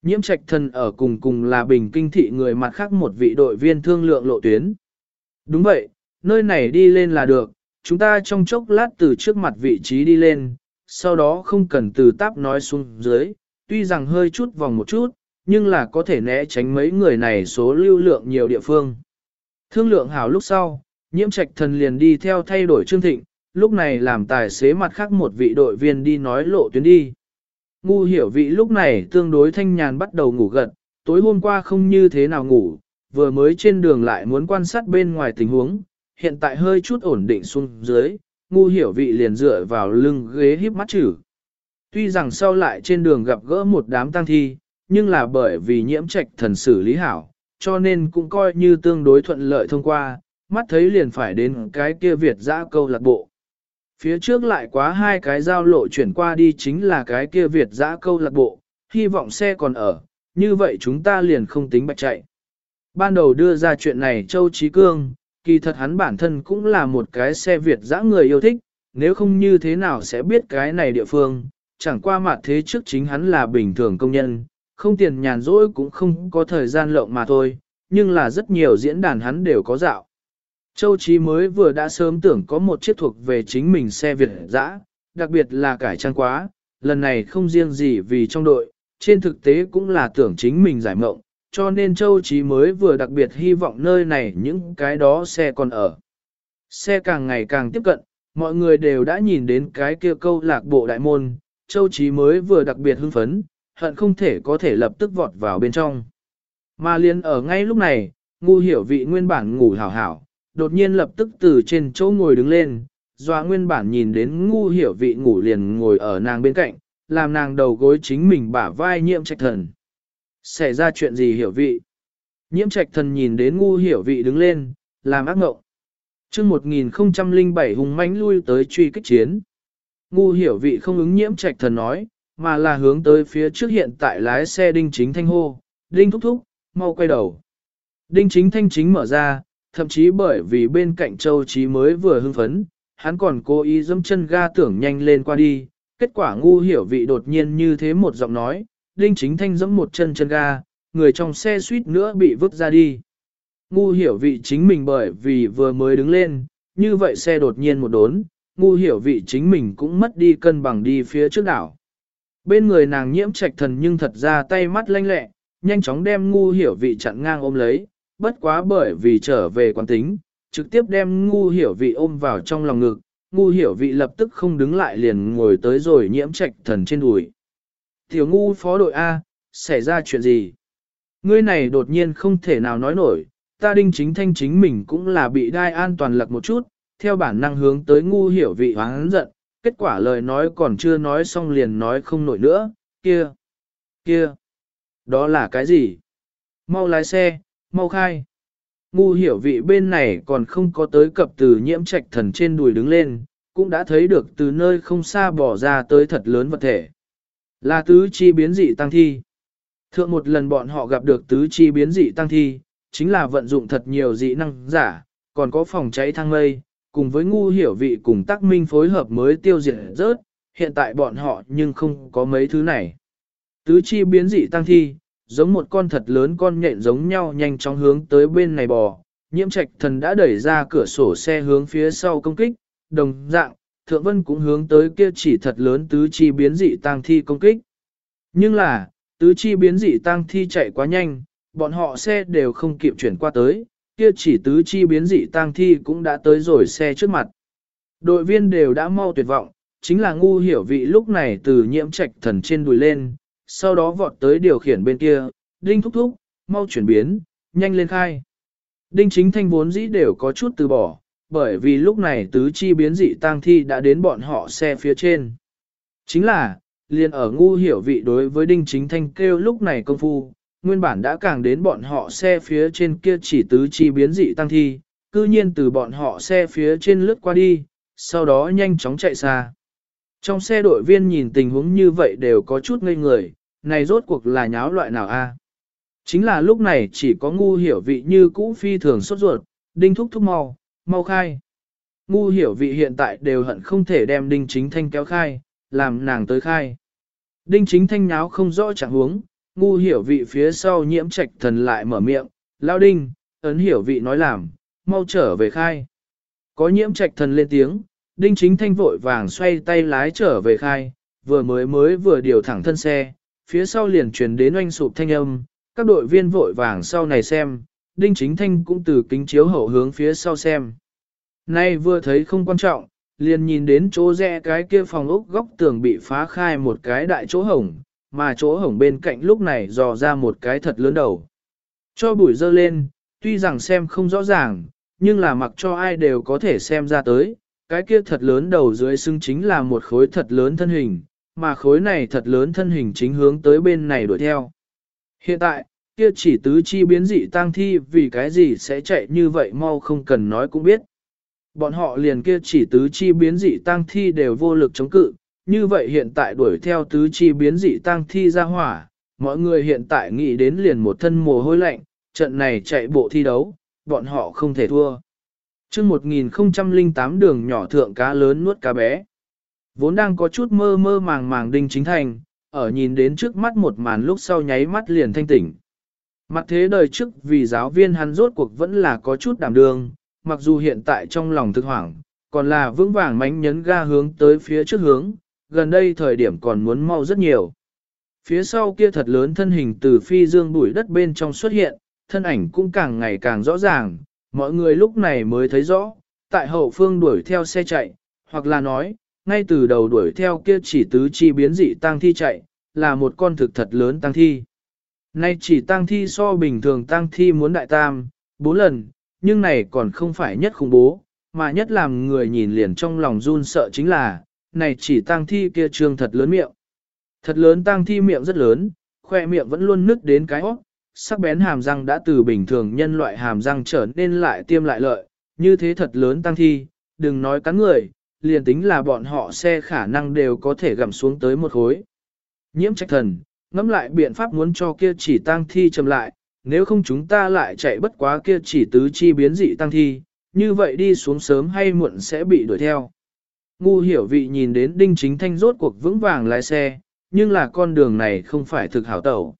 Speaker 1: Nhiễm trạch thần ở cùng cùng là bình kinh thị người mặt khác một vị đội viên thương lượng lộ tuyến. Đúng vậy, nơi này đi lên là được, chúng ta trong chốc lát từ trước mặt vị trí đi lên, sau đó không cần từ táp nói xuống dưới, tuy rằng hơi chút vòng một chút, nhưng là có thể né tránh mấy người này số lưu lượng nhiều địa phương. Thương lượng hảo lúc sau, nhiễm trạch thần liền đi theo thay đổi chương thịnh, lúc này làm tài xế mặt khác một vị đội viên đi nói lộ tuyến đi. Ngu hiểu vị lúc này tương đối thanh nhàn bắt đầu ngủ gật, tối hôm qua không như thế nào ngủ, vừa mới trên đường lại muốn quan sát bên ngoài tình huống, hiện tại hơi chút ổn định xuống dưới, ngu hiểu vị liền dựa vào lưng ghế híp mắt chữ. Tuy rằng sau lại trên đường gặp gỡ một đám tăng thi, nhưng là bởi vì nhiễm trạch thần xử lý hảo, cho nên cũng coi như tương đối thuận lợi thông qua, mắt thấy liền phải đến cái kia Việt giã câu lạc bộ. Phía trước lại quá hai cái giao lộ chuyển qua đi chính là cái kia Việt giã câu lạc bộ, hy vọng xe còn ở, như vậy chúng ta liền không tính bạch chạy. Ban đầu đưa ra chuyện này Châu Trí Cương, kỳ thật hắn bản thân cũng là một cái xe Việt dã người yêu thích, nếu không như thế nào sẽ biết cái này địa phương, chẳng qua mặt thế trước chính hắn là bình thường công nhân, không tiền nhàn rỗi cũng không có thời gian lộng mà thôi, nhưng là rất nhiều diễn đàn hắn đều có dạo. Châu Chí mới vừa đã sớm tưởng có một chiếc thuộc về chính mình xe Việt dã, đặc biệt là cải trang quá, lần này không riêng gì vì trong đội, trên thực tế cũng là tưởng chính mình giải mộng, cho nên Châu Chí mới vừa đặc biệt hy vọng nơi này những cái đó xe còn ở. Xe càng ngày càng tiếp cận, mọi người đều đã nhìn đến cái kia câu lạc bộ đại môn, Châu Chí mới vừa đặc biệt hưng phấn, hận không thể có thể lập tức vọt vào bên trong. Mà liền ở ngay lúc này, ngu hiểu vị nguyên bản ngủ hảo hảo, đột nhiên lập tức từ trên chỗ ngồi đứng lên, doa nguyên bản nhìn đến ngu hiểu vị ngủ liền ngồi ở nàng bên cạnh, làm nàng đầu gối chính mình bả vai nhiễm trạch thần. Xảy ra chuyện gì hiểu vị? Nhiễm trạch thần nhìn đến ngu hiểu vị đứng lên, làm ác ngộng. chương 1007 hùng mãnh lui tới truy kích chiến. Ngu hiểu vị không ứng nhiễm trạch thần nói, mà là hướng tới phía trước hiện tại lái xe đinh chính thanh hô, đinh thúc thúc, mau quay đầu. Đinh chính thanh chính mở ra, thậm chí bởi vì bên cạnh châu trí mới vừa hưng phấn, hắn còn cố ý dẫm chân ga tưởng nhanh lên qua đi, kết quả ngu hiểu vị đột nhiên như thế một giọng nói, đinh chính thanh dẫm một chân chân ga, người trong xe suýt nữa bị vứt ra đi. Ngu hiểu vị chính mình bởi vì vừa mới đứng lên, như vậy xe đột nhiên một đốn, ngu hiểu vị chính mình cũng mất đi cân bằng đi phía trước đảo. Bên người nàng nhiễm trạch thần nhưng thật ra tay mắt lanh lẹ, nhanh chóng đem ngu hiểu vị chặn ngang ôm lấy, bất quá bởi vì trở về quán tính, trực tiếp đem ngu hiểu vị ôm vào trong lòng ngực, ngu hiểu vị lập tức không đứng lại liền ngồi tới rồi nhiễm trạch thần trên đùi. Tiểu ngu phó đội A, xảy ra chuyện gì? Ngươi này đột nhiên không thể nào nói nổi, ta đinh chính thanh chính mình cũng là bị đai an toàn lật một chút, theo bản năng hướng tới ngu hiểu vị hoáng giận, kết quả lời nói còn chưa nói xong liền nói không nổi nữa, kia, kia, đó là cái gì? Mau lái xe, mau khai. Ngu hiểu vị bên này còn không có tới cập từ nhiễm trạch thần trên đùi đứng lên, cũng đã thấy được từ nơi không xa bỏ ra tới thật lớn vật thể. Là tứ chi biến dị tăng thi. Thượng một lần bọn họ gặp được tứ chi biến dị tăng thi, chính là vận dụng thật nhiều dị năng giả, còn có phòng cháy thang mây, cùng với ngu hiểu vị cùng tác minh phối hợp mới tiêu diệt rớt, hiện tại bọn họ nhưng không có mấy thứ này. Tứ chi biến dị tăng thi, giống một con thật lớn con nhện giống nhau nhanh chóng hướng tới bên này bò, nhiễm trạch thần đã đẩy ra cửa sổ xe hướng phía sau công kích, đồng dạng, thượng vân cũng hướng tới kia chỉ thật lớn tứ chi biến dị tăng thi công kích. Nhưng là, tứ chi biến dị tăng thi chạy quá nhanh, bọn họ xe đều không kịp chuyển qua tới, kia chỉ tứ chi biến dị tăng thi cũng đã tới rồi xe trước mặt. Đội viên đều đã mau tuyệt vọng, chính là ngu hiểu vị lúc này từ nhiễm trạch thần trên đùi lên, sau đó vọt tới điều khiển bên kia, đinh thúc thúc, mau chuyển biến, nhanh lên khai. Đinh chính thanh vốn dĩ đều có chút từ bỏ, bởi vì lúc này tứ chi biến dị tang thi đã đến bọn họ xe phía trên. Chính là, liền ở ngu hiểu vị đối với đinh chính thanh kêu lúc này công phu, nguyên bản đã càng đến bọn họ xe phía trên kia chỉ tứ chi biến dị tăng thi, cư nhiên từ bọn họ xe phía trên lướt qua đi, sau đó nhanh chóng chạy xa. Trong xe đội viên nhìn tình huống như vậy đều có chút ngây người, này rốt cuộc là nháo loại nào a? À? Chính là lúc này chỉ có ngu hiểu vị như cũ phi thường sốt ruột, đinh thúc thúc mau, mau khai. Ngu hiểu vị hiện tại đều hận không thể đem đinh chính thanh kéo khai, làm nàng tới khai. Đinh chính thanh nháo không rõ chẳng huống, ngu hiểu vị phía sau nhiễm trạch thần lại mở miệng, lao đinh, ấn hiểu vị nói làm, mau trở về khai. Có nhiễm trạch thần lên tiếng, đinh chính thanh vội vàng xoay tay lái trở về khai, vừa mới mới vừa điều thẳng thân xe, phía sau liền truyền đến oanh sụp thanh âm, các đội viên vội vàng sau này xem, đinh chính thanh cũng từ kính chiếu hậu hướng phía sau xem. Nay vừa thấy không quan trọng, liền nhìn đến chỗ rẽ cái kia phòng ốc góc tường bị phá khai một cái đại chỗ hổng, mà chỗ hổng bên cạnh lúc này dò ra một cái thật lớn đầu. Cho bụi dơ lên, tuy rằng xem không rõ ràng, nhưng là mặc cho ai đều có thể xem ra tới, cái kia thật lớn đầu dưới xưng chính là một khối thật lớn thân hình, mà khối này thật lớn thân hình chính hướng tới bên này đuổi theo. Hiện tại, kia chỉ tứ chi biến dị tang thi vì cái gì sẽ chạy như vậy mau không cần nói cũng biết. Bọn họ liền kia chỉ tứ chi biến dị tang thi đều vô lực chống cự, như vậy hiện tại đuổi theo tứ chi biến dị tăng thi ra hỏa, mọi người hiện tại nghĩ đến liền một thân mồ hôi lạnh, trận này chạy bộ thi đấu, bọn họ không thể thua. chương 1008 đường nhỏ thượng cá lớn nuốt cá bé. Vốn đang có chút mơ mơ màng màng đinh chính thành, ở nhìn đến trước mắt một màn lúc sau nháy mắt liền thanh tỉnh. Mặt thế đời trước vì giáo viên hắn rốt cuộc vẫn là có chút đảm đường, mặc dù hiện tại trong lòng thực hoảng, còn là vững vàng mánh nhấn ga hướng tới phía trước hướng, gần đây thời điểm còn muốn mau rất nhiều. Phía sau kia thật lớn thân hình từ phi dương bụi đất bên trong xuất hiện, thân ảnh cũng càng ngày càng rõ ràng, mọi người lúc này mới thấy rõ, tại hậu phương đuổi theo xe chạy, hoặc là nói, ngay từ đầu đuổi theo kia chỉ tứ chi biến dị tăng thi chạy, là một con thực thật lớn tăng thi. Nay chỉ tăng thi so bình thường tăng thi muốn đại tam, bốn lần, nhưng này còn không phải nhất khủng bố, mà nhất làm người nhìn liền trong lòng run sợ chính là, này chỉ tang thi kia trương thật lớn miệng. Thật lớn tang thi miệng rất lớn, khoe miệng vẫn luôn nứt đến cái hót, sắc bén hàm răng đã từ bình thường nhân loại hàm răng trở nên lại tiêm lại lợi, như thế thật lớn tang thi, đừng nói cắn người, liền tính là bọn họ xe khả năng đều có thể gặm xuống tới một khối. Nhiễm trách thần, ngẫm lại biện pháp muốn cho kia chỉ tang thi chậm lại, nếu không chúng ta lại chạy bất quá kia chỉ tứ chi biến dị tang thi, như vậy đi xuống sớm hay muộn sẽ bị đuổi theo. Ngu hiểu vị nhìn đến đinh chính thanh rốt cuộc vững vàng lái xe, nhưng là con đường này không phải thực hảo tẩu.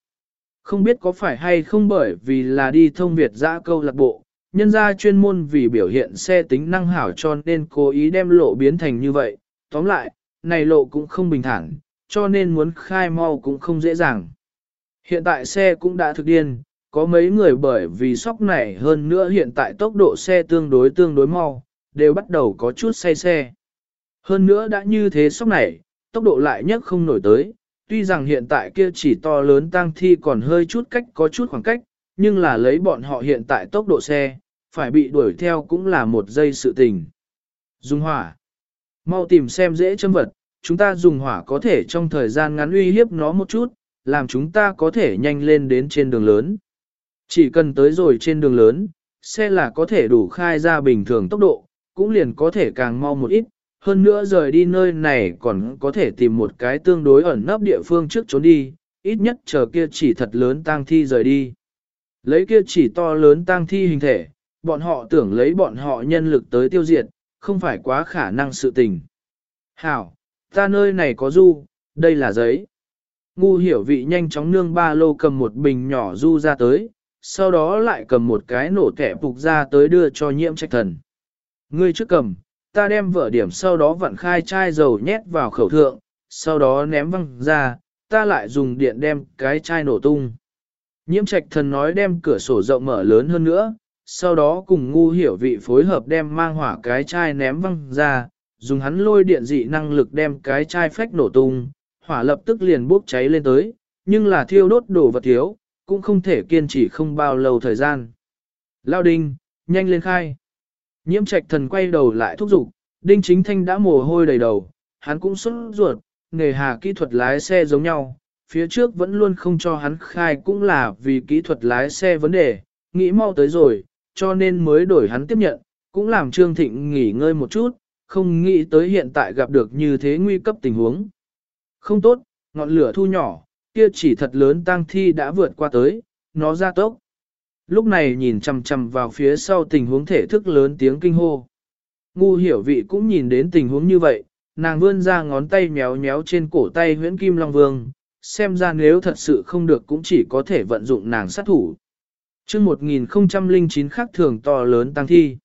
Speaker 1: Không biết có phải hay không bởi vì là đi thông Việt giã câu lạc bộ, nhân ra chuyên môn vì biểu hiện xe tính năng hảo cho nên cố ý đem lộ biến thành như vậy. Tóm lại, này lộ cũng không bình thản, cho nên muốn khai mau cũng không dễ dàng. Hiện tại xe cũng đã thực điên, có mấy người bởi vì sóc này hơn nữa hiện tại tốc độ xe tương đối tương đối mau, đều bắt đầu có chút say xe. Hơn nữa đã như thế sóc này, tốc độ lại nhất không nổi tới, tuy rằng hiện tại kia chỉ to lớn tang thi còn hơi chút cách có chút khoảng cách, nhưng là lấy bọn họ hiện tại tốc độ xe, phải bị đuổi theo cũng là một giây sự tình. Dung hỏa. Mau tìm xem dễ châm vật, chúng ta dùng hỏa có thể trong thời gian ngắn uy hiếp nó một chút, làm chúng ta có thể nhanh lên đến trên đường lớn. Chỉ cần tới rồi trên đường lớn, xe là có thể đủ khai ra bình thường tốc độ, cũng liền có thể càng mau một ít, hơn nữa rời đi nơi này còn có thể tìm một cái tương đối ẩn nấp địa phương trước trốn đi, ít nhất chờ kia chỉ thật lớn tang thi rời đi. Lấy kia chỉ to lớn tang thi hình thể, bọn họ tưởng lấy bọn họ nhân lực tới tiêu diệt, không phải quá khả năng sự tình. Hảo, ta nơi này có du, đây là giấy. Ngu hiểu vị nhanh chóng nương ba lô cầm một bình nhỏ du ra tới, sau đó lại cầm một cái nổ kẻ phục ra tới đưa cho nhiễm trạch thần. Ngươi trước cầm, ta đem vở điểm sau đó vặn khai chai dầu nhét vào khẩu thượng, sau đó ném văng ra, ta lại dùng điện đem cái chai nổ tung. Nhiễm trạch thần nói đem cửa sổ rộng mở lớn hơn nữa, sau đó cùng ngu hiểu vị phối hợp đem mang hỏa cái chai ném văng ra, dùng hắn lôi điện dị năng lực đem cái chai phách nổ tung, hỏa lập tức liền bốc cháy lên tới, nhưng là thiêu đốt đồ vật thiếu, cũng không thể kiên trì không bao lâu thời gian. Lao đinh, nhanh lên khai. Nhiễm trạch thần quay đầu lại thúc giục, đinh chính thanh đã mồ hôi đầy đầu, hắn cũng xuất ruột, nghề hà kỹ thuật lái xe giống nhau, phía trước vẫn luôn không cho hắn khai cũng là vì kỹ thuật lái xe vấn đề, nghĩ mau tới rồi, cho nên mới đổi hắn tiếp nhận, cũng làm Trương Thịnh nghỉ ngơi một chút, không nghĩ tới hiện tại gặp được như thế nguy cấp tình huống. Không tốt, ngọn lửa thu nhỏ, kia chỉ thật lớn tang thi đã vượt qua tới, nó ra tốc. Lúc này nhìn chằm chằm vào phía sau tình huống thể thức lớn tiếng kinh hô. Ngu hiểu vị cũng nhìn đến tình huống như vậy, nàng vươn ra ngón tay méo méo trên cổ tay huyễn kim long vương, xem ra nếu thật sự không được cũng chỉ có thể vận dụng nàng sát thủ. chương 1009 khắc thường to lớn tăng thi.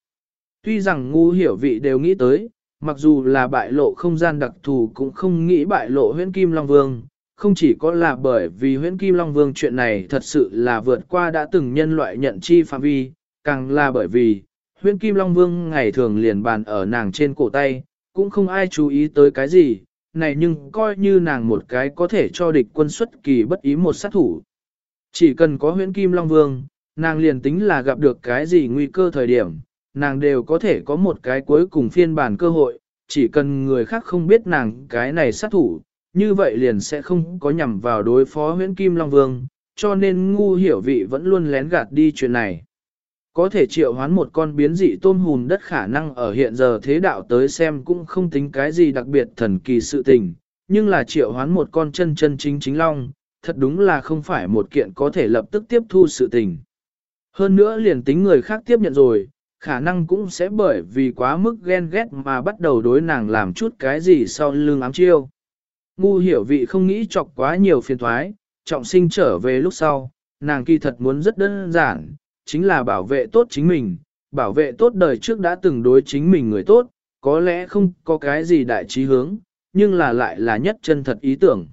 Speaker 1: Tuy rằng ngu hiểu vị đều nghĩ tới, mặc dù là bại lộ không gian đặc thù cũng không nghĩ bại lộ huyễn kim long vương, không chỉ có là bởi vì huyễn kim long vương chuyện này thật sự là vượt qua đã từng nhân loại nhận chi phạm vi, càng là bởi vì huyễn kim long vương ngày thường liền bàn ở nàng trên cổ tay, cũng không ai chú ý tới cái gì, này nhưng coi như nàng một cái có thể cho địch quân xuất kỳ bất ý một sát thủ. Chỉ cần có huyễn kim long vương, nàng liền tính là gặp được cái gì nguy cơ thời điểm, nàng đều có thể có một cái cuối cùng phiên bản cơ hội, chỉ cần người khác không biết nàng cái này sát thủ, như vậy liền sẽ không có nhằm vào đối phó huyễn kim long vương, cho nên ngu hiểu vị vẫn luôn lén gạt đi chuyện này. Có thể triệu hoán một con biến dị tôm hùn đất khả năng ở hiện giờ thế đạo tới xem cũng không tính cái gì đặc biệt thần kỳ sự tình, nhưng là triệu hoán một con chân chân chính chính long, thật đúng là không phải một kiện có thể lập tức tiếp thu sự tình. Hơn nữa liền tính người khác tiếp nhận rồi, khả năng cũng sẽ bởi vì quá mức ghen ghét mà bắt đầu đối nàng làm chút cái gì sau lưng ám chiêu. Ngu hiểu vị không nghĩ chọc quá nhiều phiền thoái, trọng sinh trở về lúc sau, nàng kỳ thật muốn rất đơn giản, chính là bảo vệ tốt chính mình, bảo vệ tốt đời trước đã từng đối chính mình người tốt, có lẽ không có cái gì đại trí hướng, nhưng là lại là nhất chân thật ý tưởng.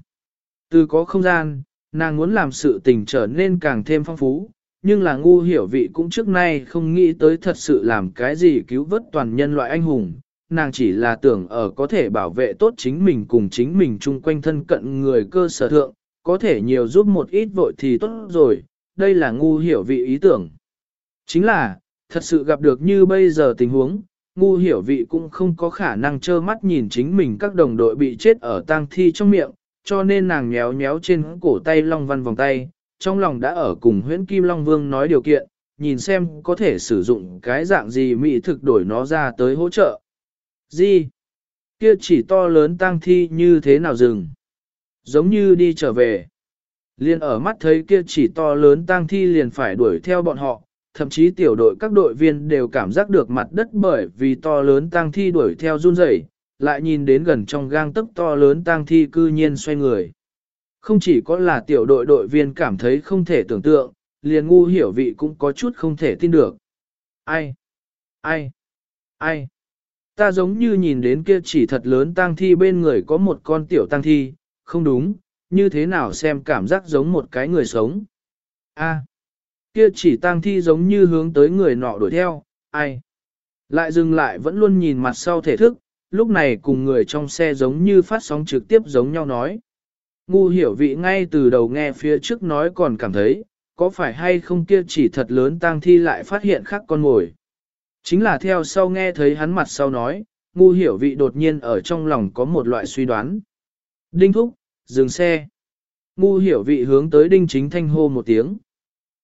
Speaker 1: Từ có không gian, nàng muốn làm sự tình trở nên càng thêm phong phú, nhưng là ngu hiểu vị cũng trước nay không nghĩ tới thật sự làm cái gì cứu vớt toàn nhân loại anh hùng. Nàng chỉ là tưởng ở có thể bảo vệ tốt chính mình cùng chính mình chung quanh thân cận người cơ sở thượng, có thể nhiều giúp một ít vội thì tốt rồi, đây là ngu hiểu vị ý tưởng. Chính là, thật sự gặp được như bây giờ tình huống, ngu hiểu vị cũng không có khả năng trơ mắt nhìn chính mình các đồng đội bị chết ở tang thi trong miệng, cho nên nàng nhéo nhéo trên cổ tay long văn vòng tay, trong lòng đã ở cùng huyễn kim long vương nói điều kiện, nhìn xem có thể sử dụng cái dạng gì mỹ thực đổi nó ra tới hỗ trợ. Gì? Kia chỉ to lớn tang thi như thế nào dừng? Giống như đi trở về. Liên ở mắt thấy kia chỉ to lớn tang thi liền phải đuổi theo bọn họ, thậm chí tiểu đội các đội viên đều cảm giác được mặt đất bởi vì to lớn tang thi đuổi theo run rẩy, lại nhìn đến gần trong gang tấc to lớn tang thi cư nhiên xoay người. Không chỉ có là tiểu đội đội viên cảm thấy không thể tưởng tượng, liền ngu hiểu vị cũng có chút không thể tin được. Ai? Ai? Ai? Ta giống như nhìn đến kia chỉ thật lớn tang thi bên người có một con tiểu tang thi, không đúng, như thế nào xem cảm giác giống một cái người sống. A. Kia chỉ tang thi giống như hướng tới người nọ đuổi theo, ai? Lại dừng lại vẫn luôn nhìn mặt sau thể thức, lúc này cùng người trong xe giống như phát sóng trực tiếp giống nhau nói. Ngu hiểu vị ngay từ đầu nghe phía trước nói còn cảm thấy, có phải hay không kia chỉ thật lớn tang thi lại phát hiện khác con mồi. Chính là theo sau nghe thấy hắn mặt sau nói, ngu hiểu vị đột nhiên ở trong lòng có một loại suy đoán. Đinh thúc, dừng xe. Ngu hiểu vị hướng tới đinh chính thanh hô một tiếng.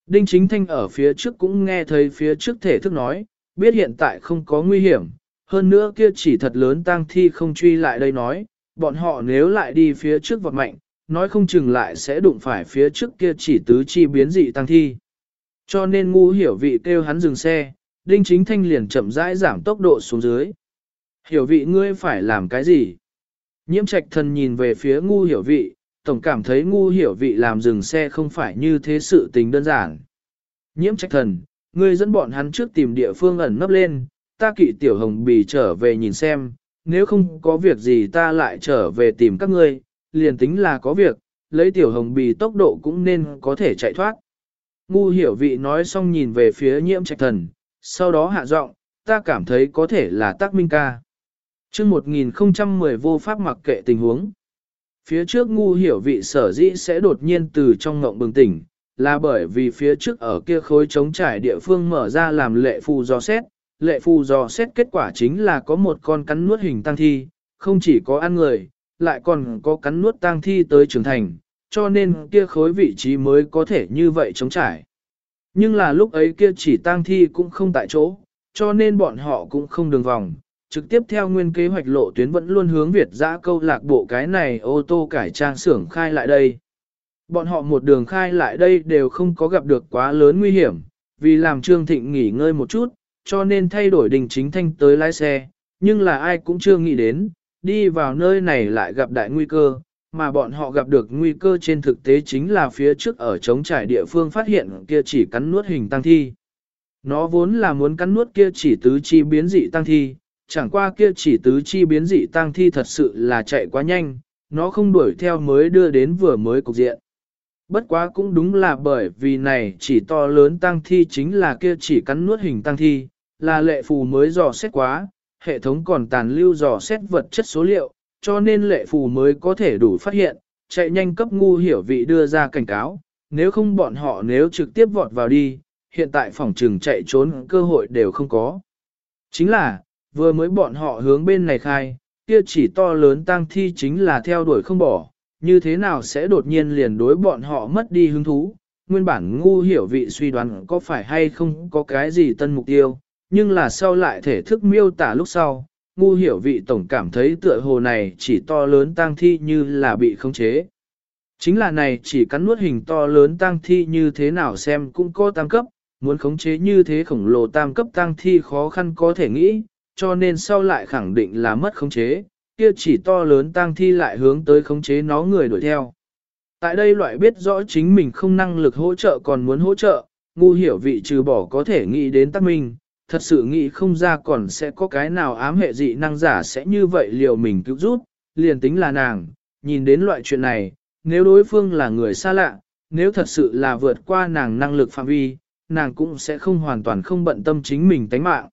Speaker 1: Đinh chính thanh ở phía trước cũng nghe thấy phía trước thể thức nói, biết hiện tại không có nguy hiểm, hơn nữa kia chỉ thật lớn tang thi không truy lại đây nói, bọn họ nếu lại đi phía trước vọt mạnh, nói không chừng lại sẽ đụng phải phía trước kia chỉ tứ chi biến dị tăng thi. Cho nên ngu hiểu vị kêu hắn dừng xe, đinh chính thanh liền chậm rãi giảm tốc độ xuống dưới. Hiểu vị ngươi phải làm cái gì? Nhiễm trạch thần nhìn về phía ngu hiểu vị, tổng cảm thấy ngu hiểu vị làm dừng xe không phải như thế sự tình đơn giản. Nhiễm trạch thần, ngươi dẫn bọn hắn trước tìm địa phương ẩn nấp lên, ta kỵ tiểu hồng bì trở về nhìn xem, nếu không có việc gì ta lại trở về tìm các ngươi, liền tính là có việc, lấy tiểu hồng bì tốc độ cũng nên có thể chạy thoát. Ngu hiểu vị nói xong nhìn về phía nhiễm trạch thần, sau đó hạ giọng, ta cảm thấy có thể là tác minh ca. chương 1010 vô pháp mặc kệ tình huống. Phía trước ngu hiểu vị sở dĩ sẽ đột nhiên từ trong ngộng bừng tỉnh, là bởi vì phía trước ở kia khối trống trải địa phương mở ra làm lệ phù do xét. Lệ phù do xét kết quả chính là có một con cắn nuốt hình tăng thi, không chỉ có ăn người, lại còn có cắn nuốt tăng thi tới trưởng thành, cho nên kia khối vị trí mới có thể như vậy trống trải. Nhưng là lúc ấy kia chỉ tang thi cũng không tại chỗ, cho nên bọn họ cũng không đường vòng, trực tiếp theo nguyên kế hoạch lộ tuyến vẫn luôn hướng Việt giã câu lạc bộ cái này ô tô cải trang xưởng khai lại đây. Bọn họ một đường khai lại đây đều không có gặp được quá lớn nguy hiểm, vì làm Trương Thịnh nghỉ ngơi một chút, cho nên thay đổi đình chính thanh tới lái xe, nhưng là ai cũng chưa nghĩ đến, đi vào nơi này lại gặp đại nguy cơ, mà bọn họ gặp được nguy cơ trên thực tế chính là phía trước ở trống trải địa phương phát hiện kia chỉ cắn nuốt hình tăng thi. Nó vốn là muốn cắn nuốt kia chỉ tứ chi biến dị tăng thi, chẳng qua kia chỉ tứ chi biến dị tăng thi thật sự là chạy quá nhanh, nó không đuổi theo mới đưa đến vừa mới cục diện. Bất quá cũng đúng là bởi vì này chỉ to lớn tăng thi chính là kia chỉ cắn nuốt hình tăng thi, là lệ phù mới dò xét quá, hệ thống còn tàn lưu dò xét vật chất số liệu, cho nên lệ phù mới có thể đủ phát hiện, chạy nhanh cấp ngu hiểu vị đưa ra cảnh cáo, nếu không bọn họ nếu trực tiếp vọt vào đi, hiện tại phòng trừng chạy trốn cơ hội đều không có. Chính là, vừa mới bọn họ hướng bên này khai, kia chỉ to lớn tăng thi chính là theo đuổi không bỏ, như thế nào sẽ đột nhiên liền đối bọn họ mất đi hứng thú. Nguyên bản ngu hiểu vị suy đoán có phải hay không có cái gì tân mục tiêu, nhưng là sau lại thể thức miêu tả lúc sau, ngu hiểu vị tổng cảm thấy tựa hồ này chỉ to lớn tang thi như là bị khống chế. Chính là này chỉ cắn nuốt hình to lớn tang thi như thế nào xem cũng có tam cấp, muốn khống chế như thế khổng lồ tam cấp tang thi khó khăn có thể nghĩ, cho nên sau lại khẳng định là mất khống chế, kia chỉ to lớn tang thi lại hướng tới khống chế nó người đuổi theo. Tại đây loại biết rõ chính mình không năng lực hỗ trợ còn muốn hỗ trợ, ngu hiểu vị trừ bỏ có thể nghĩ đến tác minh, thật sự nghĩ không ra còn sẽ có cái nào ám hệ dị năng giả sẽ như vậy liệu mình cứu rút, liền tính là nàng, nhìn đến loại chuyện này, nếu đối phương là người xa lạ, nếu thật sự là vượt qua nàng năng lực phạm vi, nàng cũng sẽ không hoàn toàn không bận tâm chính mình tánh mạng.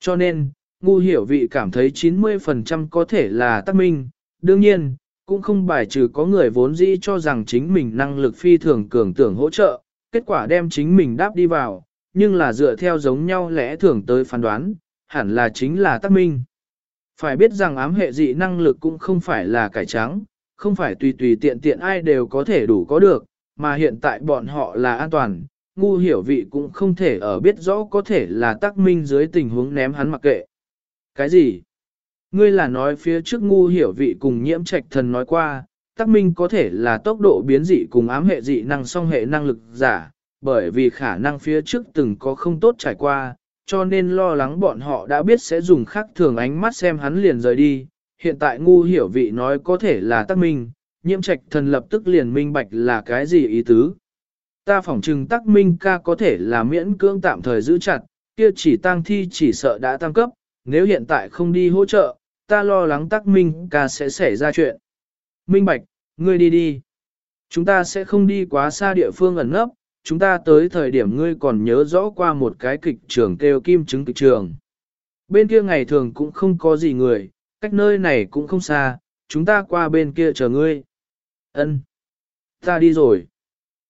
Speaker 1: Cho nên, ngu hiểu vị cảm thấy 90% có thể là tác minh, đương nhiên, cũng không bài trừ có người vốn dĩ cho rằng chính mình năng lực phi thường cường tưởng hỗ trợ, kết quả đem chính mình đáp đi vào, nhưng là dựa theo giống nhau lẽ thường tới phán đoán, hẳn là chính là tắc minh. Phải biết rằng ám hệ dị năng lực cũng không phải là cải trắng, không phải tùy tùy tiện tiện ai đều có thể đủ có được, mà hiện tại bọn họ là an toàn, ngu hiểu vị cũng không thể ở biết rõ có thể là tắc minh dưới tình huống ném hắn mặc kệ. Cái gì? Ngươi là nói phía trước ngu hiểu vị cùng nhiễm trạch thần nói qua, tắc minh có thể là tốc độ biến dị cùng ám hệ dị năng song hệ năng lực giả, bởi vì khả năng phía trước từng có không tốt trải qua, cho nên lo lắng bọn họ đã biết sẽ dùng khác thường ánh mắt xem hắn liền rời đi. Hiện tại ngu hiểu vị nói có thể là tắc minh, nhiễm trạch thần lập tức liền minh bạch là cái gì ý tứ. Ta phỏng trừng tắc minh ca có thể là miễn cưỡng tạm thời giữ chặt, kia chỉ tăng thi chỉ sợ đã tăng cấp, nếu hiện tại không đi hỗ trợ, ta lo lắng tắc minh ca sẽ xảy ra chuyện. Minh bạch, ngươi đi đi. Chúng ta sẽ không đi quá xa địa phương ẩn nấp, chúng ta tới thời điểm ngươi còn nhớ rõ qua một cái kịch trường kêu kim chứng kịch trường. Bên kia ngày thường cũng không có gì người, cách nơi này cũng không xa, chúng ta qua bên kia chờ ngươi. Ân, Ta đi rồi.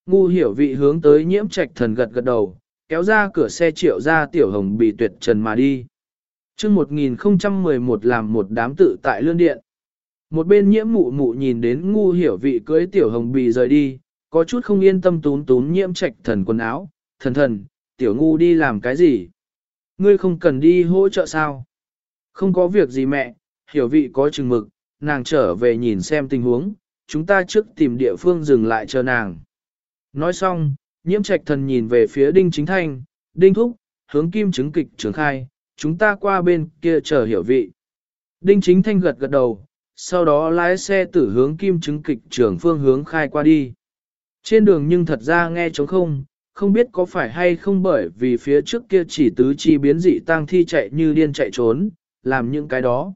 Speaker 1: Ngu hiểu vị hướng tới nhiễm trạch thần gật gật đầu, kéo ra cửa xe triệu ra tiểu hồng bị tuyệt trần mà đi. chương 1011 làm một đám tự tại lương điện. Một bên nhiễm mụ mụ nhìn đến ngu hiểu vị cưới tiểu hồng bì rời đi, có chút không yên tâm tún tún nhiễm trạch thần quần áo, thần thần, tiểu ngu đi làm cái gì? Ngươi không cần đi hỗ trợ sao? Không có việc gì mẹ, hiểu vị có chừng mực, nàng trở về nhìn xem tình huống, chúng ta trước tìm địa phương dừng lại chờ nàng. Nói xong, nhiễm trạch thần nhìn về phía đinh chính thanh, đinh thúc, hướng kim chứng kịch trường khai, chúng ta qua bên kia chờ hiểu vị. Đinh chính thanh gật gật đầu, sau đó lái xe tử hướng kim chứng kịch trường phương hướng khai qua đi. Trên đường nhưng thật ra nghe trống không, không biết có phải hay không bởi vì phía trước kia chỉ tứ chi biến dị tang thi chạy như điên chạy trốn, làm những cái đó.